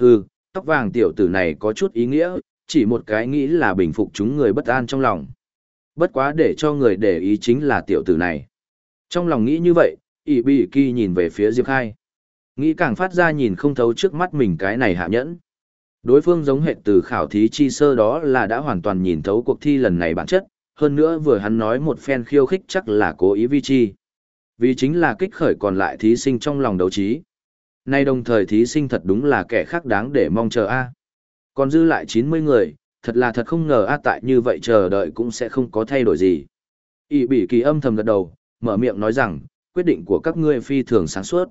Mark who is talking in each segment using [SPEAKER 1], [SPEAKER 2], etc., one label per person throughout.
[SPEAKER 1] Hừ, tóc vàng tiểu tử này có chút ý nghĩa, chỉ một cái nghĩ là bình phục chúng người bất an trong lòng. Bất quá để cho người để ý chính là tiểu tử này. Trong lòng nghĩ như vậy, ỷ bị kỳ nhìn về phía Diệp Khai. Nghĩ càng phát ra nhìn không thấu trước mắt mình cái này hạ nhẫn. Đối phương giống hệ từ khảo thí chi sơ đó là đã hoàn toàn nhìn thấu cuộc thi lần này bản chất, hơn nữa vừa hắn nói một phen khiêu khích chắc là cố ý vi chi. Vì chính là kích khởi còn lại thí sinh trong lòng đấu trí. Nay đồng thời thí sinh thật đúng là kẻ khác đáng để mong chờ a. Còn dư lại 90 người, thật là thật không ngờ a tại như vậy chờ đợi cũng sẽ không có thay đổi gì. Ý bị kỳ âm thầm gật đầu, mở miệng nói rằng, quyết định của các ngươi phi thường sáng suốt.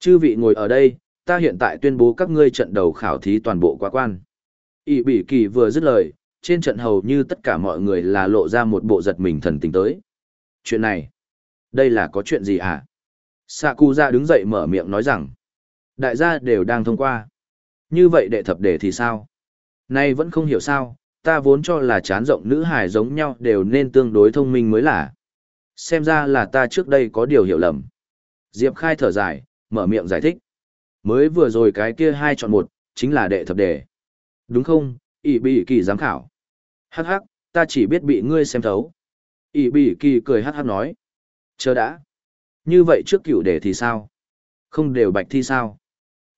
[SPEAKER 1] Chư vị ngồi ở đây, ta hiện tại tuyên bố các ngươi trận đầu khảo thí toàn bộ quá quan. Ý bị kỳ vừa dứt lời, trên trận hầu như tất cả mọi người là lộ ra một bộ giật mình thần tình tới. Chuyện này, đây là có chuyện gì à? ra đứng dậy mở miệng nói rằng, đại gia đều đang thông qua. Như vậy đệ thập đề thì sao? Nay vẫn không hiểu sao, ta vốn cho là chán rộng nữ hài giống nhau đều nên tương đối thông minh mới là. Xem ra là ta trước đây có điều hiểu lầm. Diệp Khai thở dài, mở miệng giải thích. Mới vừa rồi cái kia hai chọn một, chính là đệ thập đề. Đúng không, ỷ bị kỳ giám khảo. Hắc hắc, ta chỉ biết bị ngươi xem thấu. ỷ bị kỳ cười hắc hắc nói. Chờ đã. Như vậy trước cựu đề thì sao? Không đều bạch thi sao?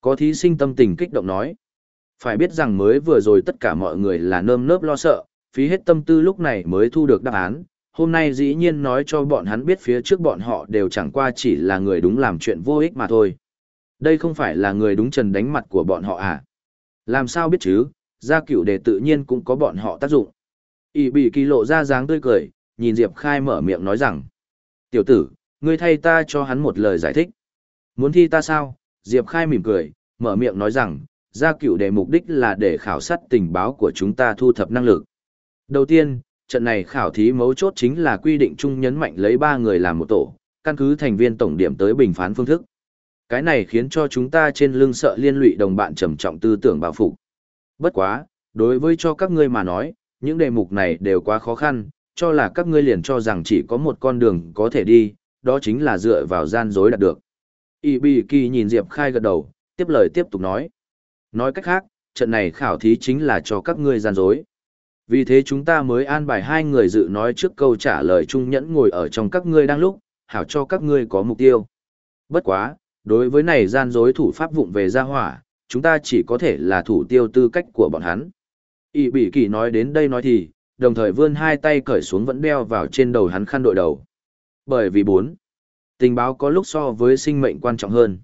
[SPEAKER 1] Có thí sinh tâm tình kích động nói. Phải biết rằng mới vừa rồi tất cả mọi người là nơm nớp lo sợ, phí hết tâm tư lúc này mới thu được đáp án. Hôm nay dĩ nhiên nói cho bọn hắn biết phía trước bọn họ đều chẳng qua chỉ là người đúng làm chuyện vô ích mà thôi. Đây không phải là người đúng trần đánh mặt của bọn họ à? Làm sao biết chứ, gia cửu đề tự nhiên cũng có bọn họ tác dụng. ỷ bị kỳ lộ ra dáng tươi cười, nhìn Diệp Khai mở miệng nói rằng. Tiểu tử, ngươi thay ta cho hắn một lời giải thích. Muốn thi ta sao? Diệp Khai mỉm cười, mở miệng nói rằng, gia cựu đề mục đích là để khảo sát tình báo của chúng ta thu thập năng lực. Đầu tiên, trận này khảo thí mấu chốt chính là quy định chung nhấn mạnh lấy ba người làm một tổ, căn cứ thành viên tổng điểm tới bình phán phương thức. Cái này khiến cho chúng ta trên lưng sợ liên lụy đồng bạn trầm trọng tư tưởng bảo phục. Bất quá, đối với cho các ngươi mà nói, những đề mục này đều quá khó khăn, cho là các ngươi liền cho rằng chỉ có một con đường có thể đi, đó chính là dựa vào gian dối đạt được. Y Bì Kỳ nhìn Diệp Khai gật đầu, tiếp lời tiếp tục nói. Nói cách khác, trận này khảo thí chính là cho các ngươi gian dối. Vì thế chúng ta mới an bài hai người dự nói trước câu trả lời trung nhẫn ngồi ở trong các ngươi đang lúc, hảo cho các ngươi có mục tiêu. Bất quá, đối với này gian dối thủ pháp vụng về gia hỏa, chúng ta chỉ có thể là thủ tiêu tư cách của bọn hắn. Y Bỉ Kỳ nói đến đây nói thì, đồng thời vươn hai tay cởi xuống vẫn đeo vào trên đầu hắn khăn đội đầu. Bởi vì bốn, tình báo có lúc so với sinh mệnh quan trọng hơn.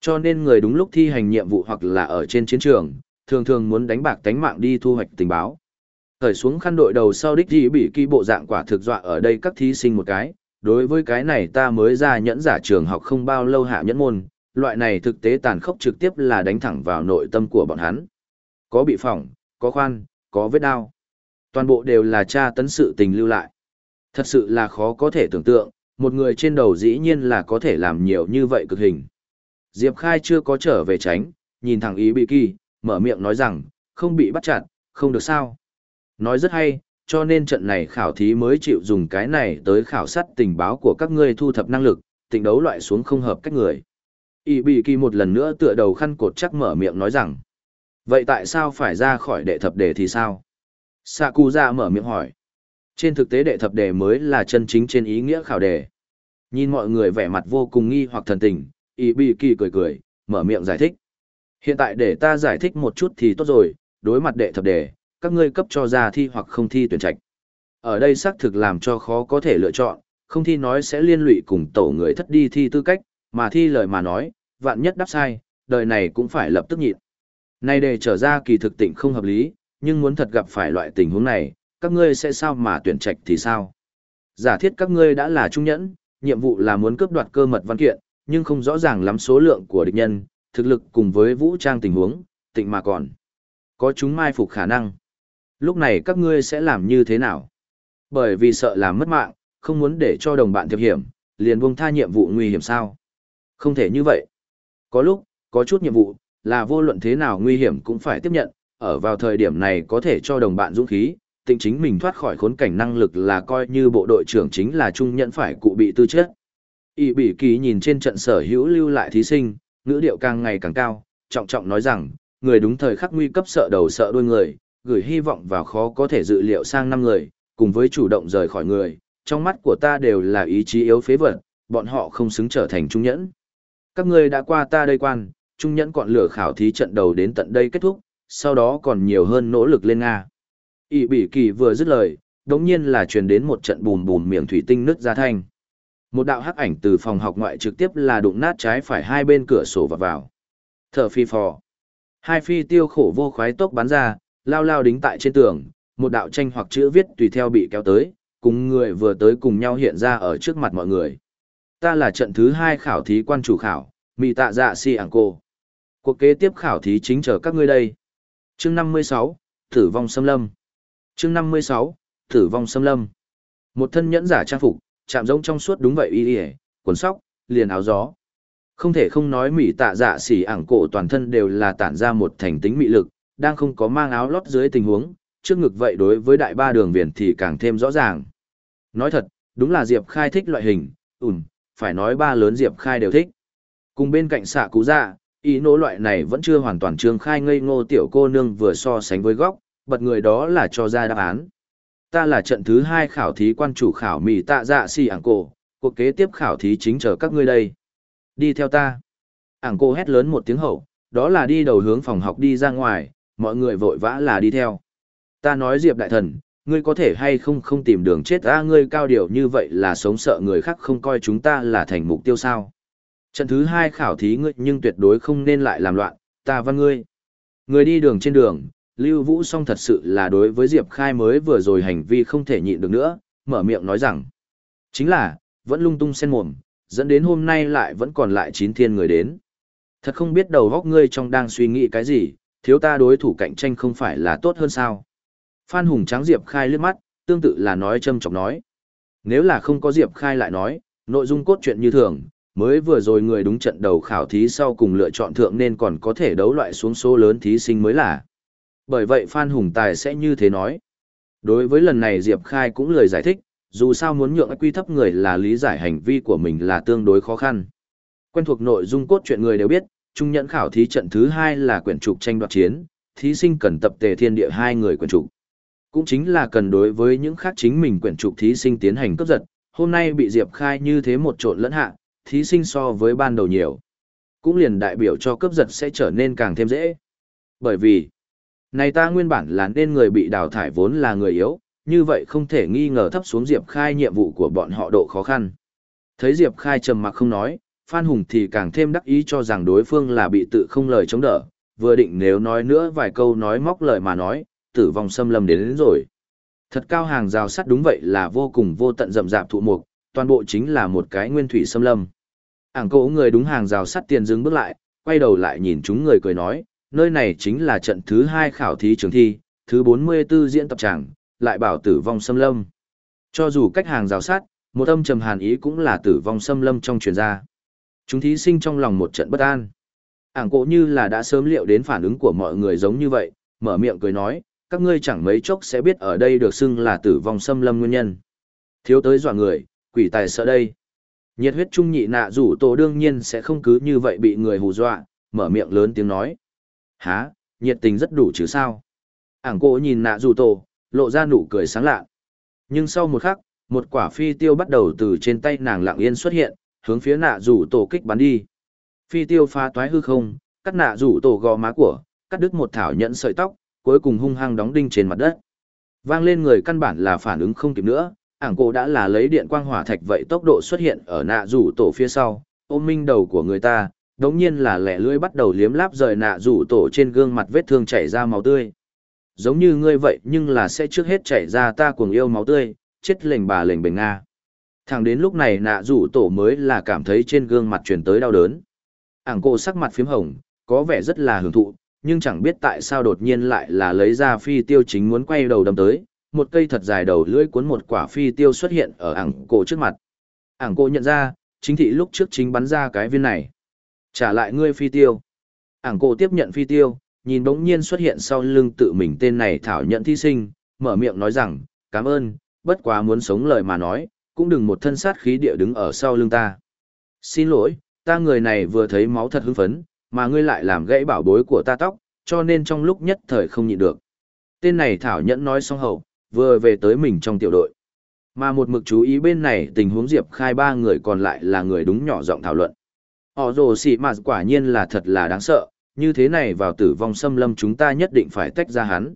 [SPEAKER 1] Cho nên người đúng lúc thi hành nhiệm vụ hoặc là ở trên chiến trường, thường thường muốn đánh bạc tánh mạng đi thu hoạch tình báo. Thời xuống khăn đội đầu sau đích gì bị kỳ bộ dạng quả thực dọa ở đây các thí sinh một cái, đối với cái này ta mới ra nhẫn giả trường học không bao lâu hạ nhẫn môn, loại này thực tế tàn khốc trực tiếp là đánh thẳng vào nội tâm của bọn hắn. Có bị phỏng, có khoan, có vết đau. Toàn bộ đều là tra tấn sự tình lưu lại. Thật sự là khó có thể tưởng tượng, một người trên đầu dĩ nhiên là có thể làm nhiều như vậy cực hình. Diệp Khai chưa có trở về tránh, nhìn thẳng ý bị kỳ, mở miệng nói rằng, không bị bắt chặt, không được sao. Nói rất hay, cho nên trận này khảo thí mới chịu dùng cái này tới khảo sát tình báo của các ngươi thu thập năng lực, tình đấu loại xuống không hợp cách người. Ý bị kỳ một lần nữa tựa đầu khăn cột chắc mở miệng nói rằng, vậy tại sao phải ra khỏi đệ thập đề thì sao? Sakuza mở miệng hỏi. Trên thực tế đệ thập đề mới là chân chính trên ý nghĩa khảo đề. Nhìn mọi người vẻ mặt vô cùng nghi hoặc thần tình, ý bị kỳ cười cười, mở miệng giải thích. Hiện tại để ta giải thích một chút thì tốt rồi, đối mặt đệ thập đề, các ngươi cấp cho ra thi hoặc không thi tuyển trạch. Ở đây xác thực làm cho khó có thể lựa chọn, không thi nói sẽ liên lụy cùng tổ người thất đi thi tư cách, mà thi lời mà nói, vạn nhất đáp sai, đời này cũng phải lập tức nhịn. Nay đề trở ra kỳ thực tỉnh không hợp lý, nhưng muốn thật gặp phải loại tình huống này, các ngươi sẽ sao mà tuyển trạch thì sao? Giả thiết các ngươi đã là trung nhẫn, nhiệm vụ là muốn cướp đoạt cơ mật văn kiện, nhưng không rõ ràng lắm số lượng của địch nhân, thực lực cùng với vũ trang tình huống, tịnh mà còn. Có chúng mai phục khả năng. Lúc này các ngươi sẽ làm như thế nào? Bởi vì sợ làm mất mạng, không muốn để cho đồng bạn thiệp hiểm, liền buông tha nhiệm vụ nguy hiểm sao? Không thể như vậy. Có lúc, có chút nhiệm vụ, là vô luận thế nào nguy hiểm cũng phải tiếp nhận, ở vào thời điểm này có thể cho đồng bạn dũng khí, tịnh chính mình thoát khỏi khốn cảnh năng lực là coi như bộ đội trưởng chính là trung nhận phải cụ bị tư chất. Y bỉ kỳ nhìn trên trận sở hữu lưu lại thí sinh, ngữ điệu càng ngày càng cao, trọng trọng nói rằng, người đúng thời khắc nguy cấp sợ đầu sợ đuôi người, gửi hy vọng vào khó có thể dự liệu sang năm người, cùng với chủ động rời khỏi người, trong mắt của ta đều là ý chí yếu phế vật, bọn họ không xứng trở thành trung nhẫn. Các ngươi đã qua ta đây quan, trung nhẫn còn lửa khảo thí trận đầu đến tận đây kết thúc, sau đó còn nhiều hơn nỗ lực lên Nga ỵ bỉ kỳ vừa dứt lời, đống nhiên là truyền đến một trận bùm bùm miệng thủy tinh nứt ra thanh. Một đạo hắc ảnh từ phòng học ngoại trực tiếp là đụng nát trái phải hai bên cửa sổ và vào. Thở phi phò. Hai phi tiêu khổ vô khoái tốc bắn ra, lao lao đính tại trên tường, một đạo tranh hoặc chữ viết tùy theo bị kéo tới, cùng người vừa tới cùng nhau hiện ra ở trước mặt mọi người. Ta là trận thứ hai khảo thí quan chủ khảo, mỹ tạ dạ si ảng cô. Cuộc kế tiếp khảo thí chính chờ các ngươi đây. Chương 56, Tử vong xâm lâm. Chương 56, Tử vong xâm lâm. Một thân nhẫn giả trang phục, chạm giống trong suốt đúng vậy y y, quần sóc, liền áo gió. Không thể không nói mỹ tạ dạ xỉ ảng cổ toàn thân đều là tản ra một thành tính mị lực, đang không có mang áo lót dưới tình huống, trước ngực vậy đối với đại ba đường viền thì càng thêm rõ ràng. Nói thật, đúng là Diệp Khai thích loại hình, ủn, phải nói ba lớn Diệp Khai đều thích. Cùng bên cạnh xạ cú dạ, ý nỗ loại này vẫn chưa hoàn toàn trương khai ngây ngô tiểu cô nương vừa so sánh với góc, bật người đó là cho ra đáp án. Ta là trận thứ hai khảo thí quan chủ khảo mì tạ dạ si ảng cổ, cuộc kế tiếp khảo thí chính chờ các ngươi đây. Đi theo ta. Ảng cô hét lớn một tiếng hậu, đó là đi đầu hướng phòng học đi ra ngoài, mọi người vội vã là đi theo. Ta nói Diệp Đại Thần, ngươi có thể hay không không tìm đường chết ra ngươi cao điều như vậy là sống sợ người khác không coi chúng ta là thành mục tiêu sao. Trận thứ hai khảo thí ngươi nhưng tuyệt đối không nên lại làm loạn, ta văn ngươi. Người đi đường trên đường, Lưu Vũ song thật sự là đối với Diệp Khai mới vừa rồi hành vi không thể nhịn được nữa, mở miệng nói rằng. Chính là, vẫn lung tung sen mồm, dẫn đến hôm nay lại vẫn còn lại chín thiên người đến. Thật không biết đầu góc ngươi trong đang suy nghĩ cái gì, thiếu ta đối thủ cạnh tranh không phải là tốt hơn sao. Phan Hùng trắng Diệp Khai liếc mắt, tương tự là nói châm chọc nói. Nếu là không có Diệp Khai lại nói, nội dung cốt truyện như thường, mới vừa rồi người đúng trận đầu khảo thí sau cùng lựa chọn thượng nên còn có thể đấu loại xuống số lớn thí sinh mới là. Bởi vậy Phan Hùng Tài sẽ như thế nói. Đối với lần này Diệp Khai cũng lời giải thích, dù sao muốn nhượng quy thấp người là lý giải hành vi của mình là tương đối khó khăn. Quen thuộc nội dung cốt truyện người đều biết, trung nhận khảo thí trận thứ hai là quyển trục tranh đoạt chiến, thí sinh cần tập tề thiên địa hai người quyển trục. Cũng chính là cần đối với những khác chính mình quyển trục thí sinh tiến hành cấp giật, hôm nay bị Diệp Khai như thế một trộn lẫn hạ, thí sinh so với ban đầu nhiều. Cũng liền đại biểu cho cấp giật sẽ trở nên càng thêm dễ. Bởi vì, này ta nguyên bản là nên người bị đào thải vốn là người yếu, như vậy không thể nghi ngờ thấp xuống Diệp Khai nhiệm vụ của bọn họ độ khó khăn. Thấy Diệp Khai trầm mặc không nói, Phan Hùng thì càng thêm đắc ý cho rằng đối phương là bị tự không lời chống đỡ, vừa định nếu nói nữa vài câu nói móc lời mà nói, tử vong xâm lâm đến, đến rồi. Thật cao hàng rào sắt đúng vậy là vô cùng vô tận rậm rạp thụ mục, toàn bộ chính là một cái nguyên thủy xâm lâm. Ảng cổ người đúng hàng rào sắt tiền dừng bước lại, quay đầu lại nhìn chúng người cười nói, nơi này chính là trận thứ hai khảo thí trường thi, thứ 44 diễn tập tràng, lại bảo tử vong xâm lâm. Cho dù cách hàng rào sát, một âm trầm hàn ý cũng là tử vong xâm lâm trong truyền gia. Chúng thí sinh trong lòng một trận bất an. Ảng cổ như là đã sớm liệu đến phản ứng của mọi người giống như vậy, mở miệng cười nói, các ngươi chẳng mấy chốc sẽ biết ở đây được xưng là tử vong xâm lâm nguyên nhân. Thiếu tới dọa người, quỷ tài sợ đây. Nhiệt huyết trung nhị nạ rủ tổ đương nhiên sẽ không cứ như vậy bị người hù dọa, mở miệng lớn tiếng nói. Há, nhiệt tình rất đủ chứ sao? Ảng cổ nhìn nạ rủ tổ, lộ ra nụ cười sáng lạ. Nhưng sau một khắc, một quả phi tiêu bắt đầu từ trên tay nàng lặng yên xuất hiện, hướng phía nạ rủ tổ kích bắn đi. Phi tiêu phá toái hư không, cắt nạ rủ tổ gò má của, cắt đứt một thảo nhẫn sợi tóc, cuối cùng hung hăng đóng đinh trên mặt đất. Vang lên người căn bản là phản ứng không kịp nữa, ảng cổ đã là lấy điện quang hỏa thạch vậy tốc độ xuất hiện ở nạ rủ tổ phía sau, ôm minh đầu của người ta, đống nhiên là lẻ lưỡi bắt đầu liếm láp rời nạ rủ tổ trên gương mặt vết thương chảy ra máu tươi giống như ngươi vậy nhưng là sẽ trước hết chảy ra ta cuồng yêu máu tươi, chết lệnh bà lệnh bình Nga. Thẳng đến lúc này nạ rủ tổ mới là cảm thấy trên gương mặt truyền tới đau đớn. Ảng cô sắc mặt phím hồng, có vẻ rất là hưởng thụ, nhưng chẳng biết tại sao đột nhiên lại là lấy ra phi tiêu chính muốn quay đầu đâm tới, một cây thật dài đầu lưỡi cuốn một quả phi tiêu xuất hiện ở ảng cô trước mặt. Ảng cô nhận ra, chính thị lúc trước chính bắn ra cái viên này. Trả lại ngươi phi tiêu. Ảng cô tiếp nhận phi tiêu, nhìn bỗng nhiên xuất hiện sau lưng tự mình tên này thảo nhận thi sinh, mở miệng nói rằng, cảm ơn, bất quá muốn sống lời mà nói, cũng đừng một thân sát khí địa đứng ở sau lưng ta. Xin lỗi, ta người này vừa thấy máu thật hưng phấn, mà ngươi lại làm gãy bảo bối của ta tóc, cho nên trong lúc nhất thời không nhịn được. Tên này Thảo Nhẫn nói xong hậu, vừa về tới mình trong tiểu đội. Mà một mực chú ý bên này tình huống Diệp Khai ba người còn lại là người đúng nhỏ giọng thảo luận. Họ rồ xì mà quả nhiên là thật là đáng sợ, như thế này vào tử vong xâm lâm chúng ta nhất định phải tách ra hắn.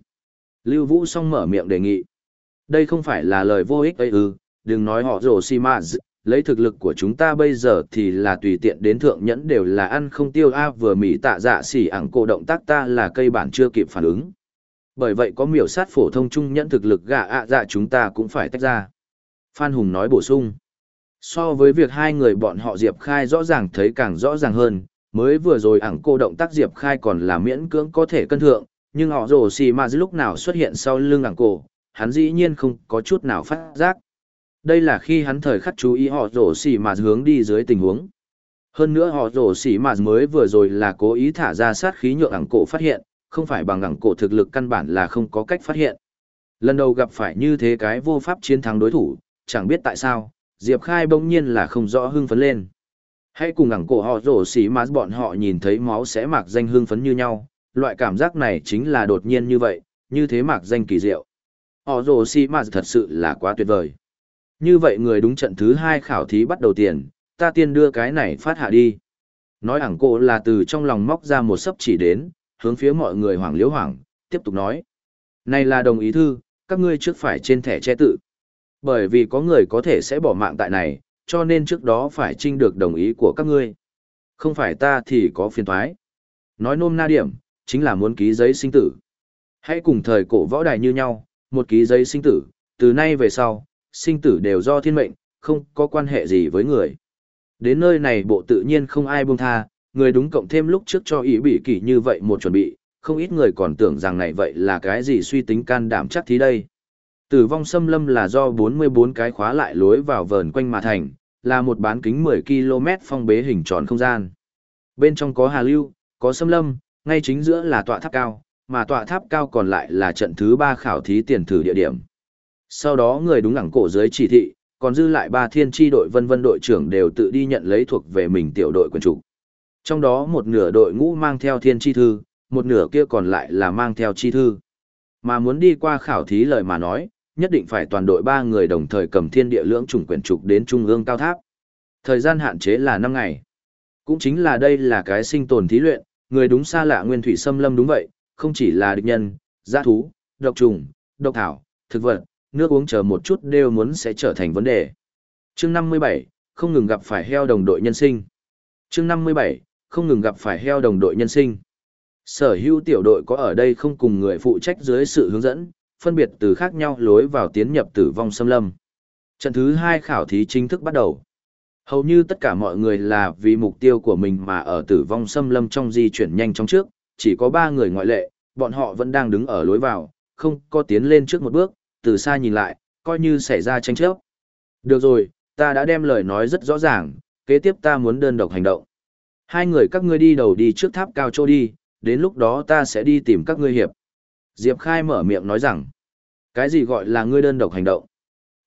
[SPEAKER 1] Lưu Vũ song mở miệng đề nghị. Đây không phải là lời vô ích ấy ư, đừng nói họ rồ xì mà lấy thực lực của chúng ta bây giờ thì là tùy tiện đến thượng nhẫn đều là ăn không tiêu a vừa mỹ tạ dạ xỉ ẳng cổ động tác ta là cây bản chưa kịp phản ứng. Bởi vậy có miểu sát phổ thông trung nhẫn thực lực gạ ạ dạ chúng ta cũng phải tách ra. Phan Hùng nói bổ sung. So với việc hai người bọn họ Diệp Khai rõ ràng thấy càng rõ ràng hơn, mới vừa rồi ẳng cô động tác Diệp Khai còn là miễn cưỡng có thể cân thượng, nhưng họ rồ xì mà lúc nào xuất hiện sau lưng ẳng cổ, hắn dĩ nhiên không có chút nào phát giác. Đây là khi hắn thời khắc chú ý họ rồ xì mà hướng đi dưới tình huống. Hơn nữa họ rồ xì mà mới vừa rồi là cố ý thả ra sát khí nhượng ẳng cổ phát hiện, không phải bằng ẳng cổ thực lực căn bản là không có cách phát hiện. Lần đầu gặp phải như thế cái vô pháp chiến thắng đối thủ, chẳng biết tại sao, Diệp Khai bỗng nhiên là không rõ hưng phấn lên. Hãy cùng ẳng cổ họ rổ xỉ mà bọn họ nhìn thấy máu sẽ mạc danh hưng phấn như nhau, loại cảm giác này chính là đột nhiên như vậy, như thế mạc danh kỳ diệu. Họ rổ xỉ mà thật sự là quá tuyệt vời. Như vậy người đúng trận thứ hai khảo thí bắt đầu tiền, ta tiên đưa cái này phát hạ đi. Nói ẳng cổ là từ trong lòng móc ra một sấp chỉ đến, hướng phía mọi người hoảng liếu hoảng, tiếp tục nói. Này là đồng ý thư, các ngươi trước phải trên thẻ che tự. Bởi vì có người có thể sẽ bỏ mạng tại này, cho nên trước đó phải trinh được đồng ý của các ngươi. Không phải ta thì có phiền thoái. Nói nôm na điểm, chính là muốn ký giấy sinh tử. Hãy cùng thời cổ võ đài như nhau, một ký giấy sinh tử, từ nay về sau, sinh tử đều do thiên mệnh, không có quan hệ gì với người. Đến nơi này bộ tự nhiên không ai buông tha, người đúng cộng thêm lúc trước cho ý bị kỷ như vậy một chuẩn bị, không ít người còn tưởng rằng này vậy là cái gì suy tính can đảm chắc thí đây. Tử vong xâm lâm là do 44 cái khóa lại lối vào vờn quanh mà thành, là một bán kính 10 km phong bế hình tròn không gian. Bên trong có hà lưu, có xâm lâm, ngay chính giữa là tọa tháp cao, mà tọa tháp cao còn lại là trận thứ 3 khảo thí tiền thử địa điểm. Sau đó người đúng ngẳng cổ dưới chỉ thị, còn dư lại ba thiên tri đội vân vân đội trưởng đều tự đi nhận lấy thuộc về mình tiểu đội quân chủ. Trong đó một nửa đội ngũ mang theo thiên chi thư, một nửa kia còn lại là mang theo chi thư. Mà muốn đi qua khảo thí lời mà nói, nhất định phải toàn đội ba người đồng thời cầm thiên địa lưỡng trùng quyển trục đến trung ương cao tháp. Thời gian hạn chế là 5 ngày. Cũng chính là đây là cái sinh tồn thí luyện, người đúng xa lạ nguyên thủy xâm lâm đúng vậy, không chỉ là địch nhân, giã thú, độc trùng, độc thảo, thực vật, nước uống chờ một chút đều muốn sẽ trở thành vấn đề. Chương 57, không ngừng gặp phải heo đồng đội nhân sinh. Chương 57, không ngừng gặp phải heo đồng đội nhân sinh. Sở hữu tiểu đội có ở đây không cùng người phụ trách dưới sự hướng dẫn, phân biệt từ khác nhau lối vào tiến nhập tử vong xâm lâm. Trận thứ hai khảo thí chính thức bắt đầu. Hầu như tất cả mọi người là vì mục tiêu của mình mà ở tử vong xâm lâm trong di chuyển nhanh chóng trước, chỉ có ba người ngoại lệ, bọn họ vẫn đang đứng ở lối vào, không có tiến lên trước một bước, từ xa nhìn lại, coi như xảy ra tranh chấp. Được rồi, ta đã đem lời nói rất rõ ràng, kế tiếp ta muốn đơn độc hành động. Hai người các ngươi đi đầu đi trước tháp cao chỗ đi, đến lúc đó ta sẽ đi tìm các ngươi hiệp. Diệp Khai mở miệng nói rằng, cái gì gọi là ngươi đơn độc hành động?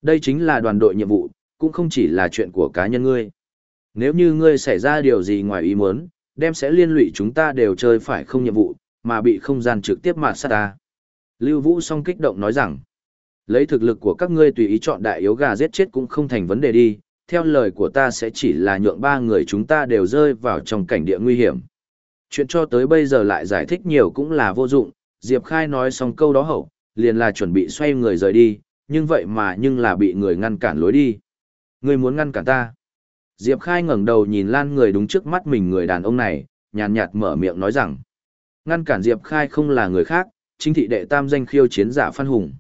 [SPEAKER 1] Đây chính là đoàn đội nhiệm vụ, cũng không chỉ là chuyện của cá nhân ngươi. Nếu như ngươi xảy ra điều gì ngoài ý muốn, đem sẽ liên lụy chúng ta đều chơi phải không nhiệm vụ, mà bị không gian trực tiếp mạt sát ta. Lưu Vũ song kích động nói rằng, lấy thực lực của các ngươi tùy ý chọn đại yếu gà giết chết cũng không thành vấn đề đi, theo lời của ta sẽ chỉ là nhượng ba người chúng ta đều rơi vào trong cảnh địa nguy hiểm. Chuyện cho tới bây giờ lại giải thích nhiều cũng là vô dụng, Diệp Khai nói xong câu đó hậu, liền là chuẩn bị xoay người rời đi, nhưng vậy mà nhưng là bị người ngăn cản lối đi. Người muốn ngăn cản ta. Diệp Khai ngẩng đầu nhìn lan người đúng trước mắt mình người đàn ông này, nhàn nhạt mở miệng nói rằng. Ngăn cản Diệp Khai không là người khác, chính thị đệ tam danh khiêu chiến giả Phan Hùng.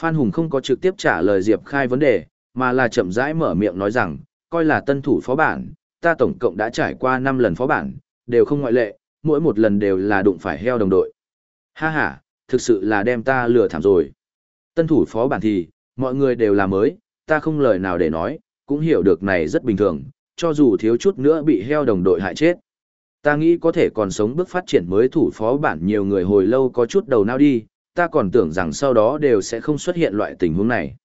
[SPEAKER 1] Phan Hùng không có trực tiếp trả lời Diệp Khai vấn đề, mà là chậm rãi mở miệng nói rằng, coi là tân thủ phó bản, ta tổng cộng đã trải qua 5 lần phó bản, đều không ngoại lệ, mỗi một lần đều là đụng phải heo đồng đội. Ha ha, thực sự là đem ta lừa thảm rồi. Tân thủ phó bản thì, mọi người đều là mới, ta không lời nào để nói, cũng hiểu được này rất bình thường, cho dù thiếu chút nữa bị heo đồng đội hại chết. Ta nghĩ có thể còn sống bước phát triển mới thủ phó bản nhiều người hồi lâu có chút đầu não đi, ta còn tưởng rằng sau đó đều sẽ không xuất hiện loại tình huống này.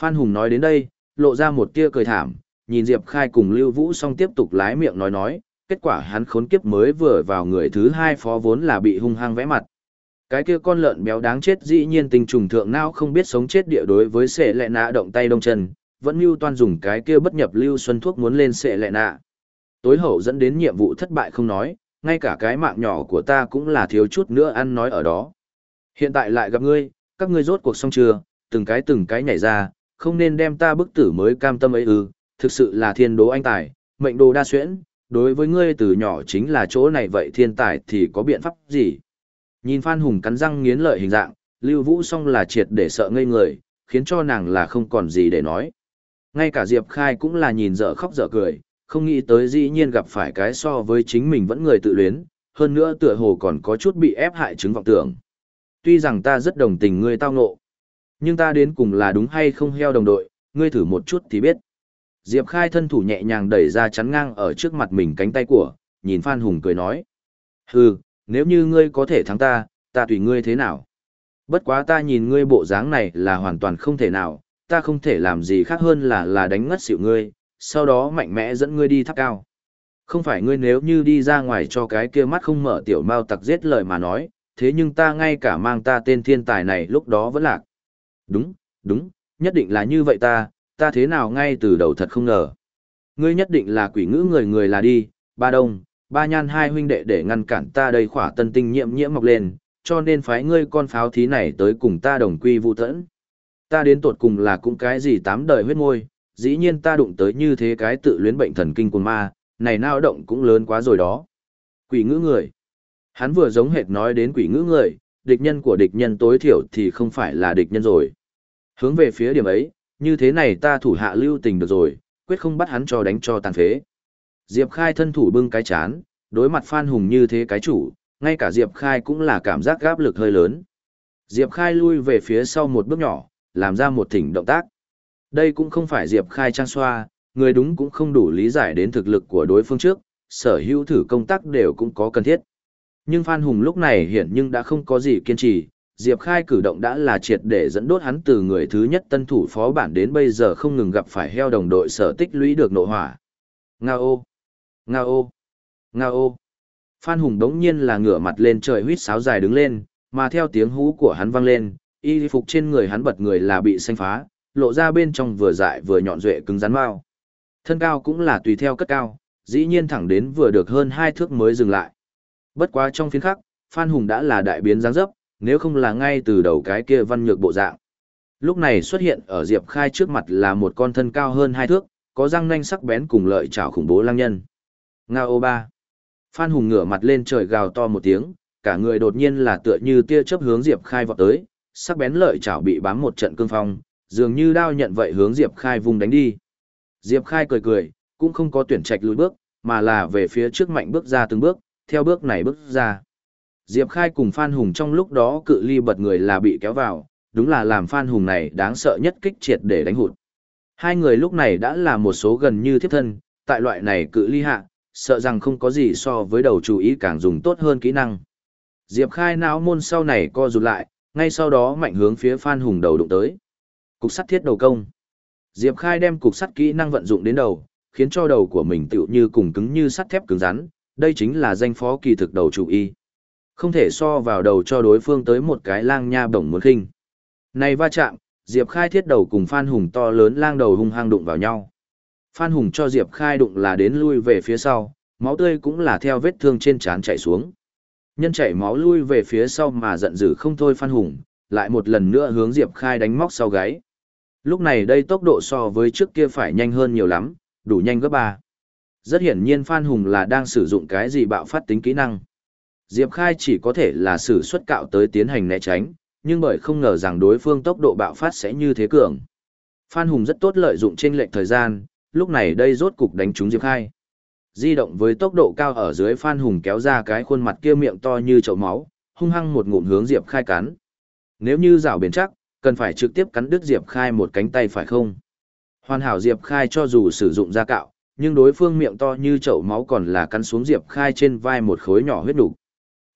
[SPEAKER 1] Phan Hùng nói đến đây, lộ ra một tia cười thảm, nhìn Diệp Khai cùng Lưu Vũ xong tiếp tục lái miệng nói nói, kết quả hắn khốn kiếp mới vừa vào người thứ hai phó vốn là bị hung hăng vẽ mặt. Cái kia con lợn béo đáng chết dĩ nhiên tình trùng thượng não không biết sống chết địa đối với sệ lệ nạ động tay đông chân, vẫn mưu toan dùng cái kia bất nhập lưu xuân thuốc muốn lên sệ lệ nạ. Tối hậu dẫn đến nhiệm vụ thất bại không nói, ngay cả cái mạng nhỏ của ta cũng là thiếu chút nữa ăn nói ở đó. Hiện tại lại gặp ngươi, các ngươi rốt cuộc xong chưa, từng cái từng cái nhảy ra, không nên đem ta bức tử mới cam tâm ấy ư, thực sự là thiên đố anh tài, mệnh đồ đa xuyễn, đối với ngươi từ nhỏ chính là chỗ này vậy thiên tài thì có biện pháp gì? Nhìn Phan Hùng cắn răng nghiến lợi hình dạng, Lưu Vũ song là triệt để sợ ngây người, khiến cho nàng là không còn gì để nói. Ngay cả Diệp Khai cũng là nhìn dở khóc dở cười, không nghĩ tới dĩ nhiên gặp phải cái so với chính mình vẫn người tự luyến, hơn nữa tựa hồ còn có chút bị ép hại chứng vọng tưởng. Tuy rằng ta rất đồng tình ngươi tao ngộ, nhưng ta đến cùng là đúng hay không heo đồng đội, ngươi thử một chút thì biết. Diệp Khai thân thủ nhẹ nhàng đẩy ra chắn ngang ở trước mặt mình cánh tay của, nhìn Phan Hùng cười nói. Hừ, nếu như ngươi có thể thắng ta, ta tùy ngươi thế nào. Bất quá ta nhìn ngươi bộ dáng này là hoàn toàn không thể nào, ta không thể làm gì khác hơn là là đánh ngất xỉu ngươi, sau đó mạnh mẽ dẫn ngươi đi tháp cao. Không phải ngươi nếu như đi ra ngoài cho cái kia mắt không mở tiểu mao tặc giết lời mà nói, thế nhưng ta ngay cả mang ta tên thiên tài này lúc đó vẫn lạc. Đúng, đúng, nhất định là như vậy ta, ta thế nào ngay từ đầu thật không ngờ. Ngươi nhất định là quỷ ngữ người người là đi, ba đông, ba nhan hai huynh đệ để ngăn cản ta đây khỏa tân tinh nhiễm nhiễm mọc lên, cho nên phái ngươi con pháo thí này tới cùng ta đồng quy vu tẫn. Ta đến tột cùng là cũng cái gì tám đời huyết môi, dĩ nhiên ta đụng tới như thế cái tự luyến bệnh thần kinh quần ma, này nao động cũng lớn quá rồi đó. Quỷ ngữ người. Hắn vừa giống hệt nói đến quỷ ngữ người, địch nhân của địch nhân tối thiểu thì không phải là địch nhân rồi. Hướng về phía điểm ấy, như thế này ta thủ hạ lưu tình được rồi, quyết không bắt hắn cho đánh cho tàn phế. Diệp Khai thân thủ bưng cái chán, đối mặt Phan Hùng như thế cái chủ, ngay cả Diệp Khai cũng là cảm giác gáp lực hơi lớn. Diệp Khai lui về phía sau một bước nhỏ, làm ra một thỉnh động tác. Đây cũng không phải Diệp Khai trang xoa, người đúng cũng không đủ lý giải đến thực lực của đối phương trước, sở hữu thử công tác đều cũng có cần thiết. Nhưng Phan Hùng lúc này hiện nhưng đã không có gì kiên trì, Diệp Khai cử động đã là triệt để dẫn đốt hắn từ người thứ nhất tân thủ phó bản đến bây giờ không ngừng gặp phải heo đồng đội sở tích lũy được nộ hỏa. Nga ô! Nga ô! Nga ô! Phan Hùng đống nhiên là ngửa mặt lên trời huýt sáo dài đứng lên, mà theo tiếng hú của hắn vang lên, y phục trên người hắn bật người là bị xanh phá, lộ ra bên trong vừa dại vừa nhọn duệ cứng rắn mau. Thân cao cũng là tùy theo cất cao, dĩ nhiên thẳng đến vừa được hơn hai thước mới dừng lại. Bất quá trong phiên khắc, Phan Hùng đã là đại biến dáng dấp, nếu không là ngay từ đầu cái kia văn nhược bộ dạng. Lúc này xuất hiện ở Diệp Khai trước mặt là một con thân cao hơn hai thước, có răng nanh sắc bén cùng lợi chảo khủng bố lang nhân. Ngao ô ba. Phan Hùng ngửa mặt lên trời gào to một tiếng, cả người đột nhiên là tựa như tia chớp hướng Diệp Khai vọt tới, sắc bén lợi chảo bị bám một trận cương phong, dường như đao nhận vậy hướng Diệp Khai vùng đánh đi. Diệp Khai cười cười, cũng không có tuyển trạch lùi bước, mà là về phía trước mạnh bước ra từng bước, theo bước này bước ra. Diệp Khai cùng Phan Hùng trong lúc đó cự ly bật người là bị kéo vào, đúng là làm Phan Hùng này đáng sợ nhất kích triệt để đánh hụt. Hai người lúc này đã là một số gần như thiết thân, tại loại này cự ly hạ, sợ rằng không có gì so với đầu chú ý càng dùng tốt hơn kỹ năng. Diệp Khai não môn sau này co rụt lại, ngay sau đó mạnh hướng phía Phan Hùng đầu đụng tới. Cục sắt thiết đầu công. Diệp Khai đem cục sắt kỹ năng vận dụng đến đầu, khiến cho đầu của mình tựu như cùng cứng như sắt thép cứng rắn, đây chính là danh phó kỳ thực đầu chủ y. Không thể so vào đầu cho đối phương tới một cái lang nha bổng muốn khinh. Này va chạm, Diệp Khai thiết đầu cùng Phan Hùng to lớn lang đầu hung hăng đụng vào nhau. Phan Hùng cho Diệp Khai đụng là đến lui về phía sau, máu tươi cũng là theo vết thương trên trán chảy xuống. Nhân chảy máu lui về phía sau mà giận dữ không thôi Phan Hùng, lại một lần nữa hướng Diệp Khai đánh móc sau gáy. Lúc này đây tốc độ so với trước kia phải nhanh hơn nhiều lắm, đủ nhanh gấp ba. Rất hiển nhiên Phan Hùng là đang sử dụng cái gì bạo phát tính kỹ năng. Diệp Khai chỉ có thể là sử xuất cạo tới tiến hành né tránh, nhưng bởi không ngờ rằng đối phương tốc độ bạo phát sẽ như thế cường. Phan Hùng rất tốt lợi dụng trên lệnh thời gian, lúc này đây rốt cục đánh trúng Diệp Khai. Di động với tốc độ cao ở dưới Phan Hùng kéo ra cái khuôn mặt kia miệng to như chậu máu, hung hăng một ngụm hướng Diệp Khai cắn. Nếu như rào bền chắc, cần phải trực tiếp cắn đứt Diệp Khai một cánh tay phải không? Hoàn hảo Diệp Khai cho dù sử dụng da cạo, nhưng đối phương miệng to như chậu máu còn là cắn xuống Diệp Khai trên vai một khối nhỏ huyết đủ.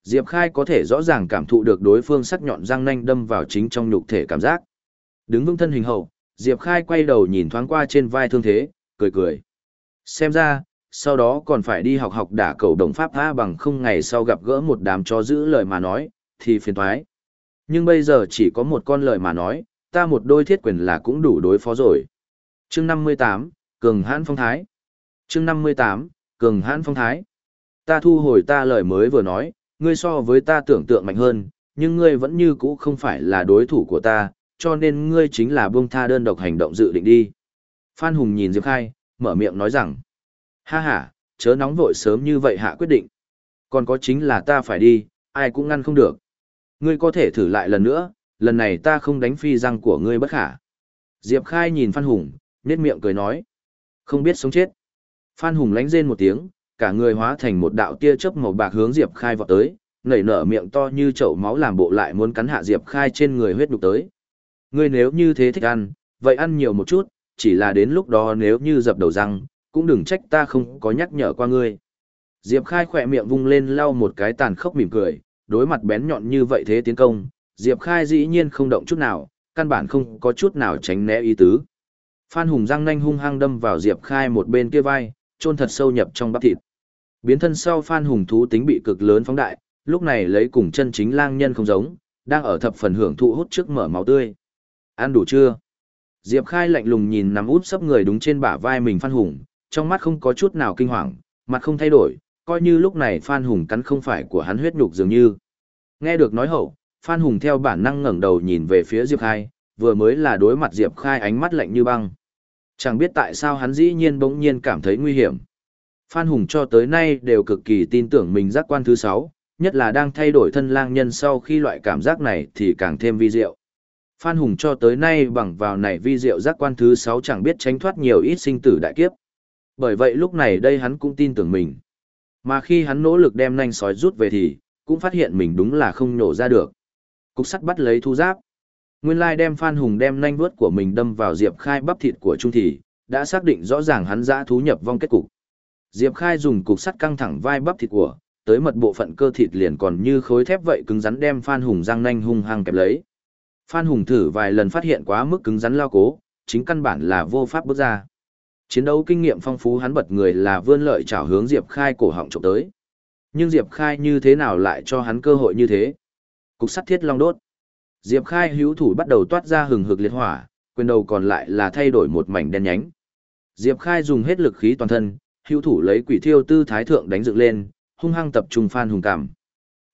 [SPEAKER 1] Diệp Khai có thể rõ ràng cảm thụ được đối phương sắc nhọn răng nanh đâm vào chính trong nhục thể cảm giác. Đứng vững thân hình hậu, Diệp Khai quay đầu nhìn thoáng qua trên vai thương thế, cười cười. Xem ra, sau đó còn phải đi học học đả cầu đồng pháp tha bằng không ngày sau gặp gỡ một đám chó giữ lời mà nói, thì phiền thoái. Nhưng bây giờ chỉ có một con lời mà nói, ta một đôi thiết quyền là cũng đủ đối phó rồi. Chương 58, Cường Hãn Phong Thái. Chương 58, Cường Hãn Phong Thái. Ta thu hồi ta lời mới vừa nói, ngươi so với ta tưởng tượng mạnh hơn, nhưng ngươi vẫn như cũ không phải là đối thủ của ta, cho nên ngươi chính là buông tha đơn độc hành động dự định đi. Phan Hùng nhìn Diệp Khai, mở miệng nói rằng, ha ha, chớ nóng vội sớm như vậy hạ quyết định. Còn có chính là ta phải đi, ai cũng ngăn không được. Ngươi có thể thử lại lần nữa, lần này ta không đánh phi răng của ngươi bất khả. Diệp Khai nhìn Phan Hùng, nét miệng cười nói, không biết sống chết. Phan Hùng lánh rên một tiếng, cả người hóa thành một đạo tia chớp màu bạc hướng Diệp Khai vọt tới, nảy nở miệng to như chậu máu làm bộ lại muốn cắn hạ Diệp Khai trên người huyết đục tới. Ngươi nếu như thế thích ăn, vậy ăn nhiều một chút, chỉ là đến lúc đó nếu như dập đầu răng, cũng đừng trách ta không có nhắc nhở qua ngươi. Diệp Khai khỏe miệng vung lên lau một cái tàn khốc mỉm cười, đối mặt bén nhọn như vậy thế tiến công, Diệp Khai dĩ nhiên không động chút nào, căn bản không có chút nào tránh né ý tứ. Phan Hùng răng nanh hung hăng đâm vào Diệp Khai một bên kia vai, chôn thật sâu nhập trong bắp thịt. Biến thân sau Phan Hùng thú tính bị cực lớn phóng đại, lúc này lấy cùng chân chính lang nhân không giống, đang ở thập phần hưởng thụ hút trước mở máu tươi. Ăn đủ chưa? Diệp Khai lạnh lùng nhìn nằm út sấp người đúng trên bả vai mình Phan Hùng, trong mắt không có chút nào kinh hoàng, mặt không thay đổi, coi như lúc này Phan Hùng cắn không phải của hắn huyết nhục dường như. Nghe được nói hậu, Phan Hùng theo bản năng ngẩng đầu nhìn về phía Diệp Khai, vừa mới là đối mặt Diệp Khai ánh mắt lạnh như băng. Chẳng biết tại sao hắn dĩ nhiên bỗng nhiên cảm thấy nguy hiểm. Phan Hùng cho tới nay đều cực kỳ tin tưởng mình giác quan thứ 6, nhất là đang thay đổi thân lang nhân sau khi loại cảm giác này thì càng thêm vi diệu. Phan Hùng cho tới nay bằng vào này vi diệu giác quan thứ 6 chẳng biết tránh thoát nhiều ít sinh tử đại kiếp. Bởi vậy lúc này đây hắn cũng tin tưởng mình. Mà khi hắn nỗ lực đem nanh sói rút về thì, cũng phát hiện mình đúng là không nổ ra được. Cục sắt bắt lấy thu giáp. Nguyên lai đem Phan Hùng đem nanh vuốt của mình đâm vào Diệp Khai bắp thịt của Trung Thị, đã xác định rõ ràng hắn dã thú nhập vong kết cục. Diệp Khai dùng cục sắt căng thẳng vai bắp thịt của, tới mật bộ phận cơ thịt liền còn như khối thép vậy cứng rắn đem Phan Hùng răng nanh hung hăng kẹp lấy. Phan Hùng thử vài lần phát hiện quá mức cứng rắn lao cố, chính căn bản là vô pháp bước ra. Chiến đấu kinh nghiệm phong phú hắn bật người là vươn lợi chảo hướng Diệp Khai cổ họng chụp tới. Nhưng Diệp Khai như thế nào lại cho hắn cơ hội như thế? Cục sắt thiết long đốt. Diệp Khai hữu thủ bắt đầu toát ra hừng hực liệt hỏa, quyền đầu còn lại là thay đổi một mảnh đen nhánh. Diệp Khai dùng hết lực khí toàn thân, hữu thủ lấy quỷ thiêu tư thái thượng đánh dựng lên, hung hăng tập trung Phan Hùng cảm.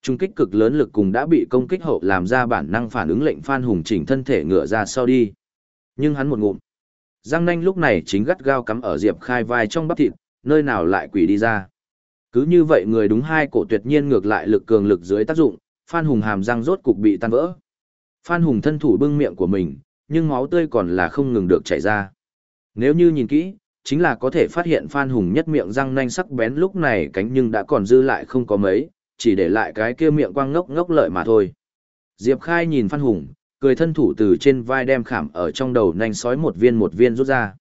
[SPEAKER 1] Trung kích cực lớn lực cùng đã bị công kích hậu làm ra bản năng phản ứng lệnh Phan Hùng chỉnh thân thể ngựa ra sau đi. Nhưng hắn một ngụm. Giang nanh lúc này chính gắt gao cắm ở Diệp Khai vai trong bắp thịt, nơi nào lại quỷ đi ra. Cứ như vậy người đúng hai cổ tuyệt nhiên ngược lại lực cường lực dưới tác dụng, Phan Hùng hàm răng rốt cục bị tan vỡ. Phan Hùng thân thủ bưng miệng của mình, nhưng máu tươi còn là không ngừng được chảy ra. Nếu như nhìn kỹ, chính là có thể phát hiện Phan Hùng nhất miệng răng nanh sắc bén lúc này cánh nhưng đã còn dư lại không có mấy, chỉ để lại cái kia miệng quang ngốc ngốc lợi mà thôi. Diệp Khai nhìn Phan Hùng, cười thân thủ từ trên vai đem khảm ở trong đầu nhanh sói một viên một viên rút ra.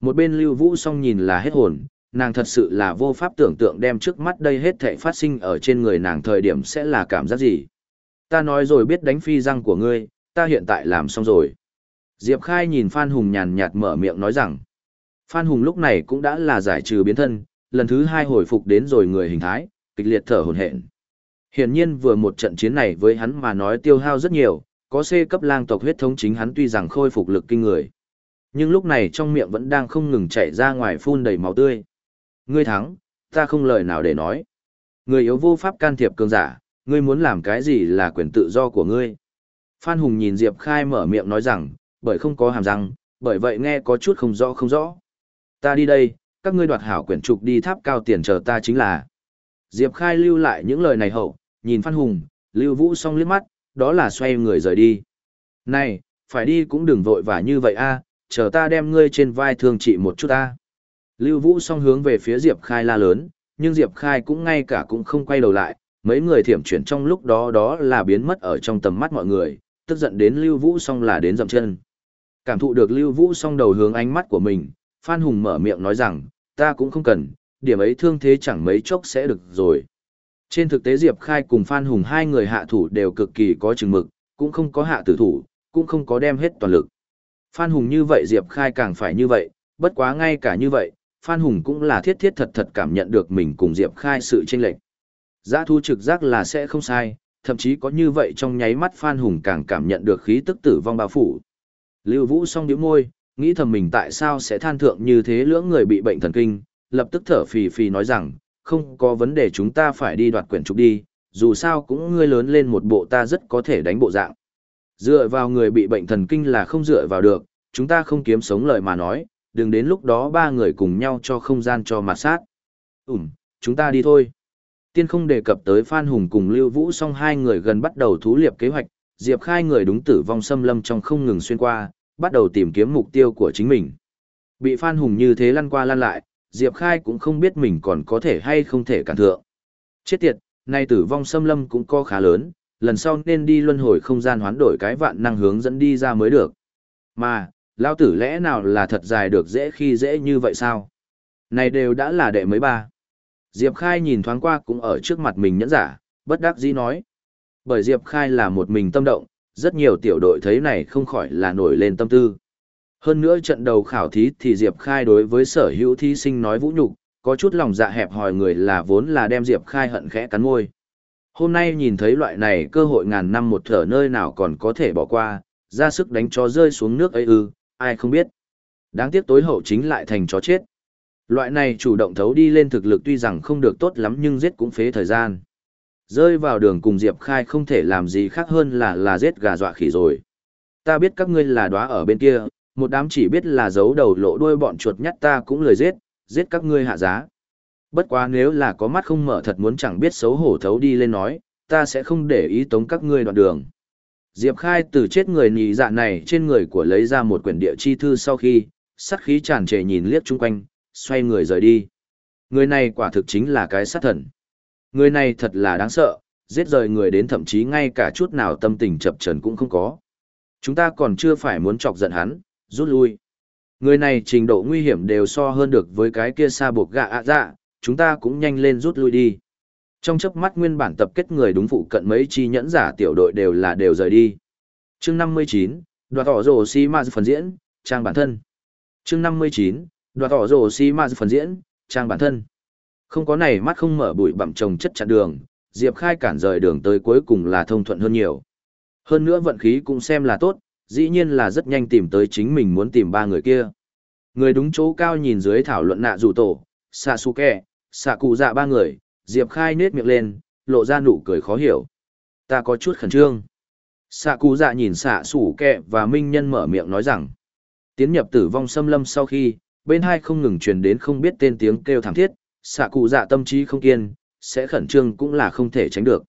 [SPEAKER 1] Một bên Lưu Vũ song nhìn là hết hồn, nàng thật sự là vô pháp tưởng tượng đem trước mắt đây hết thảy phát sinh ở trên người nàng thời điểm sẽ là cảm giác gì. Ta nói rồi biết đánh phi răng của ngươi, ta hiện tại làm xong rồi. Diệp Khai nhìn Phan Hùng nhàn nhạt mở miệng nói rằng, Phan Hùng lúc này cũng đã là giải trừ biến thân, lần thứ hai hồi phục đến rồi người hình thái, kịch liệt thở hổn hển. Hiển nhiên vừa một trận chiến này với hắn mà nói tiêu hao rất nhiều, có C cấp lang tộc huyết thống chính hắn tuy rằng khôi phục lực kinh người. Nhưng lúc này trong miệng vẫn đang không ngừng chảy ra ngoài phun đầy máu tươi. Ngươi thắng, ta không lời nào để nói. Người yếu vô pháp can thiệp cường giả, ngươi muốn làm cái gì là quyền tự do của ngươi. Phan Hùng nhìn Diệp Khai mở miệng nói rằng, bởi không có hàm răng, bởi vậy nghe có chút không rõ không rõ. Ta đi đây, các ngươi đoạt hảo quyển trục đi tháp cao tiền chờ ta chính là. Diệp Khai lưu lại những lời này hậu, nhìn Phan Hùng, Lưu Vũ song liếc mắt, đó là xoay người rời đi. Này, phải đi cũng đừng vội vã như vậy a, chờ ta đem ngươi trên vai thương trị một chút ta. Lưu Vũ song hướng về phía Diệp Khai la lớn, nhưng Diệp Khai cũng ngay cả cũng không quay đầu lại, mấy người thiểm chuyển trong lúc đó đó là biến mất ở trong tầm mắt mọi người, tức giận đến Lưu Vũ song là đến dậm chân. Cảm thụ được Lưu Vũ song đầu hướng ánh mắt của mình, Phan Hùng mở miệng nói rằng, ta cũng không cần, điểm ấy thương thế chẳng mấy chốc sẽ được rồi. Trên thực tế Diệp Khai cùng Phan Hùng hai người hạ thủ đều cực kỳ có chừng mực, cũng không có hạ tử thủ, cũng không có đem hết toàn lực. Phan Hùng như vậy Diệp Khai càng phải như vậy, bất quá ngay cả như vậy, Phan Hùng cũng là thiết thiết thật thật cảm nhận được mình cùng Diệp Khai sự chênh lệch. Giá thu trực giác là sẽ không sai, thậm chí có như vậy trong nháy mắt Phan Hùng càng cảm nhận được khí tức tử vong bao phủ. Lưu Vũ song điếu môi, nghĩ thầm mình tại sao sẽ than thượng như thế lưỡng người bị bệnh thần kinh, lập tức thở phì phì nói rằng, không có vấn đề chúng ta phải đi đoạt quyển trục đi, dù sao cũng ngươi lớn lên một bộ ta rất có thể đánh bộ dạng. Dựa vào người bị bệnh thần kinh là không dựa vào được, chúng ta không kiếm sống lời mà nói, đừng đến lúc đó ba người cùng nhau cho không gian cho mặt sát. Ừm, chúng ta đi thôi. Tiên không đề cập tới Phan Hùng cùng Lưu Vũ song hai người gần bắt đầu thú liệp kế hoạch, Diệp Khai người đúng tử vong xâm lâm trong không ngừng xuyên qua, bắt đầu tìm kiếm mục tiêu của chính mình. Bị Phan Hùng như thế lăn qua lăn lại, Diệp Khai cũng không biết mình còn có thể hay không thể cản thượng. Chết tiệt, nay tử vong xâm lâm cũng có khá lớn, lần sau nên đi luân hồi không gian hoán đổi cái vạn năng hướng dẫn đi ra mới được. Mà, lao tử lẽ nào là thật dài được dễ khi dễ như vậy sao? Này đều đã là đệ mấy ba. Diệp Khai nhìn thoáng qua cũng ở trước mặt mình nhẫn giả, bất đắc dĩ nói. Bởi Diệp Khai là một mình tâm động, rất nhiều tiểu đội thấy này không khỏi là nổi lên tâm tư. Hơn nữa trận đầu khảo thí thì Diệp Khai đối với sở hữu thí sinh nói vũ nhục, có chút lòng dạ hẹp hòi người là vốn là đem Diệp Khai hận khẽ cắn môi. Hôm nay nhìn thấy loại này cơ hội ngàn năm một thở nơi nào còn có thể bỏ qua, ra sức đánh chó rơi xuống nước ấy ư, ai không biết. Đáng tiếc tối hậu chính lại thành chó chết. Loại này chủ động thấu đi lên thực lực tuy rằng không được tốt lắm nhưng giết cũng phế thời gian. Rơi vào đường cùng Diệp Khai không thể làm gì khác hơn là là giết gà dọa khỉ rồi. Ta biết các ngươi là đóa ở bên kia, một đám chỉ biết là giấu đầu lộ đuôi bọn chuột nhắt ta cũng lời giết, giết các ngươi hạ giá. Bất quá nếu là có mắt không mở thật muốn chẳng biết xấu hổ thấu đi lên nói, ta sẽ không để ý tống các ngươi đoạn đường. Diệp Khai từ chết người nhì dạ này trên người của lấy ra một quyển địa chi thư sau khi, sát khí tràn trề nhìn liếc chung quanh, xoay người rời đi. Người này quả thực chính là cái sát thần. Người này thật là đáng sợ, giết rời người đến thậm chí ngay cả chút nào tâm tình chập trần cũng không có. Chúng ta còn chưa phải muốn chọc giận hắn, rút lui. Người này trình độ nguy hiểm đều so hơn được với cái kia xa buộc gạ ạ dạ, chúng ta cũng nhanh lên rút lui đi. Trong chớp mắt nguyên bản tập kết người đúng phụ cận mấy chi nhẫn giả tiểu đội đều là đều rời đi. Chương 59, đoạt tỏ rổ si ma phần diễn, trang bản thân. Chương 59, đoạt tỏ rổ si ma phần diễn, trang bản thân. Không có này mắt không mở bụi bặm trồng chất chặn đường, Diệp Khai cản rời đường tới cuối cùng là thông thuận hơn nhiều. Hơn nữa vận khí cũng xem là tốt, dĩ nhiên là rất nhanh tìm tới chính mình muốn tìm ba người kia. Người đúng chỗ cao nhìn dưới thảo luận nạ rủ tổ, xạ su kẹ, xạ cụ dạ ba người, Diệp Khai nết miệng lên, lộ ra nụ cười khó hiểu. Ta có chút khẩn trương. Xạ cụ dạ nhìn xạ sủ kẹ và minh nhân mở miệng nói rằng, tiến nhập tử vong xâm lâm sau khi, bên hai không ngừng truyền đến không biết tên tiếng kêu thảm thiết, xạ cụ dạ tâm trí không kiên, sẽ khẩn trương cũng là không thể tránh được.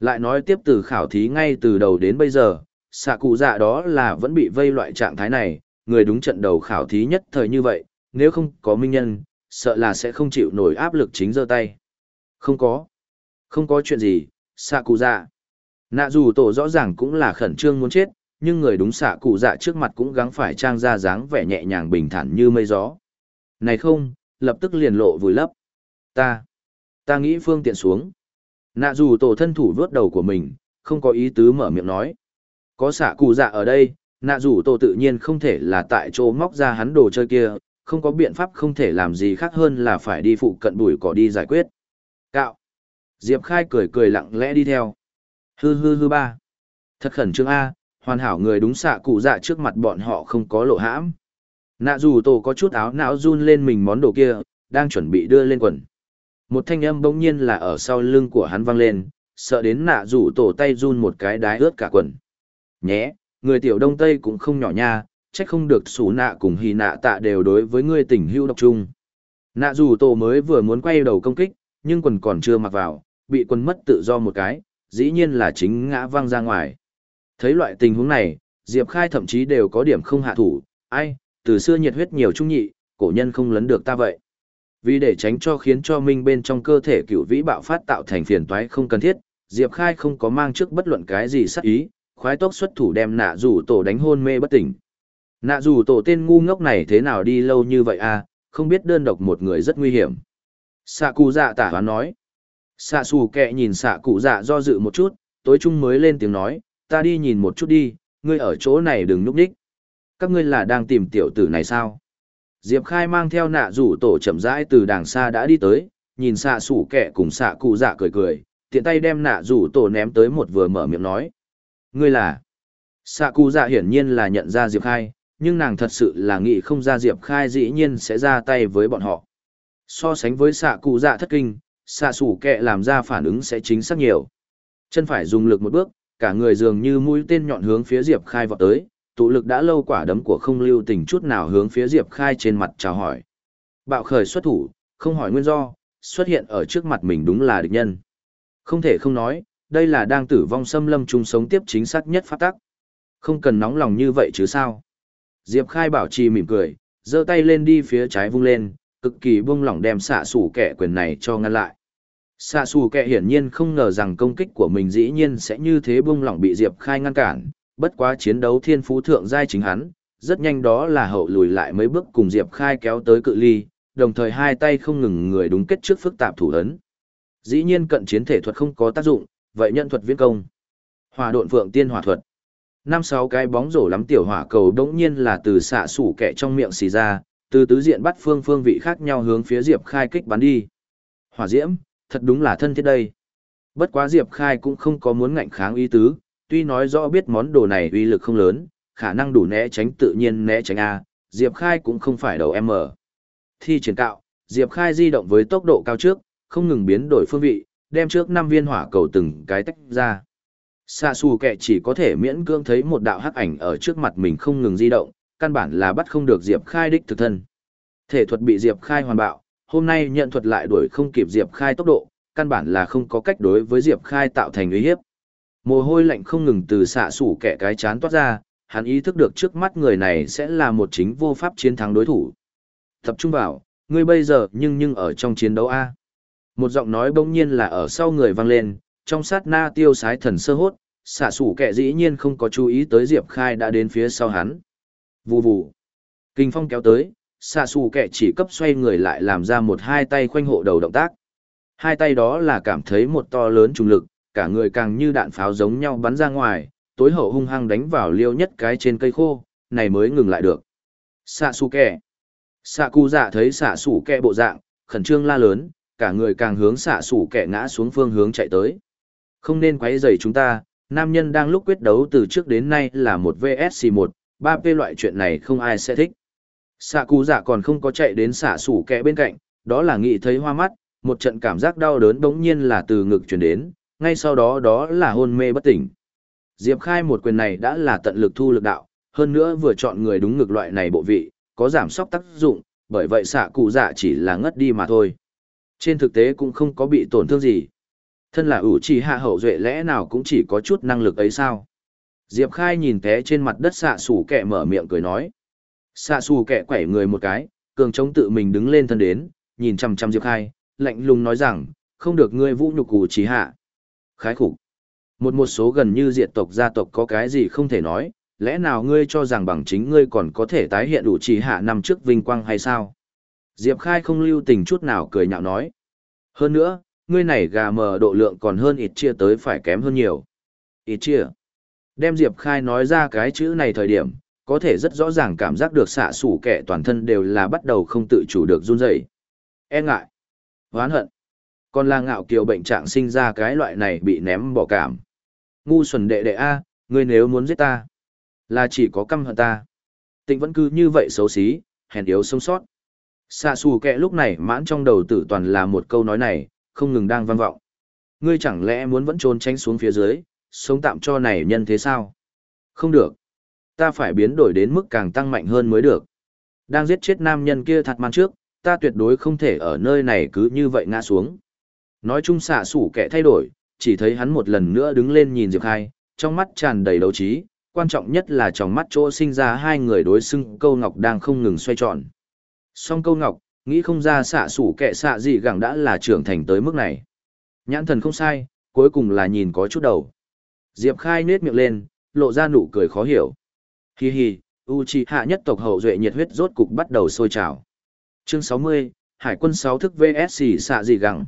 [SPEAKER 1] Lại nói tiếp từ khảo thí ngay từ đầu đến bây giờ, xạ cụ dạ đó là vẫn bị vây loại trạng thái này, người đúng trận đầu khảo thí nhất thời như vậy, nếu không có minh nhân, sợ là sẽ không chịu nổi áp lực chính giơ tay. Không có. Không có chuyện gì, xạ cụ dạ. Nạ dù tổ rõ ràng cũng là khẩn trương muốn chết, nhưng người đúng xạ cụ dạ trước mặt cũng gắng phải trang ra dáng vẻ nhẹ nhàng bình thản như mây gió. Này không, lập tức liền lộ vùi lấp. Ta, ta nghĩ phương tiện xuống. Nạ dù tổ thân thủ vớt đầu của mình, không có ý tứ mở miệng nói. Có xạ cụ dạ ở đây, nạ rủ tổ tự nhiên không thể là tại chỗ móc ra hắn đồ chơi kia, không có biện pháp không thể làm gì khác hơn là phải đi phụ cận bụi cỏ đi giải quyết. Cạo. Diệp Khai cười cười lặng lẽ đi theo. Hư hư hư ba. Thật khẩn trương A, hoàn hảo người đúng xạ cụ dạ trước mặt bọn họ không có lộ hãm. Nạ dù tổ có chút áo não run lên mình món đồ kia, đang chuẩn bị đưa lên quần. Một thanh âm bỗng nhiên là ở sau lưng của hắn vang lên, sợ đến nạ rủ tổ tay run một cái đái ướt cả quần. Nhé, người tiểu đông tây cũng không nhỏ nha, trách không được sủ nạ cùng hì nạ tạ đều đối với người tình hưu độc trung. Nạ dù tổ mới vừa muốn quay đầu công kích, nhưng quần còn chưa mặc vào, bị quần mất tự do một cái, dĩ nhiên là chính ngã văng ra ngoài. Thấy loại tình huống này, Diệp Khai thậm chí đều có điểm không hạ thủ, ai, từ xưa nhiệt huyết nhiều trung nhị, cổ nhân không lấn được ta vậy. Vì để tránh cho khiến cho minh bên trong cơ thể cựu vĩ bạo phát tạo thành phiền toái không cần thiết, Diệp Khai không có mang trước bất luận cái gì sắc ý, khoái tốc xuất thủ đem nạ rủ tổ đánh hôn mê bất tỉnh. Nạ rủ tổ tên ngu ngốc này thế nào đi lâu như vậy à, không biết đơn độc một người rất nguy hiểm. Sạ cụ dạ tả hoán nói. Sạ xù kẹ nhìn sạ cụ dạ do dự một chút, tối trung mới lên tiếng nói, ta đi nhìn một chút đi, ngươi ở chỗ này đừng núp đích. Các ngươi là đang tìm tiểu tử này sao? Diệp Khai mang theo nạ rủ tổ chậm rãi từ đàng xa đã đi tới, nhìn xạ sủ kẹ cùng xạ cụ dạ cười cười, tiện tay đem nạ rủ tổ ném tới một vừa mở miệng nói. Ngươi là... Xạ cụ dạ hiển nhiên là nhận ra Diệp Khai, nhưng nàng thật sự là nghĩ không ra Diệp Khai dĩ nhiên sẽ ra tay với bọn họ. So sánh với xạ cụ dạ thất kinh, xạ sủ Kệ làm ra phản ứng sẽ chính xác nhiều. Chân phải dùng lực một bước, cả người dường như mũi tên nhọn hướng phía Diệp Khai vọt tới, tụ lực đã lâu quả đấm của không lưu tình chút nào hướng phía Diệp Khai trên mặt chào hỏi. Bạo khởi xuất thủ, không hỏi nguyên do, xuất hiện ở trước mặt mình đúng là địch nhân. Không thể không nói, đây là đang tử vong xâm lâm chung sống tiếp chính xác nhất phát tắc. Không cần nóng lòng như vậy chứ sao. Diệp Khai bảo trì mỉm cười, giơ tay lên đi phía trái vung lên, cực kỳ buông lỏng đem xạ sủ kẻ quyền này cho ngăn lại. Xạ sủ kẻ hiển nhiên không ngờ rằng công kích của mình dĩ nhiên sẽ như thế buông lỏng bị Diệp Khai ngăn cản, bất quá chiến đấu thiên phú thượng giai chính hắn, rất nhanh đó là hậu lùi lại mấy bước cùng Diệp Khai kéo tới cự ly, đồng thời hai tay không ngừng người đúng kết trước phức tạp thủ ấn. Dĩ nhiên cận chiến thể thuật không có tác dụng, vậy nhận thuật viễn công. Hỏa độn phượng tiên hỏa thuật. Năm sáu cái bóng rổ lắm tiểu hỏa cầu đống nhiên là từ xạ sủ kẹ trong miệng xì ra, từ tứ diện bắt phương phương vị khác nhau hướng phía Diệp Khai kích bắn đi. Hỏa diễm, thật đúng là thân thiết đây. Bất quá Diệp Khai cũng không có muốn ngạnh kháng ý tứ, tuy nói rõ biết món đồ này uy lực không lớn, khả năng đủ né tránh tự nhiên né tránh A, Diệp Khai cũng không phải đầu M. Thi triển cạo, Diệp Khai di động với tốc độ cao trước, không ngừng biến đổi phương vị, đem trước năm viên hỏa cầu từng cái tách ra. xạ xù kẹ chỉ có thể miễn cưỡng thấy một đạo hắc ảnh ở trước mặt mình không ngừng di động, căn bản là bắt không được Diệp Khai đích thực thân. Thể thuật bị Diệp Khai hoàn bạo, hôm nay nhận thuật lại đuổi không kịp Diệp Khai tốc độ, căn bản là không có cách đối với Diệp Khai tạo thành uy hiếp. Mồ hôi lạnh không ngừng từ xạ sủ kẻ cái chán toát ra, hắn ý thức được trước mắt người này sẽ là một chính vô pháp chiến thắng đối thủ. Tập trung vào, ngươi bây giờ nhưng nhưng ở trong chiến đấu A. Một giọng nói bỗng nhiên là ở sau người vang lên, trong sát na tiêu sái thần sơ hốt, xạ sủ kệ dĩ nhiên không có chú ý tới Diệp Khai đã đến phía sau hắn. Vù vù. Kinh phong kéo tới, xạ sủ kệ chỉ cấp xoay người lại làm ra một hai tay khoanh hộ đầu động tác. Hai tay đó là cảm thấy một to lớn trùng lực, cả người càng như đạn pháo giống nhau bắn ra ngoài, tối hậu hung hăng đánh vào liêu nhất cái trên cây khô, này mới ngừng lại được. xạ s ủ kệ xạ cu dạ thấy sạ sủ kệ bộ dạng, khẩn trương la lớn, cả người càng hướng xạ sủ kẹ ngã xuống phương hướng chạy tới. Không nên quấy rầy chúng ta, nam nhân đang lúc quyết đấu từ trước đến nay là một VSC 1, 3P loại chuyện này không ai sẽ thích. Xạ cụ dạ còn không có chạy đến xạ sủ kẹ bên cạnh, đó là nghĩ thấy hoa mắt, một trận cảm giác đau đớn đống nhiên là từ ngực chuyển đến, ngay sau đó đó là hôn mê bất tỉnh. Diệp Khai một quyền này đã là tận lực thu lực đạo, hơn nữa vừa chọn người đúng ngược loại này bộ vị, có giảm sóc tác dụng, bởi vậy xạ cụ dạ chỉ là ngất đi mà thôi. Trên thực tế cũng không có bị tổn thương gì. Thân là ủ trì hạ hậu duệ lẽ nào cũng chỉ có chút năng lực ấy sao. Diệp Khai nhìn té trên mặt đất xạ sủ kẻ mở miệng cười nói. Xạ sủ kẻ quẩy người một cái, cường chống tự mình đứng lên thân đến, nhìn chăm chăm Diệp Khai, lạnh lùng nói rằng, không được ngươi vũ nhục ủ trì hạ. Khái khủng. Một một số gần như diệt tộc gia tộc có cái gì không thể nói, lẽ nào ngươi cho rằng bằng chính ngươi còn có thể tái hiện đủ chỉ hạ năm trước vinh quang hay sao? Diệp Khai không lưu tình chút nào cười nhạo nói. Hơn nữa, ngươi này gà mờ độ lượng còn hơn ít chia tới phải kém hơn nhiều. Ít chia. Đem Diệp Khai nói ra cái chữ này thời điểm, có thể rất rõ ràng cảm giác được xạ sủ kẻ toàn thân đều là bắt đầu không tự chủ được run rẩy E ngại. Hoán hận còn là ngạo kiều bệnh trạng sinh ra cái loại này bị ném bỏ cảm. Ngu xuẩn đệ đệ A, ngươi nếu muốn giết ta, là chỉ có căm hận ta. Tịnh vẫn cứ như vậy xấu xí, hèn yếu sống sót. Xạ xù kẹ lúc này mãn trong đầu tử toàn là một câu nói này, không ngừng đang vang vọng. Ngươi chẳng lẽ muốn vẫn trốn tránh xuống phía dưới, sống tạm cho này nhân thế sao? Không được. Ta phải biến đổi đến mức càng tăng mạnh hơn mới được. Đang giết chết nam nhân kia thật man trước, ta tuyệt đối không thể ở nơi này cứ như vậy ngã xuống. Nói chung xạ xủ kẻ thay đổi, chỉ thấy hắn một lần nữa đứng lên nhìn Diệp Khai, trong mắt tràn đầy đấu trí, quan trọng nhất là trong mắt chỗ sinh ra hai người đối xưng câu ngọc đang không ngừng xoay tròn. Song câu ngọc, nghĩ không ra xạ sủ kệ xạ gì gẳng đã là trưởng thành tới mức này. Nhãn thần không sai, cuối cùng là nhìn có chút đầu. Diệp Khai nết miệng lên, lộ ra nụ cười khó hiểu. Hi hi, Uchiha nhất tộc hậu duệ nhiệt huyết rốt cục bắt đầu sôi trào. Chương 60, Hải quân 6 thức VSC xạ gì gẳng.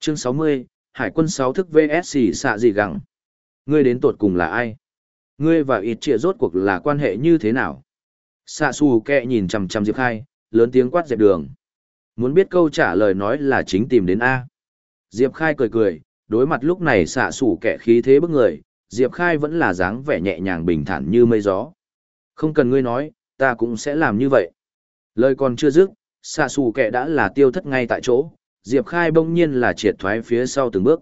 [SPEAKER 1] Chương 60, Hải quân 6 thức VSC xạ gì gẳng Ngươi đến tột cùng là ai? Ngươi và ít trịa rốt cuộc là quan hệ như thế nào? Xạ xù kẹ nhìn chằm chằm Diệp Khai, lớn tiếng quát dẹp đường. Muốn biết câu trả lời nói là chính tìm đến A. Diệp Khai cười cười, đối mặt lúc này xạ sủ kẻ khí thế bức người, Diệp Khai vẫn là dáng vẻ nhẹ nhàng bình thản như mây gió. Không cần ngươi nói, ta cũng sẽ làm như vậy. Lời còn chưa dứt, xạ sủ kẻ đã là tiêu thất ngay tại chỗ, Diệp Khai bỗng nhiên là triệt thoái phía sau từng bước.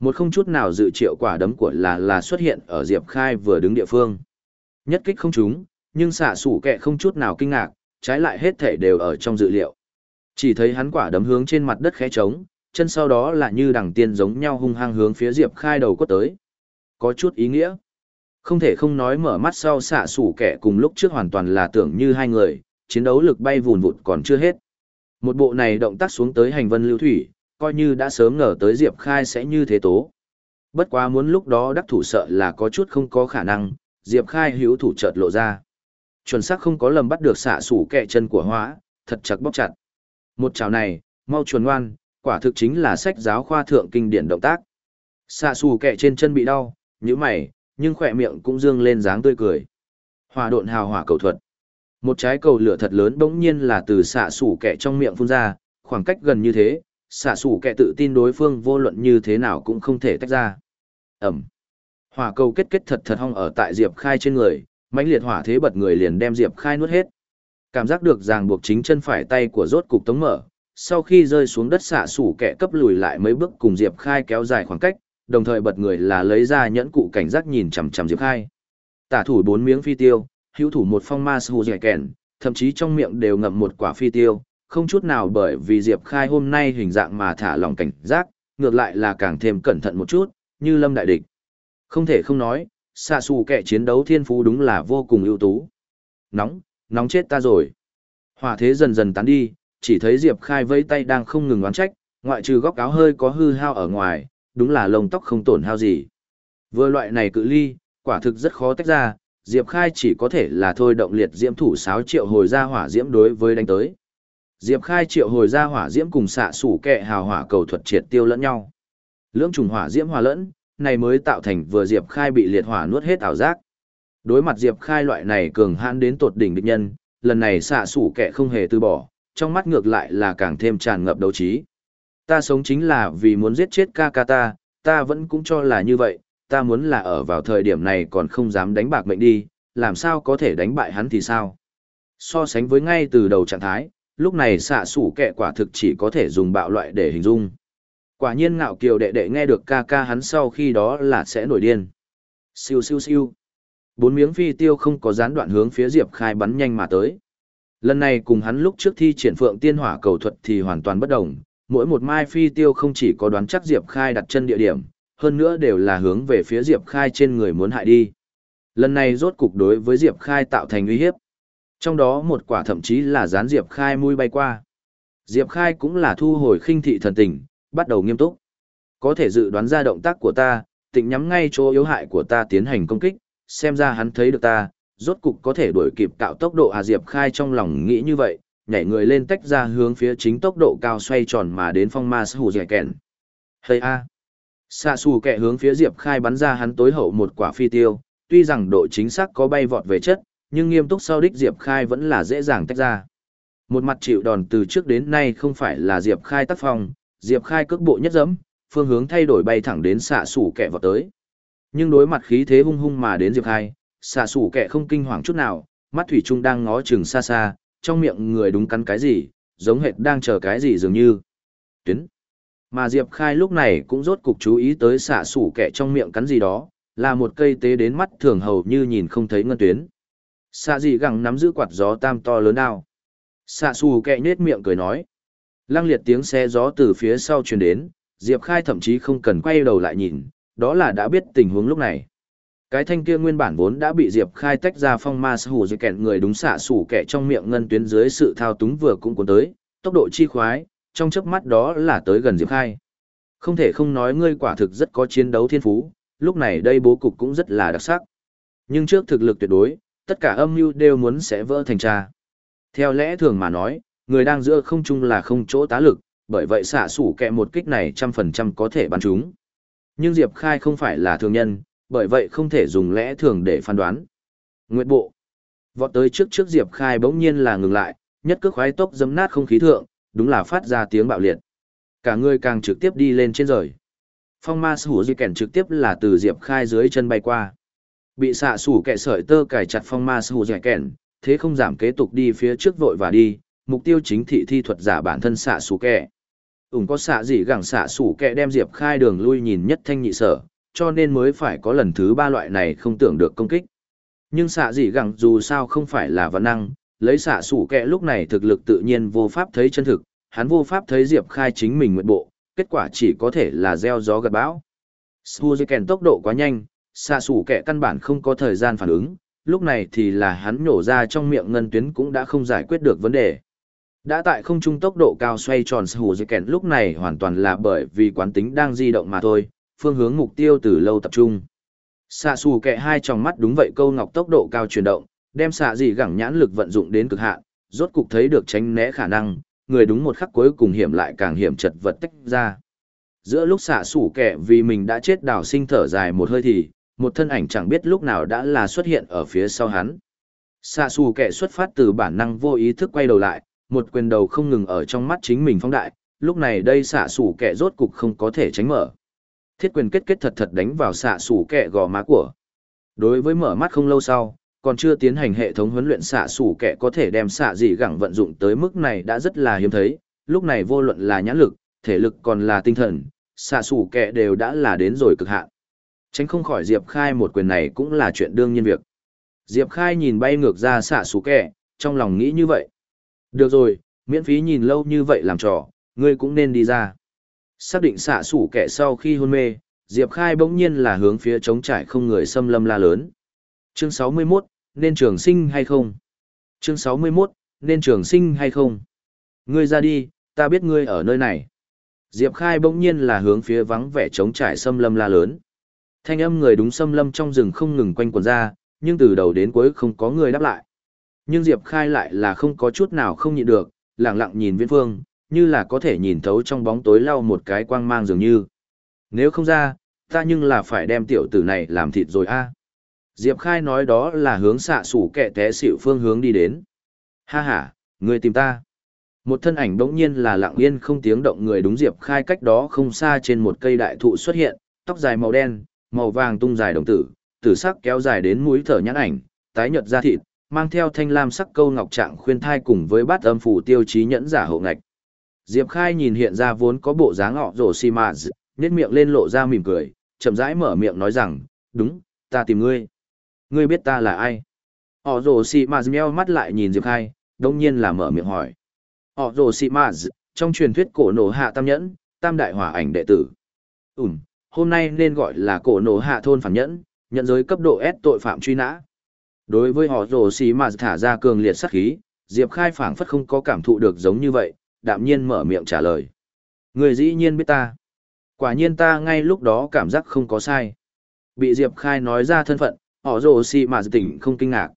[SPEAKER 1] Một không chút nào dự triệu quả đấm của là là xuất hiện ở Diệp Khai vừa đứng địa phương. Nhất kích không trúng, nhưng xạ sủ kẻ không chút nào kinh ngạc, trái lại hết thể đều ở trong dự liệu. Chỉ thấy hắn quả đấm hướng trên mặt đất khẽ trống, chân sau đó là như đằng tiên giống nhau hung hăng hướng phía Diệp Khai đầu quất tới. Có chút ý nghĩa. Không thể không nói mở mắt sau xạ sủ kẻ cùng lúc trước hoàn toàn là tưởng như hai người, chiến đấu lực bay vùn vụt còn chưa hết. Một bộ này động tác xuống tới hành vân lưu thủy, coi như đã sớm ngờ tới Diệp Khai sẽ như thế tố. Bất quá muốn lúc đó đắc thủ sợ là có chút không có khả năng, Diệp Khai hữu thủ chợt lộ ra. Chuẩn xác không có lầm bắt được xạ sủ kẹ chân của hóa, thật chặt bóc chặt. Một chảo này, mau chuẩn ngoan, quả thực chính là sách giáo khoa thượng kinh điển động tác. Xạ sủ kẹ trên chân bị đau, như mày, nhưng khỏe miệng cũng dương lên dáng tươi cười. Hòa độn hào hỏa cầu thuật. Một trái cầu lửa thật lớn bỗng nhiên là từ xạ sủ kẹ trong miệng phun ra, khoảng cách gần như thế, xạ sủ kẹ tự tin đối phương vô luận như thế nào cũng không thể tách ra. Ẩm. Hỏa cầu kết kết thật thật hong ở tại Diệp Khai trên người, mãnh liệt hỏa thế bật người liền đem Diệp Khai nuốt hết. Cảm giác được ràng buộc chính chân phải tay của rốt cục tống mở, sau khi rơi xuống đất xạ sủ kẻ cấp lùi lại mấy bước cùng Diệp Khai kéo dài khoảng cách, đồng thời bật người là lấy ra nhẫn cụ cảnh giác nhìn chằm chằm Diệp Khai. Tả thủ bốn miếng phi tiêu, hữu thủ một phong ma sù dẻ kèn, thậm chí trong miệng đều ngậm một quả phi tiêu, không chút nào bởi vì Diệp Khai hôm nay hình dạng mà thả lòng cảnh giác, ngược lại là càng thêm cẩn thận một chút, như lâm đại địch. Không thể không nói, xạ xù kẻ chiến đấu thiên phú đúng là vô cùng ưu tú. Nóng, nóng chết ta rồi. Hỏa thế dần dần tán đi, chỉ thấy Diệp Khai vẫy tay đang không ngừng oán trách, ngoại trừ góc áo hơi có hư hao ở ngoài, đúng là lông tóc không tổn hao gì. Vừa loại này cự ly, quả thực rất khó tách ra, Diệp Khai chỉ có thể là thôi động liệt diễm thủ sáu triệu hồi ra hỏa diễm đối với đánh tới. Diệp Khai triệu hồi ra hỏa diễm cùng xạ sủ kẹ hào hỏa cầu thuật triệt tiêu lẫn nhau. Lưỡng trùng hỏa diễm hòa lẫn, này mới tạo thành vừa Diệp Khai bị liệt hỏa nuốt hết ảo giác. Đối mặt Diệp Khai loại này cường hãn đến tột đỉnh địch nhân, lần này xạ sủ kẻ không hề từ bỏ, trong mắt ngược lại là càng thêm tràn ngập đấu trí. Ta sống chính là vì muốn giết chết Kakata, ta, ta vẫn cũng cho là như vậy, ta muốn là ở vào thời điểm này còn không dám đánh bạc mệnh đi, làm sao có thể đánh bại hắn thì sao? So sánh với ngay từ đầu trạng thái, lúc này xạ sủ kẻ quả thực chỉ có thể dùng bạo loại để hình dung. Quả nhiên ngạo kiều đệ đệ nghe được ca ca hắn sau khi đó là sẽ nổi điên. Siêu siêu siêu. Bốn miếng phi tiêu không có gián đoạn hướng phía Diệp Khai bắn nhanh mà tới. Lần này cùng hắn lúc trước thi triển phượng tiên hỏa cầu thuật thì hoàn toàn bất đồng, mỗi một mai phi tiêu không chỉ có đoán chắc Diệp Khai đặt chân địa điểm, hơn nữa đều là hướng về phía Diệp Khai trên người muốn hại đi. Lần này rốt cục đối với Diệp Khai tạo thành uy hiếp. Trong đó một quả thậm chí là dán Diệp Khai mũi bay qua. Diệp Khai cũng là thu hồi khinh thị thần tình, bắt đầu nghiêm túc. Có thể dự đoán ra động tác của ta, tịnh nhắm ngay chỗ yếu hại của ta tiến hành công kích, xem ra hắn thấy được ta, rốt cục có thể đuổi kịp cạo tốc độ à Diệp Khai trong lòng nghĩ như vậy, nhảy người lên tách ra hướng phía chính tốc độ cao xoay tròn mà đến phong ma hù dẻ kèn. Hây a! Xạ xù kẹ hướng phía Diệp Khai bắn ra hắn tối hậu một quả phi tiêu, tuy rằng độ chính xác có bay vọt về chất, nhưng nghiêm túc sau đích Diệp Khai vẫn là dễ dàng tách ra. Một mặt chịu đòn từ trước đến nay không phải là Diệp Khai tác phong, Diệp Khai cước bộ nhất dẫm, phương hướng thay đổi bay thẳng đến xạ sủ kẹ vọt tới. Nhưng đối mặt khí thế hung hung mà đến Diệp Khai, xạ sủ kẹ không kinh hoàng chút nào, mắt thủy trung đang ngó chừng xa xa, trong miệng người đúng cắn cái gì, giống hệt đang chờ cái gì dường như. Tuyến. Mà Diệp Khai lúc này cũng rốt cục chú ý tới xạ sủ kẹ trong miệng cắn gì đó, là một cây tế đến mắt thường hầu như nhìn không thấy ngân tuyến. Xạ gì gẳng nắm giữ quạt gió tam to lớn ao. Xạ sủ kẹ nhết miệng cười nói. Lăng liệt tiếng xe gió từ phía sau truyền đến, Diệp Khai thậm chí không cần quay đầu lại nhìn, đó là đã biết tình huống lúc này. Cái thanh kia nguyên bản vốn đã bị Diệp Khai tách ra phong ma hủ dưới kẹn người đúng xạ sủ kẻ trong miệng ngân tuyến dưới sự thao túng vừa cũng cuốn tới, tốc độ chi khoái, trong chớp mắt đó là tới gần Diệp Khai. Không thể không nói ngươi quả thực rất có chiến đấu thiên phú, lúc này đây bố cục cũng rất là đặc sắc. Nhưng trước thực lực tuyệt đối, tất cả âm mưu đều muốn sẽ vỡ thành trà. Theo lẽ thường mà nói, người đang giữa không trung là không chỗ tá lực, bởi vậy xạ sủ kẹ một kích này trăm phần trăm có thể bắn trúng. Nhưng Diệp Khai không phải là thường nhân, bởi vậy không thể dùng lẽ thường để phán đoán. Nguyệt bộ. Vọt tới trước trước Diệp Khai bỗng nhiên là ngừng lại, nhất cước khoái tốc dấm nát không khí thượng, đúng là phát ra tiếng bạo liệt. Cả người càng trực tiếp đi lên trên rời. Phong ma sủ di kèn trực tiếp là từ Diệp Khai dưới chân bay qua. Bị xạ sủ kẹ sợi tơ cài chặt phong ma sủ di kèn, thế không giảm kế tục đi phía trước vội và đi, mục tiêu chính thị thi thuật giả bản thân xạ xù kẹ. Ủng có xạ gì gẳng xạ xù kẹ đem Diệp Khai đường lui nhìn nhất thanh nhị sở, cho nên mới phải có lần thứ ba loại này không tưởng được công kích. Nhưng xạ gì gẳng dù sao không phải là văn năng, lấy xạ xù kẹ lúc này thực lực tự nhiên vô pháp thấy chân thực, hắn vô pháp thấy Diệp Khai chính mình nguyện bộ, kết quả chỉ có thể là gieo gió gặt bão. Suzuken tốc độ quá nhanh, xạ xù kẹ căn bản không có thời gian phản ứng, lúc này thì là hắn nhổ ra trong miệng ngân tuyến cũng đã không giải quyết được vấn đề. Đã tại không trung tốc độ cao xoay tròn Suzuken lúc này hoàn toàn là bởi vì quán tính đang di động mà thôi, phương hướng mục tiêu từ lâu tập trung. Xạ xù kẹ hai tròng mắt đúng vậy câu ngọc tốc độ cao chuyển động, đem xạ gì gẳng nhãn lực vận dụng đến cực hạn, rốt cục thấy được tránh né khả năng, người đúng một khắc cuối cùng hiểm lại càng hiểm chật vật tách ra. Giữa lúc xạ xủ kẹ vì mình đã chết đào sinh thở dài một hơi thì, một thân ảnh chẳng biết lúc nào đã là xuất hiện ở phía sau hắn. Xạ xù kẹ xuất phát từ bản năng vô ý thức quay đầu lại, một quyền đầu không ngừng ở trong mắt chính mình phóng đại, lúc này đây xạ sủ kẹ rốt cục không có thể tránh mở. Thiết quyền kết kết thật thật đánh vào xạ sủ kẹ gò má của. Đối với mở mắt không lâu sau, còn chưa tiến hành hệ thống huấn luyện xạ sủ kẻ có thể đem xạ gì gẳng vận dụng tới mức này đã rất là hiếm thấy lúc này vô luận là nhãn lực thể lực còn là tinh thần xạ sủ kẻ đều đã là đến rồi cực hạn tránh không khỏi diệp khai một quyền này cũng là chuyện đương nhiên việc diệp khai nhìn bay ngược ra xạ sủ kẻ trong lòng nghĩ như vậy được rồi miễn phí nhìn lâu như vậy làm trò ngươi cũng nên đi ra xác định xạ sủ kẻ sau khi hôn mê diệp khai bỗng nhiên là hướng phía trống trải không người xâm lâm la lớn Chương 61, nên trường sinh hay không? Chương 61, nên trường sinh hay không? Ngươi ra đi, ta biết ngươi ở nơi này. Diệp Khai bỗng nhiên là hướng phía vắng vẻ trống trải xâm lâm la lớn. Thanh âm người đúng xâm lâm trong rừng không ngừng quanh quần ra, nhưng từ đầu đến cuối không có người đáp lại. Nhưng Diệp Khai lại là không có chút nào không nhịn được, lặng lặng nhìn viễn phương, như là có thể nhìn thấu trong bóng tối lau một cái quang mang dường như. Nếu không ra, ta nhưng là phải đem tiểu tử này làm thịt rồi a. Diệp Khai nói đó là hướng xạ sủ kẻ té xỉu phương hướng đi đến. Ha ha, người tìm ta. Một thân ảnh đống nhiên là lặng yên không tiếng động người đúng Diệp Khai cách đó không xa trên một cây đại thụ xuất hiện, tóc dài màu đen, màu vàng tung dài đồng tử, tử sắc kéo dài đến mũi thở nhãn ảnh, tái nhợt da thịt, mang theo thanh lam sắc câu ngọc trạng khuyên thai cùng với bát âm phủ tiêu chí nhẫn giả hậu ngạch. Diệp Khai nhìn hiện ra vốn có bộ dáng ngọ rổ xì mà nét miệng lên lộ ra mỉm cười, chậm rãi mở miệng nói rằng, đúng, ta tìm ngươi. Ngươi biết ta là ai? Họ rồ xì mà meo mắt lại nhìn Diệp Khai, đông nhiên là mở miệng hỏi. Họ rồ xì mà trong truyền thuyết cổ nổ hạ tam nhẫn, tam đại hỏa ảnh đệ tử. Ừm, hôm nay nên gọi là cổ nổ hạ thôn phản nhẫn, nhận giới cấp độ S tội phạm truy nã. Đối với họ rồ xì mà thả ra cường liệt sát khí, Diệp Khai phảng phất không có cảm thụ được giống như vậy, đạm nhiên mở miệng trả lời. Người dĩ nhiên biết ta. Quả nhiên ta ngay lúc đó cảm giác không có sai. Bị Diệp Khai nói ra thân phận, họ rồ xì mà tỉnh không kinh ngạc.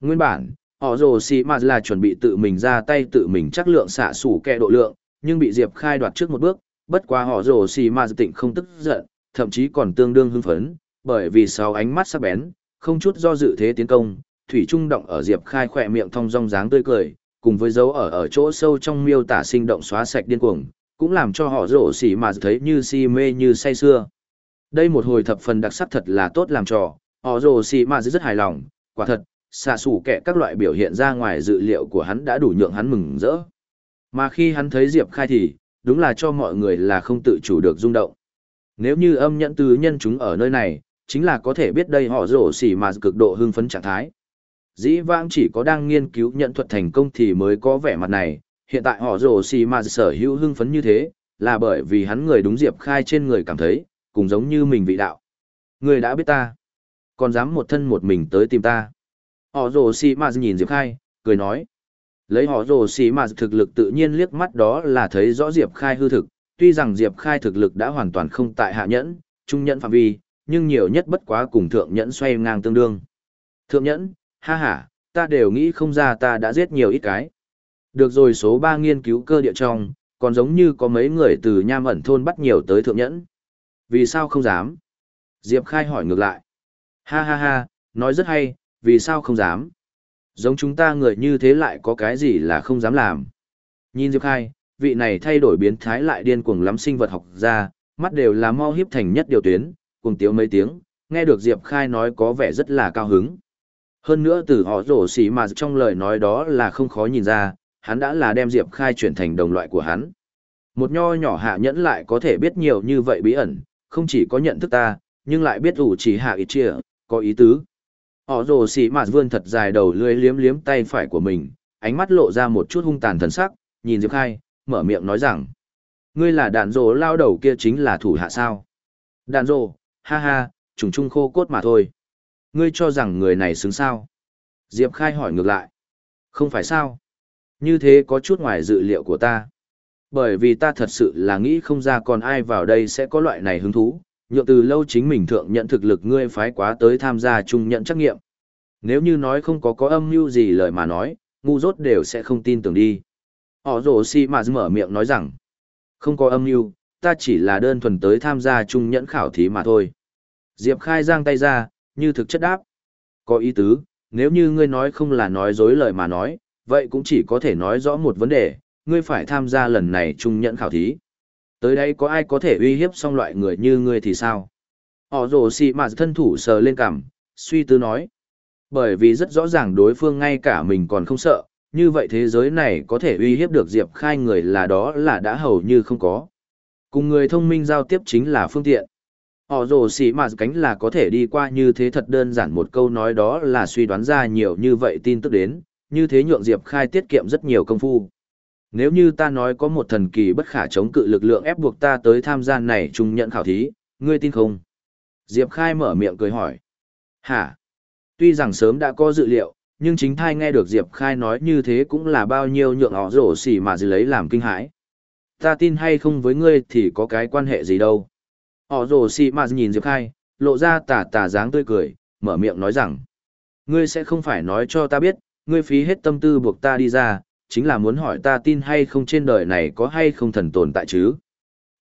[SPEAKER 1] Nguyên bản, họ rồ xì mà là chuẩn bị tự mình ra tay tự mình chắc lượng xạ sủ kẹ độ lượng, nhưng bị Diệp khai đoạt trước một bước, bất quá họ rồ xì mà tỉnh không tức giận, thậm chí còn tương đương hưng phấn, bởi vì sau ánh mắt sắc bén, không chút do dự thế tiến công, thủy trung động ở Diệp khai khỏe miệng thong dong dáng tươi cười, cùng với dấu ở ở chỗ sâu trong miêu tả sinh động xóa sạch điên cuồng, cũng làm cho họ rổ xỉ mà thấy như si mê như say xưa. Đây một hồi thập phần đặc sắc thật là tốt làm trò, họ rổ xỉ mà rất hài lòng quả thật xạ sủ kẻ các loại biểu hiện ra ngoài dự liệu của hắn đã đủ nhượng hắn mừng rỡ mà khi hắn thấy diệp khai thì đúng là cho mọi người là không tự chủ được rung động nếu như âm nhẫn tứ nhân chúng ở nơi này chính là có thể biết đây họ rồ xì mà cực độ hưng phấn trạng thái dĩ vãng chỉ có đang nghiên cứu nhận thuật thành công thì mới có vẻ mặt này hiện tại họ rồ xì mà sở hữu hưng phấn như thế là bởi vì hắn người đúng diệp khai trên người cảm thấy cùng giống như mình vị đạo người đã biết ta còn dám một thân một mình tới tìm ta. Họ rồ xì mà nhìn Diệp Khai, cười nói. Lấy họ rồ xì mà thực lực tự nhiên liếc mắt đó là thấy rõ Diệp Khai hư thực, tuy rằng Diệp Khai thực lực đã hoàn toàn không tại hạ nhẫn, trung nhẫn phạm vi, nhưng nhiều nhất bất quá cùng thượng nhẫn xoay ngang tương đương. Thượng nhẫn, ha ha, ta đều nghĩ không ra ta đã giết nhiều ít cái. Được rồi số 3 nghiên cứu cơ địa trong, còn giống như có mấy người từ nham ẩn thôn bắt nhiều tới thượng nhẫn. Vì sao không dám? Diệp Khai hỏi ngược lại. Ha ha ha, nói rất hay, vì sao không dám? Giống chúng ta người như thế lại có cái gì là không dám làm. Nhìn Diệp Khai, vị này thay đổi biến thái lại điên cuồng lắm sinh vật học ra, mắt đều là mau hiếp thành nhất điều tuyến, cùng tiếu mấy tiếng, nghe được Diệp Khai nói có vẻ rất là cao hứng. Hơn nữa từ họ rổ xỉ mà trong lời nói đó là không khó nhìn ra, hắn đã là đem Diệp Khai chuyển thành đồng loại của hắn. Một nho nhỏ hạ nhẫn lại có thể biết nhiều như vậy bí ẩn, không chỉ có nhận thức ta, nhưng lại biết ủ chỉ hạ ít chia, có ý tứ. Họ rồ xỉ mạt vươn thật dài đầu lưỡi liếm liếm tay phải của mình, ánh mắt lộ ra một chút hung tàn thần sắc, nhìn Diệp Khai, mở miệng nói rằng. Ngươi là đạn rồ lao đầu kia chính là thủ hạ sao. Đạn rồ, ha ha, trùng trung khô cốt mà thôi. Ngươi cho rằng người này xứng sao? Diệp Khai hỏi ngược lại. Không phải sao? Như thế có chút ngoài dự liệu của ta. Bởi vì ta thật sự là nghĩ không ra còn ai vào đây sẽ có loại này hứng thú, nhượng từ lâu chính mình thượng nhận thực lực ngươi phái quá tới tham gia chung nhận trắc nghiệm. Nếu như nói không có có âm mưu gì lời mà nói, ngu dốt đều sẽ không tin tưởng đi. Họ rổ si mà mở miệng nói rằng, không có âm mưu, ta chỉ là đơn thuần tới tham gia trung nhẫn khảo thí mà thôi. Diệp Khai giang tay ra, như thực chất đáp. Có ý tứ, nếu như ngươi nói không là nói dối lời mà nói, vậy cũng chỉ có thể nói rõ một vấn đề, ngươi phải tham gia lần này trung nhẫn khảo thí. Tới đây có ai có thể uy hiếp xong loại người như ngươi thì sao? Họ rồ xì mà thân thủ sờ lên cằm, suy tư nói. Bởi vì rất rõ ràng đối phương ngay cả mình còn không sợ, như vậy thế giới này có thể uy hiếp được Diệp Khai người là đó là đã hầu như không có. Cùng người thông minh giao tiếp chính là phương tiện. Họ rồ xì mà cánh là có thể đi qua như thế thật đơn giản một câu nói đó là suy đoán ra nhiều như vậy tin tức đến, như thế nhượng Diệp Khai tiết kiệm rất nhiều công phu. Nếu như ta nói có một thần kỳ bất khả chống cự lực lượng ép buộc ta tới tham gia này trung nhận khảo thí, ngươi tin không? Diệp Khai mở miệng cười hỏi. Hả? Tuy rằng sớm đã có dự liệu, nhưng chính thai nghe được Diệp Khai nói như thế cũng là bao nhiêu nhượng họ rổ xỉ mà dì lấy làm kinh hãi. Ta tin hay không với ngươi thì có cái quan hệ gì đâu. Họ rồ xỉ mà nhìn Diệp Khai, lộ ra tà tà dáng tươi cười, mở miệng nói rằng. Ngươi sẽ không phải nói cho ta biết, ngươi phí hết tâm tư buộc ta đi ra, chính là muốn hỏi ta tin hay không trên đời này có hay không thần tồn tại chứ.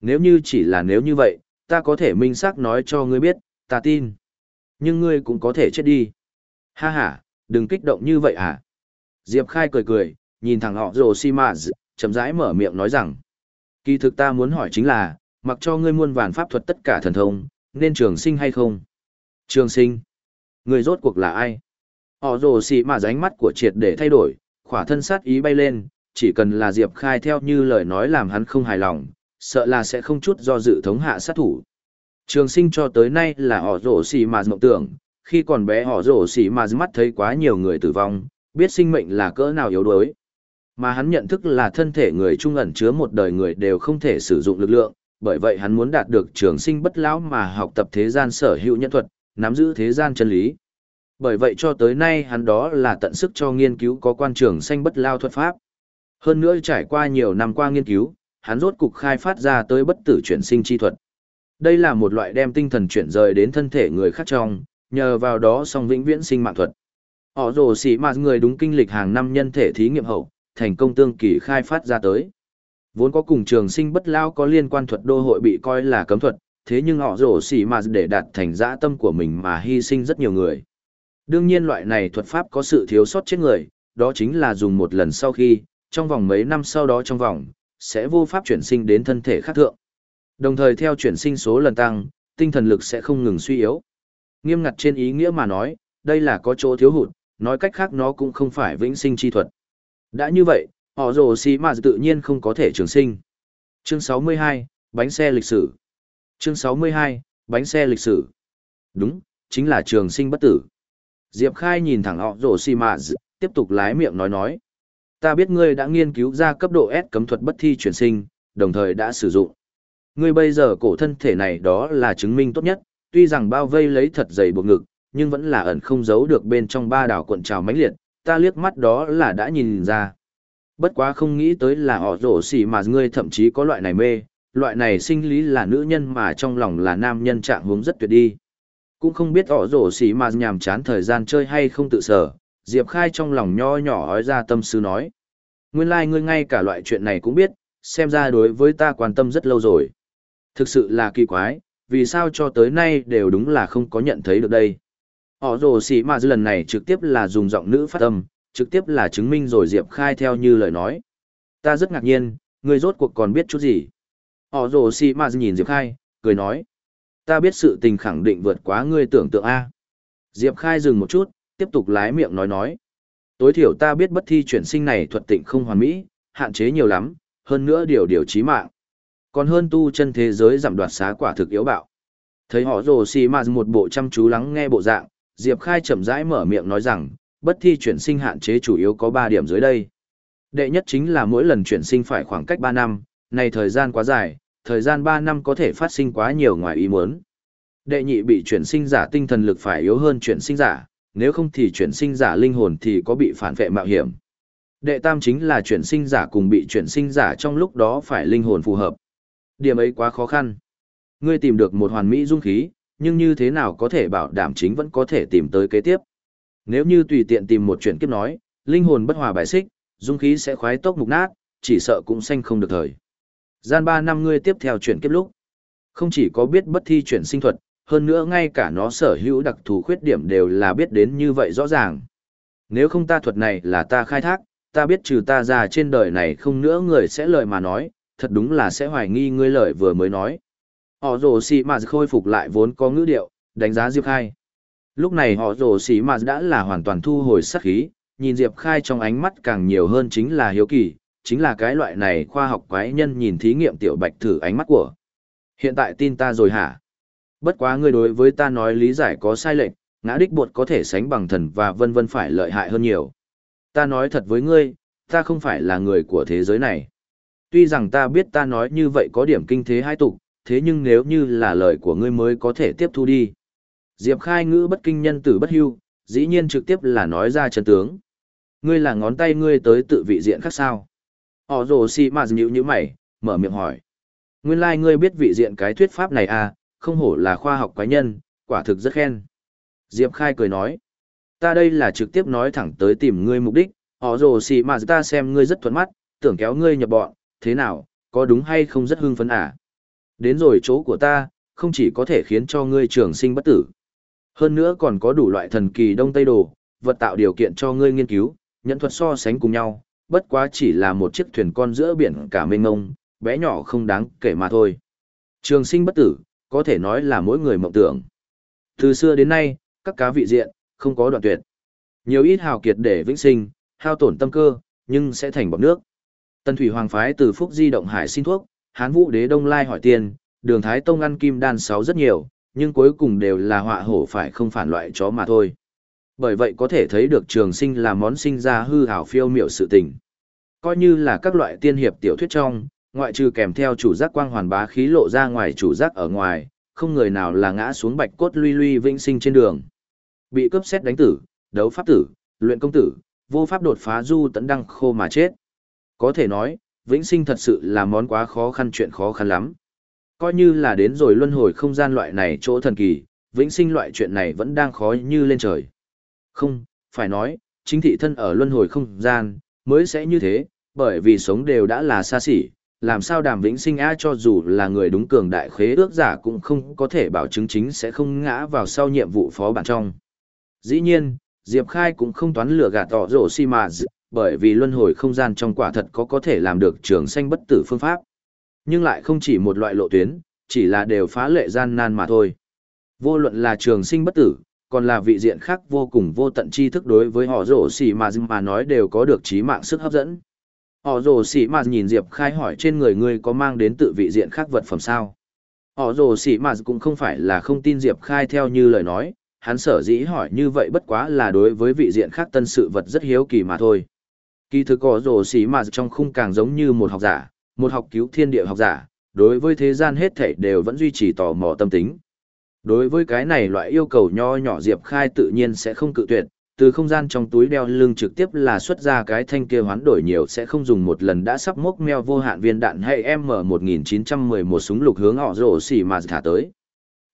[SPEAKER 1] Nếu như chỉ là nếu như vậy, ta có thể minh xác nói cho ngươi biết, ta tin. Nhưng ngươi cũng có thể chết đi. Ha ha, đừng kích động như vậy à. Diệp Khai cười cười, nhìn thẳng họ Rosimaz, chậm rãi mở miệng nói rằng. Kỳ thực ta muốn hỏi chính là, mặc cho ngươi muôn vàn pháp thuật tất cả thần thông, nên trường sinh hay không? Trường sinh. Người rốt cuộc là ai? Họ rồ xì mà ránh mắt của triệt để thay đổi, khỏa thân sát ý bay lên, chỉ cần là Diệp Khai theo như lời nói làm hắn không hài lòng, sợ là sẽ không chút do dự thống hạ sát thủ. Trường sinh cho tới nay là họ rổ xì mà mộng tưởng, khi còn bé họ rổ xì mà mắt thấy quá nhiều người tử vong, biết sinh mệnh là cỡ nào yếu đuối. Mà hắn nhận thức là thân thể người trung ẩn chứa một đời người đều không thể sử dụng lực lượng, bởi vậy hắn muốn đạt được trường sinh bất lão mà học tập thế gian sở hữu nhân thuật, nắm giữ thế gian chân lý. Bởi vậy cho tới nay hắn đó là tận sức cho nghiên cứu có quan trường sinh bất lao thuật pháp. Hơn nữa trải qua nhiều năm qua nghiên cứu, hắn rốt cục khai phát ra tới bất tử chuyển sinh chi thuật. Đây là một loại đem tinh thần chuyển rời đến thân thể người khác trong, nhờ vào đó song vĩnh viễn sinh mạng thuật. Họ rồ xỉ mà người đúng kinh lịch hàng năm nhân thể thí nghiệm hậu, thành công tương kỳ khai phát ra tới. Vốn có cùng trường sinh bất lao có liên quan thuật đô hội bị coi là cấm thuật, thế nhưng họ rổ xỉ mà để đạt thành dã tâm của mình mà hy sinh rất nhiều người. Đương nhiên loại này thuật pháp có sự thiếu sót chết người, đó chính là dùng một lần sau khi, trong vòng mấy năm sau đó trong vòng, sẽ vô pháp chuyển sinh đến thân thể khác thượng. Đồng thời theo chuyển sinh số lần tăng, tinh thần lực sẽ không ngừng suy yếu. Nghiêm ngặt trên ý nghĩa mà nói, đây là có chỗ thiếu hụt, nói cách khác nó cũng không phải vĩnh sinh chi thuật. Đã như vậy, họ rồ xì mà tự nhiên không có thể trường sinh. Chương 62, bánh xe lịch sử. Chương 62, bánh xe lịch sử. Đúng, chính là trường sinh bất tử. Diệp Khai nhìn thẳng họ rồ xì mà tiếp tục lái miệng nói nói. Ta biết ngươi đã nghiên cứu ra cấp độ S cấm thuật bất thi chuyển sinh, đồng thời đã sử dụng. Ngươi bây giờ cổ thân thể này đó là chứng minh tốt nhất, tuy rằng bao vây lấy thật dày buộc ngực, nhưng vẫn là ẩn không giấu được bên trong ba đảo cuộn trào mãnh liệt, ta liếc mắt đó là đã nhìn ra. Bất quá không nghĩ tới là họ rổ xì mà ngươi thậm chí có loại này mê, loại này sinh lý là nữ nhân mà trong lòng là nam nhân trạng hướng rất tuyệt đi. Cũng không biết họ rổ xỉ mà nhàm chán thời gian chơi hay không tự sở, Diệp Khai trong lòng nho nhỏ ói ra tâm sư nói. Nguyên lai like ngươi ngay cả loại chuyện này cũng biết, xem ra đối với ta quan tâm rất lâu rồi. Thực sự là kỳ quái, vì sao cho tới nay đều đúng là không có nhận thấy được đây. Họ rồ xỉ mà lần này trực tiếp là dùng giọng nữ phát âm, trực tiếp là chứng minh rồi Diệp Khai theo như lời nói. Ta rất ngạc nhiên, ngươi rốt cuộc còn biết chút gì. Họ rồ si mà nhìn Diệp Khai, cười nói. Ta biết sự tình khẳng định vượt quá ngươi tưởng tượng A. Diệp Khai dừng một chút, tiếp tục lái miệng nói nói. Tối thiểu ta biết bất thi chuyển sinh này thuật tịnh không hoàn mỹ, hạn chế nhiều lắm, hơn nữa điều điều chí mạng. Còn hơn tu chân thế giới giảm đoạt xá quả thực yếu bạo. Thấy họ rồ xì mà một bộ chăm chú lắng nghe bộ dạng, Diệp Khai chậm rãi mở miệng nói rằng, bất thi chuyển sinh hạn chế chủ yếu có 3 điểm dưới đây. Đệ nhất chính là mỗi lần chuyển sinh phải khoảng cách 3 năm, này thời gian quá dài, thời gian 3 năm có thể phát sinh quá nhiều ngoài ý muốn. Đệ nhị bị chuyển sinh giả tinh thần lực phải yếu hơn chuyển sinh giả, nếu không thì chuyển sinh giả linh hồn thì có bị phản vệ mạo hiểm. Đệ tam chính là chuyển sinh giả cùng bị chuyển sinh giả trong lúc đó phải linh hồn phù hợp. Điểm ấy quá khó khăn. Ngươi tìm được một hoàn mỹ dung khí, nhưng như thế nào có thể bảo đảm chính vẫn có thể tìm tới kế tiếp. Nếu như tùy tiện tìm một chuyện kiếp nói, linh hồn bất hòa bài xích, dung khí sẽ khoái tốc mục nát, chỉ sợ cũng xanh không được thời. Gian 3 năm ngươi tiếp theo chuyển kiếp lúc. Không chỉ có biết bất thi chuyển sinh thuật, hơn nữa ngay cả nó sở hữu đặc thù khuyết điểm đều là biết đến như vậy rõ ràng. Nếu không ta thuật này là ta khai thác, ta biết trừ ta ra trên đời này không nữa người sẽ lời mà nói, thật đúng là sẽ hoài nghi ngươi lời vừa mới nói. Họ rồ xì mà khôi phục lại vốn có ngữ điệu, đánh giá Diệp Khai. Lúc này họ rồ xì mà đã là hoàn toàn thu hồi sát khí, nhìn Diệp Khai trong ánh mắt càng nhiều hơn chính là hiếu kỳ, chính là cái loại này khoa học quái nhân nhìn thí nghiệm tiểu bạch thử ánh mắt của. Hiện tại tin ta rồi hả? Bất quá ngươi đối với ta nói lý giải có sai lệch, ngã đích bột có thể sánh bằng thần và vân vân phải lợi hại hơn nhiều. Ta nói thật với ngươi, ta không phải là người của thế giới này. Tuy rằng ta biết ta nói như vậy có điểm kinh thế hai tục, thế nhưng nếu như là lời của ngươi mới có thể tiếp thu đi. Diệp khai ngữ bất kinh nhân tử bất hưu, dĩ nhiên trực tiếp là nói ra chân tướng. Ngươi là ngón tay ngươi tới tự vị diện khác sao? Họ rồ si mà nhữ như mày, mở miệng hỏi. Nguyên lai like ngươi biết vị diện cái thuyết pháp này à, không hổ là khoa học quái nhân, quả thực rất khen. Diệp khai cười nói. Ta đây là trực tiếp nói thẳng tới tìm ngươi mục đích, họ rồ si mà ta xem ngươi rất thuận mắt, tưởng kéo ngươi nhập bọn, thế nào, có đúng hay không rất hưng phấn à? Đến rồi chỗ của ta, không chỉ có thể khiến cho ngươi trường sinh bất tử. Hơn nữa còn có đủ loại thần kỳ đông tây đồ, vật tạo điều kiện cho ngươi nghiên cứu, nhận thuật so sánh cùng nhau, bất quá chỉ là một chiếc thuyền con giữa biển cả mênh ngông, bé nhỏ không đáng kể mà thôi. Trường sinh bất tử, có thể nói là mỗi người mộng tưởng. Từ xưa đến nay, các cá vị diện, không có đoạn tuyệt. Nhiều ít hào kiệt để vĩnh sinh, hao tổn tâm cơ, nhưng sẽ thành bọt nước. Tần Thủy Hoàng phái từ Phúc Di động hải xin thuốc, Hán Vũ Đế Đông Lai hỏi tiền, Đường Thái Tông ăn kim đan sáu rất nhiều, nhưng cuối cùng đều là họa hổ phải không phản loại chó mà thôi. Bởi vậy có thể thấy được trường sinh là món sinh ra hư hảo phiêu miểu sự tình. Coi như là các loại tiên hiệp tiểu thuyết trong, ngoại trừ kèm theo chủ giác quang hoàn bá khí lộ ra ngoài chủ giác ở ngoài, không người nào là ngã xuống bạch cốt luy luy vĩnh sinh trên đường. Bị cướp xét đánh tử, đấu pháp tử, luyện công tử, vô pháp đột phá du tận đăng khô mà chết. Có thể nói, vĩnh sinh thật sự là món quá khó khăn chuyện khó khăn lắm. Coi như là đến rồi luân hồi không gian loại này chỗ thần kỳ, vĩnh sinh loại chuyện này vẫn đang khó như lên trời. Không, phải nói, chính thị thân ở luân hồi không gian, mới sẽ như thế, bởi vì sống đều đã là xa xỉ, làm sao đàm vĩnh sinh a cho dù là người đúng cường đại khế ước giả cũng không có thể bảo chứng chính sẽ không ngã vào sau nhiệm vụ phó bản trong. Dĩ nhiên, Diệp Khai cũng không toán lửa gạt tỏ rổ si mà bởi vì luân hồi không gian trong quả thật có có thể làm được trường sanh bất tử phương pháp. Nhưng lại không chỉ một loại lộ tuyến, chỉ là đều phá lệ gian nan mà thôi. Vô luận là trường sinh bất tử, còn là vị diện khác vô cùng vô tận tri thức đối với họ rổ xỉ mà mà nói đều có được trí mạng sức hấp dẫn. Họ rồ xỉ mà nhìn Diệp Khai hỏi trên người ngươi có mang đến tự vị diện khác vật phẩm sao. Họ rồ xỉ mà cũng không phải là không tin Diệp Khai theo như lời nói, hắn sở dĩ hỏi như vậy bất quá là đối với vị diện khác tân sự vật rất hiếu kỳ mà thôi. Kỳ thực có rổ xỉ mà trong khung càng giống như một học giả, một học cứu thiên địa học giả, đối với thế gian hết thảy đều vẫn duy trì tò mò tâm tính. Đối với cái này loại yêu cầu nho nhỏ Diệp Khai tự nhiên sẽ không cự tuyệt, từ không gian trong túi đeo lưng trực tiếp là xuất ra cái thanh kia hoán đổi nhiều sẽ không dùng một lần đã sắp mốc meo vô hạn viên đạn hay M1911 súng lục hướng họ rổ xỉ mà thả tới.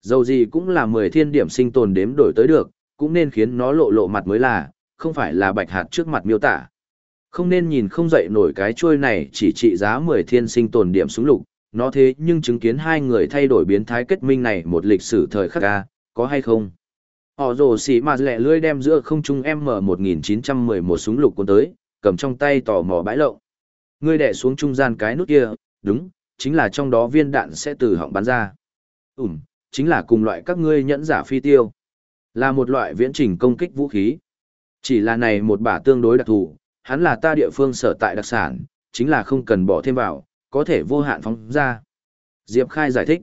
[SPEAKER 1] Dầu gì cũng là 10 thiên điểm sinh tồn đếm đổi tới được, cũng nên khiến nó lộ lộ mặt mới là, không phải là bạch hạt trước mặt miêu tả. Không nên nhìn không dậy nổi cái chuôi này chỉ trị giá 10 thiên sinh tồn điểm súng lục, nó thế nhưng chứng kiến hai người thay đổi biến thái kết minh này một lịch sử thời khắc ca, có hay không? Họ rồ xỉ mà lẹ lưỡi đem giữa không trung M1911 súng lục cuốn tới, cầm trong tay tò mò bãi lộng. Ngươi đẻ xuống trung gian cái nút kia, đúng, chính là trong đó viên đạn sẽ từ họng bắn ra. Ừm, chính là cùng loại các ngươi nhẫn giả phi tiêu. Là một loại viễn trình công kích vũ khí. Chỉ là này một bả tương đối đặc thù, hắn là ta địa phương sở tại đặc sản, chính là không cần bỏ thêm vào, có thể vô hạn phóng ra. Diệp Khai giải thích.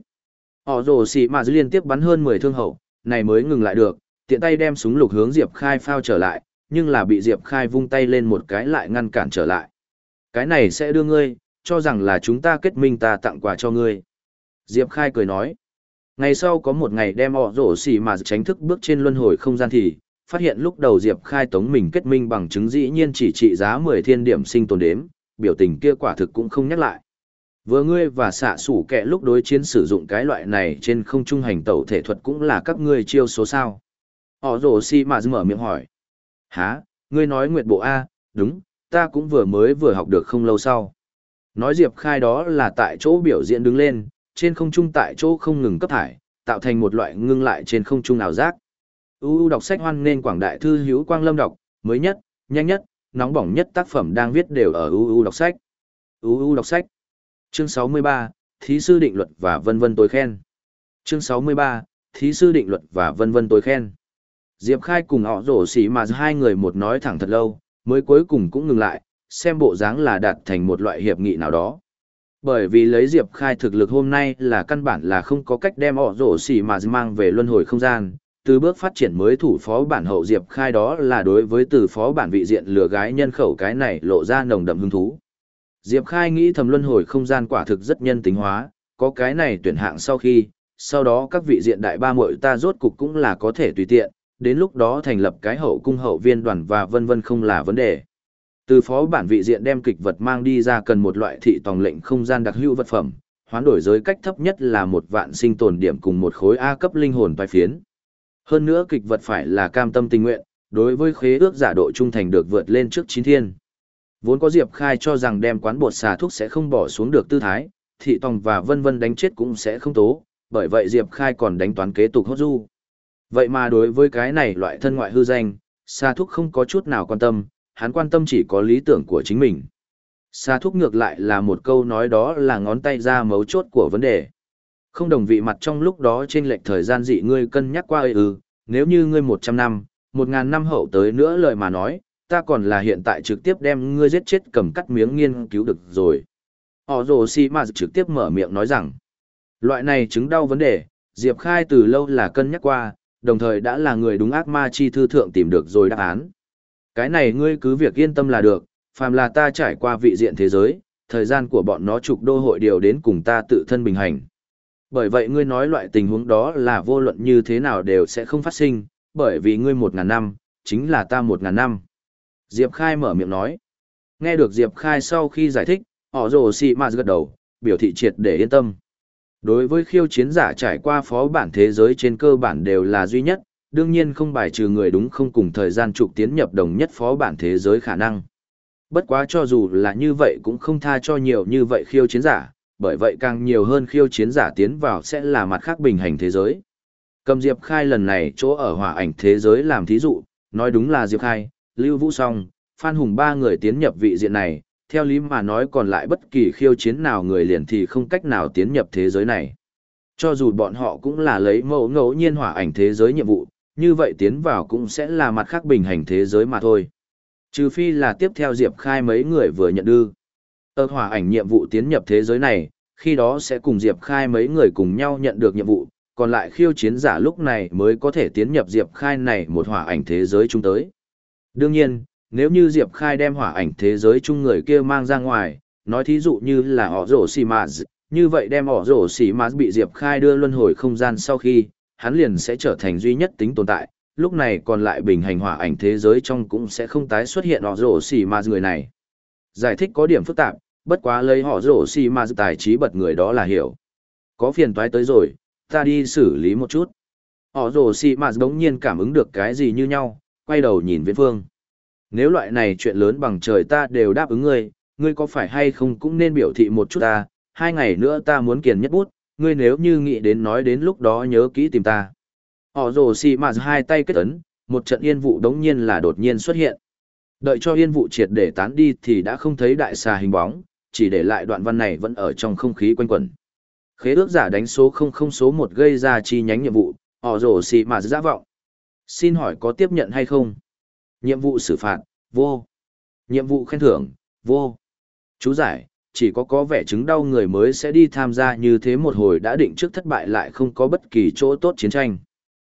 [SPEAKER 1] Họ rồ xì mà liên tiếp bắn hơn 10 thương hậu, này mới ngừng lại được, tiện tay đem súng lục hướng Diệp Khai phao trở lại, nhưng là bị Diệp Khai vung tay lên một cái lại ngăn cản trở lại. Cái này sẽ đưa ngươi, cho rằng là chúng ta kết minh ta tặng quà cho ngươi. Diệp Khai cười nói. Ngày sau có một ngày đem họ rổ xì mà tránh thức bước trên luân hồi không gian thì, phát hiện lúc đầu Diệp Khai tống mình kết minh bằng chứng dĩ nhiên chỉ trị giá 10 thiên điểm sinh tồn đếm, biểu tình kia quả thực cũng không nhắc lại. Vừa ngươi và xạ sủ kẻ lúc đối chiến sử dụng cái loại này trên không trung hành tẩu thể thuật cũng là các ngươi chiêu số sao. Họ rổ si mà mở miệng hỏi. Hả, ngươi nói nguyệt bộ A, đúng, ta cũng vừa mới vừa học được không lâu sau. Nói Diệp Khai đó là tại chỗ biểu diễn đứng lên, trên không trung tại chỗ không ngừng cấp thải, tạo thành một loại ngưng lại trên không trung ảo giác. UU đọc sách hoan nên quảng đại thư hữu quang lâm đọc, mới nhất, nhanh nhất, nóng bỏng nhất tác phẩm đang viết đều ở UU đọc sách. UU đọc sách. Chương 63, thí sư định luật và vân vân tối khen. Chương 63, thí sư định luật và vân vân tối khen. Diệp Khai cùng họ rổ xỉ mà hai người một nói thẳng thật lâu, mới cuối cùng cũng ngừng lại, xem bộ dáng là đạt thành một loại hiệp nghị nào đó. Bởi vì lấy Diệp Khai thực lực hôm nay là căn bản là không có cách đem họ rổ xỉ mà mang về luân hồi không gian, từ bước phát triển mới thủ phó bản hậu Diệp Khai đó là đối với từ phó bản vị diện lừa gái nhân khẩu cái này lộ ra nồng đậm hứng thú. Diệp Khai nghĩ thầm luân hồi không gian quả thực rất nhân tính hóa, có cái này tuyển hạng sau khi, sau đó các vị diện đại ba muội ta rốt cục cũng là có thể tùy tiện, đến lúc đó thành lập cái hậu cung hậu viên đoàn và vân vân không là vấn đề. Từ phó bản vị diện đem kịch vật mang đi ra cần một loại thị tòng lệnh không gian đặc hữu vật phẩm, hoán đổi giới cách thấp nhất là một vạn sinh tồn điểm cùng một khối A cấp linh hồn vai phiến. Hơn nữa kịch vật phải là cam tâm tình nguyện, đối với khế ước giả độ trung thành được vượt lên trước chín thiên. Vốn có Diệp Khai cho rằng đem quán bột xà thuốc sẽ không bỏ xuống được tư thái, thị tòng và vân vân đánh chết cũng sẽ không tố, bởi vậy Diệp Khai còn đánh toán kế tục hốt du. Vậy mà đối với cái này loại thân ngoại hư danh, xà thuốc không có chút nào quan tâm, hắn quan tâm chỉ có lý tưởng của chính mình. Xà thuốc ngược lại là một câu nói đó là ngón tay ra mấu chốt của vấn đề. Không đồng vị mặt trong lúc đó trên lệch thời gian dị ngươi cân nhắc qua ư, nếu như ngươi 100 năm, 1000 năm hậu tới nữa lời mà nói, ta còn là hiện tại trực tiếp đem ngươi giết chết cầm cắt miếng nghiên cứu được rồi. Họ rồ si mà trực tiếp mở miệng nói rằng, loại này chứng đau vấn đề, Diệp Khai từ lâu là cân nhắc qua, đồng thời đã là người đúng ác ma chi thư thượng tìm được rồi đáp án. Cái này ngươi cứ việc yên tâm là được, phàm là ta trải qua vị diện thế giới, thời gian của bọn nó trục đô hội điều đến cùng ta tự thân bình hành. Bởi vậy ngươi nói loại tình huống đó là vô luận như thế nào đều sẽ không phát sinh, bởi vì ngươi một ngàn năm, chính là ta một ngàn năm. Diệp Khai mở miệng nói. Nghe được Diệp Khai sau khi giải thích, họ rồ xì mà gật đầu, biểu thị triệt để yên tâm. Đối với khiêu chiến giả trải qua phó bản thế giới trên cơ bản đều là duy nhất, đương nhiên không bài trừ người đúng không cùng thời gian trục tiến nhập đồng nhất phó bản thế giới khả năng. Bất quá cho dù là như vậy cũng không tha cho nhiều như vậy khiêu chiến giả, bởi vậy càng nhiều hơn khiêu chiến giả tiến vào sẽ là mặt khác bình hành thế giới. Cầm Diệp Khai lần này chỗ ở hỏa ảnh thế giới làm thí dụ, nói đúng là Diệp Khai, Lưu Vũ Song, Phan Hùng ba người tiến nhập vị diện này, theo lý mà nói còn lại bất kỳ khiêu chiến nào người liền thì không cách nào tiến nhập thế giới này. Cho dù bọn họ cũng là lấy mẫu ngẫu nhiên hỏa ảnh thế giới nhiệm vụ, như vậy tiến vào cũng sẽ là mặt khác bình hành thế giới mà thôi. Trừ phi là tiếp theo Diệp Khai mấy người vừa nhận đưa. Ở hỏa ảnh nhiệm vụ tiến nhập thế giới này, khi đó sẽ cùng Diệp Khai mấy người cùng nhau nhận được nhiệm vụ, còn lại khiêu chiến giả lúc này mới có thể tiến nhập Diệp Khai này một hỏa ảnh thế giới chung tới. Đương nhiên, nếu như Diệp Khai đem hỏa ảnh thế giới chung người kia mang ra ngoài, nói thí dụ như là họ rổ xì mà như vậy đem họ rổ xì mà bị Diệp Khai đưa luân hồi không gian sau khi, hắn liền sẽ trở thành duy nhất tính tồn tại, lúc này còn lại bình hành hỏa ảnh thế giới trong cũng sẽ không tái xuất hiện họ rổ xì mà người này. Giải thích có điểm phức tạp, bất quá lấy họ rổ xì mà tài trí bật người đó là hiểu. Có phiền toái tới rồi, ta đi xử lý một chút. Họ rổ xì mà đống nhiên cảm ứng được cái gì như nhau, quay đầu nhìn viễn phương. Nếu loại này chuyện lớn bằng trời ta đều đáp ứng ngươi, ngươi có phải hay không cũng nên biểu thị một chút ta, hai ngày nữa ta muốn kiền nhất bút, ngươi nếu như nghĩ đến nói đến lúc đó nhớ kỹ tìm ta. Họ rồ xì mà hai tay kết ấn, một trận yên vụ đống nhiên là đột nhiên xuất hiện. Đợi cho yên vụ triệt để tán đi thì đã không thấy đại xà hình bóng, chỉ để lại đoạn văn này vẫn ở trong không khí quanh quẩn. Khế ước giả đánh số 00 số 1 gây ra chi nhánh nhiệm vụ, họ rồ xì mà giã vọng. Xin hỏi có tiếp nhận hay không? Nhiệm vụ xử phạt, vô. Nhiệm vụ khen thưởng, vô. Chú giải, chỉ có có vẻ chứng đau người mới sẽ đi tham gia như thế một hồi đã định trước thất bại lại không có bất kỳ chỗ tốt chiến tranh.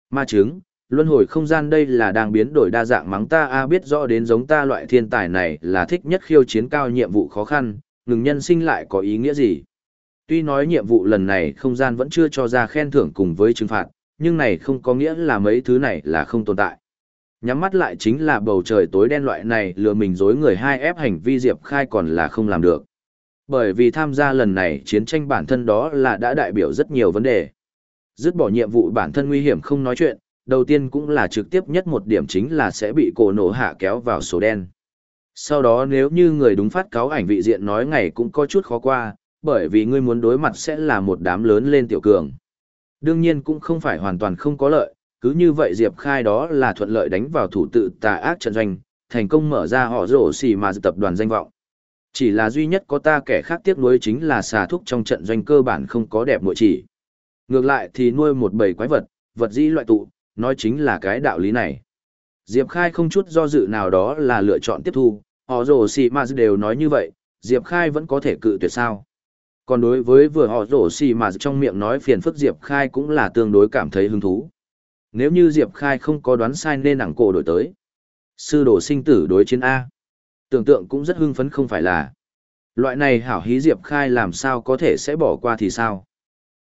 [SPEAKER 1] Ma chứng, luân hồi không gian đây là đang biến đổi đa dạng mắng ta a biết rõ đến giống ta loại thiên tài này là thích nhất khiêu chiến cao nhiệm vụ khó khăn, ngừng nhân sinh lại có ý nghĩa gì. Tuy nói nhiệm vụ lần này không gian vẫn chưa cho ra khen thưởng cùng với trừng phạt, nhưng này không có nghĩa là mấy thứ này là không tồn tại. Nhắm mắt lại chính là bầu trời tối đen loại này lừa mình dối người hai ép hành vi Diệp Khai còn là không làm được. Bởi vì tham gia lần này chiến tranh bản thân đó là đã đại biểu rất nhiều vấn đề. Dứt bỏ nhiệm vụ bản thân nguy hiểm không nói chuyện, đầu tiên cũng là trực tiếp nhất một điểm chính là sẽ bị cổ nổ hạ kéo vào số đen. Sau đó nếu như người đúng phát cáo ảnh vị diện nói ngày cũng có chút khó qua, bởi vì ngươi muốn đối mặt sẽ là một đám lớn lên tiểu cường. Đương nhiên cũng không phải hoàn toàn không có lợi, cứ như vậy Diệp Khai đó là thuận lợi đánh vào thủ tự tà ác trận doanh, thành công mở ra họ rổ xì mà tập đoàn danh vọng. Chỉ là duy nhất có ta kẻ khác tiếc nuối chính là xà thúc trong trận doanh cơ bản không có đẹp nội chỉ. Ngược lại thì nuôi một bầy quái vật, vật dĩ loại tụ, nói chính là cái đạo lý này. Diệp Khai không chút do dự nào đó là lựa chọn tiếp thu, họ rổ xì mà đều nói như vậy, Diệp Khai vẫn có thể cự tuyệt sao. Còn đối với vừa họ rổ xì mà trong miệng nói phiền phức Diệp Khai cũng là tương đối cảm thấy hứng thú. Nếu như Diệp Khai không có đoán sai nên ảng cổ đổi tới. Sư đồ sinh tử đối chiến A. Tưởng tượng cũng rất hưng phấn không phải là. Loại này hảo hí Diệp Khai làm sao có thể sẽ bỏ qua thì sao.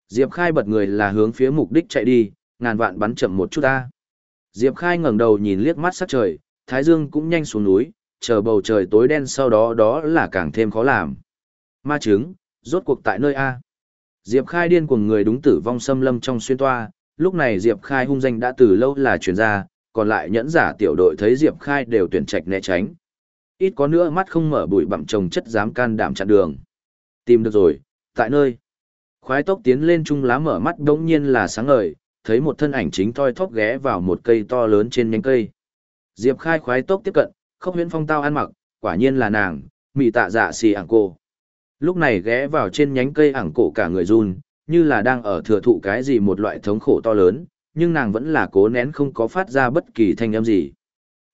[SPEAKER 1] Diệp Khai bật người là hướng phía mục đích chạy đi, ngàn vạn bắn chậm một chút A. Diệp Khai ngẩng đầu nhìn liếc mắt sát trời, Thái Dương cũng nhanh xuống núi, chờ bầu trời tối đen sau đó đó là càng thêm khó làm. Ma chứng, rốt cuộc tại nơi A. Diệp Khai điên cuồng người đúng tử vong xâm lâm trong xuyên toa, lúc này Diệp Khai hung danh đã từ lâu là truyền ra, còn lại nhẫn giả tiểu đội thấy Diệp Khai đều tuyển trạch né tránh. Ít có nữa mắt không mở bụi bặm trồng chất dám can đảm chặn đường. Tìm được rồi, tại nơi. Khoái tốc tiến lên trung lá mở mắt đống nhiên là sáng ngời, thấy một thân ảnh chính toi thóp ghé vào một cây to lớn trên nhánh cây. Diệp Khai khoái tốc tiếp cận, khốc huyễn phong tao ăn mặc, quả nhiên là nàng, mị tạ dạ xì ảng cô. Lúc này ghé vào trên nhánh cây ảng cổ cả người run, như là đang ở thừa thụ cái gì một loại thống khổ to lớn, nhưng nàng vẫn là cố nén không có phát ra bất kỳ thanh âm gì.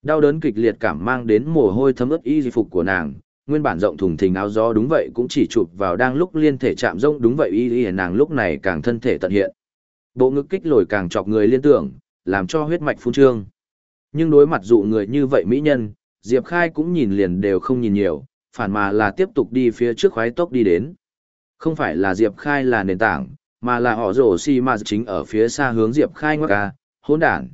[SPEAKER 1] Đau đớn kịch liệt cảm mang đến mồ hôi thấm ướt y phục của nàng, nguyên bản rộng thùng thình áo gió đúng vậy cũng chỉ chụp vào đang lúc liên thể chạm rông đúng vậy y y nàng lúc này càng thân thể tận hiện. Bộ ngực kích lồi càng chọc người liên tưởng, làm cho huyết mạch phun trương. Nhưng đối mặt dụ người như vậy mỹ nhân, Diệp Khai cũng nhìn liền đều không nhìn nhiều, phản mà là tiếp tục đi phía trước khoái tốc đi đến. Không phải là Diệp Khai là nền tảng, mà là họ rổ xi mà chính ở phía xa hướng Diệp Khai ngoắc ca, hỗn đản.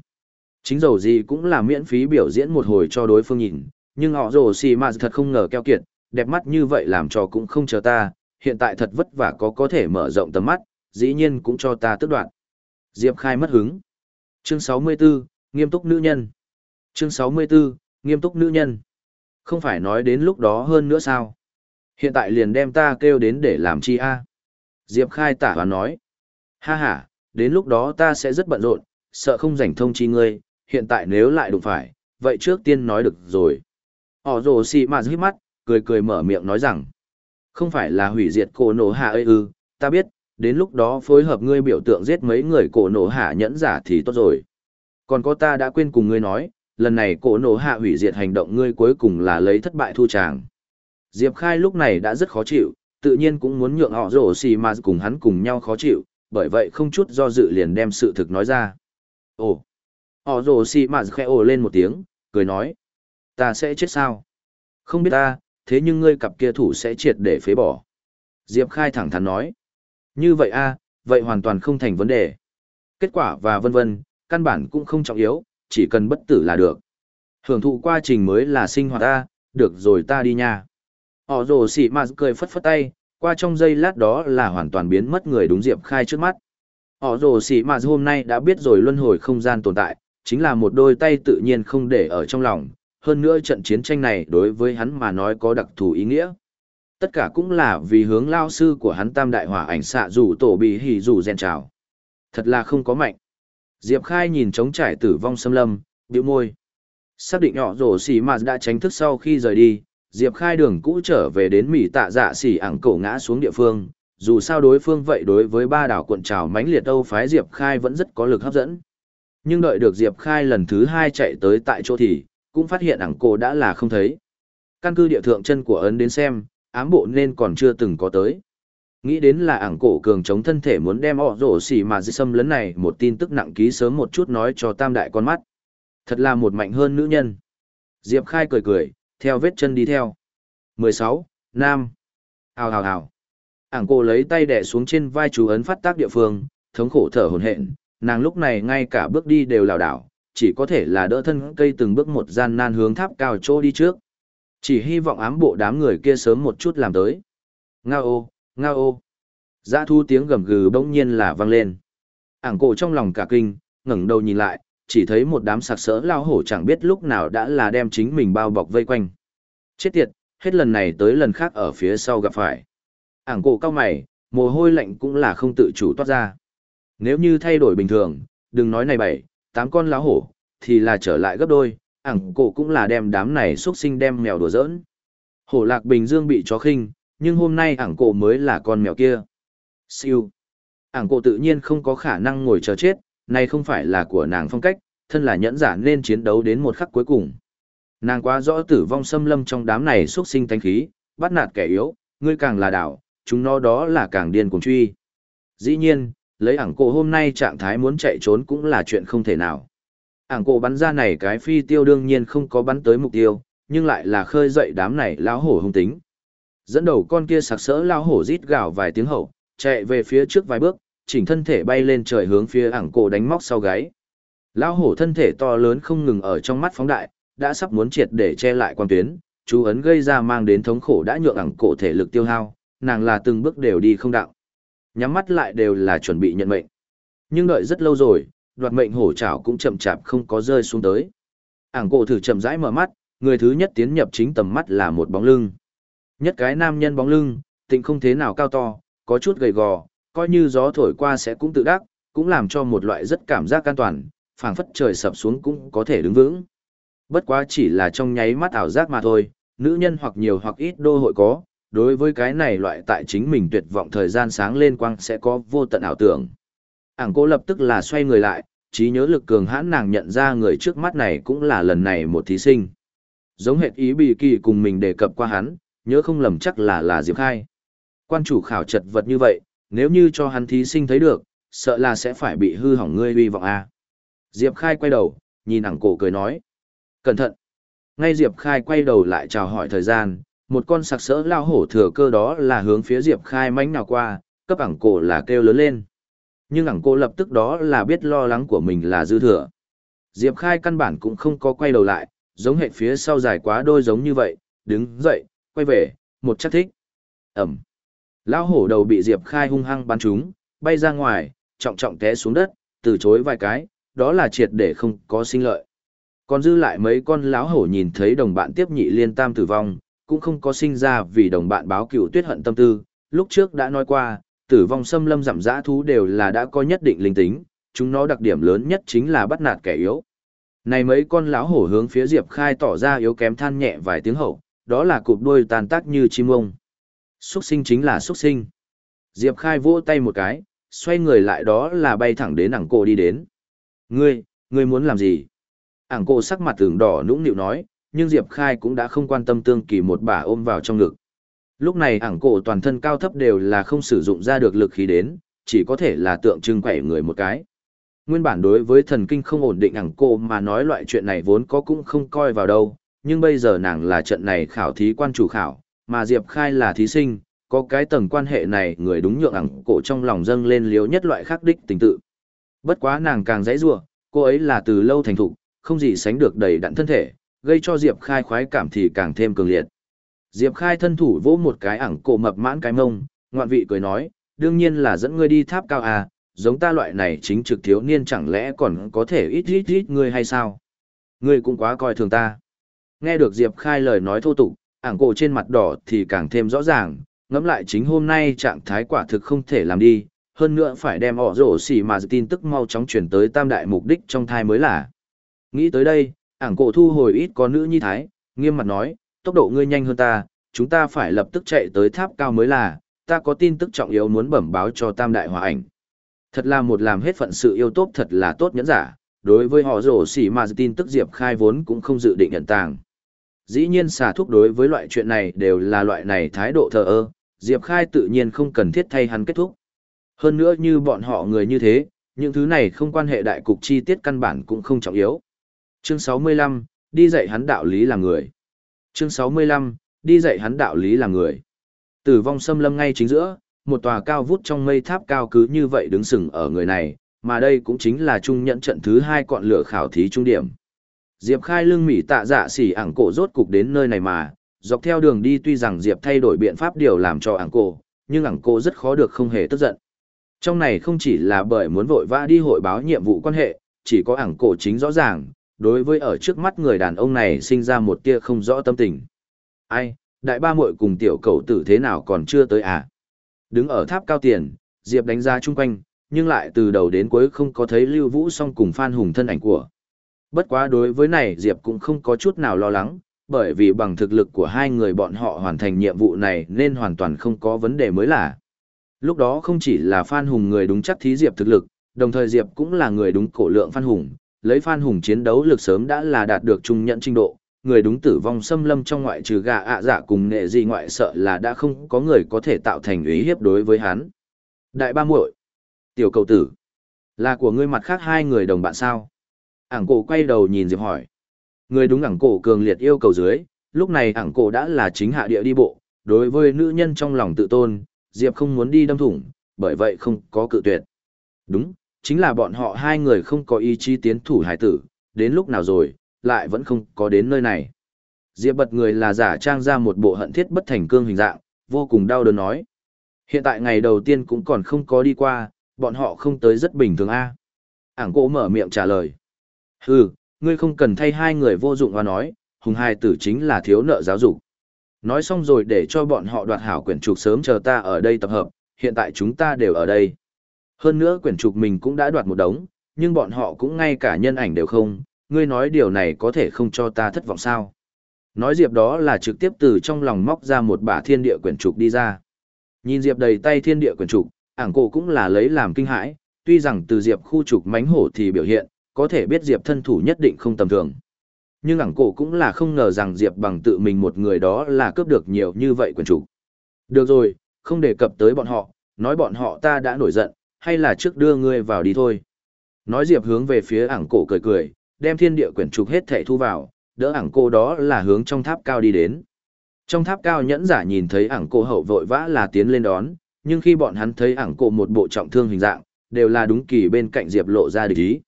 [SPEAKER 1] Chính dầu gì cũng là miễn phí biểu diễn một hồi cho đối phương nhìn, nhưng họ rổ xi mà thật không ngờ keo kiệt, đẹp mắt như vậy làm cho cũng không chờ ta, hiện tại thật vất vả có có thể mở rộng tầm mắt, dĩ nhiên cũng cho ta tức đoạn. Diệp Khai mất hứng. Chương 64, nghiêm túc nữ nhân. Chương 64, nghiêm túc nữ nhân. Không phải nói đến lúc đó hơn nữa sao? Hiện tại liền đem ta kêu đến để làm chi a? Diệp Khai tả và nói. Ha ha, đến lúc đó ta sẽ rất bận rộn, sợ không rảnh thông chi ngươi, hiện tại nếu lại đụng phải, vậy trước tiên nói được rồi. Họ rồ xì mà hít mắt, cười cười mở miệng nói rằng. Không phải là hủy diệt cổ nổ hạ ơi ư, ta biết, đến lúc đó phối hợp ngươi biểu tượng giết mấy người cổ nổ hạ nhẫn giả thì tốt rồi. Còn có ta đã quên cùng ngươi nói, lần này cổ nổ hạ hủy diệt hành động ngươi cuối cùng là lấy thất bại thu tràng. Diệp Khai lúc này đã rất khó chịu, tự nhiên cũng muốn nhượng họ rổ xì mà cùng hắn cùng nhau khó chịu, bởi vậy không chút do dự liền đem sự thực nói ra. Ồ! Họ rổ xì mà khẽ ồ lên một tiếng, cười nói. Ta sẽ chết sao? Không biết ta, thế nhưng ngươi cặp kia thủ sẽ triệt để phế bỏ. Diệp Khai thẳng thắn nói. Như vậy a, vậy hoàn toàn không thành vấn đề. Kết quả và vân vân, căn bản cũng không trọng yếu, chỉ cần bất tử là được. Hưởng thụ quá trình mới là sinh hoạt ta, được rồi ta đi nha. Họ rồ xỉ mà cười phất phất tay, qua trong giây lát đó là hoàn toàn biến mất người đúng Diệp Khai trước mắt. Họ rồ xỉ mà hôm nay đã biết rồi luân hồi không gian tồn tại, chính là một đôi tay tự nhiên không để ở trong lòng. Hơn nữa trận chiến tranh này đối với hắn mà nói có đặc thù ý nghĩa. Tất cả cũng là vì hướng lao sư của hắn tam đại hỏa ảnh xạ rủ tổ bị hỉ rủ rèn trào. Thật là không có mạnh. Diệp Khai nhìn trống trải tử vong xâm lâm, bĩu môi. Xác định nhỏ rổ xỉ mà đã tránh thức sau khi rời đi, Diệp Khai đường cũ trở về đến Mỹ tạ dạ xỉ ảng cổ ngã xuống địa phương. Dù sao đối phương vậy đối với ba đảo cuộn trào mãnh liệt Âu phái Diệp Khai vẫn rất có lực hấp dẫn. Nhưng đợi được Diệp Khai lần thứ hai chạy tới tại chỗ thì, cũng phát hiện ảng cổ đã là không thấy. Căn cứ địa thượng chân của ấn đến xem, ám bộ nên còn chưa từng có tới. Nghĩ đến là ảng cổ cường chống thân thể muốn đem ọ rổ xỉ mà dư xâm lấn này một tin tức nặng ký sớm một chút nói cho tam đại con mắt. Thật là một mạnh hơn nữ nhân. Diệp Khai cười cười, theo vết chân đi theo. 16. Nam. Hào hào hào. Ảng cổ lấy tay đẻ xuống trên vai chú ấn phát tác địa phương, thống khổ thở hồn hện, nàng lúc này ngay cả bước đi đều lảo đảo, chỉ có thể là đỡ thân cây từng bước một gian nan hướng tháp cao chỗ đi trước. Chỉ hy vọng ám bộ đám người kia sớm một chút làm tới. Nga ô, nga ô. Dã thu tiếng gầm gừ bỗng nhiên là vang lên. Ảng cổ trong lòng cả kinh, ngẩng đầu nhìn lại, chỉ thấy một đám sặc sỡ lao hổ chẳng biết lúc nào đã là đem chính mình bao bọc vây quanh. Chết tiệt, hết lần này tới lần khác ở phía sau gặp phải. Ảng cổ cao mày, mồ hôi lạnh cũng là không tự chủ toát ra. Nếu như thay đổi bình thường, đừng nói này bảy, tám con lão hổ, thì là trở lại gấp đôi, ảng cổ cũng là đem đám này xuất sinh đem mèo đùa giỡn. Hổ lạc bình dương bị chó khinh, nhưng hôm nay ảng cổ mới là con mèo kia. Siêu. Ảng cổ tự nhiên không có khả năng ngồi chờ chết, này không phải là của nàng phong cách, thân là nhẫn giả nên chiến đấu đến một khắc cuối cùng. Nàng quá rõ tử vong xâm lâm trong đám này xuất sinh tánh khí, bắt nạt kẻ yếu, ngươi càng là đảo, chúng nó đó là càng điên cuồng truy. Dĩ nhiên, lấy ảng cổ hôm nay trạng thái muốn chạy trốn cũng là chuyện không thể nào. Ảng cổ bắn ra này cái phi tiêu đương nhiên không có bắn tới mục tiêu, nhưng lại là khơi dậy đám này lão hổ hung tính. Dẫn đầu con kia sặc sỡ lao hổ rít gào vài tiếng hậu, chạy về phía trước vài bước, chỉnh thân thể bay lên trời hướng phía ảng cổ đánh móc sau gáy. lao hổ thân thể to lớn không ngừng ở trong mắt phóng đại, đã sắp muốn triệt để che lại quan tuyến, chú ấn gây ra mang đến thống khổ đã nhượng ảng cổ thể lực tiêu hao, nàng là từng bước đều đi không đạo. Nhắm mắt lại đều là chuẩn bị nhận mệnh. Nhưng đợi rất lâu rồi, đoạt mệnh hổ chảo cũng chậm chạp không có rơi xuống tới. Ảng cổ thử chậm rãi mở mắt, người thứ nhất tiến nhập chính tầm mắt là một bóng lưng. Nhất cái nam nhân bóng lưng, tịnh không thế nào cao to, có chút gầy gò, coi như gió thổi qua sẽ cũng tự đắc, cũng làm cho một loại rất cảm giác an toàn, phảng phất trời sập xuống cũng có thể đứng vững. Bất quá chỉ là trong nháy mắt ảo giác mà thôi, nữ nhân hoặc nhiều hoặc ít đô hội có, đối với cái này loại tại chính mình tuyệt vọng thời gian sáng lên quang sẽ có vô tận ảo tưởng. Ảng cô lập tức là xoay người lại, trí nhớ lực cường hãn nàng nhận ra người trước mắt này cũng là lần này một thí sinh. Giống hệt ý bị kỳ cùng mình đề cập qua hắn, nhớ không lầm chắc là là Diệp Khai. Quan chủ khảo chật vật như vậy, nếu như cho hắn thí sinh thấy được, sợ là sẽ phải bị hư hỏng ngươi uy vọng a. Diệp Khai quay đầu, nhìn ẳng cổ cười nói. Cẩn thận. Ngay Diệp Khai quay đầu lại chào hỏi thời gian, một con sặc sỡ lao hổ thừa cơ đó là hướng phía Diệp Khai mánh nào qua, cấp ẳng cổ là kêu lớn lên. Nhưng ẳng cổ lập tức đó là biết lo lắng của mình là dư thừa. Diệp Khai căn bản cũng không có quay đầu lại, giống hệ phía sau dài quá đôi giống như vậy, đứng dậy, quay về, một chắc thích. Ẩm. Lão hổ đầu bị Diệp Khai hung hăng bắn trúng, bay ra ngoài, trọng trọng té xuống đất, từ chối vài cái, đó là triệt để không có sinh lợi. Còn dư lại mấy con lão hổ nhìn thấy đồng bạn tiếp nhị liên tam tử vong, cũng không có sinh ra vì đồng bạn báo cựu tuyết hận tâm tư, lúc trước đã nói qua, tử vong xâm lâm giảm dã thú đều là đã có nhất định linh tính, chúng nó đặc điểm lớn nhất chính là bắt nạt kẻ yếu. Này mấy con lão hổ hướng phía Diệp Khai tỏ ra yếu kém than nhẹ vài tiếng hậu, đó là cụp đuôi tàn tác như chim ông. Xuất sinh chính là xuất sinh. Diệp Khai vỗ tay một cái, xoay người lại đó là bay thẳng đến ảng cổ đi đến. Ngươi, ngươi muốn làm gì? Ảng cổ sắc mặt tưởng đỏ nũng nịu nói, nhưng Diệp Khai cũng đã không quan tâm tương kỳ một bà ôm vào trong ngực. Lúc này ảng cổ toàn thân cao thấp đều là không sử dụng ra được lực khí đến, chỉ có thể là tượng trưng quẩy người một cái. Nguyên bản đối với thần kinh không ổn định ảng cổ mà nói loại chuyện này vốn có cũng không coi vào đâu, nhưng bây giờ nàng là trận này khảo thí quan chủ khảo, mà Diệp Khai là thí sinh, có cái tầng quan hệ này người đúng nhượng ảng cổ trong lòng dâng lên liếu nhất loại khắc đích tình tự. Bất quá nàng càng dãy rủa, cô ấy là từ lâu thành thục, không gì sánh được đầy đặn thân thể, gây cho Diệp Khai khoái cảm thì càng thêm cường liệt. Diệp Khai thân thủ vỗ một cái ảng cổ mập mãn cái mông, ngoạn vị cười nói, đương nhiên là dẫn ngươi đi tháp cao à, giống ta loại này chính trực thiếu niên chẳng lẽ còn có thể ít ít ít ngươi hay sao? Ngươi cũng quá coi thường ta. Nghe được Diệp Khai lời nói thô tục, ảng cổ trên mặt đỏ thì càng thêm rõ ràng, ngẫm lại chính hôm nay trạng thái quả thực không thể làm đi, hơn nữa phải đem ỏ rổ xỉ mà tin tức mau chóng chuyển tới tam đại mục đích trong thai mới là. Nghĩ tới đây, ảng cổ thu hồi ít có nữ nhi thái, nghiêm mặt nói, tốc độ ngươi nhanh hơn ta, chúng ta phải lập tức chạy tới tháp cao mới là, ta có tin tức trọng yếu muốn bẩm báo cho tam đại hòa ảnh. Thật là một làm hết phận sự yêu tốt thật là tốt nhẫn giả, đối với họ rổ xỉ mà tin tức Diệp Khai vốn cũng không dự định nhận tàng. Dĩ nhiên xà thúc đối với loại chuyện này đều là loại này thái độ thờ ơ, Diệp Khai tự nhiên không cần thiết thay hắn kết thúc. Hơn nữa như bọn họ người như thế, những thứ này không quan hệ đại cục chi tiết căn bản cũng không trọng yếu. Chương 65, đi dạy hắn đạo lý là người. Chương 65, đi dạy hắn đạo lý là người. Tử vong xâm lâm ngay chính giữa, một tòa cao vút trong mây tháp cao cứ như vậy đứng sừng ở người này, mà đây cũng chính là trung nhận trận thứ hai cọn lửa khảo thí trung điểm. Diệp khai lưng mỉ tạ dạ xỉ ảng cổ rốt cục đến nơi này mà, dọc theo đường đi tuy rằng Diệp thay đổi biện pháp điều làm cho ảng cổ, nhưng ảng cổ rất khó được không hề tức giận. Trong này không chỉ là bởi muốn vội vã đi hội báo nhiệm vụ quan hệ, chỉ có ảng cổ chính rõ ràng, đối với ở trước mắt người đàn ông này sinh ra một tia không rõ tâm tình. Ai, đại ba muội cùng tiểu cầu tử thế nào còn chưa tới à? Đứng ở tháp cao tiền, Diệp đánh ra chung quanh, nhưng lại từ đầu đến cuối không có thấy Lưu Vũ song cùng Phan Hùng thân ảnh của. Bất quá đối với này Diệp cũng không có chút nào lo lắng, bởi vì bằng thực lực của hai người bọn họ hoàn thành nhiệm vụ này nên hoàn toàn không có vấn đề mới là. Lúc đó không chỉ là Phan Hùng người đúng chắc thí Diệp thực lực, đồng thời Diệp cũng là người đúng cổ lượng Phan Hùng, lấy Phan Hùng chiến đấu lực sớm đã là đạt được trung nhận trình độ, người đúng tử vong xâm lâm trong ngoại trừ gà ạ dạ cùng nghệ gì ngoại sợ là đã không có người có thể tạo thành ý hiếp đối với hắn. Đại ba muội, tiểu cầu tử, là của ngươi mặt khác hai người đồng bạn sao? Ảng cổ quay đầu nhìn Diệp hỏi. Người đúng ảng cổ cường liệt yêu cầu dưới, lúc này ảng cổ đã là chính hạ địa đi bộ, đối với nữ nhân trong lòng tự tôn, Diệp không muốn đi đâm thủng, bởi vậy không có cự tuyệt. Đúng, chính là bọn họ hai người không có ý chí tiến thủ hải tử, đến lúc nào rồi, lại vẫn không có đến nơi này. Diệp bật người là giả trang ra một bộ hận thiết bất thành cương hình dạng, vô cùng đau đớn nói. Hiện tại ngày đầu tiên cũng còn không có đi qua, bọn họ không tới rất bình thường a. Ảng cổ mở miệng trả lời. Hừ, ngươi không cần thay hai người vô dụng và nói, hùng hai tử chính là thiếu nợ giáo dục. Nói xong rồi để cho bọn họ đoạt hảo quyển trục sớm chờ ta ở đây tập hợp, hiện tại chúng ta đều ở đây. Hơn nữa quyển trục mình cũng đã đoạt một đống, nhưng bọn họ cũng ngay cả nhân ảnh đều không, ngươi nói điều này có thể không cho ta thất vọng sao. Nói Diệp đó là trực tiếp từ trong lòng móc ra một bả thiên địa quyển trục đi ra. Nhìn Diệp đầy tay thiên địa quyển trục, ảng cổ cũng là lấy làm kinh hãi, tuy rằng từ Diệp khu trục mánh hổ thì biểu hiện, có thể biết Diệp thân thủ nhất định không tầm thường. Nhưng ảng cổ cũng là không ngờ rằng Diệp bằng tự mình một người đó là cướp được nhiều như vậy quyền chủ. Được rồi, không đề cập tới bọn họ, nói bọn họ ta đã nổi giận, hay là trước đưa ngươi vào đi thôi. Nói Diệp hướng về phía ảng cổ cười cười, đem thiên địa quyển trục hết thảy thu vào, đỡ ảng cô đó là hướng trong tháp cao đi đến. Trong tháp cao nhẫn giả nhìn thấy ảng cô hậu vội vã là tiến lên đón, nhưng khi bọn hắn thấy ảng cô một bộ trọng thương hình dạng, đều là đúng kỳ bên cạnh Diệp lộ ra địch ý.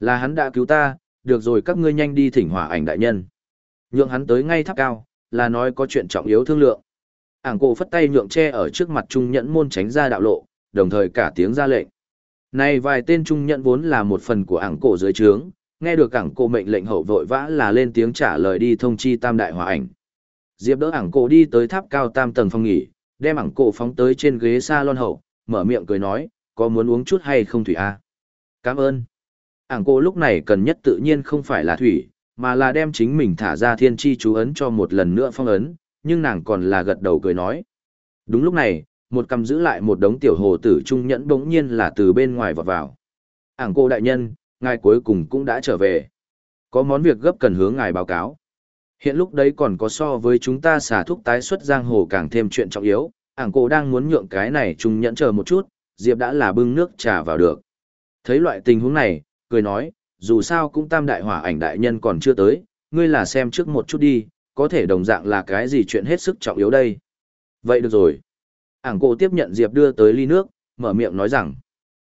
[SPEAKER 1] Là hắn đã cứu ta, được rồi các ngươi nhanh đi thỉnh hỏa ảnh đại nhân. Nhượng hắn tới ngay tháp cao, là nói có chuyện trọng yếu thương lượng. Ảng cổ phất tay nhượng che ở trước mặt trung nhẫn môn tránh ra đạo lộ, đồng thời cả tiếng ra lệnh. Này vài tên trung nhẫn vốn là một phần của ảng cổ dưới trướng, nghe được ảng cổ mệnh lệnh hậu vội vã là lên tiếng trả lời đi thông chi tam đại hòa ảnh. Diệp đỡ ảng cổ đi tới tháp cao tam tầng phòng nghỉ, đem ảng cổ phóng tới trên ghế salon hậu, mở miệng cười nói, có muốn uống chút hay không thủy a? À? Cảm ơn. Ảng cô lúc này cần nhất tự nhiên không phải là thủy, mà là đem chính mình thả ra thiên chi chú ấn cho một lần nữa phong ấn, nhưng nàng còn là gật đầu cười nói. Đúng lúc này, một cầm giữ lại một đống tiểu hồ tử trung nhẫn bỗng nhiên là từ bên ngoài vọt vào. Ảng cô đại nhân, ngài cuối cùng cũng đã trở về. Có món việc gấp cần hướng ngài báo cáo. Hiện lúc đấy còn có so với chúng ta xả thuốc tái xuất giang hồ càng thêm chuyện trọng yếu, ảng cô đang muốn nhượng cái này trung nhẫn chờ một chút, Diệp đã là bưng nước trà vào được. Thấy loại tình huống này, cười nói, dù sao cũng tam đại hỏa ảnh đại nhân còn chưa tới, ngươi là xem trước một chút đi, có thể đồng dạng là cái gì chuyện hết sức trọng yếu đây. Vậy được rồi. Ảng cổ tiếp nhận Diệp đưa tới ly nước, mở miệng nói rằng,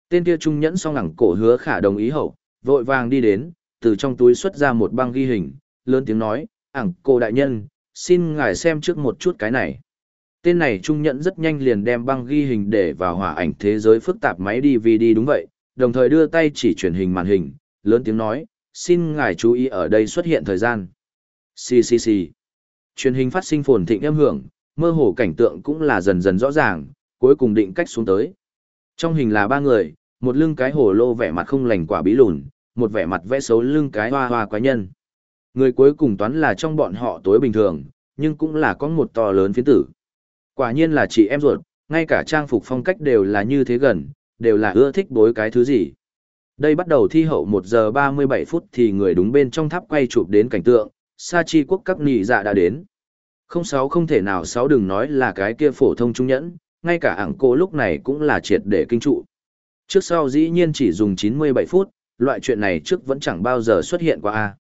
[SPEAKER 1] Tên kia trung nhẫn xong Ảng cổ hứa khả đồng ý hậu, vội vàng đi đến, từ trong túi xuất ra một băng ghi hình, lớn tiếng nói, Ảng cổ đại nhân, xin ngài xem trước một chút cái này. Tên này trung nhẫn rất nhanh liền đem băng ghi hình để vào hỏa ảnh thế giới phức tạp máy DVD đúng vậy, đồng thời đưa tay chỉ truyền hình màn hình, lớn tiếng nói, xin ngài chú ý ở đây xuất hiện thời gian. Xì xì xì. Truyền hình phát sinh phồn thịnh âm hưởng, mơ hồ cảnh tượng cũng là dần dần rõ ràng, cuối cùng định cách xuống tới. Trong hình là ba người, một lưng cái hồ lô vẻ mặt không lành quả bí lùn, một vẻ mặt vẽ xấu lưng cái hoa hoa quái nhân. Người cuối cùng toán là trong bọn họ tối bình thường, nhưng cũng là có một to lớn phiến tử. Quả nhiên là chị em ruột, ngay cả trang phục phong cách đều là như thế gần, đều là ưa thích bối cái thứ gì. Đây bắt đầu thi hậu 1 giờ 37 phút thì người đúng bên trong tháp quay chụp đến cảnh tượng, Sa Chi quốc các nị dạ đã đến. Không sáu không thể nào sáu đừng nói là cái kia phổ thông trung nhẫn, ngay cả ảng cô lúc này cũng là triệt để kinh trụ. Trước sau dĩ nhiên chỉ dùng 97 phút, loại chuyện này trước vẫn chẳng bao giờ xuất hiện qua a.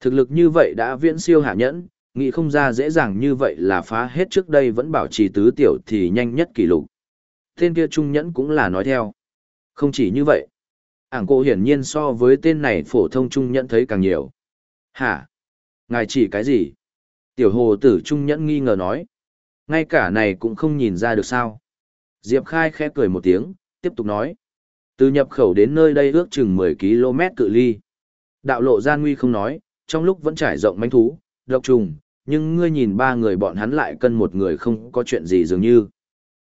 [SPEAKER 1] Thực lực như vậy đã viễn siêu hạ nhẫn, nghĩ không ra dễ dàng như vậy là phá hết trước đây vẫn bảo trì tứ tiểu thì nhanh nhất kỷ lục. Tên kia trung nhẫn cũng là nói theo. Không chỉ như vậy. Ảng cô hiển nhiên so với tên này phổ thông trung nhẫn thấy càng nhiều. Hả? Ngài chỉ cái gì? Tiểu hồ tử trung nhẫn nghi ngờ nói. Ngay cả này cũng không nhìn ra được sao. Diệp Khai khẽ cười một tiếng, tiếp tục nói. Từ nhập khẩu đến nơi đây ước chừng 10 km cự ly. Đạo lộ gian nguy không nói, trong lúc vẫn trải rộng manh thú, độc trùng, nhưng ngươi nhìn ba người bọn hắn lại cân một người không có chuyện gì dường như.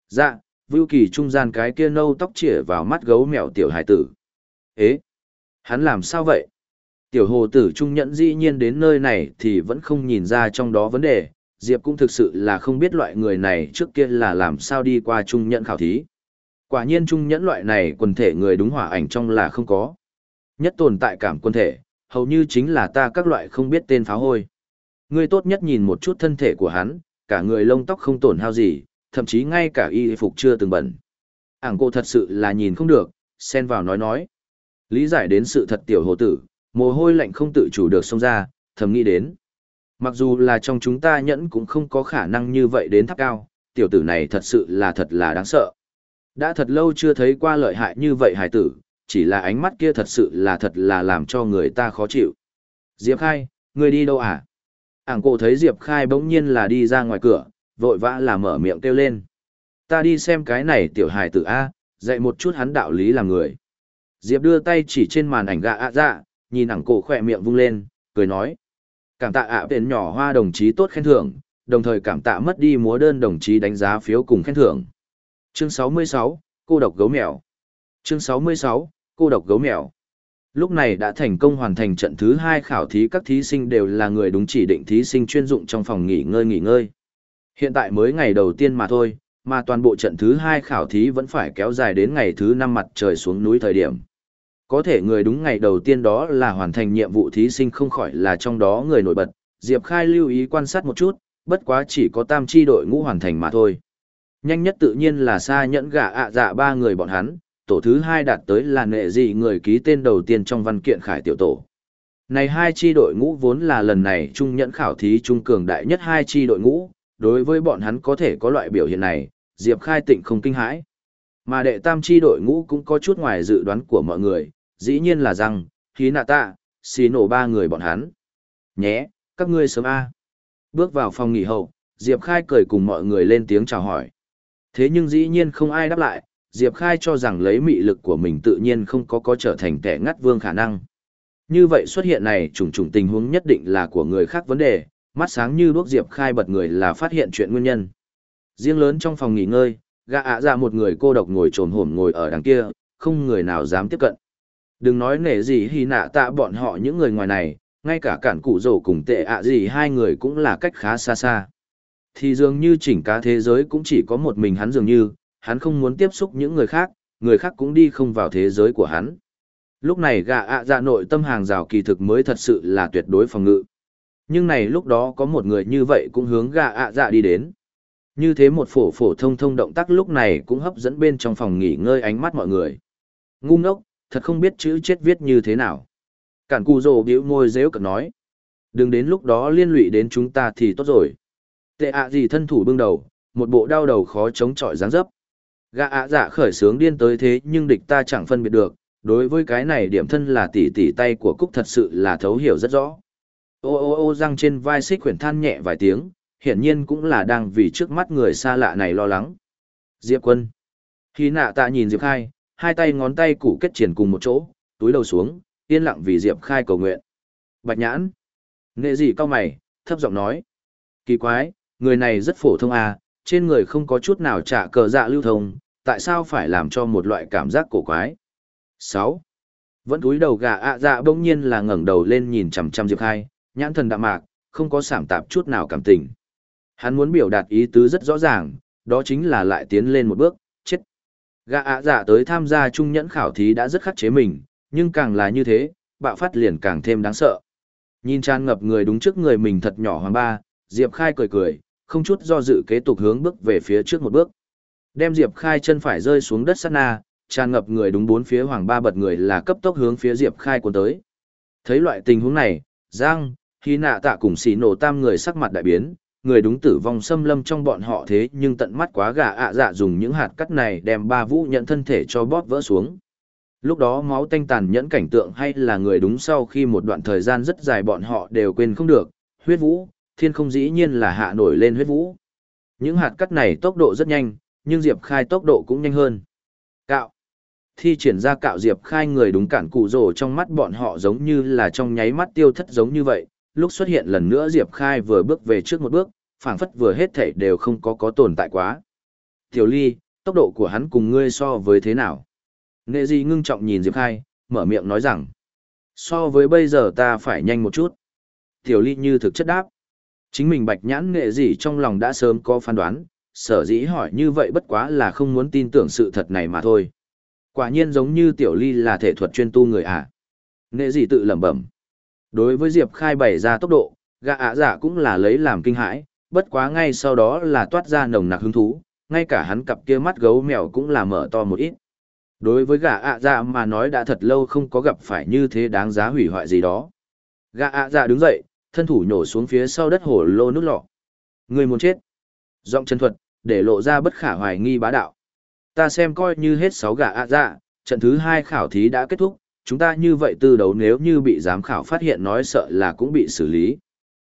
[SPEAKER 1] Dạ, Vưu Kỳ trung gian cái kia nâu tóc chĩa vào mắt gấu mèo tiểu hải tử. Ế, hắn làm sao vậy? Tiểu hồ tử trung nhẫn dĩ nhiên đến nơi này thì vẫn không nhìn ra trong đó vấn đề, Diệp cũng thực sự là không biết loại người này trước kia là làm sao đi qua trung nhẫn khảo thí. Quả nhiên trung nhẫn loại này quần thể người đúng hỏa ảnh trong là không có. Nhất tồn tại cảm quân thể, hầu như chính là ta các loại không biết tên pháo hôi. Ngươi tốt nhất nhìn một chút thân thể của hắn, cả người lông tóc không tổn hao gì, thậm chí ngay cả y phục chưa từng bẩn. Ảng cô thật sự là nhìn không được, xen vào nói nói. Lý giải đến sự thật tiểu hồ tử, mồ hôi lạnh không tự chủ được xông ra, thầm nghĩ đến. Mặc dù là trong chúng ta nhẫn cũng không có khả năng như vậy đến tháp cao, tiểu tử này thật sự là thật là đáng sợ. Đã thật lâu chưa thấy qua lợi hại như vậy hải tử, chỉ là ánh mắt kia thật sự là thật là làm cho người ta khó chịu. Diệp Khai, người đi đâu à? Ảng cổ thấy Diệp Khai bỗng nhiên là đi ra ngoài cửa, vội vã là mở miệng kêu lên. Ta đi xem cái này tiểu hài tử A, dạy một chút hắn đạo lý làm người. Diệp đưa tay chỉ trên màn ảnh gạ ạ dạ, nhìn ẳng cổ khỏe miệng vung lên, cười nói. Cảm tạ ạ à nhỏ hoa đồng chí tốt khen thưởng, đồng thời cảm tạ mất đi múa đơn đồng chí đánh giá phiếu cùng khen thưởng. Chương 66, cô độc gấu mèo. Chương 66, cô độc gấu mèo. Lúc này đã thành công hoàn thành trận thứ hai khảo thí các thí sinh đều là người đúng chỉ định thí sinh chuyên dụng trong phòng nghỉ ngơi nghỉ ngơi. Hiện tại mới ngày đầu tiên mà thôi, mà toàn bộ trận thứ hai khảo thí vẫn phải kéo dài đến ngày thứ năm mặt trời xuống núi thời điểm. Có thể người đúng ngày đầu tiên đó là hoàn thành nhiệm vụ thí sinh không khỏi là trong đó người nổi bật, Diệp Khai lưu ý quan sát một chút, bất quá chỉ có tam chi đội ngũ hoàn thành mà thôi. Nhanh nhất tự nhiên là xa nhẫn gạ ạ dạ ba người bọn hắn, tổ thứ hai đạt tới là nệ dị người ký tên đầu tiên trong văn kiện khải tiểu tổ. Này hai chi đội ngũ vốn là lần này trung nhẫn khảo thí trung cường đại nhất hai chi đội ngũ, đối với bọn hắn có thể có loại biểu hiện này, Diệp Khai tịnh không kinh hãi. Mà đệ tam chi đội ngũ cũng có chút ngoài dự đoán của mọi người, dĩ nhiên là rằng, khí nạ tạ, xì nổ ba người bọn hắn. Nhé, các ngươi sớm A. Bước vào phòng nghỉ hậu, Diệp Khai cười cùng mọi người lên tiếng chào hỏi. Thế nhưng dĩ nhiên không ai đáp lại, Diệp Khai cho rằng lấy mị lực của mình tự nhiên không có có trở thành kẻ ngắt vương khả năng. Như vậy xuất hiện này trùng trùng tình huống nhất định là của người khác vấn đề, mắt sáng như đuốc Diệp Khai bật người là phát hiện chuyện nguyên nhân. Riêng lớn trong phòng nghỉ ngơi, gã ạ ra một người cô độc ngồi trồn hổm ngồi ở đằng kia, không người nào dám tiếp cận. Đừng nói nể gì hy nạ tạ bọn họ những người ngoài này, ngay cả cản cụ rổ cùng tệ ạ gì hai người cũng là cách khá xa xa. Thì dường như chỉnh cá thế giới cũng chỉ có một mình hắn dường như, hắn không muốn tiếp xúc những người khác, người khác cũng đi không vào thế giới của hắn. Lúc này gạ ạ dạ nội tâm hàng rào kỳ thực mới thật sự là tuyệt đối phòng ngự. Nhưng này lúc đó có một người như vậy cũng hướng gạ ạ dạ đi đến. Như thế một phổ phổ thông thông động tác lúc này cũng hấp dẫn bên trong phòng nghỉ ngơi ánh mắt mọi người. Ngu ngốc, thật không biết chữ chết viết như thế nào. Cản cù rồ biểu môi dễu cật nói. Đừng đến lúc đó liên lụy đến chúng ta thì tốt rồi. Tệ ạ gì thân thủ bưng đầu, một bộ đau đầu khó chống chọi dáng dấp. Gã ạ dạ khởi sướng điên tới thế nhưng địch ta chẳng phân biệt được, đối với cái này điểm thân là tỉ tỉ tay của Cúc thật sự là thấu hiểu rất rõ. Ô ô ô răng trên vai xích quyển than nhẹ vài tiếng, hiển nhiên cũng là đang vì trước mắt người xa lạ này lo lắng. Diệp quân. Khi nạ tạ nhìn Diệp khai, hai tay ngón tay củ kết triển cùng một chỗ, túi đầu xuống, yên lặng vì Diệp khai cầu nguyện. Bạch nhãn. Nghệ gì cao mày, thấp giọng nói. Kỳ quái, người này rất phổ thông à, trên người không có chút nào trả cờ dạ lưu thông, tại sao phải làm cho một loại cảm giác cổ quái? 6. Vẫn cúi đầu gà ạ dạ bỗng nhiên là ngẩng đầu lên nhìn chằm chằm Diệp Khai, nhãn thần đạm mạc, không có sảm tạp chút nào cảm tình. Hắn muốn biểu đạt ý tứ rất rõ ràng, đó chính là lại tiến lên một bước, chết. gã ạ giả tới tham gia trung nhẫn khảo thí đã rất khắc chế mình, nhưng càng là như thế, bạo phát liền càng thêm đáng sợ. Nhìn tràn ngập người đúng trước người mình thật nhỏ hoàng ba, Diệp Khai cười cười, không chút do dự kế tục hướng bước về phía trước một bước. Đem Diệp Khai chân phải rơi xuống đất sát na, tràn ngập người đúng bốn phía hoàng ba bật người là cấp tốc hướng phía Diệp Khai cuốn tới. Thấy loại tình huống này, Giang, khi nạ tạ cùng xì nổ tam người sắc mặt đại biến, người đúng tử vong xâm lâm trong bọn họ thế nhưng tận mắt quá gà ạ dạ dùng những hạt cắt này đem ba vũ nhận thân thể cho bóp vỡ xuống. Lúc đó máu tanh tàn nhẫn cảnh tượng hay là người đúng sau khi một đoạn thời gian rất dài bọn họ đều quên không được, huyết vũ, thiên không dĩ nhiên là hạ nổi lên huyết vũ. Những hạt cắt này tốc độ rất nhanh, nhưng Diệp Khai tốc độ cũng nhanh hơn. Thi triển ra cạo Diệp Khai người đúng cản cụ rồ trong mắt bọn họ giống như là trong nháy mắt tiêu thất giống như vậy. Lúc xuất hiện lần nữa Diệp Khai vừa bước về trước một bước, phảng phất vừa hết thảy đều không có có tồn tại quá. Tiểu Ly, tốc độ của hắn cùng ngươi so với thế nào? Nghệ Di ngưng trọng nhìn Diệp Khai, mở miệng nói rằng, so với bây giờ ta phải nhanh một chút. Tiểu Ly như thực chất đáp. Chính mình bạch nhãn nghệ gì trong lòng đã sớm có phán đoán, sở dĩ hỏi như vậy bất quá là không muốn tin tưởng sự thật này mà thôi. Quả nhiên giống như tiểu ly là thể thuật chuyên tu người à. Nệ gì tự lẩm bẩm. Đối với Diệp Khai bày ra tốc độ, gã ạ giả cũng là lấy làm kinh hãi, bất quá ngay sau đó là toát ra nồng nặc hứng thú, ngay cả hắn cặp kia mắt gấu mèo cũng là mở to một ít. Đối với gã ạ dạ mà nói đã thật lâu không có gặp phải như thế đáng giá hủy hoại gì đó. Gã ạ dạ đứng dậy, thân thủ nhổ xuống phía sau đất hồ lô nước lọ. Người muốn chết. Giọng chân thuật, để lộ ra bất khả hoài nghi bá đạo. Ta xem coi như hết sáu gà ạ dạ, trận thứ hai khảo thí đã kết thúc, chúng ta như vậy tư đấu nếu như bị giám khảo phát hiện nói sợ là cũng bị xử lý.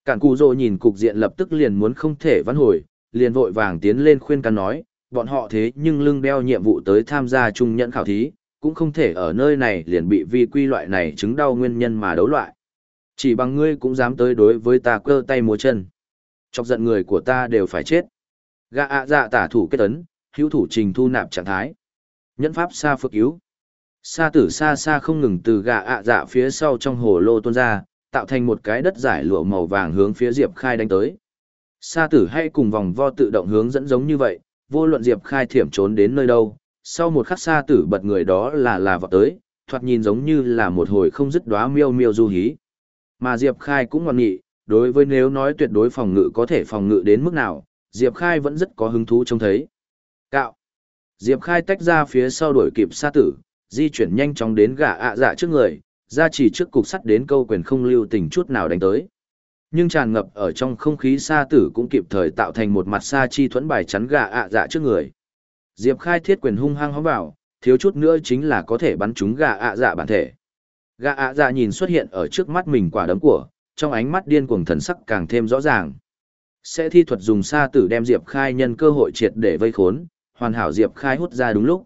[SPEAKER 1] Cản cù rồ nhìn cục diện lập tức liền muốn không thể vãn hồi, liền vội vàng tiến lên khuyên can nói, bọn họ thế nhưng lưng đeo nhiệm vụ tới tham gia trung nhận khảo thí, cũng không thể ở nơi này liền bị vi quy loại này chứng đau nguyên nhân mà đấu loại. Chỉ bằng ngươi cũng dám tới đối với ta cơ tay múa chân. Chọc giận người của ta đều phải chết. Gã ạ dạ tả thủ kết ấn, hữu thủ trình thu nạp trạng thái. Nhẫn pháp xa phước yếu. Sa tử xa xa không ngừng từ gạ ạ dạ phía sau trong hồ lô tuôn ra, tạo thành một cái đất giải lụa màu vàng hướng phía Diệp Khai đánh tới. Sa tử hay cùng vòng vo tự động hướng dẫn giống như vậy, vô luận Diệp Khai thiểm trốn đến nơi đâu, sau một khắc sa tử bật người đó là là vọt tới, thoạt nhìn giống như là một hồi không dứt đóa miêu miêu du hí. Mà Diệp Khai cũng ngoan nghị, đối với nếu nói tuyệt đối phòng ngự có thể phòng ngự đến mức nào, Diệp Khai vẫn rất có hứng thú trông thấy. Cạo. Diệp Khai tách ra phía sau đuổi kịp sa tử, di chuyển nhanh chóng đến gã ạ dạ trước người, ra chỉ trước cục sắt đến câu quyền không lưu tình chút nào đánh tới. Nhưng tràn ngập ở trong không khí sa tử cũng kịp thời tạo thành một mặt sa chi thuẫn bài chắn gã ạ dạ trước người. Diệp Khai thiết quyền hung hăng hóng vào, thiếu chút nữa chính là có thể bắn trúng gã ạ dạ bản thể. Gã ạ dạ nhìn xuất hiện ở trước mắt mình quả đấm của, trong ánh mắt điên cuồng thần sắc càng thêm rõ ràng. Sẽ thi thuật dùng sa tử đem Diệp Khai nhân cơ hội triệt để vây khốn, hoàn hảo Diệp Khai hút ra đúng lúc.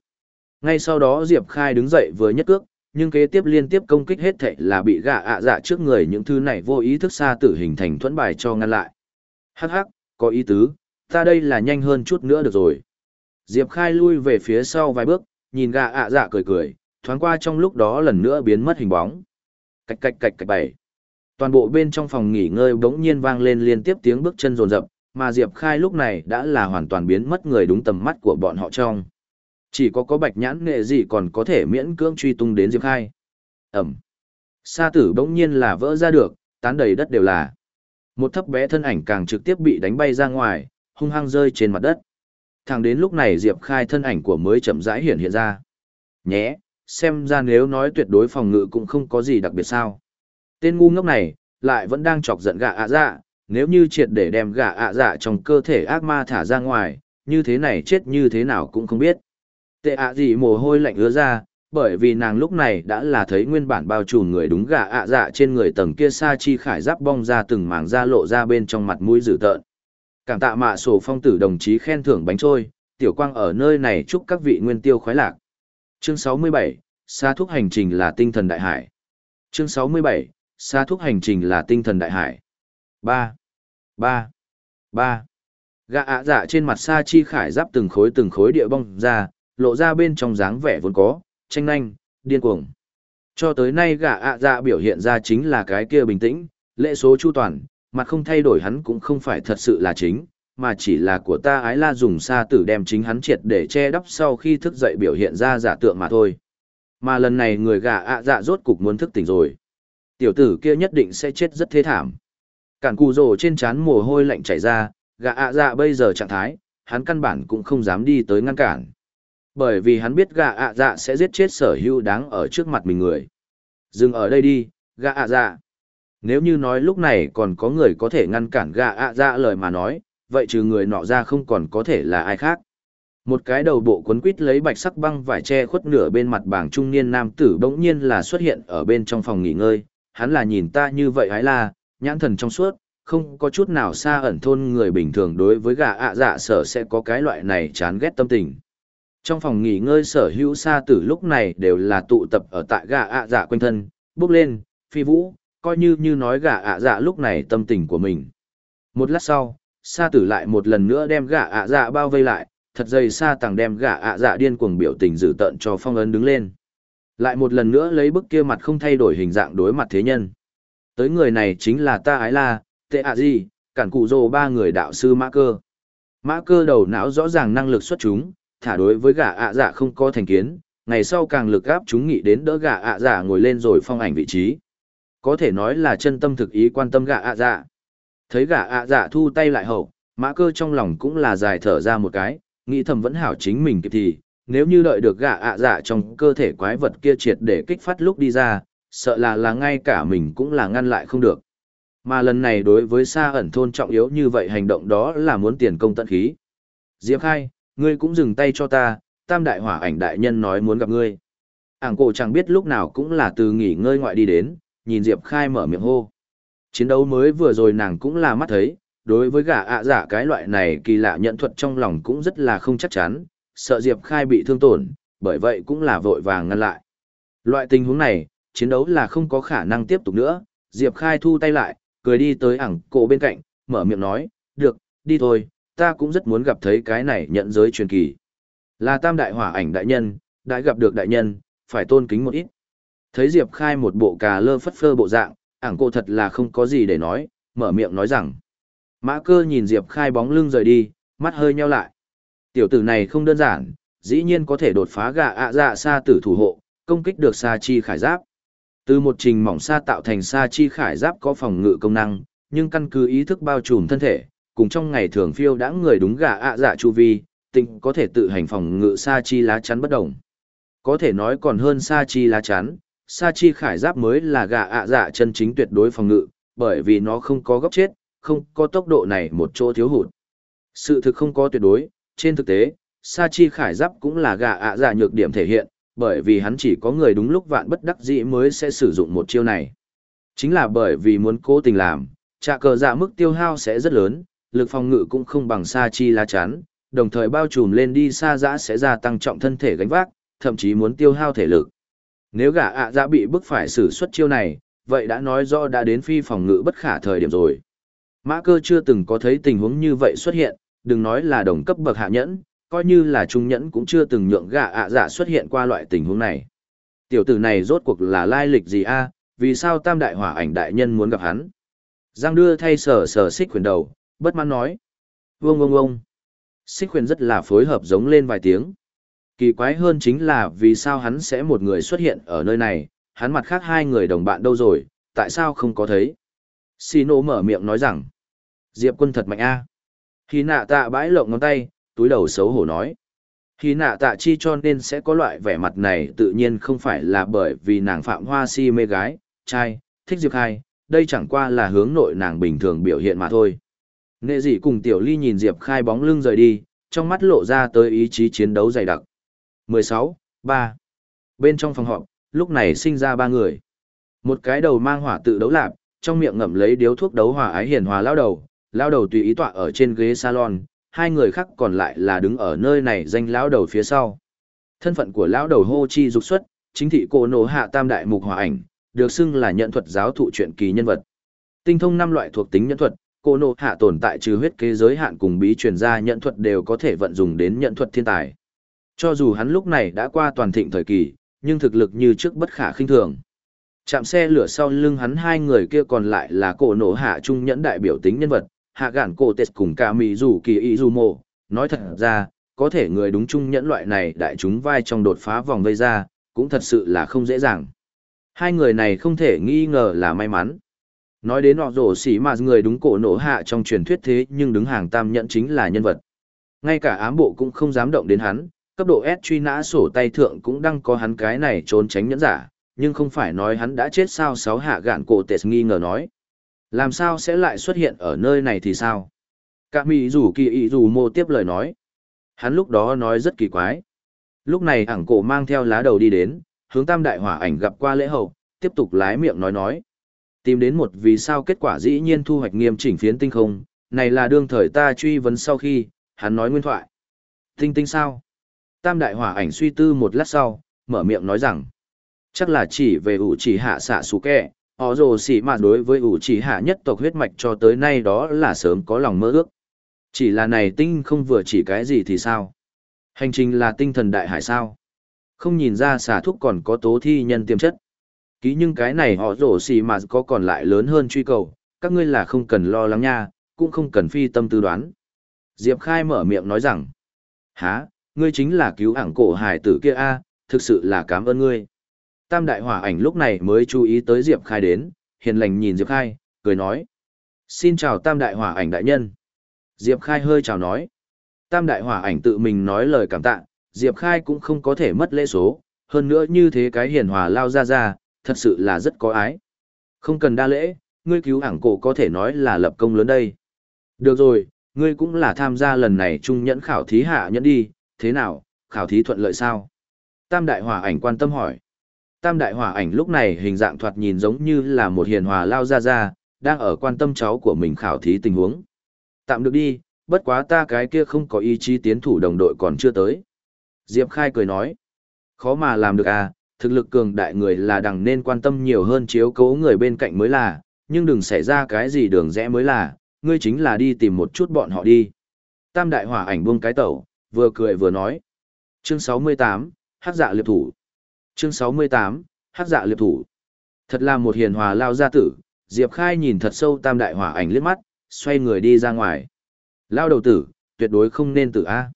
[SPEAKER 1] Ngay sau đó Diệp Khai đứng dậy vừa nhất cước, nhưng kế tiếp liên tiếp công kích hết thảy là bị gã ạ dạ trước người những thứ này vô ý thức xa tử hình thành thuẫn bài cho ngăn lại. Hắc hắc, có ý tứ, ta đây là nhanh hơn chút nữa được rồi. Diệp Khai lui về phía sau vài bước, nhìn gã ạ dạ cười cười, thoáng qua trong lúc đó lần nữa biến mất hình bóng. Cạch cạch cạch cạch bảy. Toàn bộ bên trong phòng nghỉ ngơi bỗng nhiên vang lên liên tiếp tiếng bước chân rồn rập, mà Diệp Khai lúc này đã là hoàn toàn biến mất người đúng tầm mắt của bọn họ trong. Chỉ có có bạch nhãn nghệ gì còn có thể miễn cưỡng truy tung đến Diệp Khai. Ẩm. Sa tử bỗng nhiên là vỡ ra được, tán đầy đất đều là. Một thấp bé thân ảnh càng trực tiếp bị đánh bay ra ngoài, hung hăng rơi trên mặt đất. Thẳng đến lúc này Diệp Khai thân ảnh của mới chậm rãi hiện hiện ra. Nhé, xem ra nếu nói tuyệt đối phòng ngự cũng không có gì đặc biệt sao. Tên ngu ngốc này, lại vẫn đang chọc giận gạ ạ dạ, nếu như triệt để đem gạ ạ dạ trong cơ thể ác ma thả ra ngoài, như thế này chết như thế nào cũng không biết. Tệ ạ gì mồ hôi lạnh ứa ra, bởi vì nàng lúc này đã là thấy nguyên bản bao trùm người đúng gạ ạ dạ trên người tầng kia sa chi khải giáp bong ra từng mảng da lộ ra bên trong mặt mũi dữ tợn. Cảm tạ mạ sổ phong tử đồng chí khen thưởng bánh trôi, tiểu quang ở nơi này chúc các vị nguyên tiêu khoái lạc. Chương 67, xa thuốc hành trình là tinh thần đại hải. Chương 67, xa thuốc hành trình là tinh thần đại hải. 3. 3. 3. Gã ạ dạ trên mặt sa chi khải giáp từng khối từng khối địa bong ra, lộ ra bên trong dáng vẻ vốn có, tranh nhanh, điên cuồng. Cho tới nay gã ạ dạ biểu hiện ra chính là cái kia bình tĩnh, lễ số chu toàn, mặt không thay đổi hắn cũng không phải thật sự là chính, mà chỉ là của ta ái la dùng sa tử đem chính hắn triệt để che đắp sau khi thức dậy biểu hiện ra giả tượng mà thôi. Mà lần này người gã ạ dạ rốt cục muốn thức tỉnh rồi. Tiểu tử kia nhất định sẽ chết rất thế thảm. Cản cù rồ trên trán mồ hôi lạnh chảy ra, gã ạ dạ bây giờ trạng thái, hắn căn bản cũng không dám đi tới ngăn cản. Bởi vì hắn biết gã ạ dạ sẽ giết chết sở hữu đáng ở trước mặt mình người. Dừng ở đây đi, gã ạ dạ. Nếu như nói lúc này còn có người có thể ngăn cản gã ạ dạ lời mà nói, vậy trừ người nọ ra không còn có thể là ai khác. Một cái đầu bộ quấn quít lấy bạch sắc băng vải che khuất nửa bên mặt bảng trung niên nam tử bỗng nhiên là xuất hiện ở bên trong phòng nghỉ ngơi, hắn là nhìn ta như vậy hái là, nhãn thần trong suốt, không có chút nào xa ẩn thôn người bình thường đối với gà ạ dạ sở sẽ có cái loại này chán ghét tâm tình. Trong phòng nghỉ ngơi sở hữu xa tử lúc này đều là tụ tập ở tại gà ạ dạ quanh thân, bước lên, phi vũ, coi như như nói gà ạ dạ lúc này tâm tình của mình. Một lát sau, sa tử lại một lần nữa đem gà ạ dạ bao vây lại, thật dày sa tàng đem gà ạ dạ điên cuồng biểu tình dữ tợn cho phong ấn đứng lên. Lại một lần nữa lấy bức kia mặt không thay đổi hình dạng đối mặt thế nhân. Tới người này chính là ta ái la, tệ ạ gì, cản cụ rồ ba người đạo sư mã cơ. Mã cơ đầu não rõ ràng năng lực xuất chúng, thả đối với gã ạ dạ không có thành kiến, ngày sau càng lực gáp chúng nghĩ đến đỡ gã ạ dạ ngồi lên rồi phong ảnh vị trí. Có thể nói là chân tâm thực ý quan tâm gã ạ dạ. Thấy gã ạ dạ thu tay lại hậu, mã cơ trong lòng cũng là dài thở ra một cái, nghĩ thầm vẫn hảo chính mình kịp thì, nếu như đợi được gã ạ dạ trong cơ thể quái vật kia triệt để kích phát lúc đi ra, sợ là là ngay cả mình cũng là ngăn lại không được. Mà lần này đối với xa ẩn thôn trọng yếu như vậy hành động đó là muốn tiền công tận khí. Diệp Khai, ngươi cũng dừng tay cho ta, tam đại hỏa ảnh đại nhân nói muốn gặp ngươi. Ảng cổ chẳng biết lúc nào cũng là từ nghỉ ngơi ngoại đi đến, nhìn Diệp Khai mở miệng hô. Chiến đấu mới vừa rồi nàng cũng là mắt thấy, đối với gã ạ giả cái loại này kỳ lạ nhận thuật trong lòng cũng rất là không chắc chắn, sợ Diệp Khai bị thương tổn, bởi vậy cũng là vội vàng ngăn lại. Loại tình huống này, chiến đấu là không có khả năng tiếp tục nữa, Diệp Khai thu tay lại, cười đi tới ảng cổ bên cạnh, mở miệng nói, được, đi thôi, ta cũng rất muốn gặp thấy cái này nhận giới truyền kỳ. Là tam đại hỏa ảnh đại nhân, đã gặp được đại nhân, phải tôn kính một ít. Thấy Diệp Khai một bộ cà lơ phất phơ bộ dạng, ảng cổ thật là không có gì để nói, mở miệng nói rằng. Mã cơ nhìn Diệp Khai bóng lưng rời đi, mắt hơi nheo lại. Tiểu tử này không đơn giản, dĩ nhiên có thể đột phá gà ạ dạ xa tử thủ hộ, công kích được xa chi khải giáp. Từ một trình mỏng sa tạo thành sa chi khải giáp có phòng ngự công năng, nhưng căn cứ ý thức bao trùm thân thể, cùng trong ngày thường phiêu đã người đúng gà ạ dạ chu vi, tịnh có thể tự hành phòng ngự sa chi lá chắn bất động. Có thể nói còn hơn sa chi lá chắn, sa chi khải giáp mới là gà ạ dạ chân chính tuyệt đối phòng ngự, bởi vì nó không có góc chết, không có tốc độ này một chỗ thiếu hụt. Sự thực không có tuyệt đối, trên thực tế, sa chi khải giáp cũng là gà ạ dạ nhược điểm thể hiện, bởi vì hắn chỉ có người đúng lúc vạn bất đắc dĩ mới sẽ sử dụng một chiêu này. Chính là bởi vì muốn cố tình làm, trạ cờ dạ mức tiêu hao sẽ rất lớn, lực phòng ngự cũng không bằng sa chi lá chắn, đồng thời bao trùm lên đi xa dã sẽ gia tăng trọng thân thể gánh vác, thậm chí muốn tiêu hao thể lực. Nếu gã ạ dạ bị bức phải sử xuất chiêu này, vậy đã nói rõ đã đến phi phòng ngự bất khả thời điểm rồi. Mã cơ chưa từng có thấy tình huống như vậy xuất hiện, đừng nói là đồng cấp bậc hạ nhẫn, coi như là trung nhẫn cũng chưa từng nhượng gạ ạ dạ xuất hiện qua loại tình huống này. Tiểu tử này rốt cuộc là lai lịch gì a? À? vì sao tam đại hỏa ảnh đại nhân muốn gặp hắn? Giang đưa thay sở sở xích khuyển đầu, bất mãn nói. Vương vương vương. Xích khuyển rất là phối hợp giống lên vài tiếng. Kỳ quái hơn chính là vì sao hắn sẽ một người xuất hiện ở nơi này, hắn mặt khác hai người đồng bạn đâu rồi, tại sao không có thấy? Xì nổ mở miệng nói rằng. Diệp quân thật mạnh a. Khi nạ tạ bãi lộng ngón tay, túi đầu xấu hổ nói. Khi nạ tạ chi cho nên sẽ có loại vẻ mặt này tự nhiên không phải là bởi vì nàng phạm hoa si mê gái, trai, thích Diệp Khai, đây chẳng qua là hướng nội nàng bình thường biểu hiện mà thôi. Nệ dị cùng Tiểu Ly nhìn Diệp Khai bóng lưng rời đi, trong mắt lộ ra tới ý chí chiến đấu dày đặc. 16, 3. Bên trong phòng họp, lúc này sinh ra ba người. Một cái đầu mang hỏa tự đấu lạp, trong miệng ngậm lấy điếu thuốc đấu hỏa ái hiền hòa lao đầu, lao đầu tùy ý tọa ở trên ghế salon, hai người khác còn lại là đứng ở nơi này danh lão đầu phía sau. Thân phận của lão đầu hô chi dục xuất, chính thị cổ nổ hạ tam đại mục hòa ảnh, được xưng là nhận thuật giáo thụ truyện kỳ nhân vật. Tinh thông năm loại thuộc tính nhận thuật, cổ nổ hạ tồn tại trừ huyết kế giới hạn cùng bí truyền gia nhận thuật đều có thể vận dụng đến nhận thuật thiên tài. Cho dù hắn lúc này đã qua toàn thịnh thời kỳ, nhưng thực lực như trước bất khả khinh thường. Chạm xe lửa sau lưng hắn hai người kia còn lại là cổ nổ hạ trung nhẫn đại biểu tính nhân vật, hạ gạn cổ tết cùng cả mì rủ kỳ y dù mộ. Nói thật ra, có thể người đúng trung nhẫn loại này đại chúng vai trong đột phá vòng vây ra, cũng thật sự là không dễ dàng. Hai người này không thể nghi ngờ là may mắn. Nói đến họ rổ xỉ mà người đúng cổ nổ hạ trong truyền thuyết thế nhưng đứng hàng tam nhẫn chính là nhân vật. Ngay cả ám bộ cũng không dám động đến hắn, cấp độ S truy nã sổ tay thượng cũng đang có hắn cái này trốn tránh nhẫn giả, nhưng không phải nói hắn đã chết sao sáu hạ gạn cổ tệ nghi ngờ nói. Làm sao sẽ lại xuất hiện ở nơi này thì sao? Cả mỹ rủ kỳ ý rủ mô tiếp lời nói. Hắn lúc đó nói rất kỳ quái. Lúc này ảng cổ mang theo lá đầu đi đến, hướng tam đại hỏa ảnh gặp qua lễ hậu, tiếp tục lái miệng nói nói. Tìm đến một vì sao kết quả dĩ nhiên thu hoạch nghiêm chỉnh phiến tinh không, này là đương thời ta truy vấn sau khi, hắn nói nguyên thoại. Tinh tinh sao? Tam đại hỏa ảnh suy tư một lát sau, mở miệng nói rằng, chắc là chỉ về ủ chỉ hạ xạ xú kẹ, họ rồ xỉ mà đối với ủ chỉ hạ nhất tộc huyết mạch cho tới nay đó là sớm có lòng mơ ước. Chỉ là này tinh không vừa chỉ cái gì thì sao? Hành trình là tinh thần đại hải sao? Không nhìn ra xả thuốc còn có tố thi nhân tiềm chất. Ký nhưng cái này họ rổ xì mà có còn lại lớn hơn truy cầu, các ngươi là không cần lo lắng nha, cũng không cần phi tâm tư đoán. Diệp Khai mở miệng nói rằng, há, ngươi chính là cứu ảng cổ hải tử kia a thực sự là cảm ơn ngươi. Tam đại hỏa ảnh lúc này mới chú ý tới Diệp Khai đến, hiền lành nhìn Diệp Khai, cười nói. Xin chào tam đại hỏa ảnh đại nhân. Diệp Khai hơi chào nói. Tam đại hỏa ảnh tự mình nói lời cảm tạ, Diệp Khai cũng không có thể mất lễ số, hơn nữa như thế cái hiền hòa lao ra ra, thật sự là rất có ái. Không cần đa lễ, ngươi cứu ảng cổ có thể nói là lập công lớn đây. Được rồi, ngươi cũng là tham gia lần này trung nhẫn khảo thí hạ nhẫn đi, thế nào, khảo thí thuận lợi sao? Tam đại hỏa ảnh quan tâm hỏi. Tam đại hỏa ảnh lúc này hình dạng thoạt nhìn giống như là một hiền hòa lao ra ra, đang ở quan tâm cháu của mình khảo thí tình huống. Tạm được đi, bất quá ta cái kia không có ý chí tiến thủ đồng đội còn chưa tới. Diệp Khai cười nói. Khó mà làm được à, thực lực cường đại người là đằng nên quan tâm nhiều hơn chiếu cố người bên cạnh mới là, nhưng đừng xảy ra cái gì đường rẽ mới là, ngươi chính là đi tìm một chút bọn họ đi. Tam đại hỏa ảnh buông cái tẩu, vừa cười vừa nói. Chương 68, Hắc dạ liệp thủ. Chương 68, Hắc dạ liệp thủ. Thật là một hiền hòa lao gia tử, Diệp Khai nhìn thật sâu tam đại hỏa ảnh liếc mắt, xoay người đi ra ngoài. Lao đầu tử, tuyệt đối không nên tử A.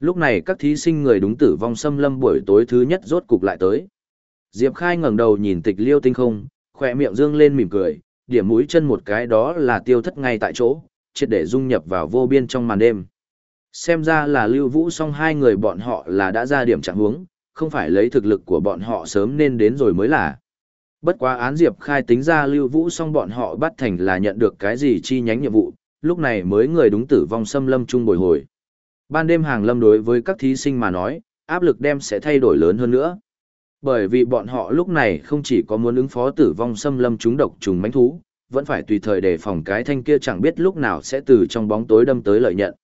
[SPEAKER 1] Lúc này các thí sinh người đúng tử vong xâm lâm buổi tối thứ nhất rốt cục lại tới. Diệp Khai ngẩng đầu nhìn tịch liêu tinh không, khoe miệng dương lên mỉm cười, điểm mũi chân một cái đó là tiêu thất ngay tại chỗ, triệt để dung nhập vào vô biên trong màn đêm. Xem ra là lưu vũ song hai người bọn họ là đã ra điểm trạng huống, không phải lấy thực lực của bọn họ sớm nên đến rồi mới là. Bất quá án Diệp Khai tính ra lưu vũ song bọn họ bắt thành là nhận được cái gì chi nhánh nhiệm vụ, lúc này mới người đúng tử vong xâm lâm chung bồi hồi. Ban đêm hàng lâm đối với các thí sinh mà nói, áp lực đem sẽ thay đổi lớn hơn nữa. Bởi vì bọn họ lúc này không chỉ có muốn ứng phó tử vong xâm lâm chúng độc trùng mánh thú, vẫn phải tùy thời đề phòng cái thanh kia chẳng biết lúc nào sẽ từ trong bóng tối đâm tới lợi nhận.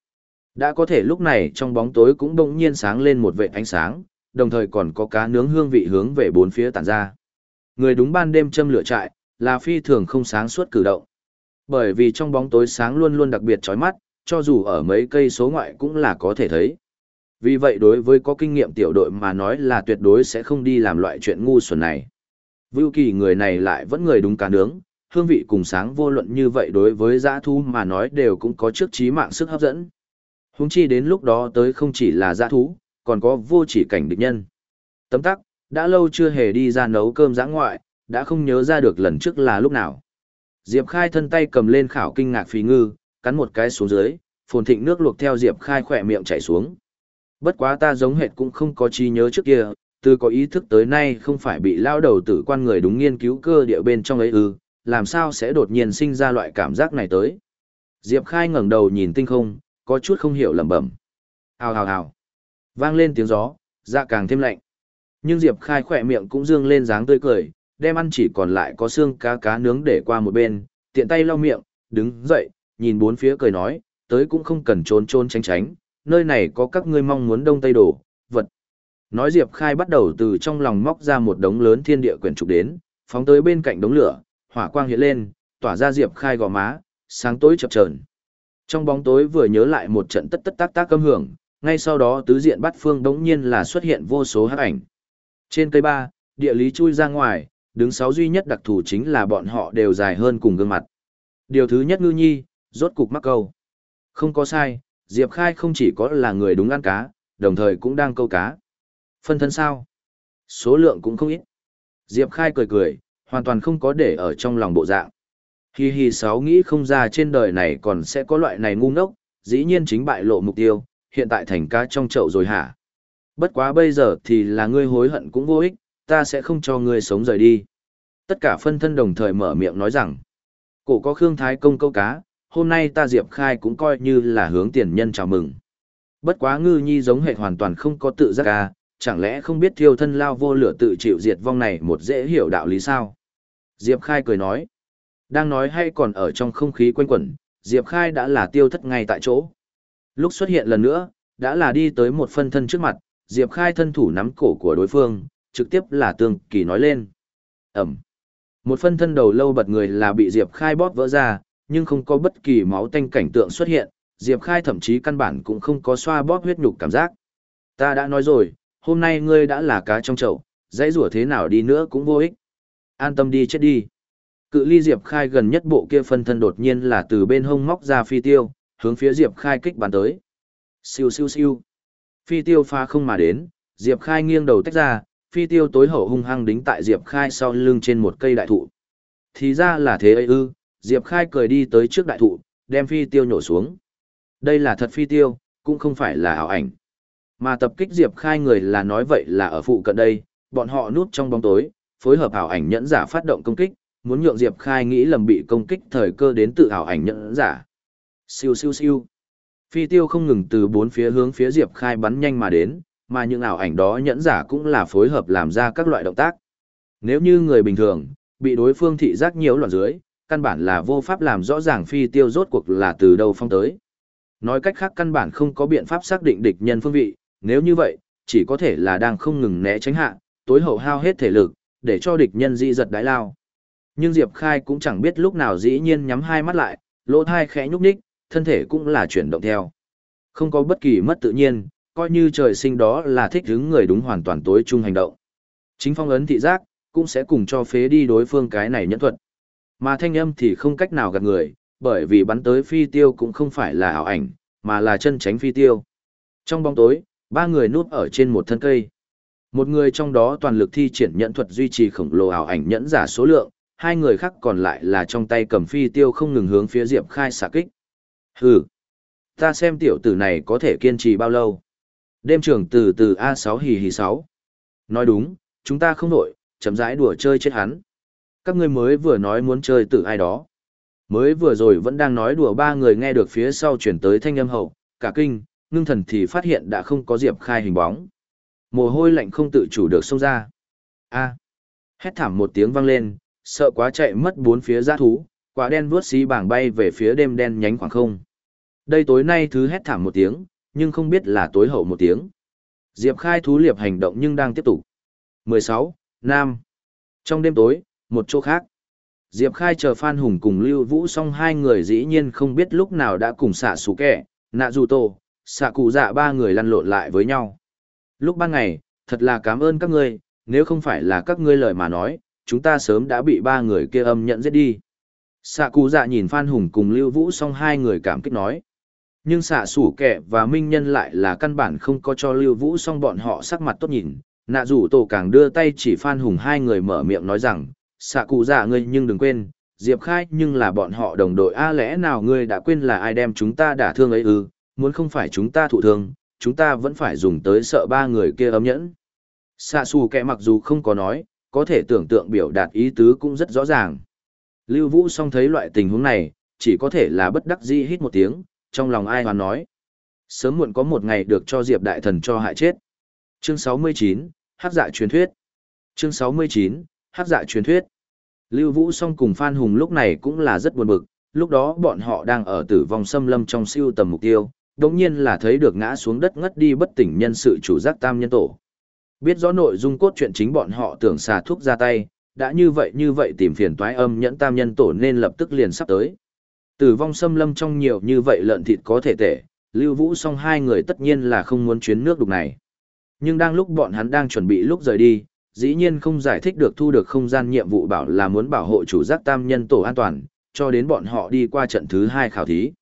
[SPEAKER 1] Đã có thể lúc này trong bóng tối cũng đông nhiên sáng lên một vệt ánh sáng, đồng thời còn có cá nướng hương vị hướng về bốn phía tản ra. Người đúng ban đêm châm lửa trại, là phi thường không sáng suốt cử động. Bởi vì trong bóng tối sáng luôn luôn đặc biệt chói mắt, cho dù ở mấy cây số ngoại cũng là có thể thấy. Vì vậy đối với có kinh nghiệm tiểu đội mà nói là tuyệt đối sẽ không đi làm loại chuyện ngu xuẩn này. Vưu kỳ người này lại vẫn người đúng cá nướng, hương vị cùng sáng vô luận như vậy đối với giã thú mà nói đều cũng có trước trí mạng sức hấp dẫn. Húng chi đến lúc đó tới không chỉ là giã thú, còn có vô chỉ cảnh địch nhân. Tấm tắc, đã lâu chưa hề đi ra nấu cơm giã ngoại, đã không nhớ ra được lần trước là lúc nào. Diệp Khai thân tay cầm lên khảo kinh ngạc phí ngư, cắn một cái xuống dưới, phồn thịnh nước luộc theo Diệp Khai khỏe miệng chảy xuống. Bất quá ta giống hệt cũng không có trí nhớ trước kia, từ có ý thức tới nay không phải bị lao đầu tử quan người đúng nghiên cứu cơ địa bên trong ấy ư, làm sao sẽ đột nhiên sinh ra loại cảm giác này tới. Diệp Khai ngẩng đầu nhìn tinh không, có chút không hiểu lẩm bẩm. Hào hào hào. Vang lên tiếng gió, dạ càng thêm lạnh. Nhưng Diệp Khai khỏe miệng cũng dương lên dáng tươi cười, đem ăn chỉ còn lại có xương cá cá nướng để qua một bên, tiện tay lau miệng, đứng dậy, nhìn bốn phía cười nói, tới cũng không cần trốn trốn tránh tránh, nơi này có các ngươi mong muốn đông tây đổ, vật. Nói Diệp Khai bắt đầu từ trong lòng móc ra một đống lớn thiên địa quyển trục đến, phóng tới bên cạnh đống lửa, hỏa quang hiện lên, tỏa ra Diệp Khai gò má, sáng tối chập chờn. Trong bóng tối vừa nhớ lại một trận tất tất tác tác âm hưởng, ngay sau đó tứ diện bắt phương đống nhiên là xuất hiện vô số hắc ảnh. Trên cây ba, địa lý chui ra ngoài, đứng sáu duy nhất đặc thù chính là bọn họ đều dài hơn cùng gương mặt. Điều thứ nhất ngư nhi, rốt cục mắc câu. Không có sai, Diệp Khai không chỉ có là người đúng ăn cá, đồng thời cũng đang câu cá. Phân thân sao? Số lượng cũng không ít. Diệp Khai cười cười, hoàn toàn không có để ở trong lòng bộ dạng. Hi hi sáu nghĩ không ra trên đời này còn sẽ có loại này ngu ngốc, dĩ nhiên chính bại lộ mục tiêu, hiện tại thành cá trong chậu rồi hả? Bất quá bây giờ thì là ngươi hối hận cũng vô ích, ta sẽ không cho ngươi sống rời đi. Tất cả phân thân đồng thời mở miệng nói rằng, cổ có Khương Thái công câu cá, hôm nay ta Diệp Khai cũng coi như là hướng tiền nhân chào mừng. Bất quá ngư nhi giống hệ hoàn toàn không có tự giác ca, chẳng lẽ không biết thiêu thân lao vô lửa tự chịu diệt vong này một dễ hiểu đạo lý sao? Diệp Khai cười nói, đang nói hay còn ở trong không khí quanh quẩn, Diệp Khai đã là tiêu thất ngay tại chỗ. Lúc xuất hiện lần nữa, đã là đi tới một phân thân trước mặt, Diệp Khai thân thủ nắm cổ của đối phương, trực tiếp là tương kỳ nói lên. Ẩm. Một phân thân đầu lâu bật người là bị Diệp Khai bóp vỡ ra, nhưng không có bất kỳ máu tanh cảnh tượng xuất hiện, Diệp Khai thậm chí căn bản cũng không có xoa bóp huyết nhục cảm giác. Ta đã nói rồi, hôm nay ngươi đã là cá trong chậu, dãy rủa thế nào đi nữa cũng vô ích. An tâm đi chết đi. Cự ly Diệp Khai gần nhất bộ kia phân thân đột nhiên là từ bên hông móc ra phi tiêu, hướng phía Diệp Khai kích bắn tới. Siêu siêu siêu. Phi tiêu pha không mà đến, Diệp Khai nghiêng đầu tách ra, phi tiêu tối hậu hung hăng đính tại Diệp Khai sau lưng trên một cây đại thụ. Thì ra là thế ấy ư, Diệp Khai cười đi tới trước đại thụ, đem phi tiêu nhổ xuống. Đây là thật phi tiêu, cũng không phải là ảo ảnh. Mà tập kích Diệp Khai người là nói vậy là ở phụ cận đây, bọn họ núp trong bóng tối, phối hợp ảo ảnh nhẫn giả phát động công kích, muốn nhượng Diệp Khai nghĩ lầm bị công kích thời cơ đến tự ảo ảnh nhẫn giả. Siêu siêu siêu. Phi tiêu không ngừng từ bốn phía hướng phía Diệp Khai bắn nhanh mà đến, mà những ảo ảnh đó nhẫn giả cũng là phối hợp làm ra các loại động tác. Nếu như người bình thường, bị đối phương thị giác nhiễu loạn dưới, căn bản là vô pháp làm rõ ràng phi tiêu rốt cuộc là từ đâu phong tới. Nói cách khác căn bản không có biện pháp xác định địch nhân phương vị, nếu như vậy, chỉ có thể là đang không ngừng né tránh hạ, tối hậu hao hết thể lực, để cho địch nhân di giật đái lao. Nhưng Diệp Khai cũng chẳng biết lúc nào dĩ nhiên nhắm hai mắt lại, lỗ thai khẽ nhúc nhích, thân thể cũng là chuyển động theo. Không có bất kỳ mất tự nhiên, coi như trời sinh đó là thích hứng người đúng hoàn toàn tối trung hành động. Chính phong ấn thị giác, cũng sẽ cùng cho phế đi đối phương cái này nhẫn thuật. Mà thanh âm thì không cách nào gạt người, bởi vì bắn tới phi tiêu cũng không phải là ảo ảnh, mà là chân tránh phi tiêu. Trong bóng tối, ba người núp ở trên một thân cây. Một người trong đó toàn lực thi triển nhẫn thuật duy trì khổng lồ ảo ảnh nhẫn giả số lượng, hai người khác còn lại là trong tay cầm phi tiêu không ngừng hướng phía Diệp Khai xạ kích. Hừ, ta xem tiểu tử này có thể kiên trì bao lâu. Đêm trường từ từ A6 hì hì 6. Nói đúng, chúng ta không nổi, chấm rãi đùa chơi chết hắn. Các ngươi mới vừa nói muốn chơi tử ai đó. Mới vừa rồi vẫn đang nói đùa ba người nghe được phía sau chuyển tới thanh âm hậu, cả kinh, ngưng thần thì phát hiện đã không có Diệp Khai hình bóng. Mồ hôi lạnh không tự chủ được xông ra. A. Hét thảm một tiếng vang lên, sợ quá chạy mất bốn phía giã thú, quả đen vuốt xí bảng bay về phía đêm đen nhánh khoảng không. Đây tối nay thứ hét thảm một tiếng, nhưng không biết là tối hậu một tiếng. Diệp khai thú liệp hành động nhưng đang tiếp tục. 16. Nam. Trong đêm tối, một chỗ khác. Diệp khai chờ Phan Hùng cùng Lưu Vũ xong hai người dĩ nhiên không biết lúc nào đã cùng xả xú kẻ, nạ dù tổ, xạ cụ dạ ba người lăn lộn lại với nhau. Lúc ban ngày, thật là cảm ơn các ngươi, nếu không phải là các ngươi lời mà nói, chúng ta sớm đã bị ba người kia âm nhận giết đi. Xạ cụ dạ nhìn Phan Hùng cùng Lưu Vũ xong hai người cảm kích nói. Nhưng xạ sủ kẻ và minh nhân lại là căn bản không có cho Lưu Vũ xong bọn họ sắc mặt tốt nhìn. Nạ rủ tổ càng đưa tay chỉ Phan Hùng hai người mở miệng nói rằng, xạ cụ dạ ngươi nhưng đừng quên, Diệp Khai nhưng là bọn họ đồng đội a lẽ nào ngươi đã quên là ai đem chúng ta đả thương ấy ư, muốn không phải chúng ta thụ thương, chúng ta vẫn phải dùng tới sợ ba người kia ấm nhẫn. Xạ xù kẻ mặc dù không có nói, có thể tưởng tượng biểu đạt ý tứ cũng rất rõ ràng. Lưu Vũ song thấy loại tình huống này, chỉ có thể là bất đắc dĩ hít một tiếng, trong lòng ai hoàn nói. Sớm muộn có một ngày được cho Diệp Đại Thần cho hại chết. Chương 69, Hắc dạ truyền thuyết. Chương 69, Hắc dạ truyền thuyết. Lưu Vũ song cùng Phan Hùng lúc này cũng là rất buồn bực, lúc đó bọn họ đang ở tử vong xâm lâm trong siêu tầm mục tiêu, đồng nhiên là thấy được ngã xuống đất ngất đi bất tỉnh nhân sự chủ giác tam nhân tổ. Biết rõ nội dung cốt truyện chính bọn họ tưởng xà thuốc ra tay, đã như vậy như vậy tìm phiền toái âm nhẫn tam nhân tổ nên lập tức liền sắp tới. Tử vong xâm lâm trong nhiều như vậy lợn thịt có thể tệ, Lưu Vũ song hai người tất nhiên là không muốn chuyến nước đục này. Nhưng đang lúc bọn hắn đang chuẩn bị lúc rời đi, dĩ nhiên không giải thích được thu được không gian nhiệm vụ bảo là muốn bảo hộ chủ giác tam nhân tổ an toàn, cho đến bọn họ đi qua trận thứ hai khảo thí.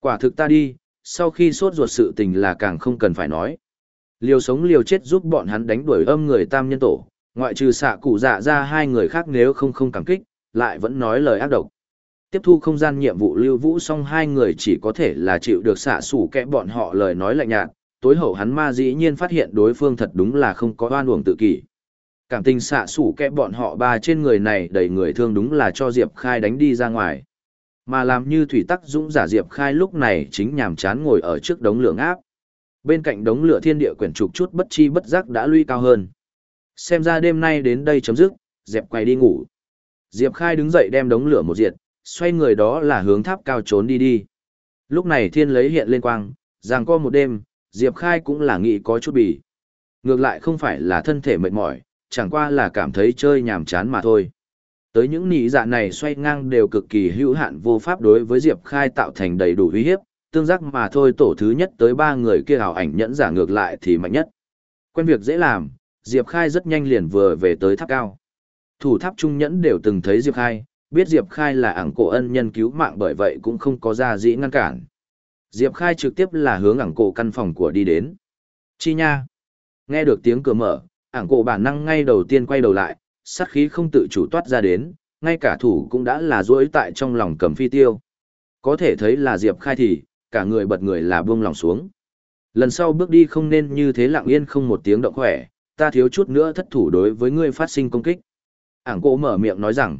[SPEAKER 1] Quả thực ta đi, sau khi sốt ruột sự tình là càng không cần phải nói. Liều sống liều chết giúp bọn hắn đánh đuổi âm người tam nhân tổ, ngoại trừ xạ cụ dạ ra hai người khác nếu không không cảm kích, lại vẫn nói lời ác độc. Tiếp thu không gian nhiệm vụ lưu vũ xong hai người chỉ có thể là chịu được xạ sủ kẽ bọn họ lời nói lạnh nhạt, tối hậu hắn ma dĩ nhiên phát hiện đối phương thật đúng là không có oan uổng tự kỷ. Cảm tình xạ sủ kẽ bọn họ ba trên người này đầy người thương đúng là cho Diệp Khai đánh đi ra ngoài. Mà làm như thủy tắc dũng giả Diệp Khai lúc này chính nhàm chán ngồi ở trước đống lửa áp. Bên cạnh đống lửa thiên địa quyển trục chút bất chi bất giác đã lui cao hơn. Xem ra đêm nay đến đây chấm dứt, Diệp quay đi ngủ. Diệp Khai đứng dậy đem đống lửa một diệt, xoay người đó là hướng tháp cao trốn đi đi. Lúc này thiên lấy hiện lên quang, rằng co một đêm, Diệp Khai cũng là nghĩ có chút bỉ. Ngược lại không phải là thân thể mệt mỏi, chẳng qua là cảm thấy chơi nhàm chán mà thôi. Tới những nỉ dạ này xoay ngang đều cực kỳ hữu hạn vô pháp đối với Diệp Khai tạo thành đầy đủ uy hiếp, tương giác mà thôi tổ thứ nhất tới ba người kia hào ảnh nhẫn giả ngược lại thì mạnh nhất. Quen việc dễ làm, Diệp Khai rất nhanh liền vừa về tới tháp cao. Thủ tháp trung nhẫn đều từng thấy Diệp Khai, biết Diệp Khai là ảng cổ ân nhân cứu mạng bởi vậy cũng không có ra dĩ ngăn cản. Diệp Khai trực tiếp là hướng ảng cổ căn phòng của đi đến. Chi nha! Nghe được tiếng cửa mở, ảng cổ bản năng ngay đầu tiên quay đầu lại, sát khí không tự chủ toát ra đến, ngay cả thủ cũng đã là rỗi tại trong lòng cầm phi tiêu. Có thể thấy là Diệp Khai thì, cả người bật người là buông lòng xuống. Lần sau bước đi không nên như thế lặng yên không một tiếng động khỏe, ta thiếu chút nữa thất thủ đối với ngươi phát sinh công kích. Ảng cổ mở miệng nói rằng,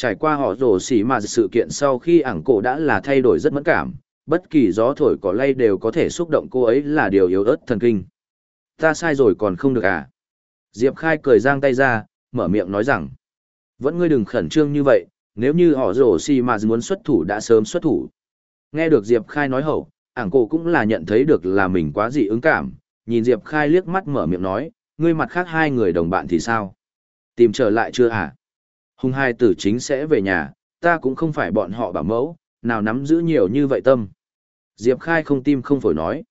[SPEAKER 1] trải qua họ rổ xỉ mà sự kiện sau khi ảng cổ đã là thay đổi rất mẫn cảm, bất kỳ gió thổi cỏ lay đều có thể xúc động cô ấy là điều yếu ớt thần kinh. Ta sai rồi còn không được à? Diệp Khai cười giang tay ra, mở miệng nói rằng, vẫn ngươi đừng khẩn trương như vậy, nếu như họ rổ xì mà muốn xuất thủ đã sớm xuất thủ. Nghe được Diệp Khai nói hậu, ảng cổ cũng là nhận thấy được là mình quá dị ứng cảm, nhìn Diệp Khai liếc mắt mở miệng nói, ngươi mặt khác hai người đồng bạn thì sao? Tìm trở lại chưa à? Hùng hai tử chính sẽ về nhà, ta cũng không phải bọn họ bảo mẫu, nào nắm giữ nhiều như vậy tâm. Diệp Khai không tim không phổi nói.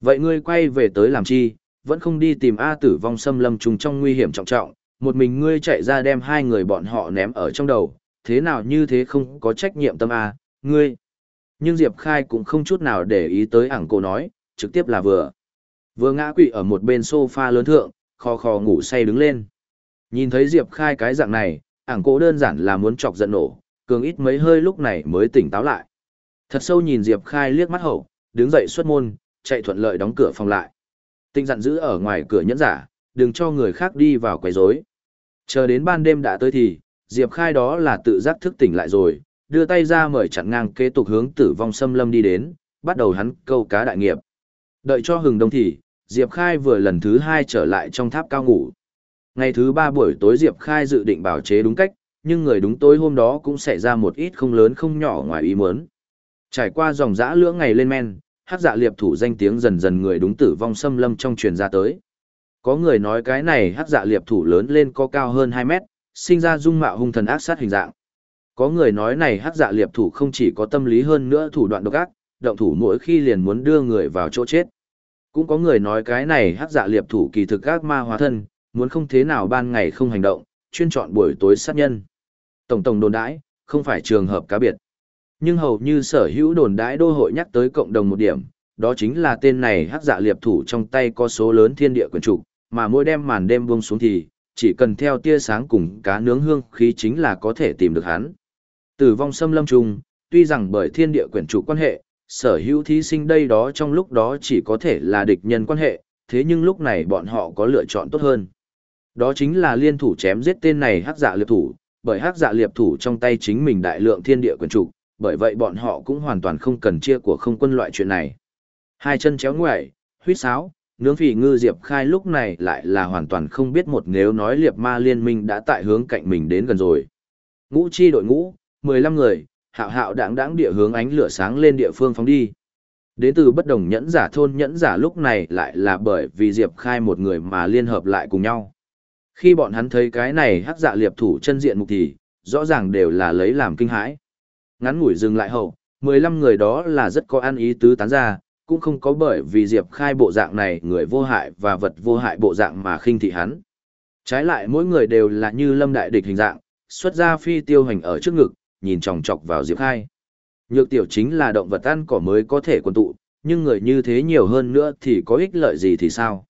[SPEAKER 1] Vậy ngươi quay về tới làm chi, vẫn không đi tìm A tử vong xâm lâm trùng trong nguy hiểm trọng trọng, một mình ngươi chạy ra đem hai người bọn họ ném ở trong đầu, thế nào như thế không có trách nhiệm tâm A, ngươi. Nhưng Diệp Khai cũng không chút nào để ý tới ảng cô nói, trực tiếp là vừa. Vừa ngã quỵ ở một bên sofa lớn thượng, khò khò ngủ say đứng lên. Nhìn thấy Diệp Khai cái dạng này, ảng cố đơn giản là muốn chọc giận nổ, cường ít mấy hơi lúc này mới tỉnh táo lại. Thật sâu nhìn Diệp Khai liếc mắt hậu, đứng dậy xuất môn, chạy thuận lợi đóng cửa phòng lại. Tinh dặn giữ ở ngoài cửa nhẫn giả, đừng cho người khác đi vào quấy rối. Chờ đến ban đêm đã tới thì, Diệp Khai đó là tự giác thức tỉnh lại rồi, đưa tay ra mời chặn ngang kế tục hướng tử vong xâm lâm đi đến, bắt đầu hắn câu cá đại nghiệp. Đợi cho hừng đông thì, Diệp Khai vừa lần thứ hai trở lại trong tháp cao ngủ. Ngày thứ ba buổi tối Diệp Khai dự định bảo chế đúng cách, nhưng người đúng tối hôm đó cũng xảy ra một ít không lớn không nhỏ ngoài ý muốn. Trải qua dòng dã lưỡng ngày lên men, hắc dạ liệp thủ danh tiếng dần dần người đúng tử vong xâm lâm trong truyền ra tới. Có người nói cái này hắc dạ liệp thủ lớn lên có cao hơn 2 mét, sinh ra dung mạo hung thần ác sát hình dạng. Có người nói này hắc dạ liệp thủ không chỉ có tâm lý hơn nữa thủ đoạn độc ác, động thủ mỗi khi liền muốn đưa người vào chỗ chết. Cũng có người nói cái này hắc dạ liệp thủ kỳ thực ác ma hóa thân, muốn không thế nào ban ngày không hành động, chuyên chọn buổi tối sát nhân. Tổng tổng đồn đãi, không phải trường hợp cá biệt. Nhưng hầu như sở hữu đồn đãi đô hội nhắc tới cộng đồng một điểm, đó chính là tên này hắc dạ liệp thủ trong tay có số lớn thiên địa quyền trục, mà mỗi đêm màn đêm buông xuống thì, chỉ cần theo tia sáng cùng cá nướng hương khí chính là có thể tìm được hắn. Tử vong xâm lâm trùng, tuy rằng bởi thiên địa quyển chủ quan hệ, sở hữu thí sinh đây đó trong lúc đó chỉ có thể là địch nhân quan hệ, thế nhưng lúc này bọn họ có lựa chọn tốt hơn. Đó chính là liên thủ chém giết tên này hắc dạ liệp thủ, bởi hắc dạ liệp thủ trong tay chính mình đại lượng thiên địa quyền chủ, bởi vậy bọn họ cũng hoàn toàn không cần chia của không quân loại chuyện này. Hai chân chéo ngoại, huyết sáo, nướng phỉ ngư diệp khai lúc này lại là hoàn toàn không biết một nếu nói liệp ma liên minh đã tại hướng cạnh mình đến gần rồi. Ngũ chi đội ngũ, 15 người, hạo hạo đáng đáng địa hướng ánh lửa sáng lên địa phương phóng đi. Đến từ bất đồng nhẫn giả thôn nhẫn giả lúc này lại là bởi vì Diệp Khai một người mà liên hợp lại cùng nhau. Khi bọn hắn thấy cái này hắc dạ liệp thủ chân diện mục thì, rõ ràng đều là lấy làm kinh hãi. Ngắn ngủi dừng lại hậu, 15 người đó là rất có ăn ý tứ tán ra, cũng không có bởi vì Diệp Khai bộ dạng này người vô hại và vật vô hại bộ dạng mà khinh thị hắn. Trái lại mỗi người đều là như lâm đại địch hình dạng, xuất ra phi tiêu hành ở trước ngực, nhìn chòng chọc vào Diệp Khai. Nhược tiểu chính là động vật ăn cỏ mới có thể quân tụ, nhưng người như thế nhiều hơn nữa thì có ích lợi gì thì sao?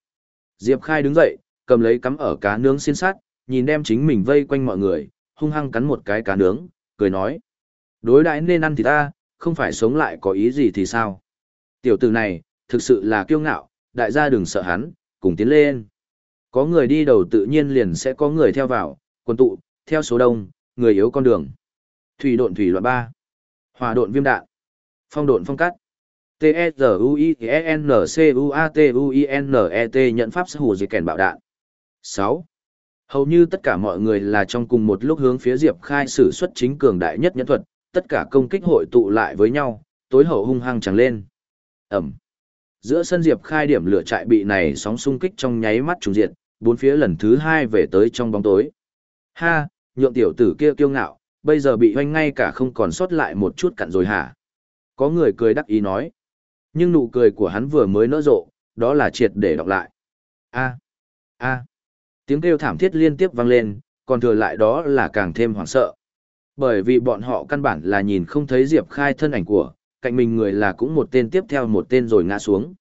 [SPEAKER 1] Diệp Khai đứng dậy, cầm lấy cắm ở cá nướng xiên sát, nhìn đem chính mình vây quanh mọi người, hung hăng cắn một cái cá nướng, cười nói. Đối đãi nên ăn thì ta, không phải sống lại có ý gì thì sao? Tiểu tử này, thực sự là kiêu ngạo, đại gia đừng sợ hắn, cùng tiến lên. Có người đi đầu tự nhiên liền sẽ có người theo vào, quân tụ, theo số đông, người yếu con đường. Thủy độn thủy loạn ba, Hỏa độn viêm đạn. Phong độn phong cắt. T-E-Z-U-I-E-N-C-U-A-T-U-I-N-E-T nhận pháp hủ dịch kèn bạo đạn. 6. Hầu như tất cả mọi người là trong cùng một lúc hướng phía Diệp Khai sử xuất chính cường đại nhất nhẫn thuật, tất cả công kích hội tụ lại với nhau, tối hậu hung hăng chẳng lên. Ẩm. Giữa sân Diệp Khai điểm lửa trại bị này sóng xung kích trong nháy mắt trùng diệt, bốn phía lần thứ hai về tới trong bóng tối. Ha, nhượng tiểu tử kia kiêu ngạo, bây giờ bị hoanh ngay cả không còn sót lại một chút cặn rồi hả? Có người cười đắc ý nói. Nhưng nụ cười của hắn vừa mới nỡ rộ, đó là triệt để đọc lại. A, a, tiếng kêu thảm thiết liên tiếp vang lên, còn thừa lại đó là càng thêm hoảng sợ. Bởi vì bọn họ căn bản là nhìn không thấy Diệp Khai thân ảnh của, cạnh mình người là cũng một tên tiếp theo một tên rồi ngã xuống.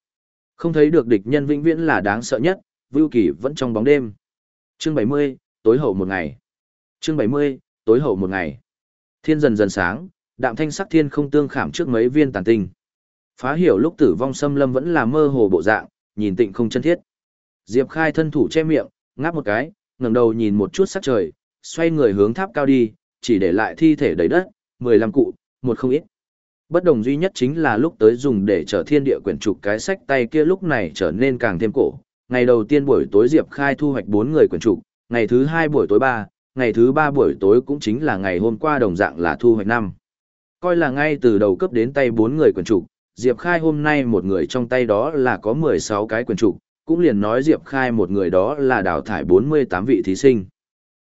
[SPEAKER 1] Không thấy được địch nhân vĩnh viễn là đáng sợ nhất, Vưu Kỳ vẫn trong bóng đêm. Chương 70, tối hậu một ngày. Chương 70, tối hậu một ngày. Thiên dần dần sáng, đạm thanh sắc thiên không tương khảm trước mấy viên tàn tinh. Phá hiểu lúc tử vong xâm lâm vẫn là mơ hồ bộ dạng, nhìn tịnh không chân thiết. Diệp Khai thân thủ che miệng, ngáp một cái, ngẩng đầu nhìn một chút sắc trời, xoay người hướng tháp cao đi, chỉ để lại thi thể đầy đất, 15 cụ, một không ít. Bất đồng duy nhất chính là lúc tới dùng để trở thiên địa quyển trục cái sách tay kia lúc này trở nên càng thêm cổ. Ngày đầu tiên buổi tối Diệp Khai thu hoạch 4 người quyển trục, ngày thứ hai buổi tối 3, ngày thứ 3 buổi tối cũng chính là ngày hôm qua đồng dạng là thu hoạch 5. Coi là ngay từ đầu cấp đến tay 4 người quyển trục, Diệp Khai hôm nay một người trong tay đó là có 16 cái quyển trục, cũng liền nói Diệp Khai một người đó là đào thải 48 vị thí sinh.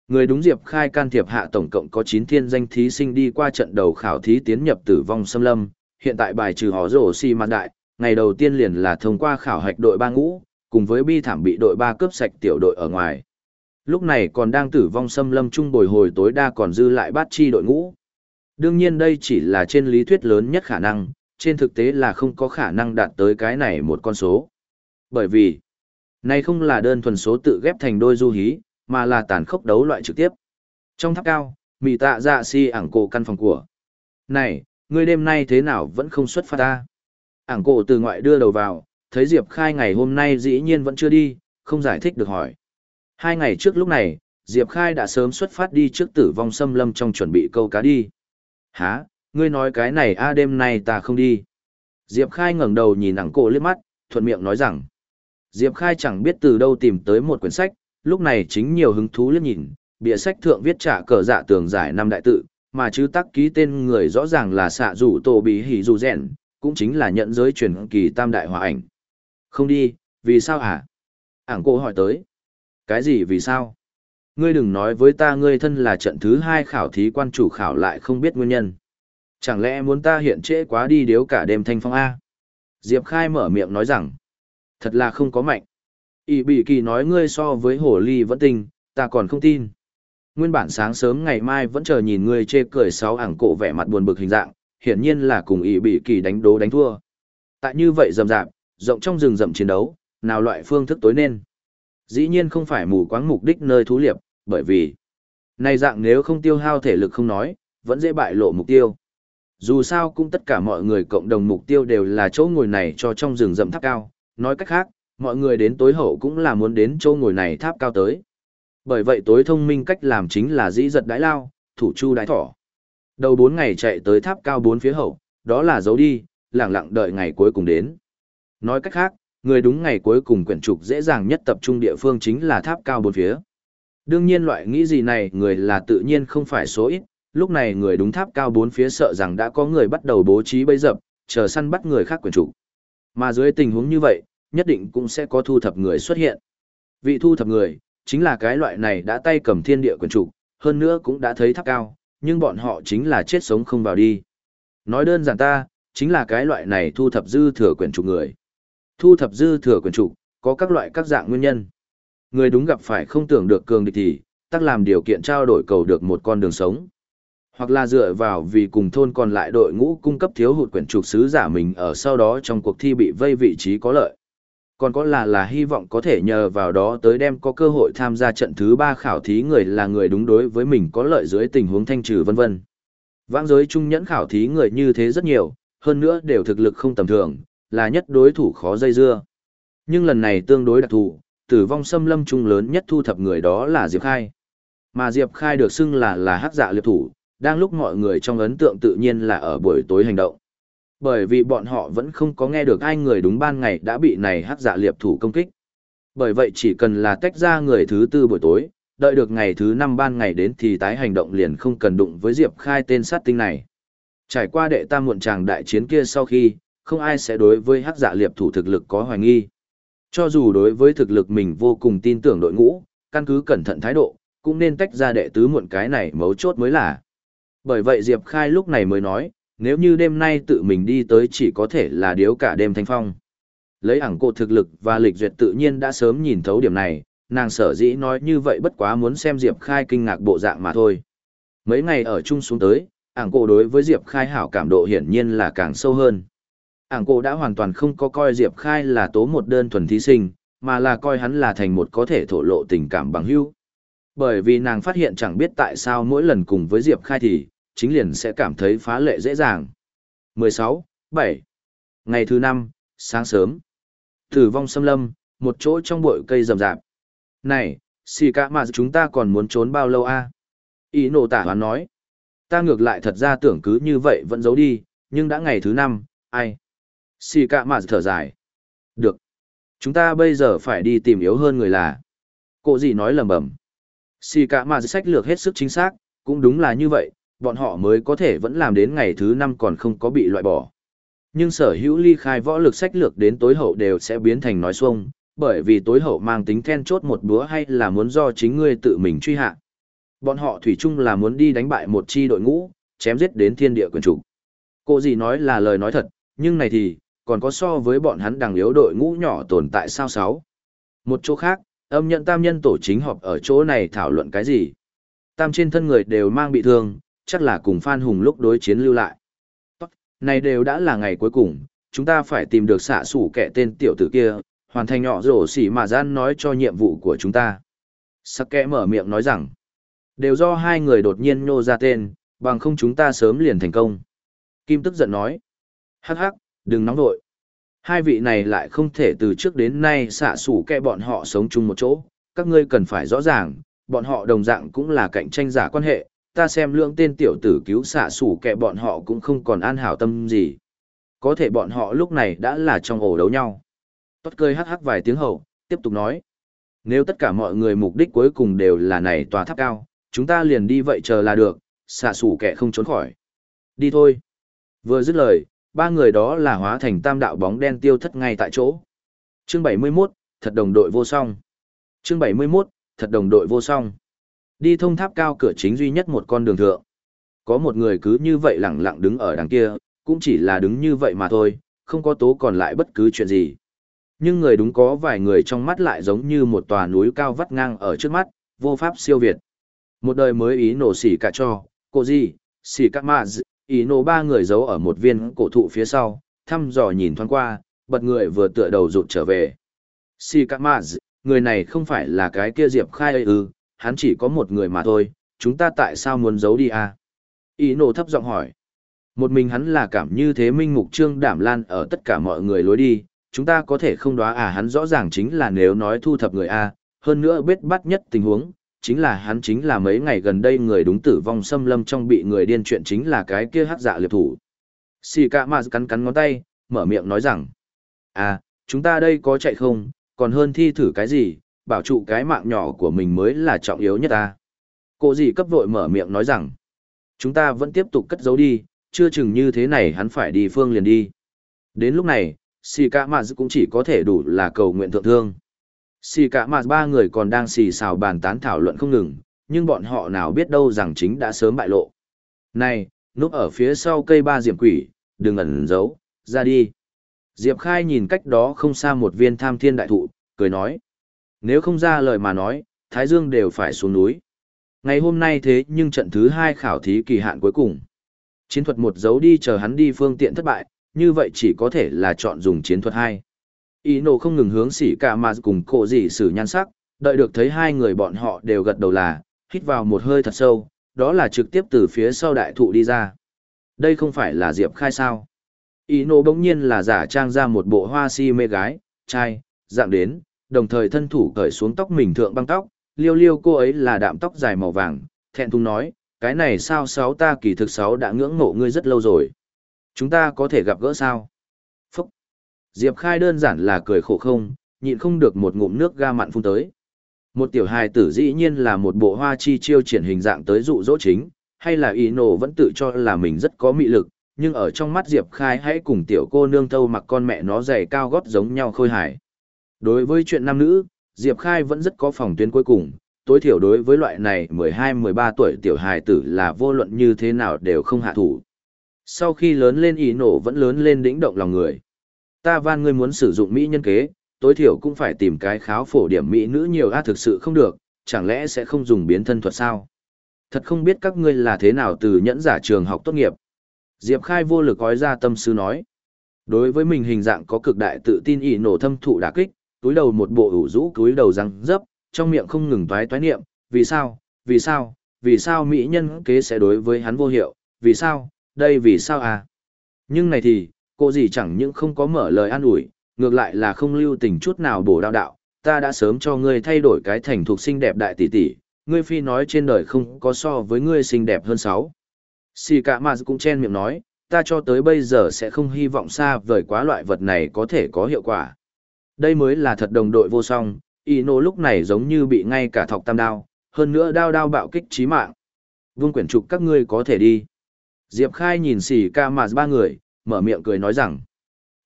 [SPEAKER 1] Người đúng Diệp Khai can thiệp hạ tổng cộng có 9 thiên danh thí sinh đi qua trận đầu khảo thí tiến nhập tử vong xâm lâm, hiện tại bài trừ họ rổ xi si mạn đại, ngày đầu tiên liền là thông qua khảo hạch đội ba ngũ, cùng với bi thảm bị đội ba cướp sạch tiểu đội ở ngoài. Lúc này còn đang tử vong xâm lâm trung bồi hồi tối đa còn dư lại bát chi đội ngũ. Đương nhiên đây chỉ là trên lý thuyết lớn nhất khả năng, trên thực tế là không có khả năng đạt tới cái này một con số. Bởi vì, này không là đơn thuần số tự ghép thành đôi du hí, mà là tàn khốc đấu loại trực tiếp. Trong tháp cao, mì tạ dạ si ảng cổ căn phòng của. Này, ngươi đêm nay thế nào vẫn không xuất phát ta? Ảng cổ từ ngoại đưa đầu vào, thấy Diệp Khai ngày hôm nay dĩ nhiên vẫn chưa đi, không giải thích được hỏi. Hai ngày trước lúc này, Diệp Khai đã sớm xuất phát đi trước tử vong xâm lâm trong chuẩn bị câu cá đi. Hả, ngươi nói cái này a đêm nay ta không đi. Diệp Khai ngẩng đầu nhìn ảng cổ liếc mắt, thuận miệng nói rằng. Diệp Khai chẳng biết từ đâu tìm tới một quyển sách, lúc này chính nhiều hứng thú liếc nhìn, bìa sách thượng viết trả cờ dạ tường giải năm đại tự, mà chứ tắc ký tên người rõ ràng là xạ rủ tổ bí hỉ dù rèn, cũng chính là nhận giới truyền kỳ tam đại hòa ảnh. Không đi, vì sao hả? Ảng cô hỏi tới. Cái gì vì sao? Ngươi đừng nói với ta ngươi thân là trận thứ hai khảo thí quan chủ khảo lại không biết nguyên nhân. Chẳng lẽ muốn ta hiện trễ quá đi điếu cả đêm thanh phong A? Diệp Khai mở miệng nói rằng, thật là không có mạnh. Ý bị kỳ nói ngươi so với hồ ly vẫn tinh, ta còn không tin. Nguyên bản sáng sớm ngày mai vẫn chờ nhìn ngươi chê cười sáu ảng cổ vẻ mặt buồn bực hình dạng, hiển nhiên là cùng ý bị kỳ đánh đố đánh thua. Tại như vậy rầm rạp, rộng trong rừng rậm chiến đấu, nào loại phương thức tối nên. Dĩ nhiên không phải mù quáng mục đích nơi thú liệp, bởi vì này dạng nếu không tiêu hao thể lực không nói, vẫn dễ bại lộ mục tiêu. Dù sao cũng tất cả mọi người cộng đồng mục tiêu đều là chỗ ngồi này cho trong rừng rậm tháp cao, nói cách khác, mọi người đến tối hậu cũng là muốn đến chỗ ngồi này tháp cao tới. Bởi vậy tối thông minh cách làm chính là dĩ giật đái lao, thủ chu đái thỏ. Đầu bốn ngày chạy tới tháp cao bốn phía hậu, đó là giấu đi, lẳng lặng đợi ngày cuối cùng đến. Nói cách khác, người đúng ngày cuối cùng quyển trục dễ dàng nhất tập trung địa phương chính là tháp cao bốn phía. Đương nhiên loại nghĩ gì này người là tự nhiên không phải số ít, lúc này người đúng tháp cao bốn phía sợ rằng đã có người bắt đầu bố trí bấy dập, chờ săn bắt người khác quyển trục. Mà dưới tình huống như vậy, nhất định cũng sẽ có thu thập người xuất hiện. Vị thu thập người, chính là cái loại này đã tay cầm thiên địa quyền trục, hơn nữa cũng đã thấy tháp cao, nhưng bọn họ chính là chết sống không vào đi. Nói đơn giản ta, chính là cái loại này thu thập dư thừa quyền trục người. Thu thập dư thừa quyền trục, có các loại các dạng nguyên nhân. Người đúng gặp phải không tưởng được cường địch thì, tắc làm điều kiện trao đổi cầu được một con đường sống. Hoặc là dựa vào vì cùng thôn còn lại đội ngũ cung cấp thiếu hụt quyển trục sứ giả mình ở sau đó trong cuộc thi bị vây vị trí có lợi. Còn có là là hy vọng có thể nhờ vào đó tới đem có cơ hội tham gia trận thứ ba khảo thí người là người đúng đối với mình có lợi dưới tình huống thanh trừ vân vân. Vãng giới trung nhẫn khảo thí người như thế rất nhiều, hơn nữa đều thực lực không tầm thường, là nhất đối thủ khó dây dưa. Nhưng lần này tương đối đặc thù, tử vong xâm lâm trung lớn nhất thu thập người đó là Diệp Khai. Mà Diệp Khai được xưng là là hắc dạ liệp thủ, đang lúc mọi người trong ấn tượng tự nhiên là ở buổi tối hành động. Bởi vì bọn họ vẫn không có nghe được ai người đúng ban ngày đã bị này hắc dạ liệp thủ công kích. Bởi vậy chỉ cần là tách ra người thứ tư buổi tối, đợi được ngày thứ năm ban ngày đến thì tái hành động liền không cần đụng với Diệp Khai tên sát tinh này. Trải qua đệ tam muộn tràng đại chiến kia sau khi, không ai sẽ đối với hắc dạ liệp thủ thực lực có hoài nghi. Cho dù đối với thực lực mình vô cùng tin tưởng đội ngũ, căn cứ cẩn thận thái độ, cũng nên tách ra đệ tứ muộn cái này mấu chốt mới là. Bởi vậy Diệp Khai lúc này mới nói, nếu như đêm nay tự mình đi tới chỉ có thể là điếu cả đêm thanh phong. Lấy ảng cổ thực lực và lịch duyệt tự nhiên đã sớm nhìn thấu điểm này, nàng sở dĩ nói như vậy bất quá muốn xem Diệp Khai kinh ngạc bộ dạng mà thôi. Mấy ngày ở chung xuống tới, ảng cổ đối với Diệp Khai hảo cảm độ hiển nhiên là càng sâu hơn. Ảng cổ đã hoàn toàn không có coi Diệp Khai là tố một đơn thuần thí sinh, mà là coi hắn là thành một có thể thổ lộ tình cảm bằng hữu. Bởi vì nàng phát hiện chẳng biết tại sao mỗi lần cùng với Diệp Khai thì, chính liền sẽ cảm thấy phá lệ dễ dàng. 16, 7. Ngày thứ 5, sáng sớm. Tử vong xâm lâm, một chỗ trong bụi cây rậm rạp. Này, xì cả mà chúng ta còn muốn trốn bao lâu a? Ý nổ tả hoán nói. Ta ngược lại thật ra tưởng cứ như vậy vẫn giấu đi, nhưng đã ngày thứ 5, ai? Xì cả mà thở dài. Được. Chúng ta bây giờ phải đi tìm yếu hơn người là. Cô gì nói lầm bầm. Xì cả mà sách lược hết sức chính xác, cũng đúng là như vậy, bọn họ mới có thể vẫn làm đến ngày thứ năm còn không có bị loại bỏ. Nhưng sở hữu ly khai võ lực sách lược đến tối hậu đều sẽ biến thành nói xuông, bởi vì tối hậu mang tính then chốt một búa hay là muốn do chính ngươi tự mình truy hạ. Bọn họ thủy chung là muốn đi đánh bại một chi đội ngũ, chém giết đến thiên địa quyền chủ. Cô gì nói là lời nói thật, nhưng này thì, còn có so với bọn hắn đằng yếu đội ngũ nhỏ tồn tại sao sáu. Một chỗ khác, âm nhận tam nhân tổ chính họp ở chỗ này thảo luận cái gì. Tam trên thân người đều mang bị thương, chắc là cùng Phan Hùng lúc đối chiến lưu lại. Này đều đã là ngày cuối cùng, chúng ta phải tìm được xạ sủ kẻ tên tiểu tử kia, hoàn thành nhỏ rổ xỉ mà gian nói cho nhiệm vụ của chúng ta. Sắc kẽ mở miệng nói rằng, đều do hai người đột nhiên nhô ra tên, bằng không chúng ta sớm liền thành công. Kim tức giận nói, hắc hắc, đừng nóng vội Hai vị này lại không thể từ trước đến nay xạ sủ kẻ bọn họ sống chung một chỗ, các ngươi cần phải rõ ràng, bọn họ đồng dạng cũng là cạnh tranh giả quan hệ, ta xem lượng tên tiểu tử cứu xạ sủ kẻ bọn họ cũng không còn an hảo tâm gì. Có thể bọn họ lúc này đã là trong ổ đấu nhau. Tốt cười hắc hắc vài tiếng hậu, tiếp tục nói. Nếu tất cả mọi người mục đích cuối cùng đều là này tòa tháp cao, chúng ta liền đi vậy chờ là được, xạ sủ kẻ không trốn khỏi. Đi thôi. Vừa dứt lời, ba người đó là hóa thành tam đạo bóng đen tiêu thất ngay tại chỗ. Chương 71, thật đồng đội vô song. Chương 71, thật đồng đội vô song. Đi thông tháp cao cửa chính duy nhất một con đường thượng. Có một người cứ như vậy lẳng lặng đứng ở đằng kia, cũng chỉ là đứng như vậy mà thôi, không có tố còn lại bất cứ chuyện gì. Nhưng người đúng có vài người trong mắt lại giống như một tòa núi cao vắt ngang ở trước mắt, vô pháp siêu việt. Một đời mới ý nổ xỉ cả cho, cô gì, xỉ cả mà ý nổ ba người giấu ở một viên cổ thụ phía sau, thăm dò nhìn thoáng qua, bật người vừa tựa đầu rụt trở về. Xỉ cả mà người này không phải là cái kia diệp khai ư, hắn chỉ có một người mà thôi, chúng ta tại sao muốn giấu đi à? Ý nổ thấp giọng hỏi. Một mình hắn là cảm như thế minh mục trương đảm lan ở tất cả mọi người lối đi, chúng ta có thể không đoá à hắn rõ ràng chính là nếu nói thu thập người A, hơn nữa biết bắt nhất tình huống, chính là hắn chính là mấy ngày gần đây người đúng tử vong xâm lâm trong bị người điên chuyện chính là cái kia hắc dạ liệp thủ. Xì cả mà cắn cắn ngón tay, mở miệng nói rằng, à, chúng ta đây có chạy không, còn hơn thi thử cái gì, bảo trụ cái mạng nhỏ của mình mới là trọng yếu nhất ta. Cô gì cấp vội mở miệng nói rằng, chúng ta vẫn tiếp tục cất giấu đi, chưa chừng như thế này hắn phải đi phương liền đi. Đến lúc này, xì cả mà cũng chỉ có thể đủ là cầu nguyện thượng thương. Xì cả mà ba người còn đang xì xào bàn tán thảo luận không ngừng, nhưng bọn họ nào biết đâu rằng chính đã sớm bại lộ. Này, núp ở phía sau cây ba diệm quỷ, đừng ẩn giấu, ra đi. Diệp Khai nhìn cách đó không xa một viên tham thiên đại thụ, cười nói. Nếu không ra lời mà nói, Thái Dương đều phải xuống núi. Ngày hôm nay thế nhưng trận thứ hai khảo thí kỳ hạn cuối cùng. Chiến thuật một dấu đi chờ hắn đi phương tiện thất bại, như vậy chỉ có thể là chọn dùng chiến thuật hai. Ý nổ không ngừng hướng xỉ cả mà cùng cổ dị sử nhan sắc, đợi được thấy hai người bọn họ đều gật đầu là, hít vào một hơi thật sâu, đó là trực tiếp từ phía sau đại thụ đi ra. Đây không phải là Diệp Khai sao. Ý nổ bỗng nhiên là giả trang ra một bộ hoa si mê gái, trai, dạng đến, đồng thời thân thủ cởi xuống tóc mình thượng băng tóc, liêu liêu cô ấy là đạm tóc dài màu vàng, thẹn thùng nói, cái này sao sáu ta kỳ thực sáu đã ngưỡng mộ ngươi rất lâu rồi. Chúng ta có thể gặp gỡ sao? Phúc! Diệp Khai đơn giản là cười khổ không, nhịn không được một ngụm nước ga mặn phun tới. Một tiểu hài tử dĩ nhiên là một bộ hoa chi chiêu triển hình dạng tới dụ dỗ chính, hay là y nổ vẫn tự cho là mình rất có mị lực, nhưng ở trong mắt Diệp Khai hãy cùng tiểu cô nương thâu mặc con mẹ nó giày cao gót giống nhau khôi hài. Đối với chuyện nam nữ, Diệp Khai vẫn rất có phòng tuyến cuối cùng, tối thiểu đối với loại này 12-13 tuổi tiểu hài tử là vô luận như thế nào đều không hạ thủ. Sau khi lớn lên ý nổ vẫn lớn lên đỉnh động lòng người. Ta van ngươi muốn sử dụng mỹ nhân kế, tối thiểu cũng phải tìm cái kháo phổ điểm mỹ nữ nhiều a thực sự không được, chẳng lẽ sẽ không dùng biến thân thuật sao? Thật không biết các ngươi là thế nào từ nhẫn giả trường học tốt nghiệp. Diệp Khai vô lực gói ra tâm sư nói. Đối với mình hình dạng có cực đại tự tin ý nổ thâm thụ đả kích, túi đầu một bộ ủ rũ túi đầu răng dấp, trong miệng không ngừng toái toái niệm, vì sao, vì sao, vì sao mỹ nhân kế sẽ đối với hắn vô hiệu, vì sao, đây vì sao à? Nhưng này thì, cô gì chẳng những không có mở lời an ủi, ngược lại là không lưu tình chút nào bổ đạo đạo, ta đã sớm cho ngươi thay đổi cái thành thuộc xinh đẹp đại tỷ tỷ, ngươi phi nói trên đời không có so với ngươi xinh đẹp hơn sáu. Xì cả mà cũng chen miệng nói, ta cho tới bây giờ sẽ không hy vọng xa vời quá loại vật này có thể có hiệu quả. Đây mới là thật đồng đội vô song, Ino lúc này giống như bị ngay cả thọc tam đao, hơn nữa đao đao bạo kích chí mạng. Vương quyển trục các ngươi có thể đi. Diệp Khai nhìn xì ca mà ba người, mở miệng cười nói rằng,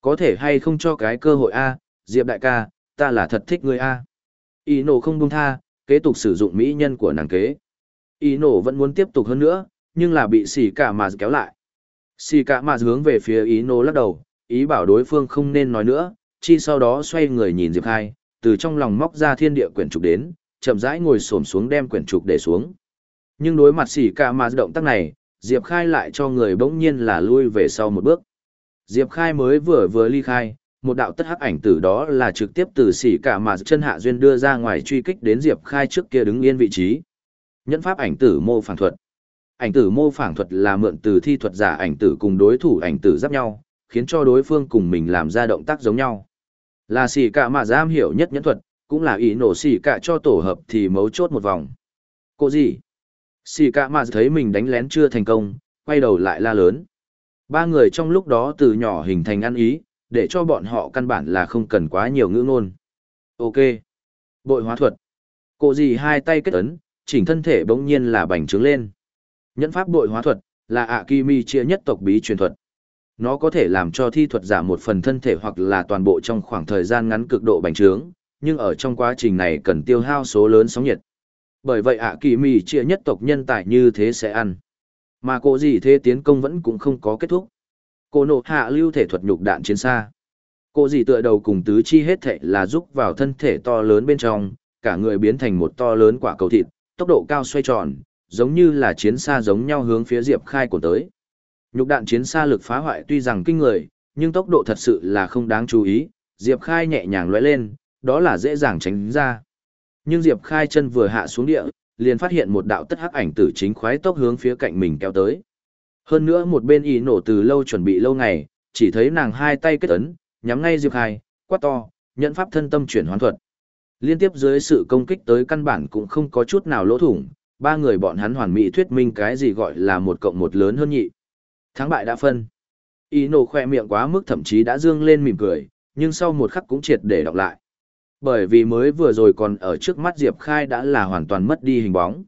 [SPEAKER 1] có thể hay không cho cái cơ hội A, Diệp đại ca, ta là thật thích ngươi A. Ino không buông tha, kế tục sử dụng mỹ nhân của nàng kế. Ino vẫn muốn tiếp tục hơn nữa, nhưng là bị xì ca mà kéo lại. Xì ca mà hướng về phía Ino lắc đầu, ý bảo đối phương không nên nói nữa, chi sau đó xoay người nhìn Diệp Khai, từ trong lòng móc ra thiên địa quyển trục đến, chậm rãi ngồi xổm xuống đem quyển trục để xuống. Nhưng đối mặt xỉ cả mà động tác này, Diệp Khai lại cho người bỗng nhiên là lui về sau một bước. Diệp Khai mới vừa vừa ly khai, một đạo tất hắc ảnh tử đó là trực tiếp từ xỉ cả mà chân hạ duyên đưa ra ngoài truy kích đến Diệp Khai trước kia đứng yên vị trí. Nhẫn pháp ảnh tử mô phản thuật. Ảnh tử mô phản thuật là mượn từ thi thuật giả ảnh tử cùng đối thủ ảnh tử giáp nhau, khiến cho đối phương cùng mình làm ra động tác giống nhau. Là xỉ cả mà giam hiểu nhất nhẫn thuật, cũng là ý nổ xỉ cả cho tổ hợp thì mấu chốt một vòng. Cô gì? Xỉ cả mà thấy mình đánh lén chưa thành công, quay đầu lại la lớn. Ba người trong lúc đó từ nhỏ hình thành ăn ý, để cho bọn họ căn bản là không cần quá nhiều ngữ ngôn. Ok. Bội hóa thuật. Cô gì hai tay kết ấn, chỉnh thân thể bỗng nhiên là bành trướng lên. Nhẫn pháp bội hóa thuật, là ạ kimi chia nhất tộc bí truyền thuật. Nó có thể làm cho thi thuật giả một phần thân thể hoặc là toàn bộ trong khoảng thời gian ngắn cực độ bành trướng, nhưng ở trong quá trình này cần tiêu hao số lớn sóng nhiệt. Bởi vậy ạ kỳ mì chia nhất tộc nhân tài như thế sẽ ăn. Mà cô gì thế tiến công vẫn cũng không có kết thúc. Cô nộ hạ lưu thể thuật nhục đạn chiến xa. Cô gì tựa đầu cùng tứ chi hết thể là giúp vào thân thể to lớn bên trong, cả người biến thành một to lớn quả cầu thịt, tốc độ cao xoay tròn, giống như là chiến xa giống nhau hướng phía Diệp Khai của tới. Nhục đạn chiến xa lực phá hoại tuy rằng kinh người, nhưng tốc độ thật sự là không đáng chú ý, Diệp Khai nhẹ nhàng lóe lên, đó là dễ dàng tránh ra. Nhưng Diệp Khai chân vừa hạ xuống địa, liền phát hiện một đạo tất hắc ảnh tử chính khoái tốc hướng phía cạnh mình kéo tới. Hơn nữa một bên ý nổ từ lâu chuẩn bị lâu ngày, chỉ thấy nàng hai tay kết ấn, nhắm ngay Diệp Khai, quát to, nhận pháp thân tâm chuyển hoán thuật. Liên tiếp dưới sự công kích tới căn bản cũng không có chút nào lỗ thủng, ba người bọn hắn hoàn mỹ thuyết minh cái gì gọi là một cộng một lớn hơn nhị. Thắng bại đã phân. Ý nổ khoe miệng quá mức thậm chí đã dương lên mỉm cười, nhưng sau một khắc cũng triệt để đọc lại. Bởi vì mới vừa rồi còn ở trước mắt Diệp Khai đã là hoàn toàn mất đi hình bóng.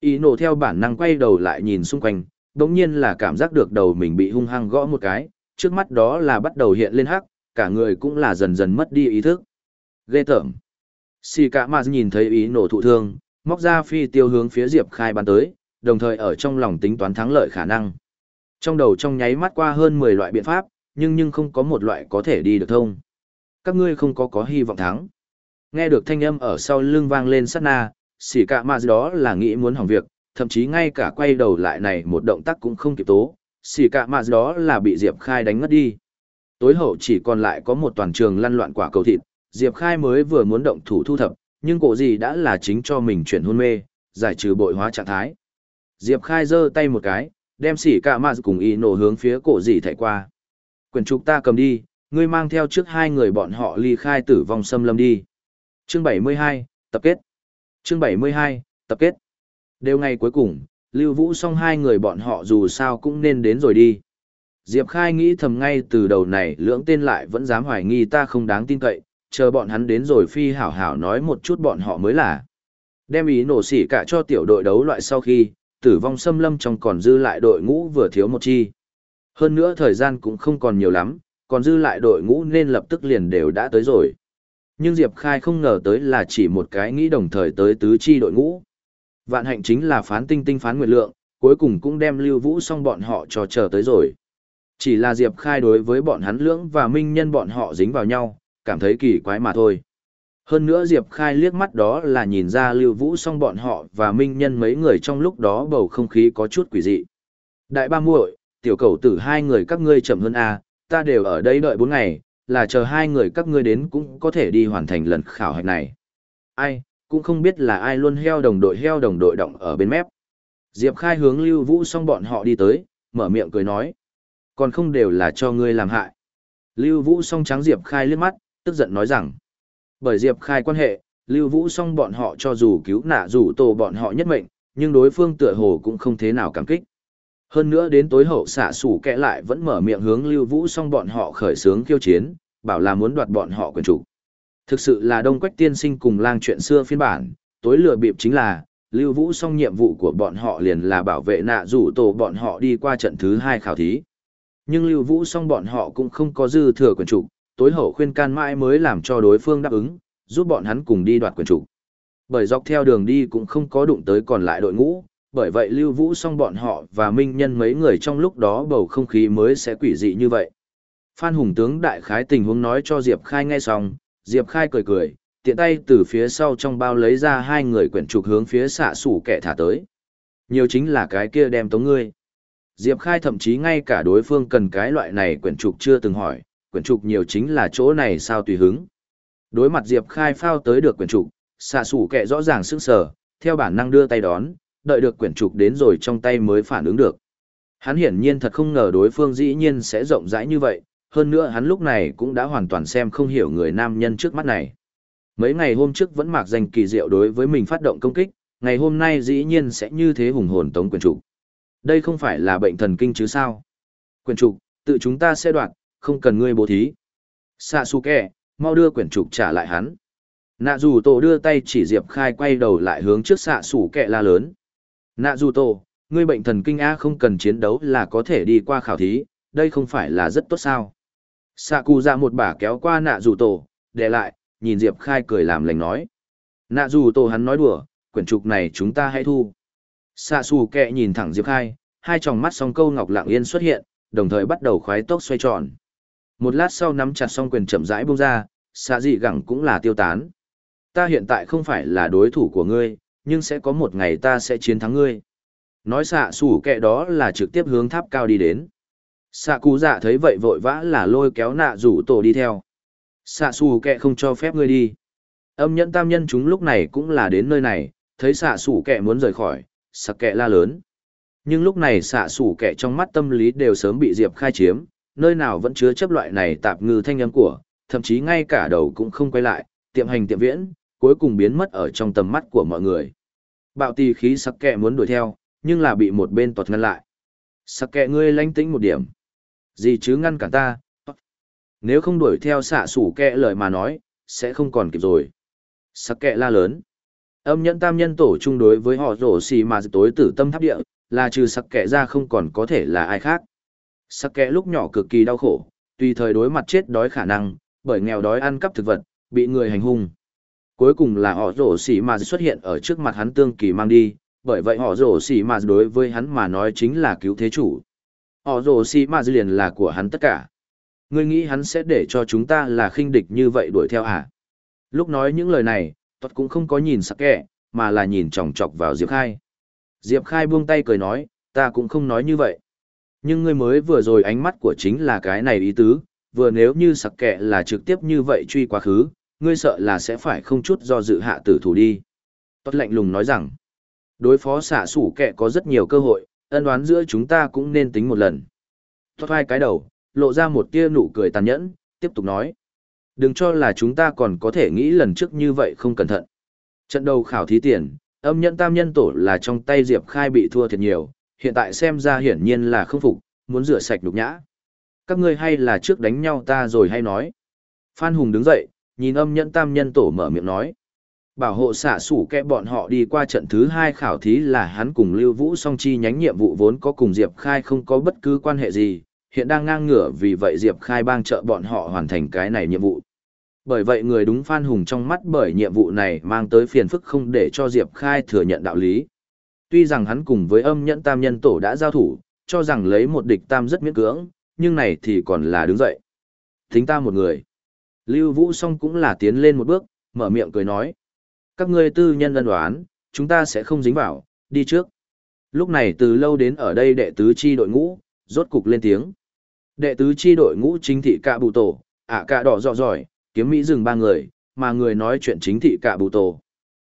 [SPEAKER 1] Ý nổ theo bản năng quay đầu lại nhìn xung quanh, đồng nhiên là cảm giác được đầu mình bị hung hăng gõ một cái, trước mắt đó là bắt đầu hiện lên hắc, cả người cũng là dần dần mất đi ý thức. Ghê tởm. Xì cả mà nhìn thấy ý nổ thụ thương, móc ra phi tiêu hướng phía Diệp Khai bắn tới, đồng thời ở trong lòng tính toán thắng lợi khả năng. Trong đầu trong nháy mắt qua hơn 10 loại biện pháp, nhưng nhưng không có một loại có thể đi được thông. Các ngươi không có có hy vọng thắng. Nghe được thanh âm ở sau lưng vang lên sát na, xỉ cả mà đó là nghĩ muốn hỏng việc, thậm chí ngay cả quay đầu lại này một động tác cũng không kịp tố, xỉ cả mà đó là bị Diệp Khai đánh ngất đi. Tối hậu chỉ còn lại có một toàn trường lăn loạn quả cầu thịt, Diệp Khai mới vừa muốn động thủ thu thập, nhưng cổ gì đã là chính cho mình chuyển hôn mê, giải trừ bội hóa trạng thái. Diệp Khai giơ tay một cái, đem xỉ cả mà cùng y nổ hướng phía cổ gì thảy qua. Quyền trục ta cầm đi, ngươi mang theo trước hai người bọn họ ly khai tử vong xâm lâm đi. Chương 72, tập kết. Chương 72, tập kết. Đều ngày cuối cùng, Lưu Vũ xong hai người bọn họ dù sao cũng nên đến rồi đi. Diệp Khai nghĩ thầm ngay từ đầu này lưỡng tên lại vẫn dám hoài nghi ta không đáng tin cậy, chờ bọn hắn đến rồi phi hảo hảo nói một chút bọn họ mới là. Đem ý nổ xỉ cả cho tiểu đội đấu loại sau khi, tử vong xâm lâm trong còn dư lại đội ngũ vừa thiếu một chi. Hơn nữa thời gian cũng không còn nhiều lắm, còn dư lại đội ngũ nên lập tức liền đều đã tới rồi. Nhưng Diệp Khai không ngờ tới là chỉ một cái nghĩ đồng thời tới tứ chi đội ngũ. Vạn hạnh chính là phán tinh tinh phán nguyệt lượng, cuối cùng cũng đem lưu vũ xong bọn họ cho chờ tới rồi. Chỉ là Diệp Khai đối với bọn hắn lưỡng và minh nhân bọn họ dính vào nhau, cảm thấy kỳ quái mà thôi. Hơn nữa Diệp Khai liếc mắt đó là nhìn ra lưu vũ Song bọn họ và minh nhân mấy người trong lúc đó bầu không khí có chút quỷ dị. Đại ba muội, tiểu cầu tử hai người các ngươi chậm hơn a ta đều ở đây đợi bốn ngày, là chờ hai người các ngươi đến cũng có thể đi hoàn thành lần khảo hạch này. Ai, cũng không biết là ai luôn heo đồng đội heo đồng đội động ở bên mép. Diệp Khai hướng Lưu Vũ Song bọn họ đi tới, mở miệng cười nói. Còn không đều là cho ngươi làm hại. Lưu Vũ Song trắng Diệp Khai liếc mắt, tức giận nói rằng. Bởi Diệp Khai quan hệ, Lưu Vũ Song bọn họ cho dù cứu nạ dù tổ bọn họ nhất mệnh, nhưng đối phương tựa hồ cũng không thế nào cảm kích. Hơn nữa đến tối hậu xạ sủ kẽ lại vẫn mở miệng hướng Lưu Vũ Song bọn họ khởi sướng khiêu chiến, bảo là muốn đoạt bọn họ quyền chủ. Thực sự là đông quách tiên sinh cùng lang chuyện xưa phiên bản, tối lừa bịp chính là, Lưu Vũ Song nhiệm vụ của bọn họ liền là bảo vệ nạ rủ tổ bọn họ đi qua trận thứ hai khảo thí. Nhưng Lưu Vũ Song bọn họ cũng không có dư thừa quyền chủ, tối hậu khuyên can mãi mới làm cho đối phương đáp ứng, giúp bọn hắn cùng đi đoạt quyền chủ. Bởi dọc theo đường đi cũng không có đụng tới còn lại đội ngũ, bởi vậy Lưu Vũ xong bọn họ và Minh Nhân mấy người trong lúc đó bầu không khí mới sẽ quỷ dị như vậy. Phan Hùng tướng đại khái tình huống nói cho Diệp Khai nghe xong, Diệp Khai cười cười, tiện tay từ phía sau trong bao lấy ra hai người quyển trục hướng phía xạ sủ kẻ thả tới. Nhiều chính là cái kia đem tống ngươi. Diệp Khai thậm chí ngay cả đối phương cần cái loại này quyển trục chưa từng hỏi, quyển trục nhiều chính là chỗ này sao tùy hứng. Đối mặt Diệp Khai phao tới được quyển trục, xạ sủ kệ rõ ràng sức sờ, theo bản năng đưa tay đón, đợi được quyển trục đến rồi trong tay mới phản ứng được. Hắn hiển nhiên thật không ngờ đối phương dĩ nhiên sẽ rộng rãi như vậy, hơn nữa hắn lúc này cũng đã hoàn toàn xem không hiểu người nam nhân trước mắt này. Mấy ngày hôm trước vẫn mạc danh kỳ diệu đối với mình phát động công kích, ngày hôm nay dĩ nhiên sẽ như thế hùng hồn tống quyền trục. Đây không phải là bệnh thần kinh chứ sao? Quyền trục, tự chúng ta sẽ đoạt, không cần ngươi bố thí. Sasuke, mau đưa quyển trục trả lại hắn. Nạ dù tổ đưa tay chỉ Diệp Khai quay đầu lại hướng trước xạ sủ kẹ la lớn. Nạ dù tổ, ngươi bệnh thần kinh A không cần chiến đấu là có thể đi qua khảo thí, đây không phải là rất tốt sao. Sạ cụ ra một bả kéo qua nạ dù tổ, để lại, nhìn Diệp Khai cười làm lành nói. Nạ dù tổ hắn nói đùa, quyển trục này chúng ta hãy thu. Sạ xù kẹ nhìn thẳng Diệp Khai, hai tròng mắt song câu ngọc lặng yên xuất hiện, đồng thời bắt đầu khoái tốc xoay tròn. Một lát sau nắm chặt xong quyền chậm rãi buông ra, xạ dị gẳng cũng là tiêu tán. Ta hiện tại không phải là đối thủ của ngươi, nhưng sẽ có một ngày ta sẽ chiến thắng ngươi. Nói xạ xù kệ đó là trực tiếp hướng tháp cao đi đến. Xạ cú dạ thấy vậy vội vã là lôi kéo nạ rủ tổ đi theo. Xạ xù kệ không cho phép ngươi đi. Âm nhẫn tam nhân chúng lúc này cũng là đến nơi này thấy xạ xù kệ muốn rời khỏi sặc kệ la lớn. Nhưng lúc này xạ xù kệ trong mắt tâm lý đều sớm bị diệp khai chiếm nơi nào vẫn chứa chấp loại này tạp ngư thanh âm của thậm chí ngay cả đầu cũng không quay lại tiệm hành tiệm viễn cuối cùng biến mất ở trong tầm mắt của mọi người bạo tì khí sặc kệ muốn đuổi theo nhưng là bị một bên tuột ngăn lại sặc kệ ngươi lanh tĩnh một điểm gì chứ ngăn cản ta? Nếu không đuổi theo xạ sủ kẹ lời mà nói, sẽ không còn kịp rồi. Sắc kẹ la lớn. Âm nhẫn tam nhân tổ chung đối với họ rổ xì mà tối tử tâm tháp địa, là trừ sắc kẹ ra không còn có thể là ai khác. Sắc Kẽ lúc nhỏ cực kỳ đau khổ, tùy thời đối mặt chết đói khả năng, bởi nghèo đói ăn cắp thực vật, bị người hành hung. Cuối cùng là họ rổ xỉ mà xuất hiện ở trước mặt hắn tương kỳ mang đi, bởi vậy họ rổ xỉ mà đối với hắn mà nói chính là cứu thế chủ. Họ rổ xỉ mà liền là của hắn tất cả. Ngươi nghĩ hắn sẽ để cho chúng ta là khinh địch như vậy đuổi theo à? Lúc nói những lời này, Tuật cũng không có nhìn sắc kẻ, mà là nhìn chòng chọc vào Diệp Khai. Diệp Khai buông tay cười nói, ta cũng không nói như vậy. Nhưng ngươi mới vừa rồi ánh mắt của chính là cái này ý tứ, vừa nếu như sặc kệ là trực tiếp như vậy truy quá khứ, ngươi sợ là sẽ phải không chút do dự hạ tử thủ đi. Tốt lạnh lùng nói rằng, đối phó xả sủ kệ có rất nhiều cơ hội, ân đoán giữa chúng ta cũng nên tính một lần. Tốt hai cái đầu, lộ ra một tia nụ cười tàn nhẫn, tiếp tục nói. Đừng cho là chúng ta còn có thể nghĩ lần trước như vậy không cẩn thận. Trận đầu khảo thí tiền, âm nhẫn tam nhân tổ là trong tay Diệp Khai bị thua thiệt nhiều, hiện tại xem ra hiển nhiên là không phục, muốn rửa sạch đục nhã. Các ngươi hay là trước đánh nhau ta rồi hay nói. Phan Hùng đứng dậy, nhìn âm nhẫn tam nhân tổ mở miệng nói. Bảo hộ xạ sủ kẹ bọn họ đi qua trận thứ hai khảo thí là hắn cùng Lưu Vũ song chi nhánh nhiệm vụ vốn có cùng Diệp Khai không có bất cứ quan hệ gì, hiện đang ngang ngửa vì vậy Diệp Khai bang trợ bọn họ hoàn thành cái này nhiệm vụ. Bởi vậy người đúng Phan Hùng trong mắt bởi nhiệm vụ này mang tới phiền phức không để cho Diệp Khai thừa nhận đạo lý. Tuy rằng hắn cùng với âm nhẫn tam nhân tổ đã giao thủ, cho rằng lấy một địch tam rất miễn cưỡng, nhưng này thì còn là đứng dậy. Thính ta một người. Lưu Vũ song cũng là tiến lên một bước, mở miệng cười nói. Các ngươi tư nhân ân đoán, chúng ta sẽ không dính vào, đi trước. Lúc này từ lâu đến ở đây đệ tứ chi đội ngũ, rốt cục lên tiếng. Đệ tứ chi đội ngũ chính thị cạ bù tổ, ạ cạ đỏ dọ giỏi, kiếm Mỹ rừng ba người, mà người nói chuyện chính thị cạ bù tổ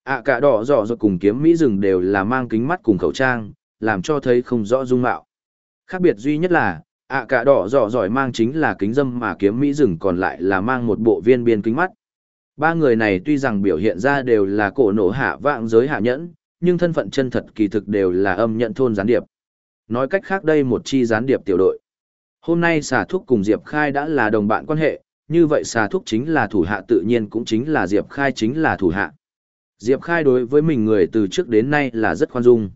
[SPEAKER 1] ạ cả đỏ dọ rồi cùng kiếm Mỹ rừng đều là mang kính mắt cùng khẩu trang, làm cho thấy không rõ dung mạo. Khác biệt duy nhất là, ạ cả đỏ dọ giỏi mang chính là kính dâm mà kiếm Mỹ rừng còn lại là mang một bộ viên biên kính mắt. Ba người này tuy rằng biểu hiện ra đều là cổ nổ hạ vạng giới hạ nhẫn, nhưng thân phận chân thật kỳ thực đều là âm nhận thôn gián điệp. Nói cách khác đây một chi gián điệp tiểu đội. Hôm nay xà thúc cùng Diệp Khai đã là đồng bạn quan hệ, như vậy xà thúc chính là thủ hạ tự nhiên cũng chính là Diệp Khai chính là thủ hạ. Diệp Khai đối với mình người từ trước đến nay là rất khoan dung.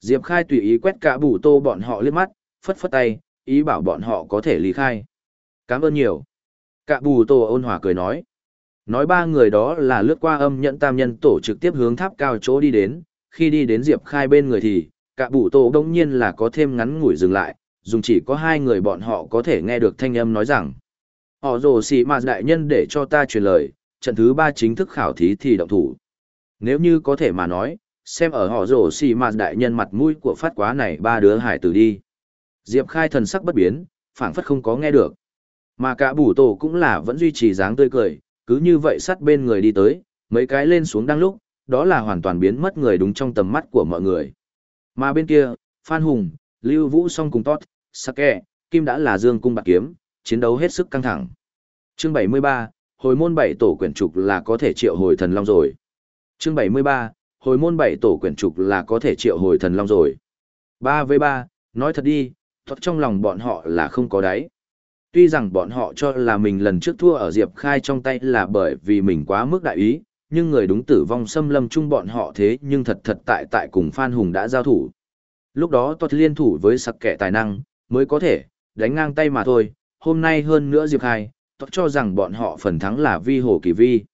[SPEAKER 1] Diệp Khai tùy ý quét cả bù tô bọn họ liếc mắt, phất phất tay, ý bảo bọn họ có thể ly khai. Cảm ơn nhiều. Cả bù tô ôn hòa cười nói. Nói ba người đó là lướt qua âm nhận tam nhân tổ trực tiếp hướng tháp cao chỗ đi đến, khi đi đến Diệp Khai bên người thì, cả bù tô đông nhiên là có thêm ngắn ngủi dừng lại, dùng chỉ có hai người bọn họ có thể nghe được thanh âm nói rằng. Họ rồ xì mà đại nhân để cho ta truyền lời, trận thứ ba chính thức khảo thí thì động thủ. Nếu như có thể mà nói, xem ở họ rồ xì mà đại nhân mặt mũi của phát quá này ba đứa hải tử đi. Diệp Khai thần sắc bất biến, phảng phất không có nghe được. Mà cả bù tổ cũng là vẫn duy trì dáng tươi cười, cứ như vậy sát bên người đi tới, mấy cái lên xuống đang lúc, đó là hoàn toàn biến mất người đúng trong tầm mắt của mọi người. Mà bên kia, Phan Hùng, Lưu Vũ song cùng Tốt, Sake, Kim đã là dương cung bạc kiếm, chiến đấu hết sức căng thẳng. Chương 73, hồi môn bảy tổ quyển trục là có thể triệu hồi thần long rồi. Chương 73, hồi môn bảy tổ quyển trục là có thể triệu hồi thần long rồi. 3 với 3, nói thật đi, thật trong lòng bọn họ là không có đáy. Tuy rằng bọn họ cho là mình lần trước thua ở Diệp Khai trong tay là bởi vì mình quá mức đại ý, nhưng người đúng tử vong xâm lâm chung bọn họ thế nhưng thật thật tại tại cùng Phan Hùng đã giao thủ. Lúc đó tuật liên thủ với sặc kẻ tài năng, mới có thể, đánh ngang tay mà thôi, hôm nay hơn nữa Diệp Khai, tuật cho rằng bọn họ phần thắng là vi hồ kỳ vi.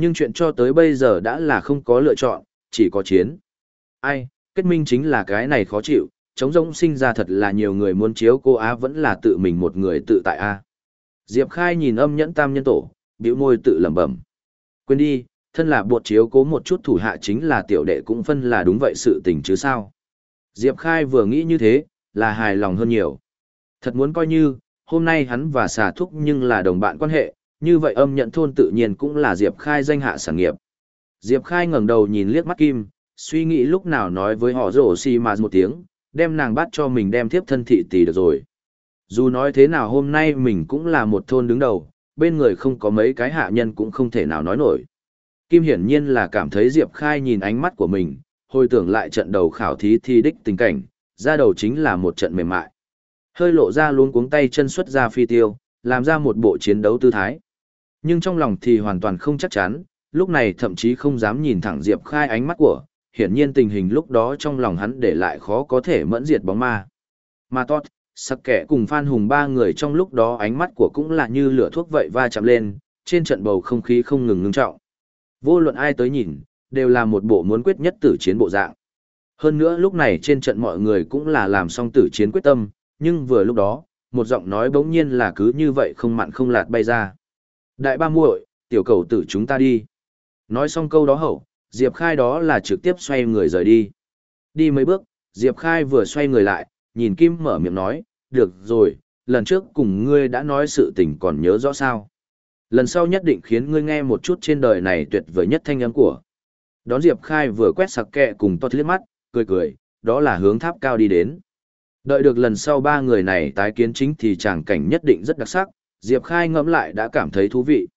[SPEAKER 1] Nhưng chuyện cho tới bây giờ đã là không có lựa chọn, chỉ có chiến. Ai, kết minh chính là cái này khó chịu, chống rỗng sinh ra thật là nhiều người muốn chiếu cô Á vẫn là tự mình một người tự tại A. Diệp Khai nhìn âm nhẫn tam nhân tổ, bĩu môi tự lẩm bẩm. Quên đi, thân là buộc chiếu cố một chút thủ hạ chính là tiểu đệ cũng phân là đúng vậy sự tình chứ sao. Diệp Khai vừa nghĩ như thế, là hài lòng hơn nhiều. Thật muốn coi như, hôm nay hắn và xà thúc nhưng là đồng bạn quan hệ, như vậy âm nhận thôn tự nhiên cũng là Diệp Khai danh hạ sản nghiệp. Diệp Khai ngẩng đầu nhìn liếc mắt Kim, suy nghĩ lúc nào nói với họ rổ xì mà một tiếng, đem nàng bắt cho mình đem tiếp thân thị tỷ được rồi. Dù nói thế nào hôm nay mình cũng là một thôn đứng đầu, bên người không có mấy cái hạ nhân cũng không thể nào nói nổi. Kim hiển nhiên là cảm thấy Diệp Khai nhìn ánh mắt của mình, hồi tưởng lại trận đầu khảo thí thi đích tình cảnh, ra đầu chính là một trận mềm mại. Hơi lộ ra luôn cuống tay chân xuất ra phi tiêu, làm ra một bộ chiến đấu tư thái. Nhưng trong lòng thì hoàn toàn không chắc chắn, lúc này thậm chí không dám nhìn thẳng Diệp Khai ánh mắt của, hiển nhiên tình hình lúc đó trong lòng hắn để lại khó có thể mẫn diệt bóng ma. Mà tốt, sắc kẻ cùng Phan Hùng ba người trong lúc đó ánh mắt của cũng là như lửa thuốc vậy va chạm lên, trên trận bầu không khí không ngừng ngưng trọng. Vô luận ai tới nhìn, đều là một bộ muốn quyết nhất tử chiến bộ dạng. Hơn nữa lúc này trên trận mọi người cũng là làm xong tử chiến quyết tâm, nhưng vừa lúc đó, một giọng nói bỗng nhiên là cứ như vậy không mặn không lạt bay ra. Đại ba muội, tiểu cầu tử chúng ta đi. Nói xong câu đó hậu, Diệp Khai đó là trực tiếp xoay người rời đi. Đi mấy bước, Diệp Khai vừa xoay người lại, nhìn Kim mở miệng nói, được rồi, lần trước cùng ngươi đã nói sự tình còn nhớ rõ sao. Lần sau nhất định khiến ngươi nghe một chút trên đời này tuyệt vời nhất thanh âm của. Đón Diệp Khai vừa quét sặc kẹ cùng toát liếc mắt, cười cười, đó là hướng tháp cao đi đến. Đợi được lần sau ba người này tái kiến chính thì tràng cảnh nhất định rất đặc sắc, Diệp Khai ngẫm lại đã cảm thấy thú vị.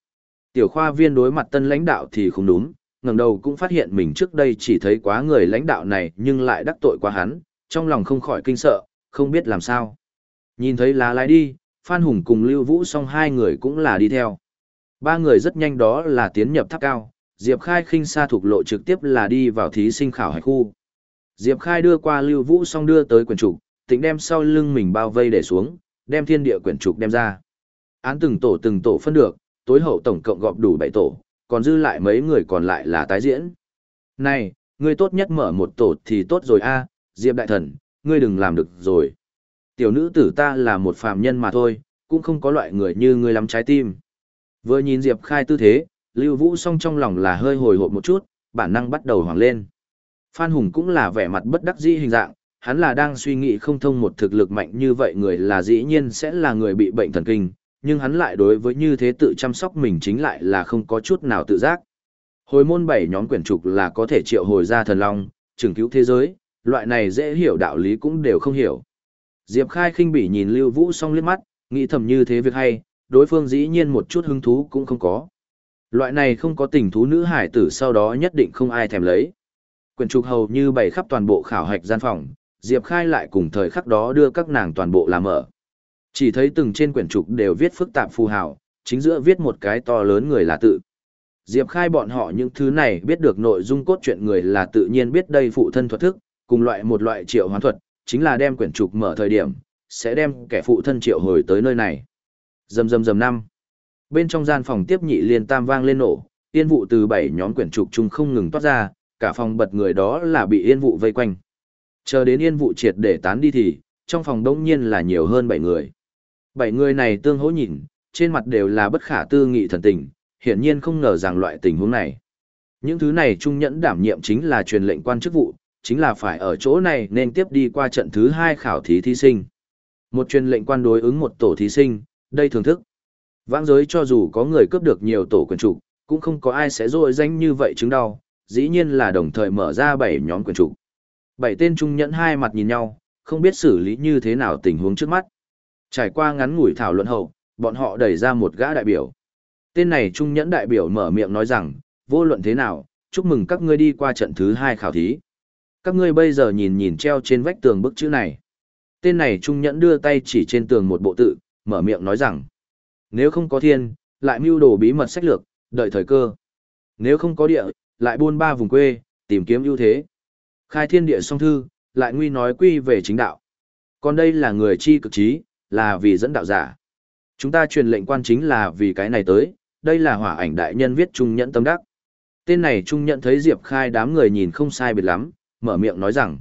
[SPEAKER 1] Tiểu khoa viên đối mặt tân lãnh đạo thì không đúng, ngẩng đầu cũng phát hiện mình trước đây chỉ thấy quá người lãnh đạo này nhưng lại đắc tội quá hắn, trong lòng không khỏi kinh sợ, không biết làm sao. Nhìn thấy lá lái đi, Phan Hùng cùng Lưu Vũ song hai người cũng là đi theo. Ba người rất nhanh đó là tiến nhập tháp cao, Diệp Khai khinh xa thuộc lộ trực tiếp là đi vào thí sinh khảo hạch khu. Diệp Khai đưa qua Lưu Vũ song đưa tới quyển trục, tính đem sau lưng mình bao vây để xuống, đem thiên địa quyển trục đem ra. Án từng tổ từng tổ phân được, tối hậu tổng cộng gọp đủ 7 tổ, còn dư lại mấy người còn lại là tái diễn. Này, ngươi tốt nhất mở một tổ thì tốt rồi a, Diệp đại thần, ngươi đừng làm được rồi. Tiểu nữ tử ta là một phàm nhân mà thôi, cũng không có loại người như ngươi lắm trái tim. Vừa nhìn Diệp khai tư thế, Lưu Vũ song trong lòng là hơi hồi hộp một chút, bản năng bắt đầu hoảng lên. Phan Hùng cũng là vẻ mặt bất đắc dĩ hình dạng, hắn là đang suy nghĩ không thông một thực lực mạnh như vậy người là dĩ nhiên sẽ là người bị bệnh thần kinh, nhưng hắn lại đối với như thế tự chăm sóc mình chính lại là không có chút nào tự giác. Hồi môn bảy nhóm quyển trục là có thể triệu hồi ra thần long, trừng cứu thế giới, loại này dễ hiểu đạo lý cũng đều không hiểu. Diệp Khai khinh bỉ nhìn Lưu Vũ song liếc mắt, nghĩ thầm như thế việc hay, đối phương dĩ nhiên một chút hứng thú cũng không có. Loại này không có tình thú nữ hải tử sau đó nhất định không ai thèm lấy. Quyển trục hầu như bày khắp toàn bộ khảo hạch gian phòng, Diệp Khai lại cùng thời khắc đó đưa các nàng toàn bộ làm ở. Chỉ thấy từng trên quyển trục đều viết phức tạp phù hào, chính giữa viết một cái to lớn người là tự. Diệp Khai bọn họ những thứ này biết được nội dung cốt truyện người là tự nhiên biết đây phụ thân thuật thức, cùng loại một loại triệu hoán thuật, chính là đem quyển trục mở thời điểm, sẽ đem kẻ phụ thân triệu hồi tới nơi này. Dầm dầm dầm năm. Bên trong gian phòng tiếp nhị liên tam vang lên nổ, yên vụ từ bảy nhóm quyển trục chung không ngừng toát ra, cả phòng bật người đó là bị yên vụ vây quanh. Chờ đến yên vụ triệt để tán đi thì, trong phòng đông nhiên là nhiều hơn bảy người. Bảy người này tương hỗ nhìn, trên mặt đều là bất khả tư nghị thần tình, hiển nhiên không ngờ rằng loại tình huống này. Những thứ này trung nhẫn đảm nhiệm chính là truyền lệnh quan chức vụ, chính là phải ở chỗ này nên tiếp đi qua trận thứ hai khảo thí thí sinh. Một truyền lệnh quan đối ứng một tổ thí sinh, đây thưởng thức. Vãng giới cho dù có người cướp được nhiều tổ quyền trục, cũng không có ai sẽ rội danh như vậy chứng đau, dĩ nhiên là đồng thời mở ra bảy nhóm quyền trục. Bảy tên trung nhẫn hai mặt nhìn nhau, không biết xử lý như thế nào tình huống trước mắt. Trải qua ngắn ngủi thảo luận hậu, bọn họ đẩy ra một gã đại biểu. Tên này trung nhẫn đại biểu mở miệng nói rằng, vô luận thế nào, chúc mừng các ngươi đi qua trận thứ hai khảo thí. Các ngươi bây giờ nhìn nhìn treo trên vách tường bức chữ này. Tên này trung nhẫn đưa tay chỉ trên tường một bộ tự, mở miệng nói rằng, nếu không có thiên, lại mưu đồ bí mật sách lược, đợi thời cơ. Nếu không có địa, lại buôn ba vùng quê, tìm kiếm ưu thế. Khai thiên địa song thư, lại nguy nói quy về chính đạo. Còn đây là người chi cực trí, là vì dẫn đạo giả. Chúng ta truyền lệnh quan chính là vì cái này tới, đây là hỏa ảnh đại nhân viết trung nhẫn tâm đắc. Tên này trung nhẫn thấy Diệp Khai đám người nhìn không sai biệt lắm, mở miệng nói rằng.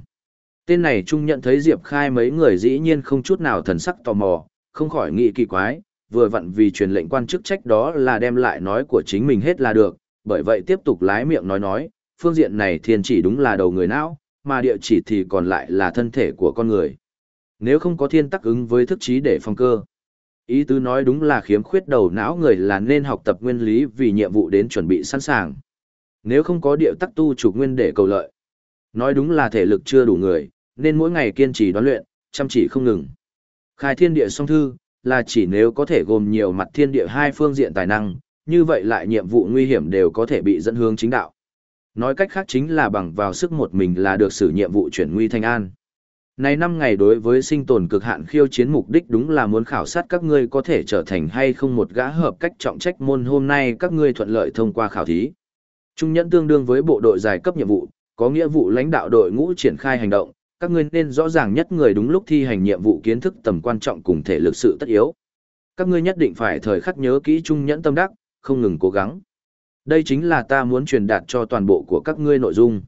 [SPEAKER 1] Tên này trung nhẫn thấy Diệp Khai mấy người dĩ nhiên không chút nào thần sắc tò mò, không khỏi nghĩ kỳ quái, vừa vặn vì truyền lệnh quan chức trách đó là đem lại nói của chính mình hết là được, bởi vậy tiếp tục lái miệng nói nói, phương diện này thiên chỉ đúng là đầu người não, mà địa chỉ thì còn lại là thân thể của con người. Nếu không có thiên tắc ứng với thức trí để phòng cơ. Ý tứ nói đúng là khiếm khuyết đầu não người là nên học tập nguyên lý vì nhiệm vụ đến chuẩn bị sẵn sàng. Nếu không có địa tắc tu chủ nguyên để cầu lợi. Nói đúng là thể lực chưa đủ người, nên mỗi ngày kiên trì đoán luyện, chăm chỉ không ngừng. Khai thiên địa song thư, là chỉ nếu có thể gồm nhiều mặt thiên địa hai phương diện tài năng, như vậy lại nhiệm vụ nguy hiểm đều có thể bị dẫn hướng chính đạo. Nói cách khác chính là bằng vào sức một mình là được xử nhiệm vụ chuyển nguy thanh an. Này năm ngày đối với sinh tồn cực hạn khiêu chiến mục đích đúng là muốn khảo sát các ngươi có thể trở thành hay không một gã hợp cách trọng trách môn hôm nay các ngươi thuận lợi thông qua khảo thí. Trung nhẫn tương đương với bộ đội giải cấp nhiệm vụ, có nghĩa vụ lãnh đạo đội ngũ triển khai hành động, các ngươi nên rõ ràng nhất người đúng lúc thi hành nhiệm vụ kiến thức tầm quan trọng cùng thể lực sự tất yếu. Các ngươi nhất định phải thời khắc nhớ kỹ trung nhẫn tâm đắc, không ngừng cố gắng. Đây chính là ta muốn truyền đạt cho toàn bộ của các ngươi nội dung.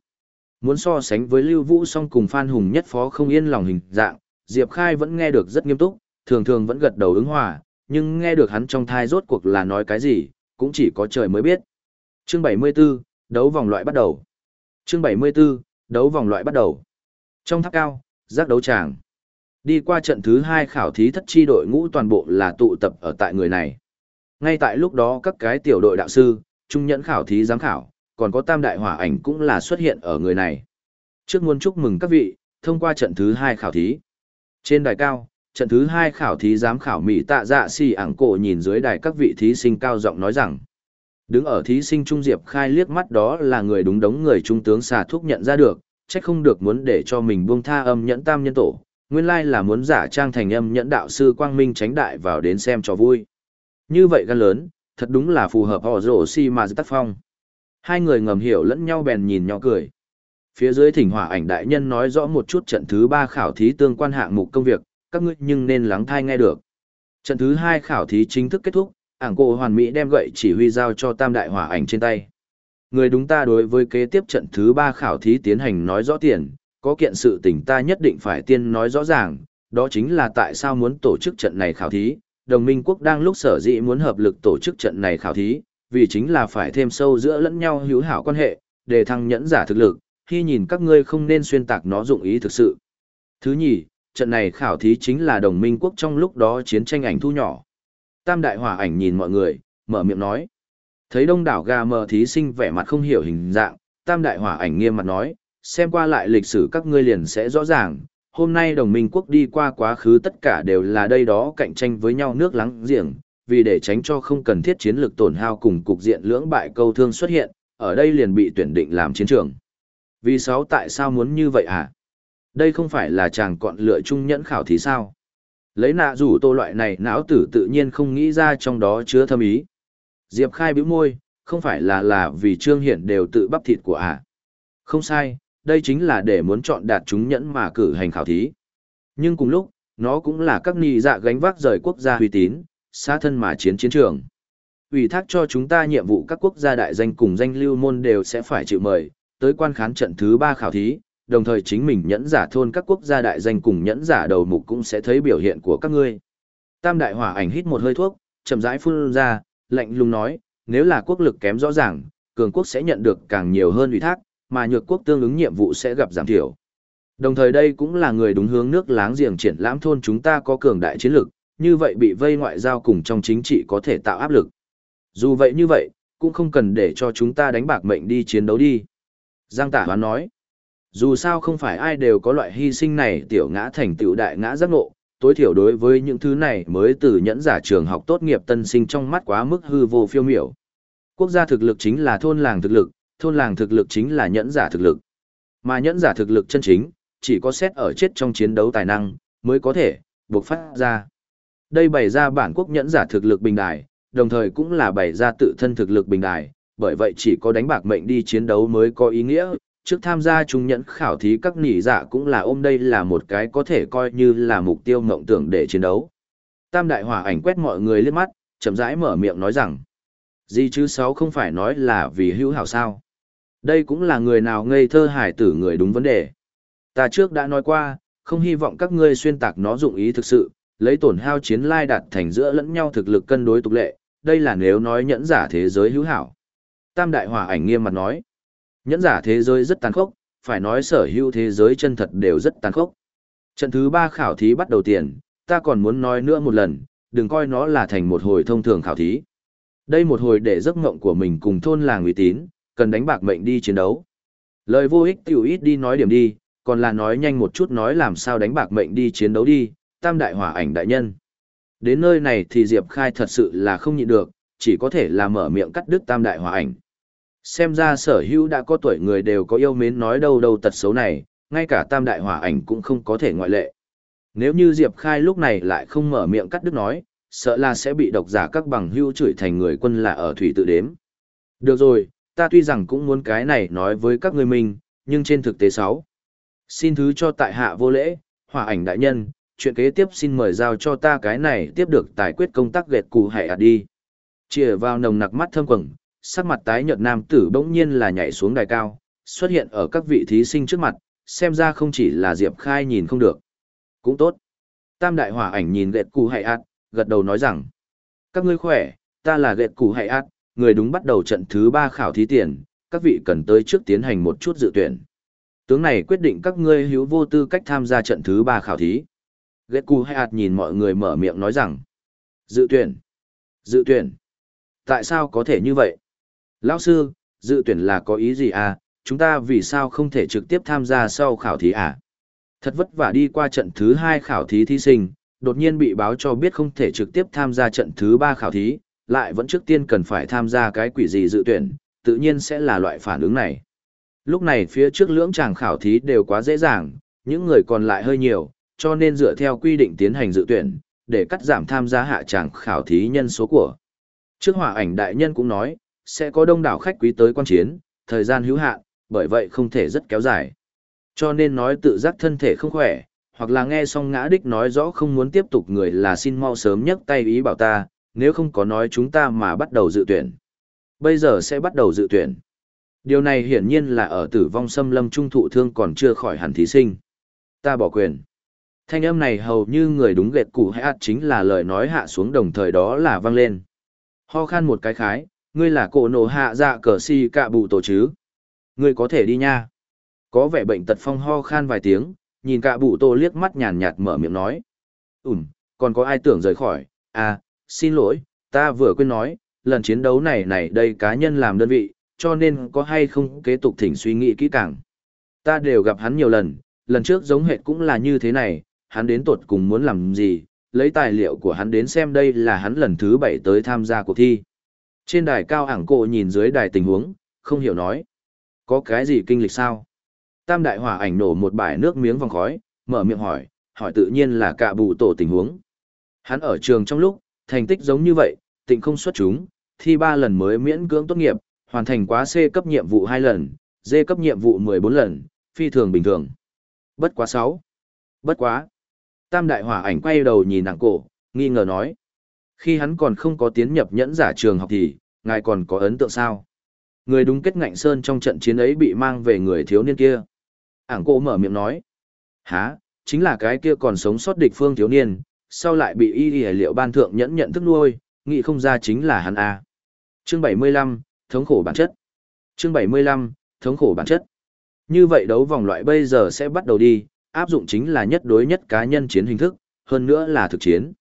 [SPEAKER 1] Muốn so sánh với Lưu Vũ song cùng Phan Hùng nhất phó không yên lòng hình dạng, Diệp Khai vẫn nghe được rất nghiêm túc, thường thường vẫn gật đầu ứng hòa, nhưng nghe được hắn trong thai rốt cuộc là nói cái gì, cũng chỉ có trời mới biết. Chương 74, đấu vòng loại bắt đầu. Chương 74, đấu vòng loại bắt đầu. Trong tháp cao, giác đấu tràng. Đi qua trận thứ hai khảo thí thất chi đội ngũ toàn bộ là tụ tập ở tại người này. Ngay tại lúc đó các cái tiểu đội đạo sư, trung nhẫn khảo thí giám khảo, còn có tam đại hỏa ảnh cũng là xuất hiện ở người này. Trước muốn chúc mừng các vị, thông qua trận thứ hai khảo thí. Trên đài cao, trận thứ hai khảo thí giám khảo Mỹ tạ dạ si ảng cổ nhìn dưới đài các vị thí sinh cao giọng nói rằng. Đứng ở thí sinh Trung Diệp khai liếc mắt đó là người đúng đống người trung tướng xà thúc nhận ra được, trách không được muốn để cho mình buông tha âm nhẫn tam nhân tổ, nguyên lai là muốn giả trang thành âm nhẫn đạo sư quang minh tránh đại vào đến xem cho vui. Như vậy gan lớn, thật đúng là phù hợp họ rổ si mà tác phong. Hai người ngầm hiểu lẫn nhau bèn nhìn nhỏ cười. Phía dưới thỉnh hỏa ảnh đại nhân nói rõ một chút trận thứ ba khảo thí tương quan hạng mục công việc, các ngươi nhưng nên lắng thai nghe được. Trận thứ hai khảo thí chính thức kết thúc, ảng cổ hoàn mỹ đem gậy chỉ huy giao cho tam đại hỏa ảnh trên tay. Người đúng ta đối với kế tiếp trận thứ ba khảo thí tiến hành nói rõ tiền, có kiện sự tình ta nhất định phải tiên nói rõ ràng, đó chính là tại sao muốn tổ chức trận này khảo thí, đồng minh quốc đang lúc sở dĩ muốn hợp lực tổ chức trận này khảo thí, vì chính là phải thêm sâu giữa lẫn nhau hữu hảo quan hệ, để thăng nhẫn giả thực lực, khi nhìn các ngươi không nên xuyên tạc nó dụng ý thực sự. Thứ nhì, trận này khảo thí chính là đồng minh quốc trong lúc đó chiến tranh ảnh thu nhỏ. Tam đại hỏa ảnh nhìn mọi người, mở miệng nói. Thấy đông đảo gà mờ thí sinh vẻ mặt không hiểu hình dạng, tam đại hỏa ảnh nghiêm mặt nói, xem qua lại lịch sử các ngươi liền sẽ rõ ràng, hôm nay đồng minh quốc đi qua quá khứ tất cả đều là đây đó cạnh tranh với nhau nước lắng giềng, vì để tránh cho không cần thiết chiến lược tổn hao cùng cục diện lưỡng bại câu thương xuất hiện, ở đây liền bị tuyển định làm chiến trường. Vì sáu tại sao muốn như vậy à? Đây không phải là chàng cọn lựa trung nhẫn khảo thí sao? Lấy nạ rủ tô loại này não tử tự nhiên không nghĩ ra trong đó chứa thâm ý. Diệp khai bĩu môi, không phải là là vì trương hiển đều tự bắp thịt của à. Không sai, đây chính là để muốn chọn đạt chúng nhẫn mà cử hành khảo thí. Nhưng cùng lúc, nó cũng là các nì dạ gánh vác rời quốc gia uy tín, xa thân mà chiến chiến trường. Ủy thác cho chúng ta nhiệm vụ các quốc gia đại danh cùng danh lưu môn đều sẽ phải chịu mời, tới quan khán trận thứ ba khảo thí, đồng thời chính mình nhẫn giả thôn các quốc gia đại danh cùng nhẫn giả đầu mục cũng sẽ thấy biểu hiện của các ngươi. Tam đại hỏa ảnh hít một hơi thuốc, chậm rãi phun ra, lạnh lùng nói, nếu là quốc lực kém rõ ràng, cường quốc sẽ nhận được càng nhiều hơn ủy thác, mà nhược quốc tương ứng nhiệm vụ sẽ gặp giảm thiểu. Đồng thời đây cũng là người đúng hướng nước láng giềng triển lãm thôn chúng ta có cường đại chiến lực, như vậy bị vây ngoại giao cùng trong chính trị có thể tạo áp lực. Dù vậy như vậy, cũng không cần để cho chúng ta đánh bạc mệnh đi chiến đấu đi. Giang Tả Hoán nói, dù sao không phải ai đều có loại hy sinh này tiểu ngã thành tiểu đại ngã giác ngộ, tối thiểu đối với những thứ này mới từ nhẫn giả trường học tốt nghiệp tân sinh trong mắt quá mức hư vô phiêu miểu. Quốc gia thực lực chính là thôn làng thực lực, thôn làng thực lực chính là nhẫn giả thực lực. Mà nhẫn giả thực lực chân chính, chỉ có xét ở chết trong chiến đấu tài năng, mới có thể, buộc phát ra. Đây bày ra bản quốc nhẫn giả thực lực bình đài, đồng thời cũng là bày ra tự thân thực lực bình đài, bởi vậy chỉ có đánh bạc mệnh đi chiến đấu mới có ý nghĩa. Trước tham gia trung nhẫn khảo thí các nỉ giả cũng là ôm đây là một cái có thể coi như là mục tiêu mộng tưởng để chiến đấu. Tam đại hỏa ảnh quét mọi người liếc mắt, chậm rãi mở miệng nói rằng, gì chứ sáu không phải nói là vì hữu hảo sao. Đây cũng là người nào ngây thơ hải tử người đúng vấn đề. Ta trước đã nói qua, không hy vọng các ngươi xuyên tạc nó dụng ý thực sự, lấy tổn hao chiến lai đạt thành giữa lẫn nhau thực lực cân đối tục lệ, đây là nếu nói nhẫn giả thế giới hữu hảo. Tam đại hỏa ảnh nghiêm mặt nói, nhẫn giả thế giới rất tàn khốc, phải nói sở hữu thế giới chân thật đều rất tàn khốc. Trận thứ ba khảo thí bắt đầu tiền, ta còn muốn nói nữa một lần, đừng coi nó là thành một hồi thông thường khảo thí. Đây một hồi để giấc mộng của mình cùng thôn làng uy tín, cần đánh bạc mệnh đi chiến đấu. Lời vô ích tiểu ít đi nói điểm đi, còn là nói nhanh một chút nói làm sao đánh bạc mệnh đi chiến đấu đi, tam đại hỏa ảnh đại nhân. Đến nơi này thì Diệp Khai thật sự là không nhịn được, chỉ có thể là mở miệng cắt đứt tam đại hỏa ảnh. Xem ra sở hữu đã có tuổi người đều có yêu mến nói đâu đâu tật xấu này, ngay cả tam đại hỏa ảnh cũng không có thể ngoại lệ. Nếu như Diệp Khai lúc này lại không mở miệng cắt đứt nói, sợ là sẽ bị độc giả các bằng hưu chửi thành người quân là ở thủy tự đếm. Được rồi, ta tuy rằng cũng muốn cái này nói với các người mình, nhưng trên thực tế sáu. Xin thứ cho tại hạ vô lễ, hỏa ảnh đại nhân, chuyện kế tiếp xin mời giao cho ta cái này tiếp được tài quyết công tác gẹt cụ hệ ạt à đi. Chìa vào nồng nặc mắt thâm quầng, sắc mặt tái nhợt nam tử bỗng nhiên là nhảy xuống đài cao, xuất hiện ở các vị thí sinh trước mặt, xem ra không chỉ là Diệp Khai nhìn không được. Cũng tốt. Tam đại hỏa ảnh nhìn gẹt cụ hệ ạt, à, gật đầu nói rằng, các ngươi khỏe, ta là gẹt cụ hệ ạt, à, người đúng bắt đầu trận thứ ba khảo thí tiền, các vị cần tới trước tiến hành một chút dự tuyển. Tướng này quyết định các ngươi hữu vô tư cách tham gia trận thứ ba khảo thí. Ghét Cù Hay ạt nhìn mọi người mở miệng nói rằng. Dự tuyển. Dự tuyển. Tại sao có thể như vậy? Lão sư, dự tuyển là có ý gì à? Chúng ta vì sao không thể trực tiếp tham gia sau khảo thí à? Thật vất vả đi qua trận thứ hai khảo thí thí sinh, đột nhiên bị báo cho biết không thể trực tiếp tham gia trận thứ ba khảo thí, lại vẫn trước tiên cần phải tham gia cái quỷ gì dự tuyển, tự nhiên sẽ là loại phản ứng này. Lúc này phía trước lưỡng chàng khảo thí đều quá dễ dàng, những người còn lại hơi nhiều, cho nên dựa theo quy định tiến hành dự tuyển, để cắt giảm tham gia hạ tràng khảo thí nhân số của. Trước hỏa ảnh đại nhân cũng nói, sẽ có đông đảo khách quý tới quan chiến, thời gian hữu hạn, bởi vậy không thể rất kéo dài. Cho nên nói tự giác thân thể không khỏe, hoặc là nghe xong ngã đích nói rõ không muốn tiếp tục người là xin mau sớm nhấc tay ý bảo ta, nếu không có nói chúng ta mà bắt đầu dự tuyển. Bây giờ sẽ bắt đầu dự tuyển. Điều này hiển nhiên là ở tử vong xâm lâm trung thụ thương còn chưa khỏi hẳn thí sinh. Ta bỏ quyền. Thanh âm này hầu như người đúng gệt củ hay ạt chính là lời nói hạ xuống đồng thời đó là vang lên. Ho khan một cái khái, ngươi là cổ nổ hạ dạ cờ si cạ bụ tổ chứ. Ngươi có thể đi nha. Có vẻ bệnh tật phong ho khan vài tiếng, nhìn cạ bụ tổ liếc mắt nhàn nhạt mở miệng nói. Ừm, còn có ai tưởng rời khỏi, à, xin lỗi, ta vừa quên nói, lần chiến đấu này này đây cá nhân làm đơn vị, cho nên có hay không kế tục thỉnh suy nghĩ kỹ càng. Ta đều gặp hắn nhiều lần, lần trước giống hệt cũng là như thế này, hắn đến tột cùng muốn làm gì, lấy tài liệu của hắn đến xem đây là hắn lần thứ bảy tới tham gia cuộc thi. Trên đài cao ảng cổ nhìn dưới đài tình huống, không hiểu nói. Có cái gì kinh lịch sao? Tam đại hỏa ảnh nổ một bãi nước miếng vòng khói, mở miệng hỏi, hỏi tự nhiên là cả bù tổ tình huống. Hắn ở trường trong lúc, thành tích giống như vậy, tịnh không xuất chúng, thi ba lần mới miễn cưỡng tốt nghiệp, hoàn thành quá C cấp nhiệm vụ hai lần, D cấp nhiệm vụ 14 lần, phi thường bình thường. Bất quá 6. Bất quá. Tam đại hỏa ảnh quay đầu nhìn nàng cổ, nghi ngờ nói. Khi hắn còn không có tiến nhập nhẫn giả trường học thì, ngài còn có ấn tượng sao? Người đúng kết ngạnh sơn trong trận chiến ấy bị mang về người thiếu niên kia. Ảng cổ mở miệng nói. Hả, chính là cái kia còn sống sót địch phương thiếu niên, sau lại bị y y liệu ban thượng nhẫn nhận thức nuôi, nghĩ không ra chính là hắn A. Chương 75, thống khổ bản chất. Chương 75, thống khổ bản chất. Như vậy đấu vòng loại bây giờ sẽ bắt đầu đi, áp dụng chính là nhất đối nhất cá nhân chiến hình thức, hơn nữa là thực chiến.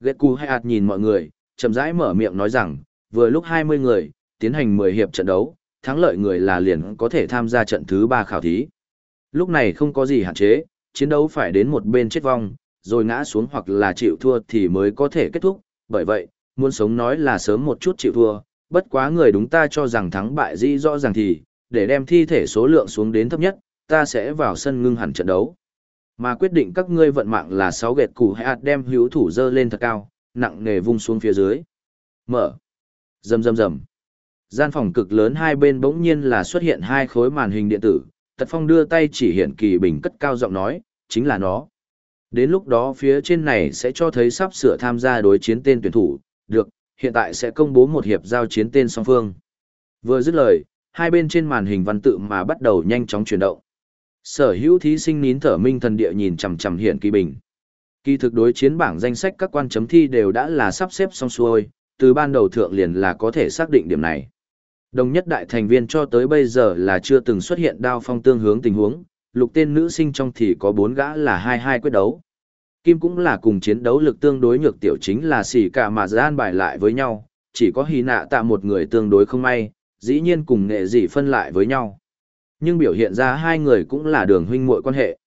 [SPEAKER 1] Geku Hayat nhìn mọi người, chậm rãi mở miệng nói rằng, vừa lúc 20 người, tiến hành 10 hiệp trận đấu, thắng lợi người là liền có thể tham gia trận thứ 3 khảo thí. Lúc này không có gì hạn chế, chiến đấu phải đến một bên chết vong, rồi ngã xuống hoặc là chịu thua thì mới có thể kết thúc, bởi vậy, muốn sống nói là sớm một chút chịu thua, bất quá người đúng ta cho rằng thắng bại dĩ rõ ràng thì, để đem thi thể số lượng xuống đến thấp nhất, ta sẽ vào sân ngưng hẳn trận đấu. Mà quyết định các ngươi vận mạng là sáu gẹt củ hạt đem hữu thủ dơ lên thật cao, nặng nề vung xuống phía dưới. Mở. Rầm rầm rầm. Gian phòng cực lớn hai bên bỗng nhiên là xuất hiện hai khối màn hình điện tử, Tật Phong đưa tay chỉ hiện kỳ bình cất cao giọng nói, chính là nó. Đến lúc đó phía trên này sẽ cho thấy sắp sửa tham gia đối chiến tên tuyển thủ, được, hiện tại sẽ công bố một hiệp giao chiến tên song phương. Vừa dứt lời, hai bên trên màn hình văn tự mà bắt đầu nhanh chóng chuyển động. Sở hữu thí sinh nín thở minh thần địa nhìn chằm chằm hiện kỳ bình. Kỳ thực đối chiến bảng danh sách các quan chấm thi đều đã là sắp xếp xong xuôi, từ ban đầu thượng liền là có thể xác định điểm này. Đồng nhất đại thành viên cho tới bây giờ là chưa từng xuất hiện đao phong tương hướng tình huống, lục tên nữ sinh trong thì có bốn gã là hai hai quyết đấu. Kim cũng là cùng chiến đấu lực tương đối nhược tiểu chính là xỉ cả mà gian bài lại với nhau, chỉ có hy nạ tạ một người tương đối không may, dĩ nhiên cùng nghệ dị phân lại với nhau. Nhưng biểu hiện ra hai người cũng là đường huynh muội quan hệ.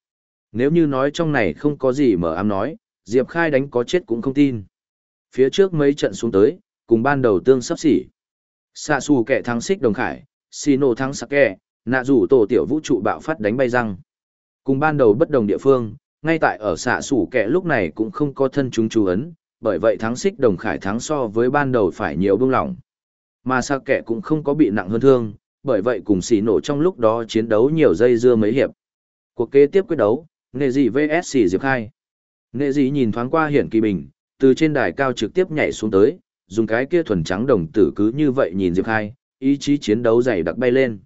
[SPEAKER 1] Nếu như nói trong này không có gì mở ám nói, Diệp Khai đánh có chết cũng không tin. Phía trước mấy trận xuống tới, cùng ban đầu tương sắp xỉ. Xạ xù kẻ thắng xích đồng khải, xì nổ thắng sạc kẻ, nạ rủ tổ tiểu vũ trụ bạo phát đánh bay răng. Cùng ban đầu bất đồng địa phương, ngay tại ở xạ xù kẻ lúc này cũng không có thân chúng chú ấn, bởi vậy thắng xích đồng khải thắng so với ban đầu phải nhiều bông lỏng. Mà sạc kẻ cũng không có bị nặng hơn thương, bởi vậy cùng xì nổ trong lúc đó chiến đấu nhiều dây dưa mấy hiệp. Cuộc kế tiếp quyết đấu, nệ dị vs xì diệp khai. Nệ dị nhìn thoáng qua hiển kỳ bình, từ trên đài cao trực tiếp nhảy xuống tới, dùng cái kia thuần trắng đồng tử cứ như vậy nhìn diệp khai, ý chí chiến đấu dày đặc bay lên.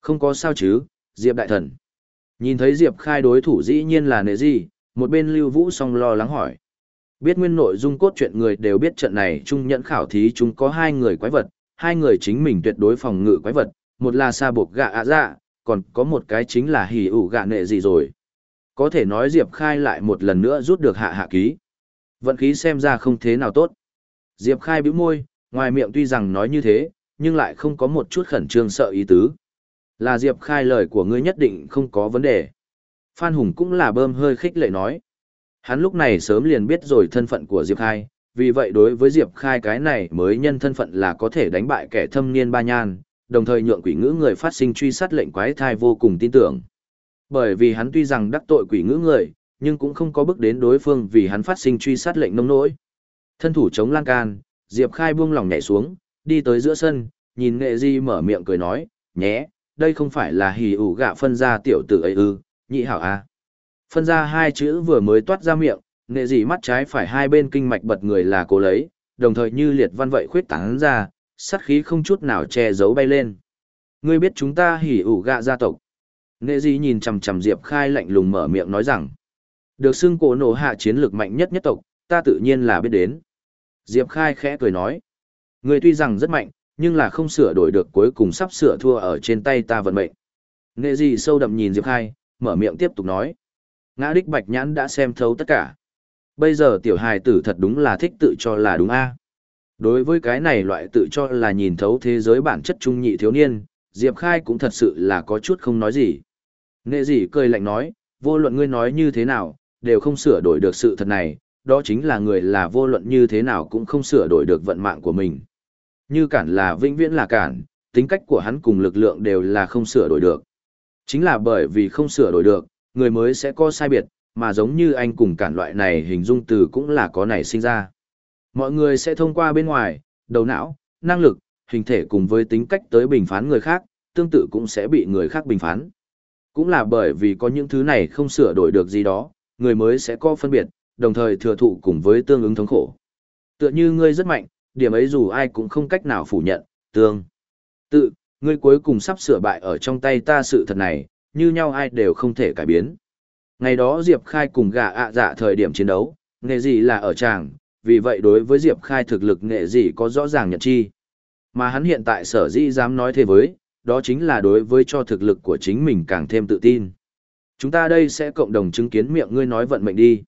[SPEAKER 1] Không có sao chứ, diệp đại thần. Nhìn thấy diệp khai đối thủ dĩ nhiên là nệ dị, một bên Lưu Vũ song lo lắng hỏi. Biết nguyên nội dung cốt truyện người đều biết trận này trung nhẫn khảo thí chúng có hai người quái vật, hai người chính mình tuyệt đối phòng ngự quái vật, một là xa buộc gạ ạ dạ, còn có một cái chính là hỉ ủ gạ nệ gì rồi. Có thể nói Diệp Khai lại một lần nữa rút được hạ hạ ký. Vận khí xem ra không thế nào tốt. Diệp Khai bĩu môi, ngoài miệng tuy rằng nói như thế, nhưng lại không có một chút khẩn trương sợ ý tứ. Là Diệp Khai lời của ngươi nhất định không có vấn đề. Phan Hùng cũng là bơm hơi khích lệ nói. Hắn lúc này sớm liền biết rồi thân phận của Diệp Khai, vì vậy đối với Diệp Khai cái này mới nhân thân phận là có thể đánh bại kẻ thâm niên ba nhan, đồng thời nhượng quỷ ngữ người phát sinh truy sát lệnh quái thai vô cùng tin tưởng. Bởi vì hắn tuy rằng đắc tội quỷ ngữ người, nhưng cũng không có bước đến đối phương vì hắn phát sinh truy sát lệnh nông nỗi. Thân thủ chống lan can, Diệp Khai buông lòng nhảy xuống, đi tới giữa sân, nhìn nghệ di mở miệng cười nói, nhé, đây không phải là hì ủ gạ phân ra tiểu tử ấy ư, nhị hảo a Phân ra hai chữ vừa mới toát ra miệng, nghệ di mắt trái phải hai bên kinh mạch bật người là cố lấy, đồng thời như liệt văn vậy khuyết tán ra, sát khí không chút nào che giấu bay lên. Ngươi biết chúng ta hỉ ủ gạ gia tộc. Nghệ gì nhìn chằm chằm Diệp Khai lạnh lùng mở miệng nói rằng, được xưng cổ nổ hạ chiến lược mạnh nhất nhất tộc, ta tự nhiên là biết đến. Diệp Khai khẽ cười nói, ngươi tuy rằng rất mạnh, nhưng là không sửa đổi được cuối cùng sắp sửa thua ở trên tay ta vận mệnh. Nghệ gì sâu đậm nhìn Diệp Khai, mở miệng tiếp tục nói. Ngã đích bạch nhãn đã xem thấu tất cả. Bây giờ tiểu hài tử thật đúng là thích tự cho là đúng a. Đối với cái này loại tự cho là nhìn thấu thế giới bản chất trung nhị thiếu niên, Diệp Khai cũng thật sự là có chút không nói gì. Nghệ gì cười lạnh nói, vô luận ngươi nói như thế nào, đều không sửa đổi được sự thật này, đó chính là người là vô luận như thế nào cũng không sửa đổi được vận mạng của mình. Như cản là vĩnh viễn là cản, tính cách của hắn cùng lực lượng đều là không sửa đổi được. Chính là bởi vì không sửa đổi được, người mới sẽ có sai biệt, mà giống như anh cùng cản loại này hình dung từ cũng là có này sinh ra. Mọi người sẽ thông qua bên ngoài, đầu não, năng lực, hình thể cùng với tính cách tới bình phán người khác, tương tự cũng sẽ bị người khác bình phán. Cũng là bởi vì có những thứ này không sửa đổi được gì đó, người mới sẽ có phân biệt, đồng thời thừa thụ cùng với tương ứng thống khổ. Tựa như ngươi rất mạnh, điểm ấy dù ai cũng không cách nào phủ nhận, tương. Tự, ngươi cuối cùng sắp sửa bại ở trong tay ta sự thật này, như nhau ai đều không thể cải biến. Ngày đó Diệp Khai cùng gà ạ dạ thời điểm chiến đấu, nghề gì là ở tràng, vì vậy đối với Diệp Khai thực lực nghệ dị có rõ ràng nhận chi. Mà hắn hiện tại sở dĩ dám nói thế với, đó chính là đối với cho thực lực của chính mình càng thêm tự tin. Chúng ta đây sẽ cộng đồng chứng kiến miệng ngươi nói vận mệnh đi.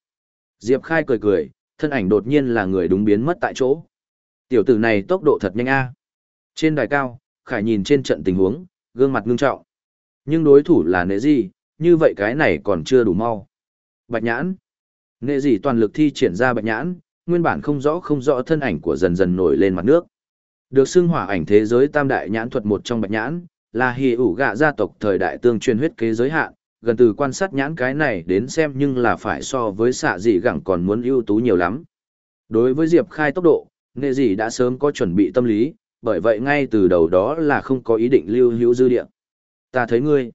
[SPEAKER 1] Diệp Khai cười cười, thân ảnh đột nhiên là người đúng biến mất tại chỗ. Tiểu tử này tốc độ thật nhanh a. Trên đài cao, Khải nhìn trên trận tình huống, gương mặt ngưng trọng. Nhưng đối thủ là nệ gì, như vậy cái này còn chưa đủ mau. Bạch nhãn. Nệ gì toàn lực thi triển ra bạch nhãn, nguyên bản không rõ không rõ thân ảnh của dần dần nổi lên mặt nước. Được xưng hỏa ảnh thế giới tam đại nhãn thuật một trong bạch nhãn, là hì ủ gạ gia tộc thời đại tương truyền huyết kế giới hạn, gần từ quan sát nhãn cái này đến xem nhưng là phải so với xạ dị gẳng còn muốn ưu tú nhiều lắm. Đối với Diệp Khai tốc độ, nghệ dị đã sớm có chuẩn bị tâm lý, bởi vậy ngay từ đầu đó là không có ý định lưu hữu dư địa. Ta thấy ngươi.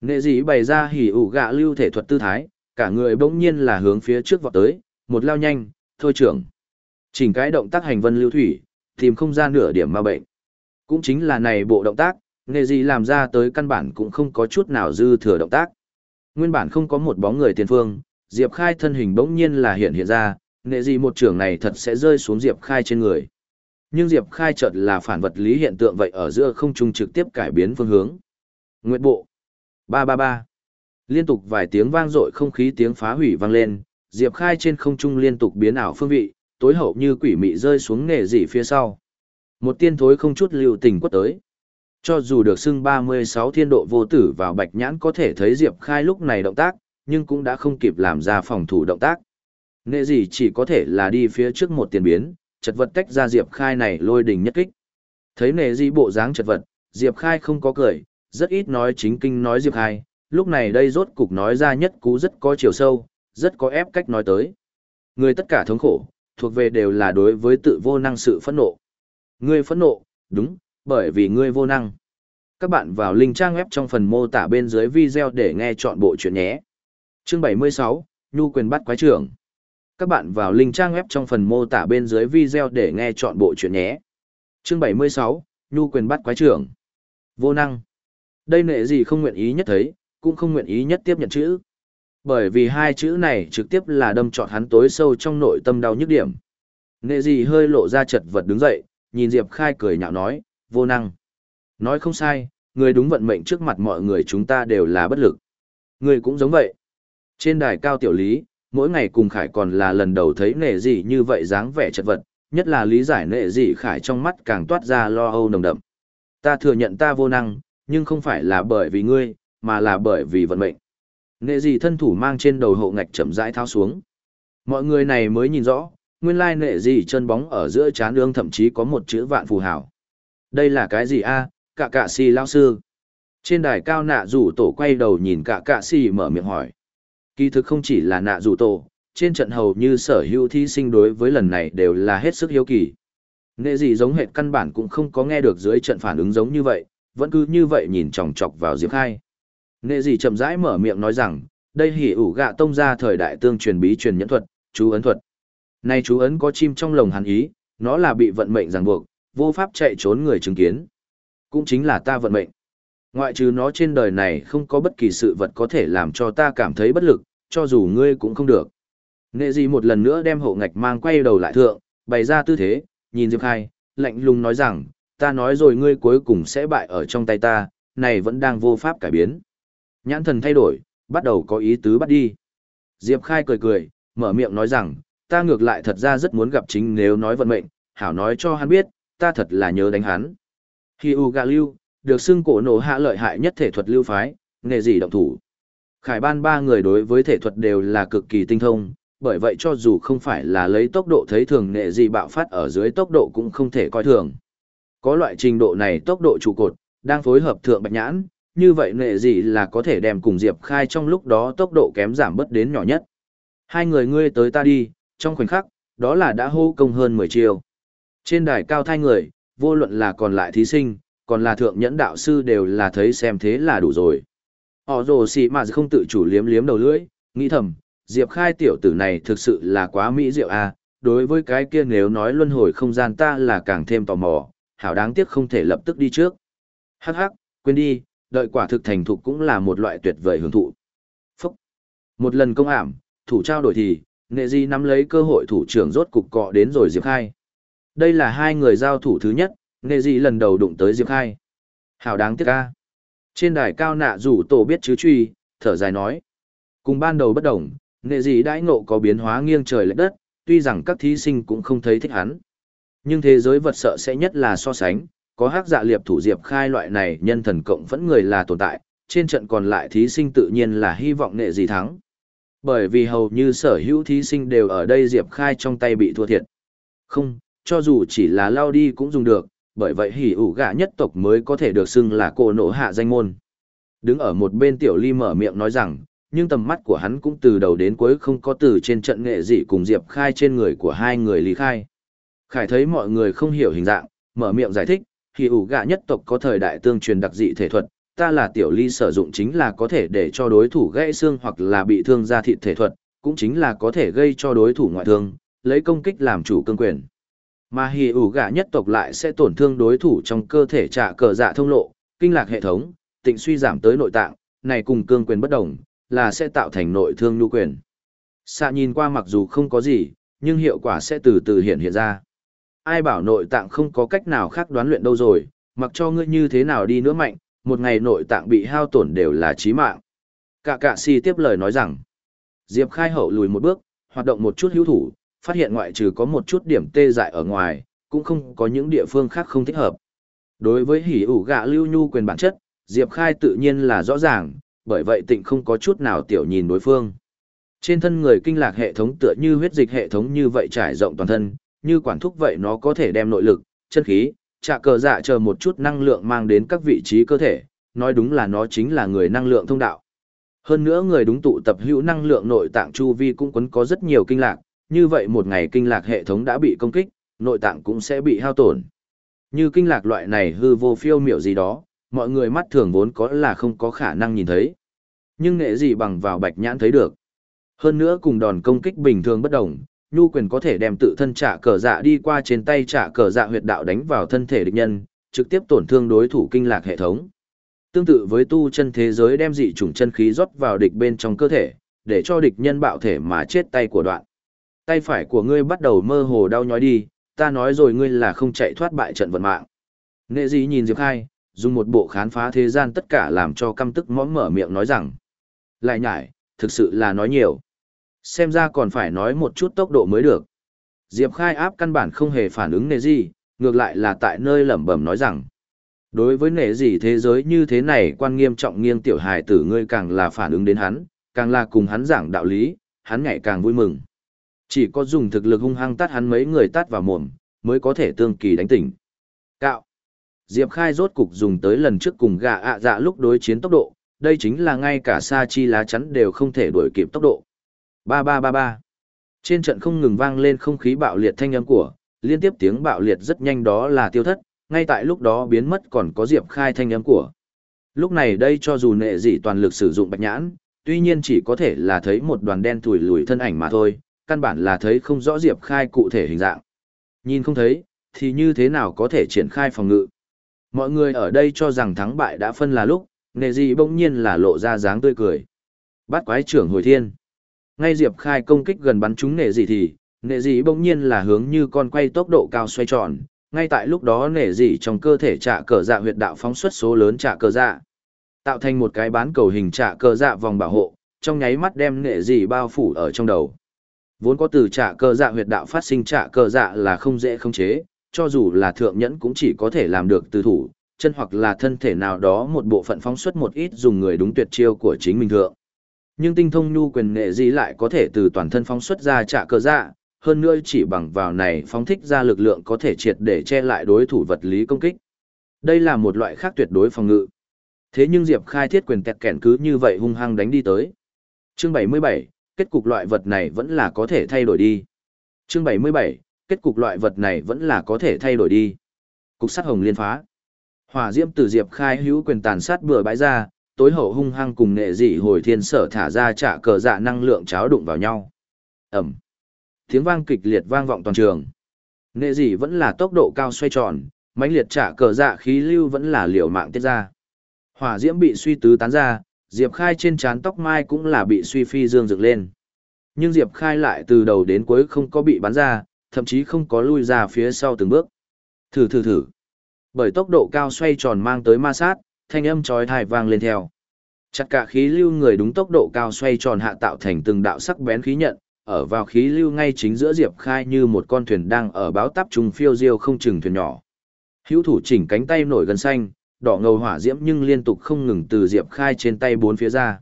[SPEAKER 1] Nghệ dị bày ra hỉ ủ gạ lưu thể thuật tư thái, cả người bỗng nhiên là hướng phía trước vọt tới, một lao nhanh, thôi trưởng. Chỉnh cái động tác hành vân lưu thủy, tìm không ra nửa điểm ma bệnh. Cũng chính là này bộ động tác, nghề dị làm ra tới căn bản cũng không có chút nào dư thừa động tác. Nguyên bản không có một bóng người tiền phương, Diệp Khai thân hình bỗng nhiên là hiện hiện ra, nghệ gì một trường này thật sẽ rơi xuống Diệp Khai trên người. Nhưng Diệp Khai chợt là phản vật lý hiện tượng vậy ở giữa không trung trực tiếp cải biến phương hướng. Nguyệt bộ. ba ba ba Liên tục vài tiếng vang dội không khí tiếng phá hủy vang lên, Diệp Khai trên không trung liên tục biến ảo phương vị, tối hậu như quỷ mị rơi xuống nghề dị phía sau. Một tiên thối không chút lưu tình quất tới. Cho dù được xưng 36 thiên độ vô tử vào bạch nhãn có thể thấy Diệp Khai lúc này động tác, nhưng cũng đã không kịp làm ra phòng thủ động tác. Nệ gì chỉ có thể là đi phía trước một tiền biến, chật vật tách ra Diệp Khai này lôi đình nhất kích. Thấy nệ gì bộ dáng chật vật, Diệp Khai không có cười, rất ít nói chính kinh nói Diệp Khai, lúc này đây rốt cục nói ra nhất cú rất có chiều sâu, rất có ép cách nói tới. Người tất cả thống khổ, thuộc về đều là đối với tự vô năng sự phẫn nộ. Ngươi phẫn nộ, đúng, bởi vì ngươi vô năng. Các bạn vào link trang web trong phần mô tả bên dưới video để nghe chọn bộ chuyện nhé. Chương 76, Nhu quyền bắt quái trưởng. Các bạn vào link trang web trong phần mô tả bên dưới video để nghe chọn bộ chuyện nhé. Chương 76, Nhu quyền bắt quái trưởng. Vô năng. Đây nệ gì không nguyện ý nhất thấy, cũng không nguyện ý nhất tiếp nhận chữ. Bởi vì hai chữ này trực tiếp là đâm trọn hắn tối sâu trong nội tâm đau nhức điểm. nệ gì hơi lộ ra chật vật đứng dậy, nhìn Diệp Khai cười nhạo nói, vô năng. Nói không sai, người đúng vận mệnh trước mặt mọi người chúng ta đều là bất lực. Người cũng giống vậy. Trên đài cao tiểu lý, mỗi ngày cùng Khải còn là lần đầu thấy nệ gì như vậy dáng vẻ chật vật, nhất là lý giải nệ gì Khải trong mắt càng toát ra lo âu nồng đậm. Ta thừa nhận ta vô năng, nhưng không phải là bởi vì ngươi, mà là bởi vì vận mệnh. Nệ gì thân thủ mang trên đầu hộ ngạch chậm rãi thao xuống. Mọi người này mới nhìn rõ, nguyên lai nệ gì chân bóng ở giữa chán ương thậm chí có một chữ vạn phù hảo. Đây là cái gì a? Cả cạ si lao sư. Trên đài cao nạ rủ tổ quay đầu nhìn cả cạ si mở miệng hỏi. Kỳ thực không chỉ là nạ rủ tổ, trên trận hầu như sở hữu thí sinh đối với lần này đều là hết sức hiếu kỳ. Nệ gì giống hệt căn bản cũng không có nghe được dưới trận phản ứng giống như vậy, vẫn cứ như vậy nhìn chòng chọc vào Diệp Khai. Nệ gì chậm rãi mở miệng nói rằng, đây hỉ ủ gạ tông ra thời đại tương truyền bí truyền nhẫn thuật, chú ấn thuật. Nay chú ấn có chim trong lồng hắn ý, nó là bị vận mệnh ràng buộc, vô pháp chạy trốn người chứng kiến. Cũng chính là ta vận mệnh. Ngoại trừ nó trên đời này không có bất kỳ sự vật có thể làm cho ta cảm thấy bất lực, cho dù ngươi cũng không được. Nghệ gì một lần nữa đem hộ ngạch mang quay đầu lại thượng, bày ra tư thế, nhìn Diệp Khai, lạnh lùng nói rằng, ta nói rồi ngươi cuối cùng sẽ bại ở trong tay ta, này vẫn đang vô pháp cải biến. Nhãn thần thay đổi, bắt đầu có ý tứ bắt đi. Diệp Khai cười cười, mở miệng nói rằng, ta ngược lại thật ra rất muốn gặp chính nếu nói vận mệnh, hảo nói cho hắn biết, ta thật là nhớ đánh hắn. Khi U Gà Lưu, được xưng cổ nổ hạ lợi hại nhất thể thuật lưu phái, nghề gì động thủ. Khải ban ba người đối với thể thuật đều là cực kỳ tinh thông, bởi vậy cho dù không phải là lấy tốc độ thấy thường nghệ gì bạo phát ở dưới tốc độ cũng không thể coi thường. Có loại trình độ này tốc độ trụ cột, đang phối hợp thượng bạch nhãn, như vậy nghệ gì là có thể đem cùng Diệp Khai trong lúc đó tốc độ kém giảm bớt đến nhỏ nhất. Hai người ngươi tới ta đi, trong khoảnh khắc, đó là đã hô công hơn 10 chiều. Trên đài cao thai người, vô luận là còn lại thí sinh, còn là thượng nhẫn đạo sư đều là thấy xem thế là đủ rồi. Họ rồ xì mà không tự chủ liếm liếm đầu lưỡi, nghĩ thầm, Diệp Khai tiểu tử này thực sự là quá mỹ diệu à đối với cái kia nếu nói luân hồi không gian ta là càng thêm tò mò, hảo đáng tiếc không thể lập tức đi trước. Hắc hắc, quên đi, đợi quả thực thành thục cũng là một loại tuyệt vời hưởng thụ. Phúc! Một lần công ảm, thủ trao đổi thì, nghệ di nắm lấy cơ hội thủ trưởng rốt cục cọ đến rồi Diệp Khai. Đây là hai người giao thủ thứ nhất, nghệ di lần đầu đụng tới Diệp Khai. Hảo đáng tiếc ca. Trên đài cao nạ rủ tổ biết chứ truy, thở dài nói. Cùng ban đầu bất đồng, nghệ di đãi ngộ có biến hóa nghiêng trời lệch đất, tuy rằng các thí sinh cũng không thấy thích hắn. Nhưng thế giới vật sợ sẽ nhất là so sánh, có hắc dạ liệp thủ Diệp Khai loại này nhân thần cộng vẫn người là tồn tại, trên trận còn lại thí sinh tự nhiên là hy vọng nghệ gì thắng. Bởi vì hầu như sở hữu thí sinh đều ở đây Diệp Khai trong tay bị thua thiệt. Không, cho dù chỉ là lao đi cũng dùng được, bởi vậy hỉ ủ gạ nhất tộc mới có thể được xưng là cô nổ hạ danh môn. Đứng ở một bên tiểu ly mở miệng nói rằng, nhưng tầm mắt của hắn cũng từ đầu đến cuối không có từ trên trận nghệ dị cùng Diệp Khai trên người của hai người lý khai. Khải thấy mọi người không hiểu hình dạng, mở miệng giải thích, hỉ ủ gạ nhất tộc có thời đại tương truyền đặc dị thể thuật, ta là tiểu ly sử dụng chính là có thể để cho đối thủ gãy xương hoặc là bị thương ra thịt thể thuật, cũng chính là có thể gây cho đối thủ ngoại thương, lấy công kích làm chủ cương quyền. Mà hỉ ủ gạ nhất tộc lại sẽ tổn thương đối thủ trong cơ thể trả cờ dạ thông lộ, kinh lạc hệ thống, tịnh suy giảm tới nội tạng, này cùng cương quyền bất đồng, là sẽ tạo thành nội thương nhu quyền. Xạ nhìn qua mặc dù không có gì, nhưng hiệu quả sẽ từ từ hiện hiện ra. Ai bảo nội tạng không có cách nào khác đoán luyện đâu rồi, mặc cho ngươi như thế nào đi nữa mạnh, một ngày nội tạng bị hao tổn đều là chí mạng. Cả cạ si tiếp lời nói rằng, Diệp khai hậu lùi một bước, hoạt động một chút hữu thủ, phát hiện ngoại trừ có một chút điểm tê dại ở ngoài, cũng không có những địa phương khác không thích hợp. Đối với hỉ ủ gạ lưu nhu quyền bản chất, Diệp khai tự nhiên là rõ ràng, bởi vậy tịnh không có chút nào tiểu nhìn đối phương. Trên thân người kinh lạc hệ thống tựa như huyết dịch hệ thống như vậy trải rộng toàn thân, như quản thúc vậy nó có thể đem nội lực, chân khí, trả cờ dạ chờ một chút năng lượng mang đến các vị trí cơ thể, nói đúng là nó chính là người năng lượng thông đạo. Hơn nữa người đúng tụ tập hữu năng lượng nội tạng chu vi cũng quấn có rất nhiều kinh lạc, như vậy một ngày kinh lạc hệ thống đã bị công kích, nội tạng cũng sẽ bị hao tổn. Như kinh lạc loại này hư vô phiêu miểu gì đó, mọi người mắt thường vốn có là không có khả năng nhìn thấy. Nhưng nghệ gì bằng vào bạch nhãn thấy được. Hơn nữa cùng đòn công kích bình thường bất đồng, nhu quyền có thể đem tự thân trả cờ dạ đi qua trên tay trả cờ dạ huyệt đạo đánh vào thân thể địch nhân, trực tiếp tổn thương đối thủ kinh lạc hệ thống. Tương tự với tu chân thế giới đem dị chủng chân khí rót vào địch bên trong cơ thể, để cho địch nhân bạo thể mà chết tay của đoạn. Tay phải của ngươi bắt đầu mơ hồ đau nhói đi, ta nói rồi ngươi là không chạy thoát bại trận vận mạng. Nghệ dĩ nhìn Diệp Khai, dùng một bộ khán phá thế gian tất cả làm cho căm tức mõm mở miệng nói rằng. Lại nhải, thực sự là nói nhiều. Xem ra còn phải nói một chút tốc độ mới được. Diệp Khai áp căn bản không hề phản ứng nề gì, ngược lại là tại nơi lẩm bẩm nói rằng. Đối với nề gì thế giới như thế này quan nghiêm trọng nghiêng tiểu hài tử ngươi càng là phản ứng đến hắn, càng là cùng hắn giảng đạo lý, hắn ngày càng vui mừng. Chỉ có dùng thực lực hung hăng tát hắn mấy người tát vào mồm, mới có thể tương kỳ đánh tỉnh. Cạo. Diệp Khai rốt cục dùng tới lần trước cùng gà ạ dạ lúc đối chiến tốc độ, đây chính là ngay cả sa chi lá chắn đều không thể đuổi kịp tốc độ. Ba ba ba ba. Trên trận không ngừng vang lên không khí bạo liệt thanh âm của, liên tiếp tiếng bạo liệt rất nhanh đó là tiêu thất, ngay tại lúc đó biến mất còn có Diệp Khai thanh âm của. Lúc này đây cho dù nệ dị toàn lực sử dụng bạch nhãn, tuy nhiên chỉ có thể là thấy một đoàn đen thủi lùi thân ảnh mà thôi, căn bản là thấy không rõ Diệp Khai cụ thể hình dạng. Nhìn không thấy, thì như thế nào có thể triển khai phòng ngự. Mọi người ở đây cho rằng thắng bại đã phân là lúc, nệ dị bỗng nhiên là lộ ra dáng tươi cười. Bát quái trưởng hồi thiên. Ngay Diệp Khai công kích gần bắn trúng nệ dị thì, nệ dị bỗng nhiên là hướng như con quay tốc độ cao xoay tròn. Ngay tại lúc đó nệ dị trong cơ thể trả cờ dạ huyệt đạo phóng xuất số lớn trả cờ dạ. Tạo thành một cái bán cầu hình trả cờ dạ vòng bảo hộ, trong nháy mắt đem nệ dị bao phủ ở trong đầu. Vốn có từ trả cờ dạ huyệt đạo phát sinh trả cờ dạ là không dễ khống chế, cho dù là thượng nhẫn cũng chỉ có thể làm được từ thủ, chân hoặc là thân thể nào đó một bộ phận phóng xuất một ít dùng người đúng tuyệt chiêu của chính mình thượng. Nhưng tinh thông nhu quyền nghệ gì lại có thể từ toàn thân phóng xuất ra trả cơ dạ, hơn nữa chỉ bằng vào này phóng thích ra lực lượng có thể triệt để che lại đối thủ vật lý công kích. Đây là một loại khác tuyệt đối phòng ngự. Thế nhưng Diệp Khai thiết quyền tẹt kẻn cứ như vậy hung hăng đánh đi tới. Chương 77, kết cục loại vật này vẫn là có thể thay đổi đi. Chương 77, kết cục loại vật này vẫn là có thể thay đổi đi. Cục sắt hồng liên phá. Hỏa diễm từ Diệp Khai hữu quyền tàn sát bừa bãi ra, tối hậu hung hăng cùng nghệ dị hồi thiên sở thả ra trả cờ dạ năng lượng cháo đụng vào nhau. Ẩm. Tiếng vang kịch liệt vang vọng toàn trường. Nghệ dị vẫn là tốc độ cao xoay tròn, mãnh liệt trả cờ dạ khí lưu vẫn là liều mạng tiết ra. Hỏa diễm bị suy tứ tán ra, Diệp Khai trên trán tóc mai cũng là bị suy phi dương dựng lên. Nhưng Diệp Khai lại từ đầu đến cuối không có bị bắn ra, thậm chí không có lui ra phía sau từng bước. Thử thử thử. Bởi tốc độ cao xoay tròn mang tới ma sát, thanh âm chói tai vang lên theo. Chặt cả khí lưu người đúng tốc độ cao xoay tròn hạ tạo thành từng đạo sắc bén khí nhận, ở vào khí lưu ngay chính giữa Diệp Khai như một con thuyền đang ở báo táp trùng phiêu diêu không chừng thuyền nhỏ. Hữu thủ chỉnh cánh tay nổi gần xanh, đỏ ngầu hỏa diễm nhưng liên tục không ngừng từ Diệp Khai trên tay bốn phía ra.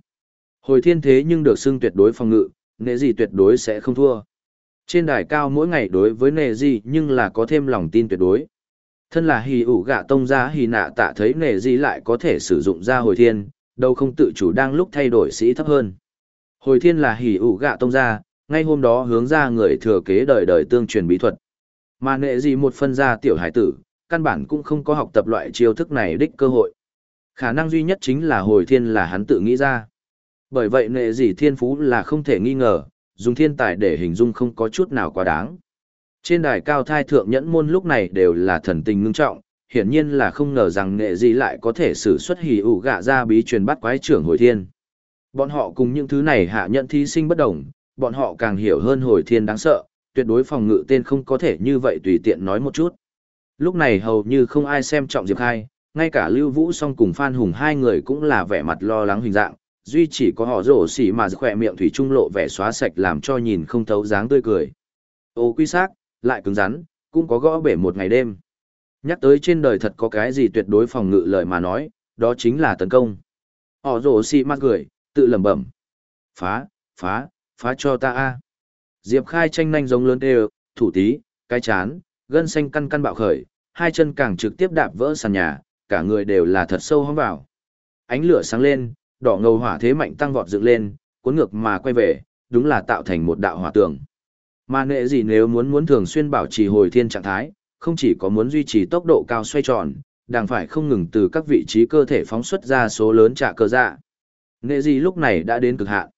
[SPEAKER 1] Hồi thiên thế nhưng được xưng tuyệt đối phòng ngự, nệ gì tuyệt đối sẽ không thua. Trên đài cao mỗi ngày đối với nệ gì nhưng là có thêm lòng tin tuyệt đối. Thân là hì ủ gạ tông ra hì nạ tạ thấy nệ gì lại có thể sử dụng ra hồi thiên, đâu không tự chủ đang lúc thay đổi sĩ thấp hơn. Hồi thiên là hỉ ủ gạ tông ra, ngay hôm đó hướng ra người thừa kế đời đời tương truyền bí thuật. Mà nệ gì một phân ra tiểu hải tử, căn bản cũng không có học tập loại chiêu thức này đích cơ hội. Khả năng duy nhất chính là hồi thiên là hắn tự nghĩ ra. Bởi vậy nệ gì thiên phú là không thể nghi ngờ, dùng thiên tài để hình dung không có chút nào quá đáng. Trên đài cao thai thượng nhẫn môn lúc này đều là thần tình ngưng trọng, hiển nhiên là không ngờ rằng nghệ gì lại có thể sử xuất hỉ ủ gạ ra bí truyền bắt quái trưởng hồi thiên. Bọn họ cùng những thứ này hạ nhận thí sinh bất đồng, bọn họ càng hiểu hơn hồi thiên đáng sợ, tuyệt đối phòng ngự tên không có thể như vậy tùy tiện nói một chút. Lúc này hầu như không ai xem trọng Diệp Khai, ngay cả Lưu Vũ song cùng Phan Hùng hai người cũng là vẻ mặt lo lắng hình dạng, duy chỉ có họ rổ xỉ mà khỏe miệng thủy trung lộ vẻ xóa sạch làm cho nhìn không thấu dáng tươi cười. Ô quy xác, lại cứng rắn, cũng có gõ bể một ngày đêm. Nhắc tới trên đời thật có cái gì tuyệt đối phòng ngự lời mà nói, đó chính là tấn công. Họ rổ xỉ mắt cười, tự lẩm bẩm. Phá, phá, phá cho ta a. Diệp Khai tranh nhanh giống lớn đều, thủ tí, cái chán, gân xanh căn căn bạo khởi, hai chân càng trực tiếp đạp vỡ sàn nhà, cả người đều là thật sâu hóng vào. Ánh lửa sáng lên, đỏ ngầu hỏa thế mạnh tăng vọt dựng lên, cuốn ngược mà quay về, đúng là tạo thành một đạo hỏa tường. Mà nệ gì nếu muốn muốn thường xuyên bảo trì hồi thiên trạng thái, không chỉ có muốn duy trì tốc độ cao xoay tròn, đang phải không ngừng từ các vị trí cơ thể phóng xuất ra số lớn trả cơ dạ. Nệ gì lúc này đã đến cực hạn.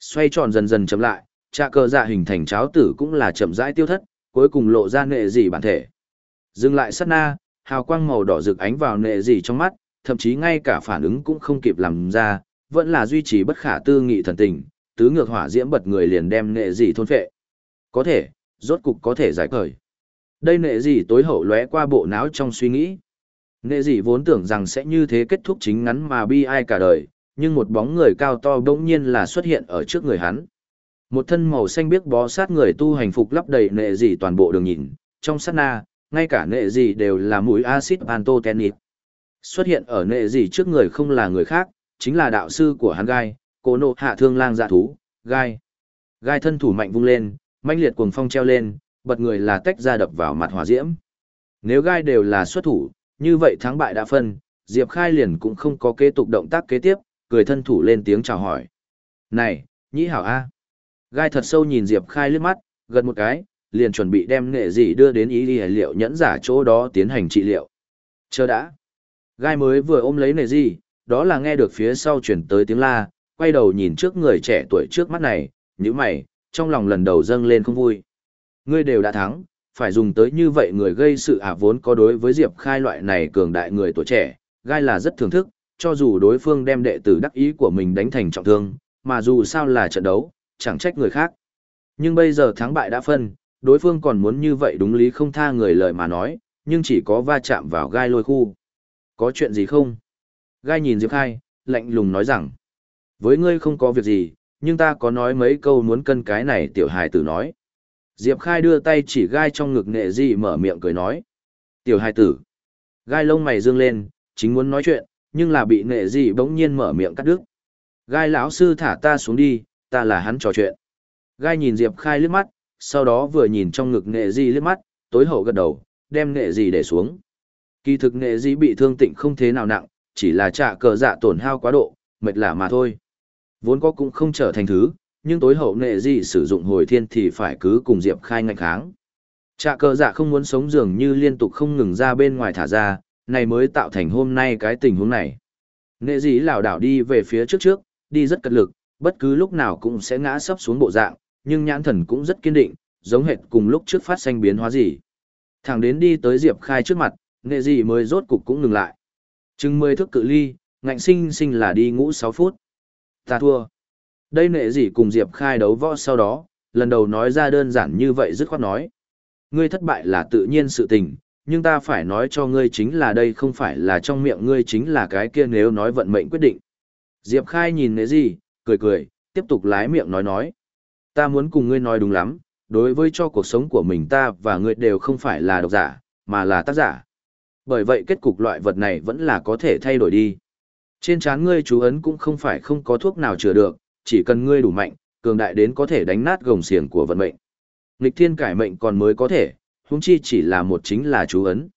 [SPEAKER 1] Xoay tròn dần dần chậm lại, trả cơ dạ hình thành cháo tử cũng là chậm rãi tiêu thất, cuối cùng lộ ra nệ gì bản thể. Dừng lại sát na, hào quang màu đỏ rực ánh vào nệ gì trong mắt, thậm chí ngay cả phản ứng cũng không kịp làm ra, vẫn là duy trì bất khả tư nghị thần tình, tứ ngược hỏa diễm bật người liền đem nệ gì thôn phệ. Có thể, rốt cục có thể giải cởi. Đây nệ gì tối hậu lóe qua bộ não trong suy nghĩ. Nệ gì vốn tưởng rằng sẽ như thế kết thúc chính ngắn mà bi ai cả đời, nhưng một bóng người cao to bỗng nhiên là xuất hiện ở trước người hắn. Một thân màu xanh biếc bó sát người tu hành phục lắp đầy nệ gì toàn bộ đường nhìn, trong sát na, ngay cả nệ gì đều là mũi axit pantotenic. Xuất hiện ở nệ gì trước người không là người khác, chính là đạo sư của hắn gai, cô nộ hạ thương lang dạ thú, gai. Gai thân thủ mạnh vung lên, manh liệt cuồng phong treo lên, bật người là tách ra đập vào mặt hỏa diễm. Nếu gai đều là xuất thủ, như vậy thắng bại đã phân, Diệp Khai liền cũng không có kế tục động tác kế tiếp, cười thân thủ lên tiếng chào hỏi. Này, nhĩ hảo A. Gai thật sâu nhìn Diệp Khai liếc mắt, gật một cái, liền chuẩn bị đem nghệ dị đưa đến ý lý liệu nhẫn giả chỗ đó tiến hành trị liệu. Chờ đã. Gai mới vừa ôm lấy nghệ gì, đó là nghe được phía sau chuyển tới tiếng la, quay đầu nhìn trước người trẻ tuổi trước mắt này, như mày, trong lòng lần đầu dâng lên không vui. Ngươi đều đã thắng, phải dùng tới như vậy người gây sự ả vốn có đối với Diệp Khai loại này cường đại người tuổi trẻ, gai là rất thưởng thức, cho dù đối phương đem đệ tử đắc ý của mình đánh thành trọng thương, mà dù sao là trận đấu, chẳng trách người khác. Nhưng bây giờ thắng bại đã phân, đối phương còn muốn như vậy đúng lý không tha người lời mà nói, nhưng chỉ có va chạm vào gai lôi khu. Có chuyện gì không? Gai nhìn Diệp Khai, lạnh lùng nói rằng, với ngươi không có việc gì, nhưng ta có nói mấy câu muốn cân cái này tiểu hài tử nói. Diệp Khai đưa tay chỉ gai trong ngực nệ gì mở miệng cười nói. Tiểu Hai tử. Gai lông mày dương lên, chính muốn nói chuyện, nhưng là bị nệ gì bỗng nhiên mở miệng cắt đứt. Gai lão sư thả ta xuống đi, ta là hắn trò chuyện. Gai nhìn Diệp Khai liếc mắt, sau đó vừa nhìn trong ngực nệ gì liếc mắt, tối hậu gật đầu, đem nệ gì để xuống. Kỳ thực nệ gì bị thương tịnh không thế nào nặng, chỉ là trả cờ dạ tổn hao quá độ, mệt lạ mà thôi. Vốn có cũng không trở thành thứ, nhưng tối hậu nệ gì sử dụng hồi thiên thì phải cứ cùng Diệp Khai ngạch kháng. trạ cờ dạ không muốn sống dường như liên tục không ngừng ra bên ngoài thả ra, này mới tạo thành hôm nay cái tình huống này. Nệ dĩ lảo đảo đi về phía trước trước, đi rất cật lực, bất cứ lúc nào cũng sẽ ngã sấp xuống bộ dạng, nhưng nhãn thần cũng rất kiên định, giống hệt cùng lúc trước phát sinh biến hóa gì. Thẳng đến đi tới Diệp Khai trước mặt, nệ dĩ mới rốt cục cũng ngừng lại. Chừng mười thước cự ly, ngạnh sinh sinh là đi ngũ 6 phút. Ta thua. Đây nệ gì cùng Diệp Khai đấu võ sau đó, lần đầu nói ra đơn giản như vậy dứt khoát nói. Ngươi thất bại là tự nhiên sự tình, nhưng ta phải nói cho ngươi chính là đây không phải là trong miệng ngươi chính là cái kia nếu nói vận mệnh quyết định. Diệp Khai nhìn nệ gì, cười cười, tiếp tục lái miệng nói nói. Ta muốn cùng ngươi nói đúng lắm, đối với cho cuộc sống của mình ta và ngươi đều không phải là độc giả, mà là tác giả. Bởi vậy kết cục loại vật này vẫn là có thể thay đổi đi. Trên trán ngươi chú ấn cũng không phải không có thuốc nào chữa được, chỉ cần ngươi đủ mạnh, cường đại đến có thể đánh nát gồng xiềng của vận mệnh. Nghịch thiên cải mệnh còn mới có thể, huống chi chỉ là một chính là chú ấn.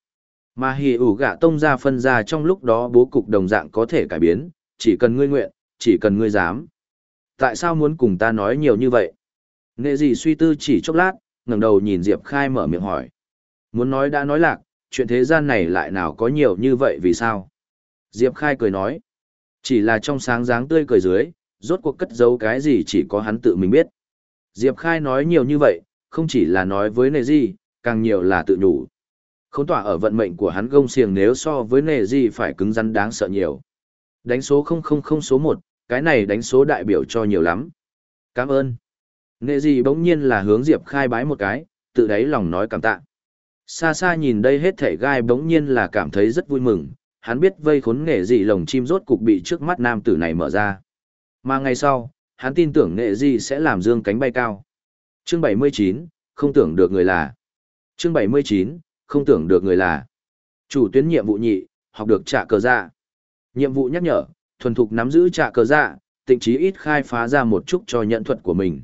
[SPEAKER 1] Mà hì ủ gạ tông ra phân ra trong lúc đó bố cục đồng dạng có thể cải biến, chỉ cần ngươi nguyện, chỉ cần ngươi dám. Tại sao muốn cùng ta nói nhiều như vậy? Nghệ gì suy tư chỉ chốc lát, ngẩng đầu nhìn Diệp Khai mở miệng hỏi. Muốn nói đã nói lạc, chuyện thế gian này lại nào có nhiều như vậy vì sao? Diệp Khai cười nói. Chỉ là trong sáng dáng tươi cười dưới, rốt cuộc cất giấu cái gì chỉ có hắn tự mình biết. Diệp Khai nói nhiều như vậy, không chỉ là nói với nề gì, càng nhiều là tự nhủ. Khốn tỏa ở vận mệnh của hắn gông xiềng nếu so với nề gì phải cứng rắn đáng sợ nhiều. Đánh số 000 số 1, cái này đánh số đại biểu cho nhiều lắm. Cảm ơn. Nề gì bỗng nhiên là hướng Diệp Khai bái một cái, tự đáy lòng nói cảm tạ. Xa xa nhìn đây hết thể gai bỗng nhiên là cảm thấy rất vui mừng, hắn biết vây khốn nghệ gì lồng chim rốt cục bị trước mắt nam tử này mở ra. Mà ngày sau, hắn tin tưởng nghệ dị sẽ làm dương cánh bay cao. Chương 79, không tưởng được người là. Chương 79, không tưởng được người là. Chủ tuyến nhiệm vụ nhị, học được trả cờ dạ. Nhiệm vụ nhắc nhở, thuần thục nắm giữ trả cờ dạ, tịnh trí ít khai phá ra một chút cho nhận thuật của mình.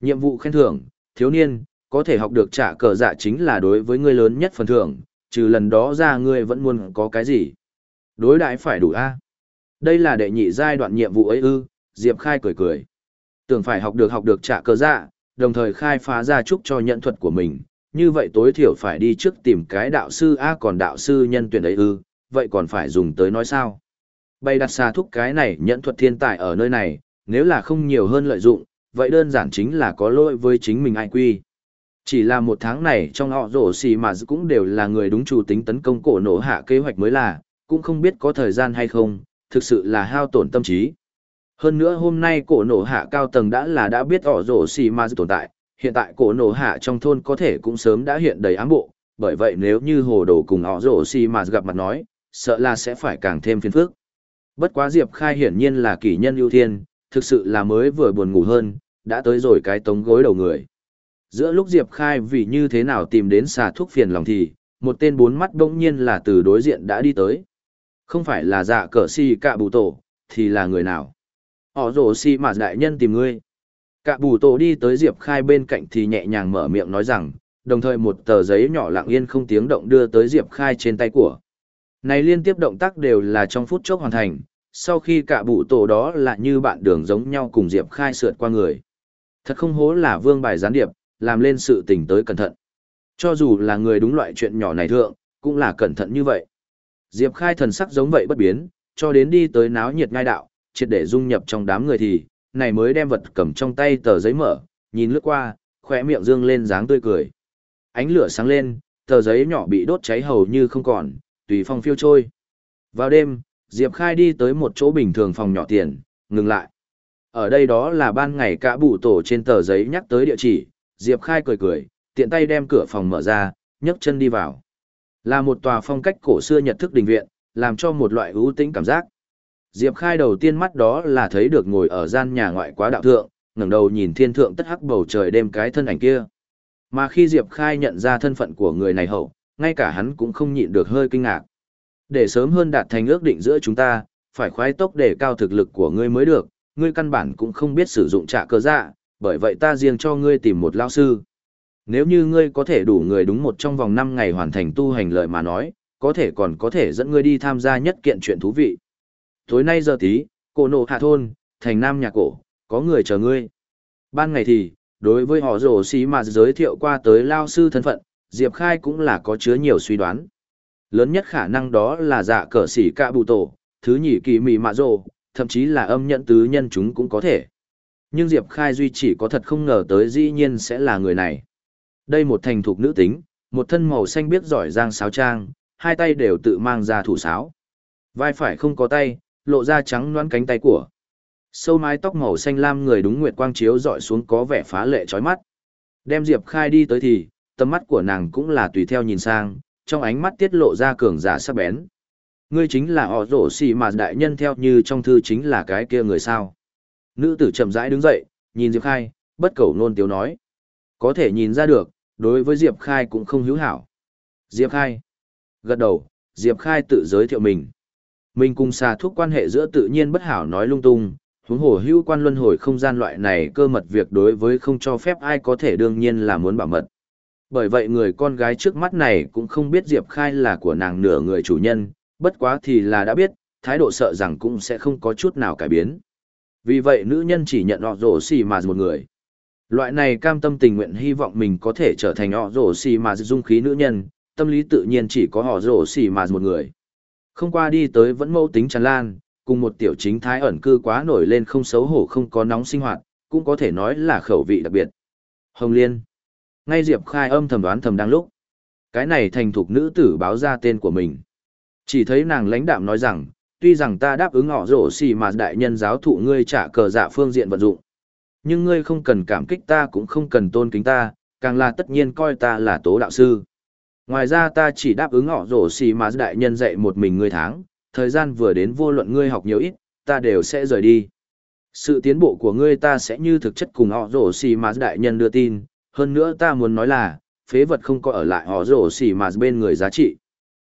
[SPEAKER 1] Nhiệm vụ khen thưởng, thiếu niên, có thể học được trả cờ dạ chính là đối với ngươi lớn nhất phần thưởng, trừ lần đó ra ngươi vẫn muốn có cái gì. Đối đãi phải đủ a. Đây là đệ nhị giai đoạn nhiệm vụ ấy ư, Diệp Khai cười cười. Tưởng phải học được học được trả cơ dạ, đồng thời khai phá ra trúc cho nhận thuật của mình, như vậy tối thiểu phải đi trước tìm cái đạo sư a còn đạo sư nhân tuyển ấy ư, vậy còn phải dùng tới nói sao. Bay đặt xa thúc cái này nhận thuật thiên tài ở nơi này, nếu là không nhiều hơn lợi dụng, vậy đơn giản chính là có lỗi với chính mình ai quy. Chỉ là một tháng này trong họ rổ xì mà cũng đều là người đúng chủ tính tấn công cổ nổ hạ kế hoạch mới là, cũng không biết có thời gian hay không, thực sự là hao tổn tâm trí. Hơn nữa hôm nay cổ nổ hạ cao tầng đã là đã biết ỏ rổ xì ma tồn tại, hiện tại cổ nổ hạ trong thôn có thể cũng sớm đã hiện đầy ám bộ, bởi vậy nếu như hồ đồ cùng ỏ rổ xì ma gặp mặt nói, sợ là sẽ phải càng thêm phiền phức. Bất quá Diệp Khai hiển nhiên là kỷ nhân ưu thiên, thực sự là mới vừa buồn ngủ hơn, đã tới rồi cái tống gối đầu người. Giữa lúc Diệp Khai vì như thế nào tìm đến xà thuốc phiền lòng thì, một tên bốn mắt bỗng nhiên là từ đối diện đã đi tới. Không phải là dạ cờ si cạ bù tổ, thì là người nào? Họ rồ si mà đại nhân tìm ngươi. Cạ bù tổ đi tới Diệp Khai bên cạnh thì nhẹ nhàng mở miệng nói rằng, đồng thời một tờ giấy nhỏ lặng yên không tiếng động đưa tới Diệp Khai trên tay của. Này liên tiếp động tác đều là trong phút chốc hoàn thành, sau khi cả bụ tổ đó là như bạn đường giống nhau cùng Diệp Khai sượt qua người. Thật không hố là vương bài gián điệp, làm lên sự tình tới cẩn thận. Cho dù là người đúng loại chuyện nhỏ này thượng, cũng là cẩn thận như vậy. Diệp Khai thần sắc giống vậy bất biến, cho đến đi tới náo nhiệt ngai đạo, triệt để dung nhập trong đám người thì, này mới đem vật cầm trong tay tờ giấy mở, nhìn lướt qua, khỏe miệng dương lên dáng tươi cười. Ánh lửa sáng lên, tờ giấy nhỏ bị đốt cháy hầu như không còn, tùy phong phiêu trôi. Vào đêm, Diệp Khai đi tới một chỗ bình thường phòng nhỏ tiền, ngừng lại. Ở đây đó là ban ngày cả bụ tổ trên tờ giấy nhắc tới địa chỉ, Diệp Khai cười cười, tiện tay đem cửa phòng mở ra, nhấc chân đi vào. Là một tòa phong cách cổ xưa nhật thức đình viện, làm cho một loại ưu tĩnh cảm giác. Diệp Khai đầu tiên mắt đó là thấy được ngồi ở gian nhà ngoại quá đạo thượng, ngẩng đầu nhìn thiên thượng tất hắc bầu trời đêm cái thân ảnh kia. Mà khi Diệp Khai nhận ra thân phận của người này hậu, ngay cả hắn cũng không nhịn được hơi kinh ngạc. Để sớm hơn đạt thành ước định giữa chúng ta, phải khoái tốc để cao thực lực của ngươi mới được, ngươi căn bản cũng không biết sử dụng trạ cơ dạ, bởi vậy ta riêng cho ngươi tìm một lao sư. Nếu như ngươi có thể đủ người đúng một trong vòng 5 ngày hoàn thành tu hành lợi mà nói, có thể còn có thể dẫn ngươi đi tham gia nhất kiện chuyện thú vị. Tối nay giờ tí, cổ nộ hạ thôn, thành nam nhà cổ, có người chờ ngươi. Ban ngày thì, đối với họ rổ xí mà giới thiệu qua tới lao sư thân phận, Diệp Khai cũng là có chứa nhiều suy đoán. Lớn nhất khả năng đó là dạ cờ xỉ cạ bụ tổ, thứ nhị kỳ mị mạ rồ, thậm chí là âm nhận tứ nhân chúng cũng có thể. Nhưng Diệp Khai Duy chỉ có thật không ngờ tới dĩ nhiên sẽ là người này. Đây một thành thục nữ tính, một thân màu xanh biết giỏi giang sáo trang, hai tay đều tự mang ra thủ sáo. Vai phải không có tay, lộ ra trắng loãng cánh tay của. Sâu mái tóc màu xanh lam người đúng nguyệt quang chiếu dọi xuống có vẻ phá lệ chói mắt. Đem Diệp Khai đi tới thì, tầm mắt của nàng cũng là tùy theo nhìn sang, trong ánh mắt tiết lộ ra cường giả sắc bén. Ngươi chính là họ rổ xì mà đại nhân theo như trong thư chính là cái kia người sao. Nữ tử chậm rãi đứng dậy, nhìn Diệp Khai, bất cầu nôn tiếu nói. Có thể nhìn ra được, đối với Diệp Khai cũng không hữu hảo. Diệp Khai. Gật đầu, Diệp Khai tự giới thiệu mình. Mình cùng xà thuốc quan hệ giữa tự nhiên bất hảo nói lung tung, huống hồ hữu quan luân hồi không gian loại này cơ mật việc đối với không cho phép ai có thể đương nhiên là muốn bảo mật. Bởi vậy người con gái trước mắt này cũng không biết Diệp Khai là của nàng nửa người chủ nhân, bất quá thì là đã biết, thái độ sợ rằng cũng sẽ không có chút nào cải biến. Vì vậy nữ nhân chỉ nhận họ rổ xì mà một người. Loại này cam tâm tình nguyện hy vọng mình có thể trở thành họ rổ xì mà dung khí nữ nhân, tâm lý tự nhiên chỉ có họ rổ xì mà một người. Không qua đi tới vẫn mâu tính tràn lan, cùng một tiểu chính thái ẩn cư quá nổi lên không xấu hổ không có nóng sinh hoạt, cũng có thể nói là khẩu vị đặc biệt. Hồng Liên ngay Diệp Khai âm thầm đoán thầm đang lúc. Cái này thành thục nữ tử báo ra tên của mình. Chỉ thấy nàng lãnh đạm nói rằng, tuy rằng ta đáp ứng họ rổ xì mà đại nhân giáo thụ ngươi trả cờ dạ phương diện vận dụng. Nhưng ngươi không cần cảm kích ta cũng không cần tôn kính ta, càng là tất nhiên coi ta là tố đạo sư. Ngoài ra ta chỉ đáp ứng họ rổ xì mà đại nhân dạy một mình ngươi tháng, thời gian vừa đến vô luận ngươi học nhiều ít, ta đều sẽ rời đi. Sự tiến bộ của ngươi ta sẽ như thực chất cùng họ rổ xì mà đại nhân đưa tin, hơn nữa ta muốn nói là, phế vật không có ở lại họ rổ xì mà bên người giá trị.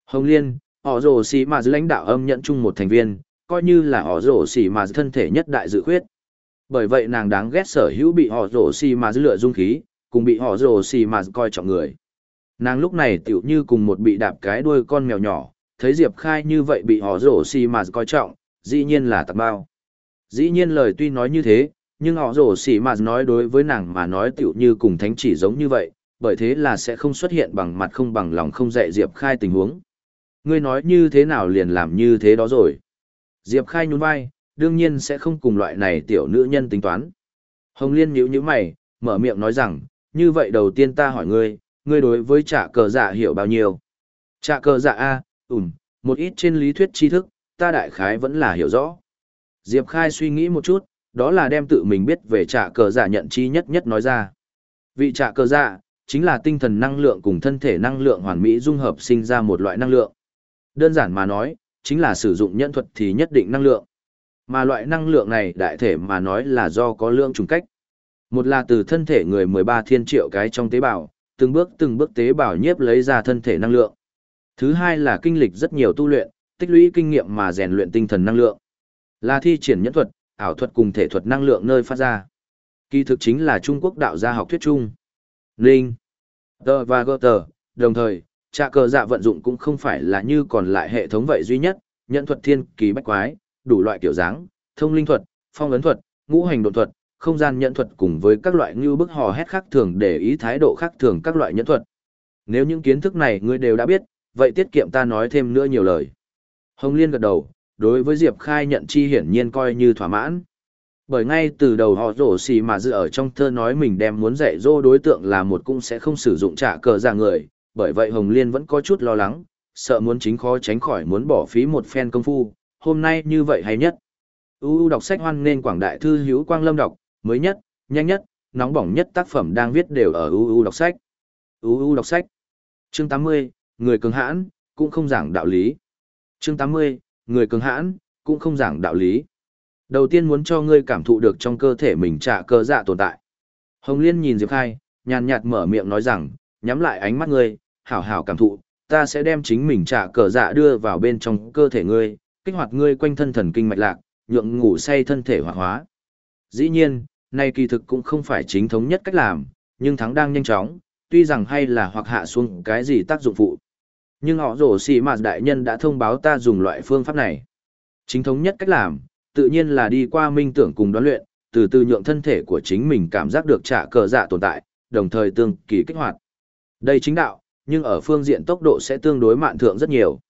[SPEAKER 1] Hồng Liên, họ rổ xì mà lãnh đạo âm nhận chung một thành viên, coi như là họ rổ xì mà thân thể nhất đại dự khuyết. Bởi vậy nàng đáng ghét sở hữu bị họ rổ xì mà lựa dung khí, cùng bị họ rổ xì mà coi trọng người. Nàng lúc này tiểu như cùng một bị đạp cái đuôi con mèo nhỏ, thấy Diệp Khai như vậy bị họ rổ xì mà coi trọng, dĩ nhiên là tạc bao. Dĩ nhiên lời tuy nói như thế, nhưng họ rổ xì mà nói đối với nàng mà nói tựu như cùng thánh chỉ giống như vậy, bởi thế là sẽ không xuất hiện bằng mặt không bằng lòng không dạy Diệp Khai tình huống. Ngươi nói như thế nào liền làm như thế đó rồi. Diệp Khai nhún vai, đương nhiên sẽ không cùng loại này tiểu nữ nhân tính toán. Hồng Liên nhíu nhíu mày, mở miệng nói rằng, như vậy đầu tiên ta hỏi ngươi, ngươi đối với trả cờ dạ hiểu bao nhiêu? Trả cờ dạ A, ủm, một ít trên lý thuyết tri thức, ta đại khái vẫn là hiểu rõ. Diệp Khai suy nghĩ một chút, đó là đem tự mình biết về trả cờ dạ nhận chi nhất nhất nói ra. Vị trả cờ dạ, chính là tinh thần năng lượng cùng thân thể năng lượng hoàn mỹ dung hợp sinh ra một loại năng lượng. Đơn giản mà nói, chính là sử dụng nhân thuật thì nhất định năng lượng. Mà loại năng lượng này đại thể mà nói là do có lượng trùng cách. Một là từ thân thể người 13 thiên triệu cái trong tế bào, từng bước từng bước tế bào nhiếp lấy ra thân thể năng lượng. Thứ hai là kinh lịch rất nhiều tu luyện, tích lũy kinh nghiệm mà rèn luyện tinh thần năng lượng. Là thi triển nhẫn thuật, ảo thuật cùng thể thuật năng lượng nơi phát ra. Kỳ thực chính là Trung Quốc đạo gia học thuyết chung. Linh, Tờ và Gơ Tờ, đồng thời, trạ cờ dạ vận dụng cũng không phải là như còn lại hệ thống vậy duy nhất, nhận thuật thiên kỳ bách quái, đủ loại kiểu dáng, thông linh thuật, phong ấn thuật, ngũ hành độn thuật, không gian nhận thuật cùng với các loại như bức hò hét khác thường để ý thái độ khác thường các loại nhận thuật. Nếu những kiến thức này ngươi đều đã biết, vậy tiết kiệm ta nói thêm nữa nhiều lời. Hồng Liên gật đầu, đối với Diệp Khai nhận chi hiển nhiên coi như thỏa mãn. Bởi ngay từ đầu họ rổ xì mà dự ở trong thơ nói mình đem muốn dạy dỗ đối tượng là một cũng sẽ không sử dụng trả cờ giả người, bởi vậy Hồng Liên vẫn có chút lo lắng, sợ muốn chính khó tránh khỏi muốn bỏ phí một phen công phu, hôm nay như vậy hay nhất. UU đọc sách hoan nên quảng đại thư hữu quang lâm đọc, mới nhất, nhanh nhất, nóng bỏng nhất tác phẩm đang viết đều ở UU đọc sách. UU đọc sách. Chương 80, người cường hãn, cũng không giảng đạo lý. Chương 80, người cường hãn, cũng không giảng đạo lý. Đầu tiên muốn cho ngươi cảm thụ được trong cơ thể mình trả cơ dạ tồn tại. Hồng Liên nhìn Diệp Khai, nhàn nhạt mở miệng nói rằng, nhắm lại ánh mắt ngươi, hảo hảo cảm thụ, ta sẽ đem chính mình trả cờ dạ đưa vào bên trong cơ thể ngươi, kích hoạt ngươi quanh thân thần kinh mạch lạc, nhượng ngủ say thân thể hoạt hóa. Dĩ nhiên, nay kỳ thực cũng không phải chính thống nhất cách làm, nhưng thắng đang nhanh chóng, tuy rằng hay là hoặc hạ xuống cái gì tác dụng phụ. Nhưng họ rổ xì mà đại nhân đã thông báo ta dùng loại phương pháp này. Chính thống nhất cách làm, tự nhiên là đi qua minh tưởng cùng đoán luyện, từ từ nhượng thân thể của chính mình cảm giác được trả cờ dạ tồn tại, đồng thời tương kỳ kích hoạt. Đây chính đạo, nhưng ở phương diện tốc độ sẽ tương đối mạn thượng rất nhiều.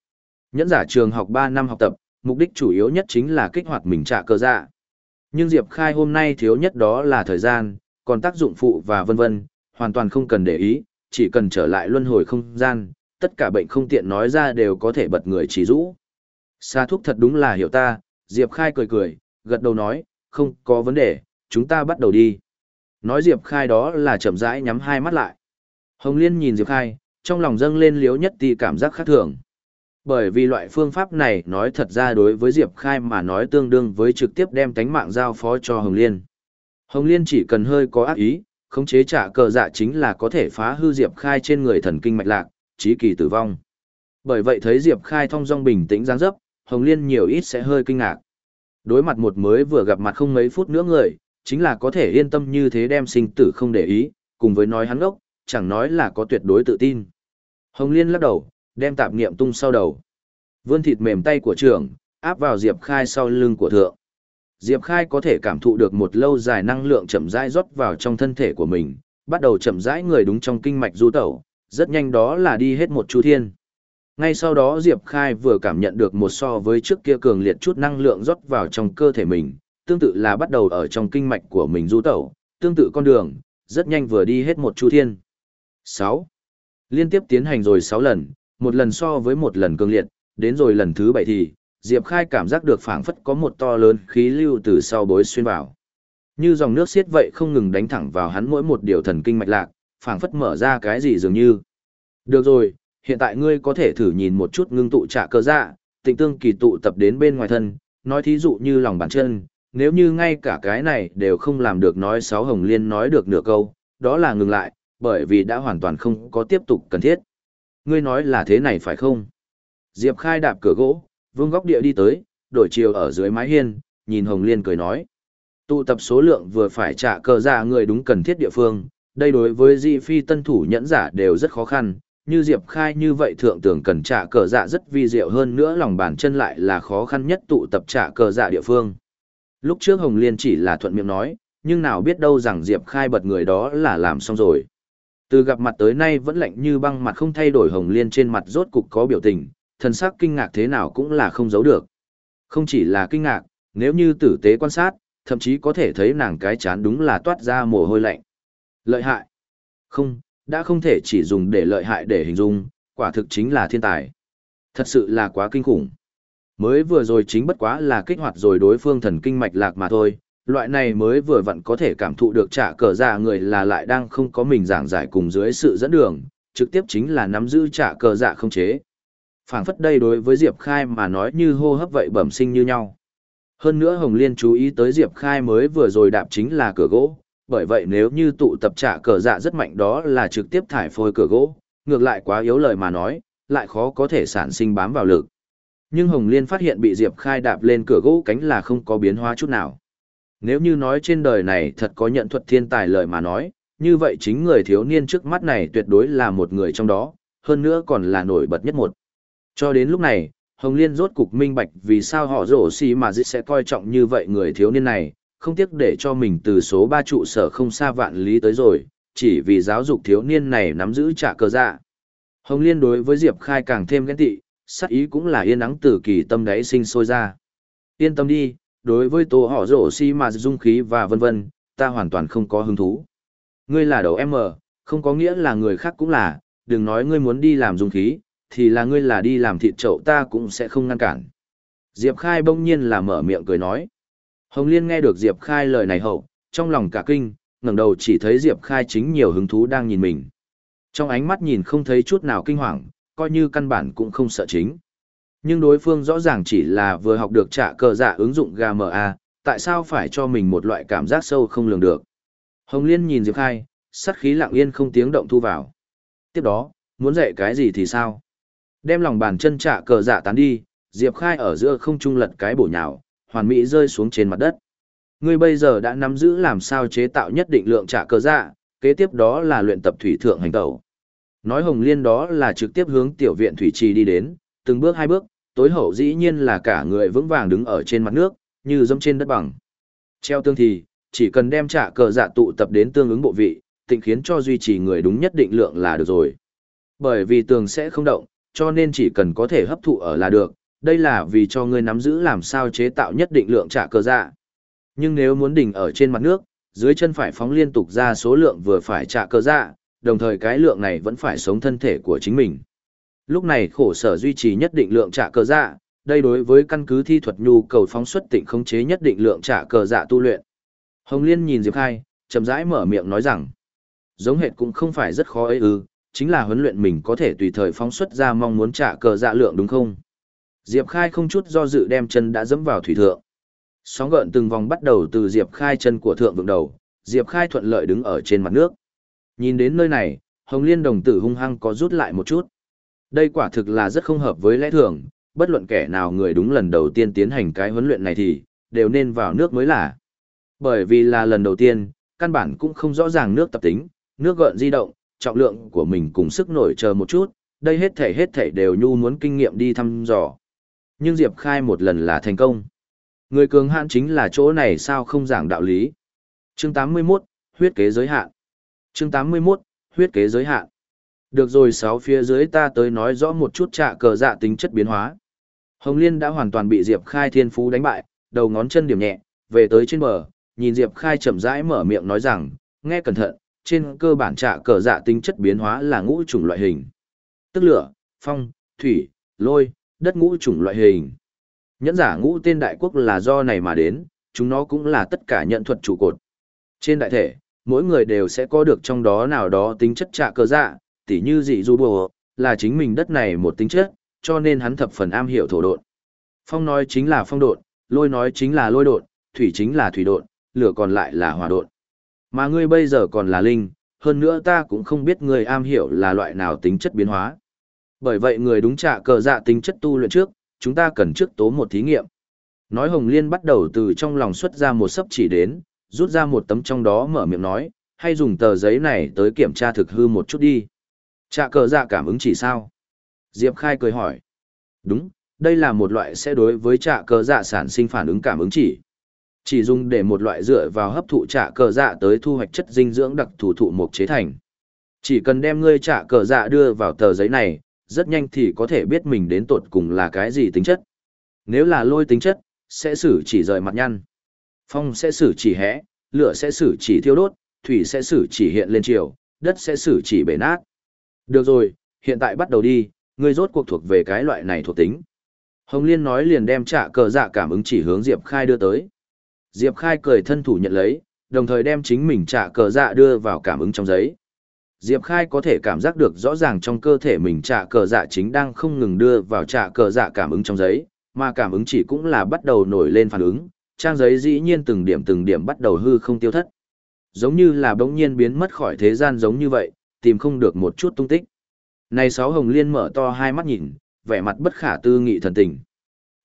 [SPEAKER 1] Nhẫn giả trường học 3 năm học tập, mục đích chủ yếu nhất chính là kích hoạt mình trả cờ dạ. Nhưng Diệp Khai hôm nay thiếu nhất đó là thời gian, còn tác dụng phụ và vân vân, hoàn toàn không cần để ý, chỉ cần trở lại luân hồi không gian, tất cả bệnh không tiện nói ra đều có thể bật người chỉ rũ. Sa thúc thật đúng là hiểu ta, Diệp Khai cười cười, gật đầu nói, không có vấn đề, chúng ta bắt đầu đi. Nói Diệp Khai đó là chậm rãi nhắm hai mắt lại. Hồng Liên nhìn Diệp Khai, trong lòng dâng lên liếu nhất tì cảm giác khác thường. Bởi vì loại phương pháp này nói thật ra đối với Diệp Khai mà nói tương đương với trực tiếp đem tánh mạng giao phó cho Hồng Liên. Hồng Liên chỉ cần hơi có ác ý, khống chế trả cờ dạ chính là có thể phá hư Diệp Khai trên người thần kinh mạch lạc, trí kỳ tử vong. Bởi vậy thấy Diệp Khai thong dong bình tĩnh dáng dấp, Hồng Liên nhiều ít sẽ hơi kinh ngạc. Đối mặt một mới vừa gặp mặt không mấy phút nữa người, chính là có thể yên tâm như thế đem sinh tử không để ý, cùng với nói hắn ngốc, chẳng nói là có tuyệt đối tự tin. Hồng Liên lắc đầu, đem tạp niệm tung sau đầu. Vươn thịt mềm tay của trưởng, áp vào Diệp Khai sau lưng của thượng. Diệp Khai có thể cảm thụ được một lâu dài năng lượng chậm rãi rót vào trong thân thể của mình, bắt đầu chậm rãi người đúng trong kinh mạch du tẩu, rất nhanh đó là đi hết một chu thiên. Ngay sau đó Diệp Khai vừa cảm nhận được một so với trước kia cường liệt chút năng lượng rót vào trong cơ thể mình, tương tự là bắt đầu ở trong kinh mạch của mình du tẩu, tương tự con đường, rất nhanh vừa đi hết một chu thiên. 6. Liên tiếp tiến hành rồi 6 lần, một lần so với một lần cương liệt, đến rồi lần thứ bảy thì, Diệp Khai cảm giác được phảng phất có một to lớn khí lưu từ sau bối xuyên vào. Như dòng nước xiết vậy không ngừng đánh thẳng vào hắn mỗi một điều thần kinh mạch lạc, phảng phất mở ra cái gì dường như. Được rồi, hiện tại ngươi có thể thử nhìn một chút ngưng tụ trả cơ dạ, tịnh tương kỳ tụ tập đến bên ngoài thân, nói thí dụ như lòng bàn chân, nếu như ngay cả cái này đều không làm được nói sáu hồng liên nói được nửa câu, đó là ngừng lại, bởi vì đã hoàn toàn không có tiếp tục cần thiết. Ngươi nói là thế này phải không? Diệp Khai đạp cửa gỗ, vương góc địa đi tới, đổi chiều ở dưới mái hiên, nhìn Hồng Liên cười nói. Tụ tập số lượng vừa phải trả cờ ra người đúng cần thiết địa phương, đây đối với di phi tân thủ nhẫn giả đều rất khó khăn, như Diệp Khai như vậy thượng tưởng cần trả cờ dạ rất vi diệu hơn nữa lòng bàn chân lại là khó khăn nhất tụ tập trả cờ dạ địa phương. Lúc trước Hồng Liên chỉ là thuận miệng nói, nhưng nào biết đâu rằng Diệp Khai bật người đó là làm xong rồi. Từ gặp mặt tới nay vẫn lạnh như băng mặt không thay đổi Hồng Liên trên mặt rốt cục có biểu tình, thần sắc kinh ngạc thế nào cũng là không giấu được. Không chỉ là kinh ngạc, nếu như tử tế quan sát, thậm chí có thể thấy nàng cái chán đúng là toát ra mồ hôi lạnh. Lợi hại. Không, đã không thể chỉ dùng để lợi hại để hình dung, quả thực chính là thiên tài. Thật sự là quá kinh khủng. Mới vừa rồi chính bất quá là kích hoạt rồi đối phương thần kinh mạch lạc mà thôi, loại này mới vừa vặn có thể cảm thụ được trả cờ dạ người là lại đang không có mình giảng giải cùng dưới sự dẫn đường, trực tiếp chính là nắm giữ trả cờ dạ không chế. phảng phất đây đối với Diệp Khai mà nói như hô hấp vậy bẩm sinh như nhau. Hơn nữa Hồng Liên chú ý tới Diệp Khai mới vừa rồi đạp chính là cửa gỗ, bởi vậy nếu như tụ tập trả cờ dạ rất mạnh đó là trực tiếp thải phôi cửa gỗ, ngược lại quá yếu lời mà nói, lại khó có thể sản sinh bám vào lực. Nhưng Hồng Liên phát hiện bị Diệp Khai đạp lên cửa gỗ cánh là không có biến hóa chút nào. Nếu như nói trên đời này thật có nhận thuật thiên tài lời mà nói, như vậy chính người thiếu niên trước mắt này tuyệt đối là một người trong đó, hơn nữa còn là nổi bật nhất một. Cho đến lúc này, Hồng Liên rốt cục minh bạch vì sao họ rổ xì mà dĩ sẽ coi trọng như vậy người thiếu niên này, không tiếc để cho mình từ số ba trụ sở không xa vạn lý tới rồi, chỉ vì giáo dục thiếu niên này nắm giữ trả cơ dạ. Hồng Liên đối với Diệp Khai càng thêm ghen tị, sắc ý cũng là yên ắng từ kỳ tâm đáy sinh sôi ra. Yên tâm đi, đối với tổ họ rổ xi mà dung khí và vân vân, ta hoàn toàn không có hứng thú. Ngươi là đầu em mờ, không có nghĩa là người khác cũng là, đừng nói ngươi muốn đi làm dung khí, thì là ngươi là đi làm thịt trậu ta cũng sẽ không ngăn cản. Diệp Khai bỗng nhiên là mở miệng cười nói. Hồng Liên nghe được Diệp Khai lời này hậu, trong lòng cả kinh, ngẩng đầu chỉ thấy Diệp Khai chính nhiều hứng thú đang nhìn mình. Trong ánh mắt nhìn không thấy chút nào kinh hoàng, coi như căn bản cũng không sợ chính. Nhưng đối phương rõ ràng chỉ là vừa học được trả cờ giả ứng dụng GMA, tại sao phải cho mình một loại cảm giác sâu không lường được. Hồng Liên nhìn Diệp Khai, sắt khí lặng yên không tiếng động thu vào. Tiếp đó, muốn dạy cái gì thì sao? Đem lòng bàn chân trả cờ giả tán đi, Diệp Khai ở giữa không trung lật cái bổ nhào, hoàn mỹ rơi xuống trên mặt đất. Ngươi bây giờ đã nắm giữ làm sao chế tạo nhất định lượng trả cờ dạ, kế tiếp đó là luyện tập thủy thượng hành tẩu. Nói Hồng Liên đó là trực tiếp hướng tiểu viện thủy trì đi đến, từng bước hai bước, tối hậu dĩ nhiên là cả người vững vàng đứng ở trên mặt nước, như dẫm trên đất bằng. Treo tương thì, chỉ cần đem trả cờ dạ tụ tập đến tương ứng bộ vị, tịnh khiến cho duy trì người đúng nhất định lượng là được rồi. Bởi vì tường sẽ không động, cho nên chỉ cần có thể hấp thụ ở là được, đây là vì cho ngươi nắm giữ làm sao chế tạo nhất định lượng trả cờ dạ. Nhưng nếu muốn đỉnh ở trên mặt nước, dưới chân phải phóng liên tục ra số lượng vừa phải trả cờ dạ, đồng thời cái lượng này vẫn phải sống thân thể của chính mình. Lúc này khổ sở duy trì nhất định lượng trả cờ dạ, đây đối với căn cứ thi thuật nhu cầu phóng xuất tịnh khống chế nhất định lượng trả cờ dạ tu luyện. Hồng Liên nhìn Diệp Khai, chậm rãi mở miệng nói rằng, giống hệt cũng không phải rất khó ấy ư, chính là huấn luyện mình có thể tùy thời phóng xuất ra mong muốn trả cờ dạ lượng đúng không? Diệp Khai không chút do dự đem chân đã dẫm vào thủy thượng. Sóng gợn từng vòng bắt đầu từ Diệp Khai chân của thượng vượng đầu, Diệp Khai thuận lợi đứng ở trên mặt nước. Nhìn đến nơi này, Hồng Liên đồng tử hung hăng có rút lại một chút. Đây quả thực là rất không hợp với lẽ thường, bất luận kẻ nào người đúng lần đầu tiên tiến hành cái huấn luyện này thì, đều nên vào nước mới là. Bởi vì là lần đầu tiên, căn bản cũng không rõ ràng nước tập tính, nước gợn di động, trọng lượng của mình cùng sức nổi chờ một chút, đây hết thể hết thể đều nhu muốn kinh nghiệm đi thăm dò. Nhưng Diệp Khai một lần là thành công. Người cường hạn chính là chỗ này sao không giảng đạo lý. Chương 81, huyết kế giới hạn. Chương 81, huyết kế giới hạn. Được rồi sáu phía dưới ta tới nói rõ một chút trạ cờ dạ tính chất biến hóa. Hồng Liên đã hoàn toàn bị Diệp Khai thiên phú đánh bại, đầu ngón chân điểm nhẹ, về tới trên bờ, nhìn Diệp Khai chậm rãi mở miệng nói rằng, nghe cẩn thận, trên cơ bản trạ cờ dạ tính chất biến hóa là ngũ chủng loại hình. Tức lửa, phong, thủy, lôi, đất ngũ chủng loại hình. Nhẫn giả ngũ tên đại quốc là do này mà đến, chúng nó cũng là tất cả nhận thuật trụ cột. Trên đại thể, mỗi người đều sẽ có được trong đó nào đó tính chất trạ cờ dạ, tỉ như dị du bồ, là chính mình đất này một tính chất, cho nên hắn thập phần am hiểu thổ độn. Phong nói chính là phong độn, lôi nói chính là lôi độn, thủy chính là thủy độn, lửa còn lại là hỏa độn. Mà ngươi bây giờ còn là linh, hơn nữa ta cũng không biết ngươi am hiểu là loại nào tính chất biến hóa. Bởi vậy người đúng trả cờ dạ tính chất tu luyện trước, chúng ta cần trước tố một thí nghiệm. Nói Hồng Liên bắt đầu từ trong lòng xuất ra một sấp chỉ đến, rút ra một tấm trong đó mở miệng nói, hay dùng tờ giấy này tới kiểm tra thực hư một chút đi. Trả cờ dạ cảm ứng chỉ sao? Diệp Khai cười hỏi. Đúng, đây là một loại sẽ đối với trả cờ dạ sản sinh phản ứng cảm ứng chỉ. Chỉ dùng để một loại dựa vào hấp thụ trả cờ dạ tới thu hoạch chất dinh dưỡng đặc thủ thụ mục chế thành. Chỉ cần đem ngươi trả cờ dạ đưa vào tờ giấy này, rất nhanh thì có thể biết mình đến tột cùng là cái gì tính chất. Nếu là lôi tính chất, sẽ xử chỉ rời mặt nhăn. Phong sẽ xử chỉ hẽ, lửa sẽ xử chỉ thiêu đốt, thủy sẽ xử chỉ hiện lên chiều, đất sẽ xử chỉ bể nát. Được rồi, hiện tại bắt đầu đi, ngươi rốt cuộc thuộc về cái loại này thuộc tính. Hồng Liên nói liền đem trả cờ dạ cảm ứng chỉ hướng Diệp Khai đưa tới. Diệp Khai cười thân thủ nhận lấy, đồng thời đem chính mình trả cờ dạ đưa vào cảm ứng trong giấy. Diệp Khai có thể cảm giác được rõ ràng trong cơ thể mình trả cờ dạ chính đang không ngừng đưa vào trả cờ dạ cảm ứng trong giấy, mà cảm ứng chỉ cũng là bắt đầu nổi lên phản ứng, trang giấy dĩ nhiên từng điểm từng điểm bắt đầu hư không tiêu thất. Giống như là bỗng nhiên biến mất khỏi thế gian giống như vậy, tìm không được một chút tung tích. Này sáu hồng liên mở to hai mắt nhìn, vẻ mặt bất khả tư nghị thần tình.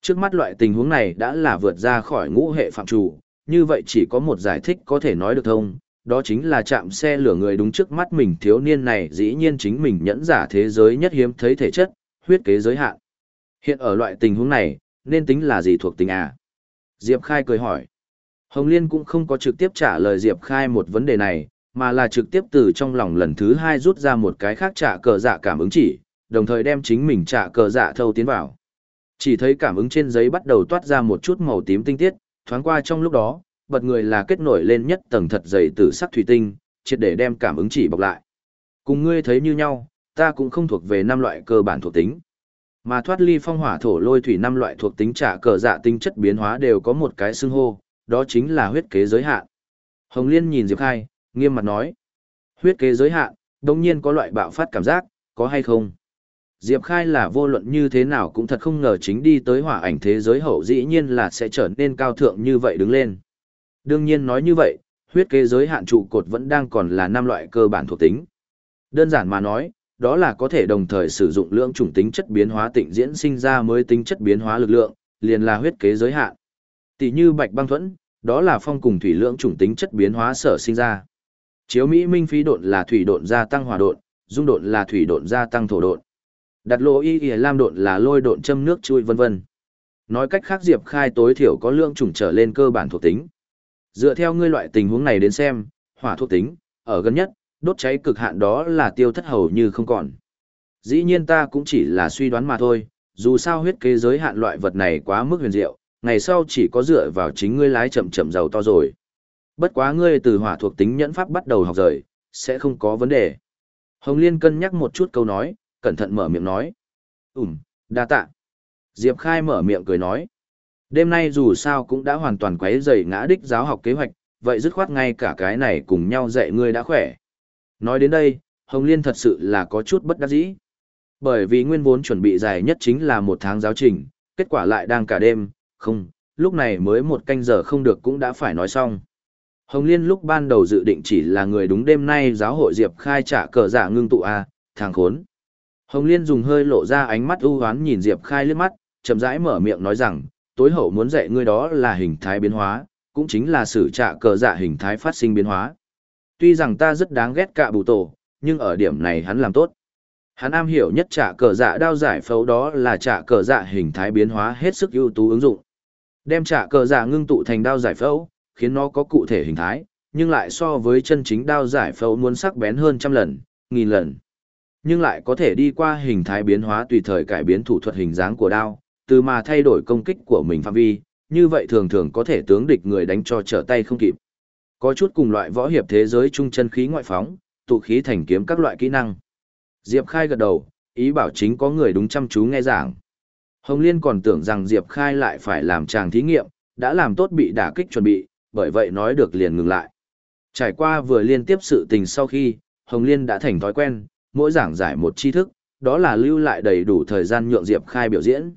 [SPEAKER 1] Trước mắt loại tình huống này đã là vượt ra khỏi ngũ hệ phạm chủ, như vậy chỉ có một giải thích có thể nói được thông, đó chính là chạm xe lửa người đúng trước mắt mình thiếu niên này dĩ nhiên chính mình nhẫn giả thế giới nhất hiếm thấy thể chất, huyết kế giới hạn. Hiện ở loại tình huống này, nên tính là gì thuộc tình à? Diệp Khai cười hỏi. Hồng Liên cũng không có trực tiếp trả lời Diệp Khai một vấn đề này, mà là trực tiếp từ trong lòng lần thứ hai rút ra một cái khác trả cờ dạ cảm ứng chỉ, đồng thời đem chính mình trả cờ dạ thâu tiến vào. Chỉ thấy cảm ứng trên giấy bắt đầu toát ra một chút màu tím tinh tiết, thoáng qua trong lúc đó, bật người là kết nổi lên nhất tầng thật dày từ sắc thủy tinh, triệt để đem cảm ứng chỉ bọc lại. Cùng ngươi thấy như nhau, ta cũng không thuộc về năm loại cơ bản thuộc tính. Mà thoát ly phong hỏa thổ lôi thủy năm loại thuộc tính trả cờ dạ tinh chất biến hóa đều có một cái xưng hô, đó chính là huyết kế giới hạn. Hồng Liên nhìn Diệp Khai, nghiêm mặt nói. Huyết kế giới hạn, đồng nhiên có loại bạo phát cảm giác, có hay không? Diệp Khai là vô luận như thế nào cũng thật không ngờ chính đi tới hỏa ảnh thế giới hậu dĩ nhiên là sẽ trở nên cao thượng như vậy đứng lên. Đương nhiên nói như vậy, huyết kế giới hạn trụ cột vẫn đang còn là năm loại cơ bản thuộc tính. Đơn giản mà nói, đó là có thể đồng thời sử dụng lượng chủng tính chất biến hóa tịnh diễn sinh ra mới tính chất biến hóa lực lượng, liền là huyết kế giới hạn. Tỷ như bạch băng thuẫn, đó là phong cùng thủy lượng chủng tính chất biến hóa sở sinh ra. Chiếu Mỹ minh phí độn là thủy độn gia tăng hỏa độn, dung độn là thủy độn gia tăng thổ độn. Đặt lỗ y y lam độn là lôi độn châm nước chui vân vân. Nói cách khác Diệp Khai tối thiểu có lượng chủng trở lên cơ bản thuộc tính. Dựa theo ngươi loại tình huống này đến xem, hỏa thuộc tính, ở gần nhất, đốt cháy cực hạn đó là tiêu thất hầu như không còn. Dĩ nhiên ta cũng chỉ là suy đoán mà thôi, dù sao huyết kế giới hạn loại vật này quá mức huyền diệu, ngày sau chỉ có dựa vào chính ngươi lái chậm chậm giàu to rồi. Bất quá ngươi từ hỏa thuộc tính nhẫn pháp bắt đầu học rời, sẽ không có vấn đề. Hồng Liên cân nhắc một chút câu nói, cẩn thận mở miệng nói. Ừm, đa tạ. Diệp Khai mở miệng cười nói. Đêm nay dù sao cũng đã hoàn toàn quấy rầy ngã đích giáo học kế hoạch, vậy dứt khoát ngay cả cái này cùng nhau dạy ngươi đã khỏe. Nói đến đây, Hồng Liên thật sự là có chút bất đắc dĩ. Bởi vì nguyên vốn chuẩn bị dài nhất chính là một tháng giáo trình, kết quả lại đang cả đêm, không, lúc này mới một canh giờ không được cũng đã phải nói xong. Hồng Liên lúc ban đầu dự định chỉ là người đúng đêm nay giáo hội Diệp khai trả cờ giả ngưng tụ A, thằng khốn. Hồng Liên dùng hơi lộ ra ánh mắt ưu hoán nhìn Diệp khai liếc mắt, chậm rãi mở miệng nói rằng, tối hậu muốn dạy ngươi đó là hình thái biến hóa, cũng chính là sử trả cờ giả hình thái phát sinh biến hóa. Tuy rằng ta rất đáng ghét cả bù tổ, nhưng ở điểm này hắn làm tốt. Hắn am hiểu nhất trả cờ dạ đao giải phẫu đó là trả cờ dạ hình thái biến hóa hết sức ưu tú ứng dụng. Đem trả cờ dạ ngưng tụ thành đao giải phẫu, khiến nó có cụ thể hình thái, nhưng lại so với chân chính đao giải phẫu muốn sắc bén hơn trăm lần, nghìn lần. Nhưng lại có thể đi qua hình thái biến hóa tùy thời cải biến thủ thuật hình dáng của đao, từ mà thay đổi công kích của mình phạm vi, như vậy thường thường có thể tướng địch người đánh cho trở tay không kịp. Có chút cùng loại võ hiệp thế giới trung chân khí ngoại phóng, tụ khí thành kiếm các loại kỹ năng. Diệp Khai gật đầu, ý bảo chính có người đúng chăm chú nghe giảng. Hồng Liên còn tưởng rằng Diệp Khai lại phải làm chàng thí nghiệm, đã làm tốt bị đả kích chuẩn bị, bởi vậy nói được liền ngừng lại. Trải qua vừa liên tiếp sự tình sau khi, Hồng Liên đã thành thói quen, mỗi giảng giải một tri thức, đó là lưu lại đầy đủ thời gian nhượng Diệp Khai biểu diễn.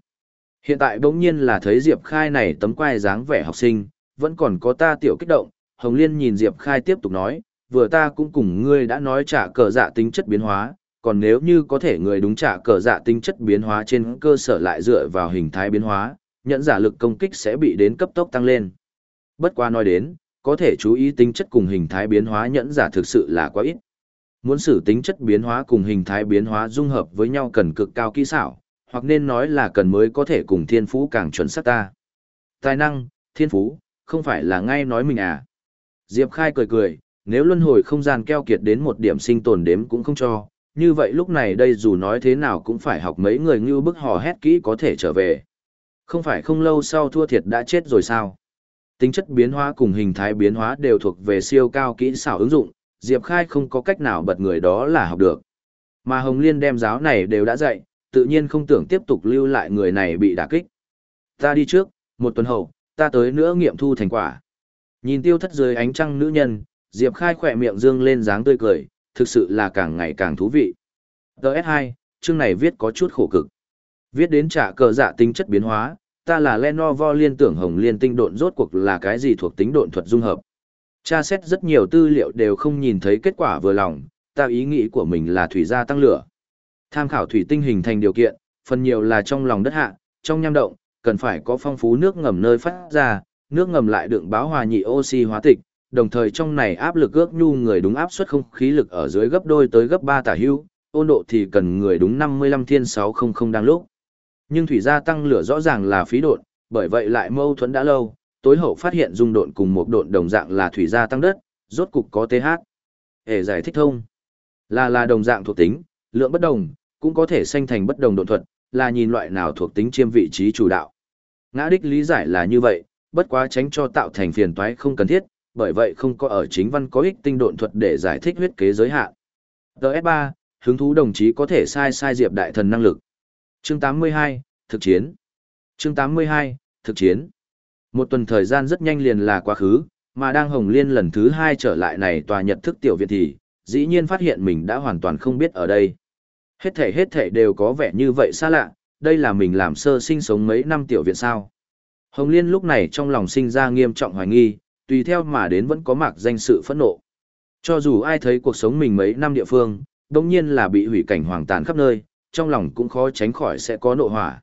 [SPEAKER 1] Hiện tại bỗng nhiên là thấy Diệp Khai này tấm quai dáng vẻ học sinh, vẫn còn có ta tiểu kích động, Hồng Liên nhìn Diệp Khai tiếp tục nói, vừa ta cũng cùng ngươi đã nói trả cờ dạ tính chất biến hóa, còn nếu như có thể người đúng trả cờ dạ tính chất biến hóa trên cơ sở lại dựa vào hình thái biến hóa, nhận giả lực công kích sẽ bị đến cấp tốc tăng lên. Bất qua nói đến, có thể chú ý tính chất cùng hình thái biến hóa nhẫn giả thực sự là quá ít. Muốn xử tính chất biến hóa cùng hình thái biến hóa dung hợp với nhau cần cực cao kỹ xảo, hoặc nên nói là cần mới có thể cùng thiên phú càng chuẩn xác ta. Tài năng, thiên phú, không phải là ngay nói mình à. Diệp Khai cười cười, nếu luân hồi không gian keo kiệt đến một điểm sinh tồn đếm cũng không cho, như vậy lúc này đây dù nói thế nào cũng phải học mấy người như bức hò hét kỹ có thể trở về. Không phải không lâu sau thua thiệt đã chết rồi sao? Tính chất biến hóa cùng hình thái biến hóa đều thuộc về siêu cao kỹ xảo ứng dụng, Diệp Khai không có cách nào bật người đó là học được. Mà Hồng Liên đem giáo này đều đã dạy, tự nhiên không tưởng tiếp tục lưu lại người này bị đả kích. Ta đi trước, một tuần hậu, ta tới nữa nghiệm thu thành quả. Nhìn tiêu thất dưới ánh trăng nữ nhân, Diệp Khai khỏe miệng dương lên dáng tươi cười, thực sự là càng ngày càng thú vị. TS2, chương này viết có chút khổ cực. Viết đến trả cờ dạ tính chất biến hóa, ta là Lenovo liên tưởng hồng liên tinh độn rốt cuộc là cái gì thuộc tính độn thuật dung hợp. Tra xét rất nhiều tư liệu đều không nhìn thấy kết quả vừa lòng, ta ý nghĩ của mình là thủy gia tăng lửa. Tham khảo thủy tinh hình thành điều kiện, phần nhiều là trong lòng đất hạ, trong nham động, cần phải có phong phú nước ngầm nơi phát ra, nước ngầm lại đựng báo hòa nhị oxy hóa tịch, đồng thời trong này áp lực ước nhu người đúng áp suất không khí lực ở dưới gấp đôi tới gấp 3 tả hưu, ôn độ thì cần người đúng 55 thiên 600 đang lúc. Nhưng thủy gia tăng lửa rõ ràng là phí độn, bởi vậy lại mâu thuẫn đã lâu, tối hậu phát hiện dung độn cùng một độn đồng dạng là thủy gia tăng đất, rốt cục có TH. Hệ giải thích thông. Là là đồng dạng thuộc tính, lượng bất đồng, cũng có thể sanh thành bất đồng độn thuật, là nhìn loại nào thuộc tính chiêm vị trí chủ đạo. Ngã đích lý giải là như vậy, bất quá tránh cho tạo thành phiền toái không cần thiết, bởi vậy không có ở chính văn có ích tinh độn thuật để giải thích huyết kế giới hạn. DS3, hứng thú đồng chí có thể sai sai diệp đại thần năng lực. Chương 82, thực chiến. Chương 82, thực chiến. Một tuần thời gian rất nhanh liền là quá khứ, mà đang Hồng Liên lần thứ hai trở lại này tòa nhật thức tiểu viện thì, dĩ nhiên phát hiện mình đã hoàn toàn không biết ở đây. Hết thể hết thể đều có vẻ như vậy xa lạ, đây là mình làm sơ sinh sống mấy năm tiểu viện sao. Hồng Liên lúc này trong lòng sinh ra nghiêm trọng hoài nghi, tùy theo mà đến vẫn có mạc danh sự phẫn nộ. Cho dù ai thấy cuộc sống mình mấy năm địa phương, đồng nhiên là bị hủy cảnh hoàng tàn khắp nơi, trong lòng cũng khó tránh khỏi sẽ có nộ hỏa.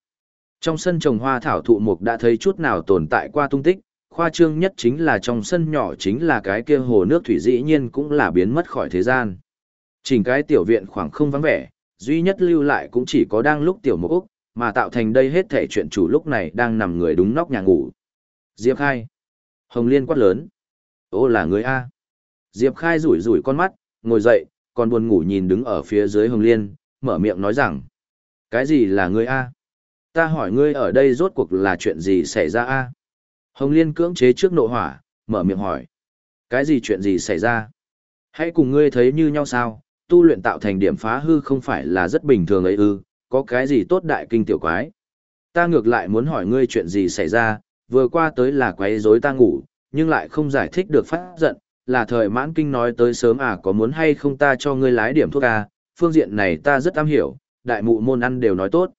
[SPEAKER 1] Trong sân trồng hoa thảo thụ mục đã thấy chút nào tồn tại qua tung tích, khoa trương nhất chính là trong sân nhỏ chính là cái kia hồ nước thủy dĩ nhiên cũng là biến mất khỏi thế gian. Chỉnh cái tiểu viện khoảng không vắng vẻ, duy nhất lưu lại cũng chỉ có đang lúc tiểu mục Úc, mà tạo thành đây hết thể chuyện chủ lúc này đang nằm người đúng nóc nhà ngủ. Diệp Khai. Hồng Liên quát lớn. Ô là người A. Diệp Khai rủi rủi con mắt, ngồi dậy, còn buồn ngủ nhìn đứng ở phía dưới Hồng Liên, mở miệng nói rằng. Cái gì là ngươi A? Ta hỏi ngươi ở đây rốt cuộc là chuyện gì xảy ra A? Hồng Liên cưỡng chế trước nộ hỏa, mở miệng hỏi. Cái gì chuyện gì xảy ra? Hãy cùng ngươi thấy như nhau sao, tu luyện tạo thành điểm phá hư không phải là rất bình thường ấy ư, có cái gì tốt đại kinh tiểu quái. Ta ngược lại muốn hỏi ngươi chuyện gì xảy ra, vừa qua tới là quấy rối ta ngủ, nhưng lại không giải thích được phát giận, là thời mãn kinh nói tới sớm à có muốn hay không ta cho ngươi lái điểm thuốc à, phương diện này ta rất am hiểu, đại mụ môn ăn đều nói tốt.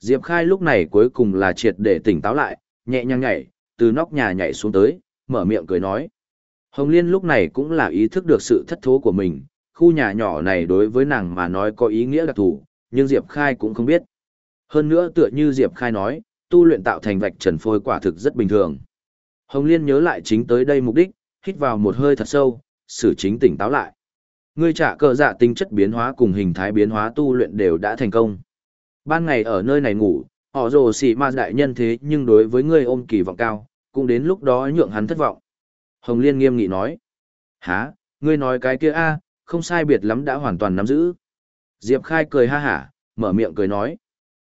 [SPEAKER 1] Diệp Khai lúc này cuối cùng là triệt để tỉnh táo lại, nhẹ nhàng nhảy, từ nóc nhà nhảy xuống tới, mở miệng cười nói. Hồng Liên lúc này cũng là ý thức được sự thất thố của mình, khu nhà nhỏ này đối với nàng mà nói có ý nghĩa đặc thù, nhưng Diệp Khai cũng không biết. Hơn nữa tựa như Diệp Khai nói, tu luyện tạo thành vạch trần phôi quả thực rất bình thường. Hồng Liên nhớ lại chính tới đây mục đích, hít vào một hơi thật sâu, xử chính tỉnh táo lại. Ngươi trả cờ dạ tính chất biến hóa cùng hình thái biến hóa tu luyện đều đã thành công. Ban ngày ở nơi này ngủ, họ rồ xì ma đại nhân thế nhưng đối với ngươi ôm kỳ vọng cao, cũng đến lúc đó nhượng hắn thất vọng. Hồng Liên nghiêm nghị nói. Hả, ngươi nói cái kia a không sai biệt lắm đã hoàn toàn nắm giữ. Diệp Khai cười ha hả, mở miệng cười nói.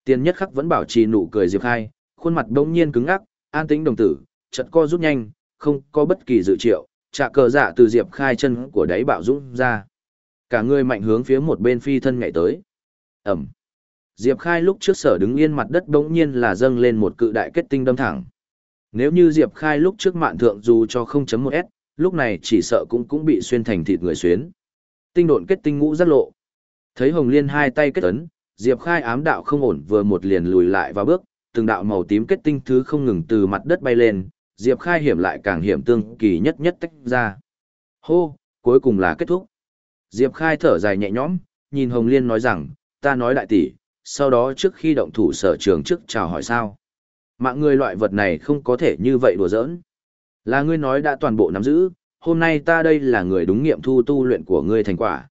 [SPEAKER 1] Tiên nhất khắc vẫn bảo trì nụ cười Diệp Khai, khuôn mặt bỗng nhiên cứng ngắc, an tĩnh đồng tử, chật co rút nhanh, không có bất kỳ dự triệu, Trả cờ dạ từ Diệp Khai chân của đáy bạo rút ra. Cả người mạnh hướng phía một bên phi thân nhảy tới. Ẩm. Diệp Khai lúc trước sở đứng yên mặt đất bỗng nhiên là dâng lên một cự đại kết tinh đâm thẳng. Nếu như Diệp Khai lúc trước mạn thượng dù cho 0.1s, lúc này chỉ sợ cũng cũng bị xuyên thành thịt người xuyến. Tinh độn kết tinh ngũ rất lộ. Thấy Hồng Liên hai tay kết ấn, Diệp Khai ám đạo không ổn vừa một liền lùi lại vào bước, từng đạo màu tím kết tinh thứ không ngừng từ mặt đất bay lên, Diệp Khai hiểm lại càng hiểm tương kỳ nhất nhất tách ra. Hô, cuối cùng là kết thúc. Diệp Khai thở dài nhẹ nhõm, nhìn Hồng Liên nói rằng, ta nói đại tỷ, sau đó trước khi động thủ sở trường trước chào hỏi sao. Mạng người loại vật này không có thể như vậy đùa giỡn. Là ngươi nói đã toàn bộ nắm giữ, hôm nay ta đây là người đúng nghiệm thu tu luyện của ngươi thành quả.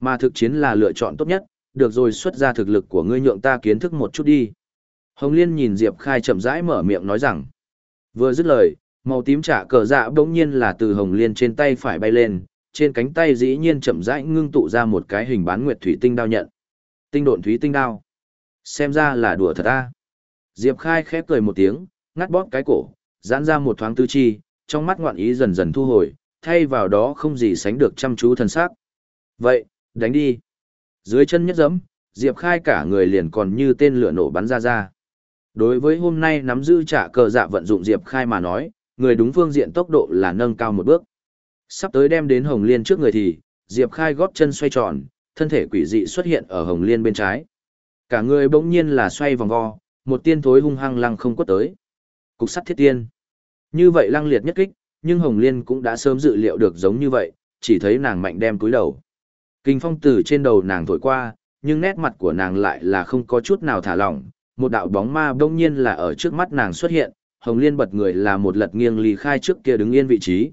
[SPEAKER 1] Mà thực chiến là lựa chọn tốt nhất, được rồi xuất ra thực lực của ngươi nhượng ta kiến thức một chút đi. Hồng Liên nhìn Diệp Khai chậm rãi mở miệng nói rằng. Vừa dứt lời, màu tím trả cờ dạ bỗng nhiên là từ Hồng Liên trên tay phải bay lên, trên cánh tay dĩ nhiên chậm rãi ngưng tụ ra một cái hình bán nguyệt thủy tinh đao nhận. Tinh độn thủy tinh đao. Xem ra là đùa thật a. Diệp Khai khép cười một tiếng, ngắt bóp cái cổ, giãn ra một thoáng tư chi, trong mắt ngoạn ý dần dần thu hồi, thay vào đó không gì sánh được chăm chú thần sắc. Vậy, đánh đi. Dưới chân nhất giấm, Diệp Khai cả người liền còn như tên lửa nổ bắn ra ra. đối với hôm nay nắm giữ trả cờ dạ vận dụng Diệp Khai mà nói, người đúng phương diện tốc độ là nâng cao một bước. Sắp tới đem đến Hồng Liên trước người thì, Diệp Khai góp chân xoay tròn, thân thể quỷ dị xuất hiện ở Hồng Liên bên trái. Cả người bỗng nhiên là xoay vòng vo, một tiên thối hung hăng lăng không quất tới. Cục sắt thiết tiên. Như vậy lăng liệt nhất kích, nhưng Hồng Liên cũng đã sớm dự liệu được giống như vậy, chỉ thấy nàng mạnh đem cúi đầu. Kinh phong từ trên đầu nàng thổi qua, nhưng nét mặt của nàng lại là không có chút nào thả lỏng, một đạo bóng ma bỗng nhiên là ở trước mắt nàng xuất hiện, Hồng Liên bật người là một lật nghiêng lì khai trước kia đứng yên vị trí.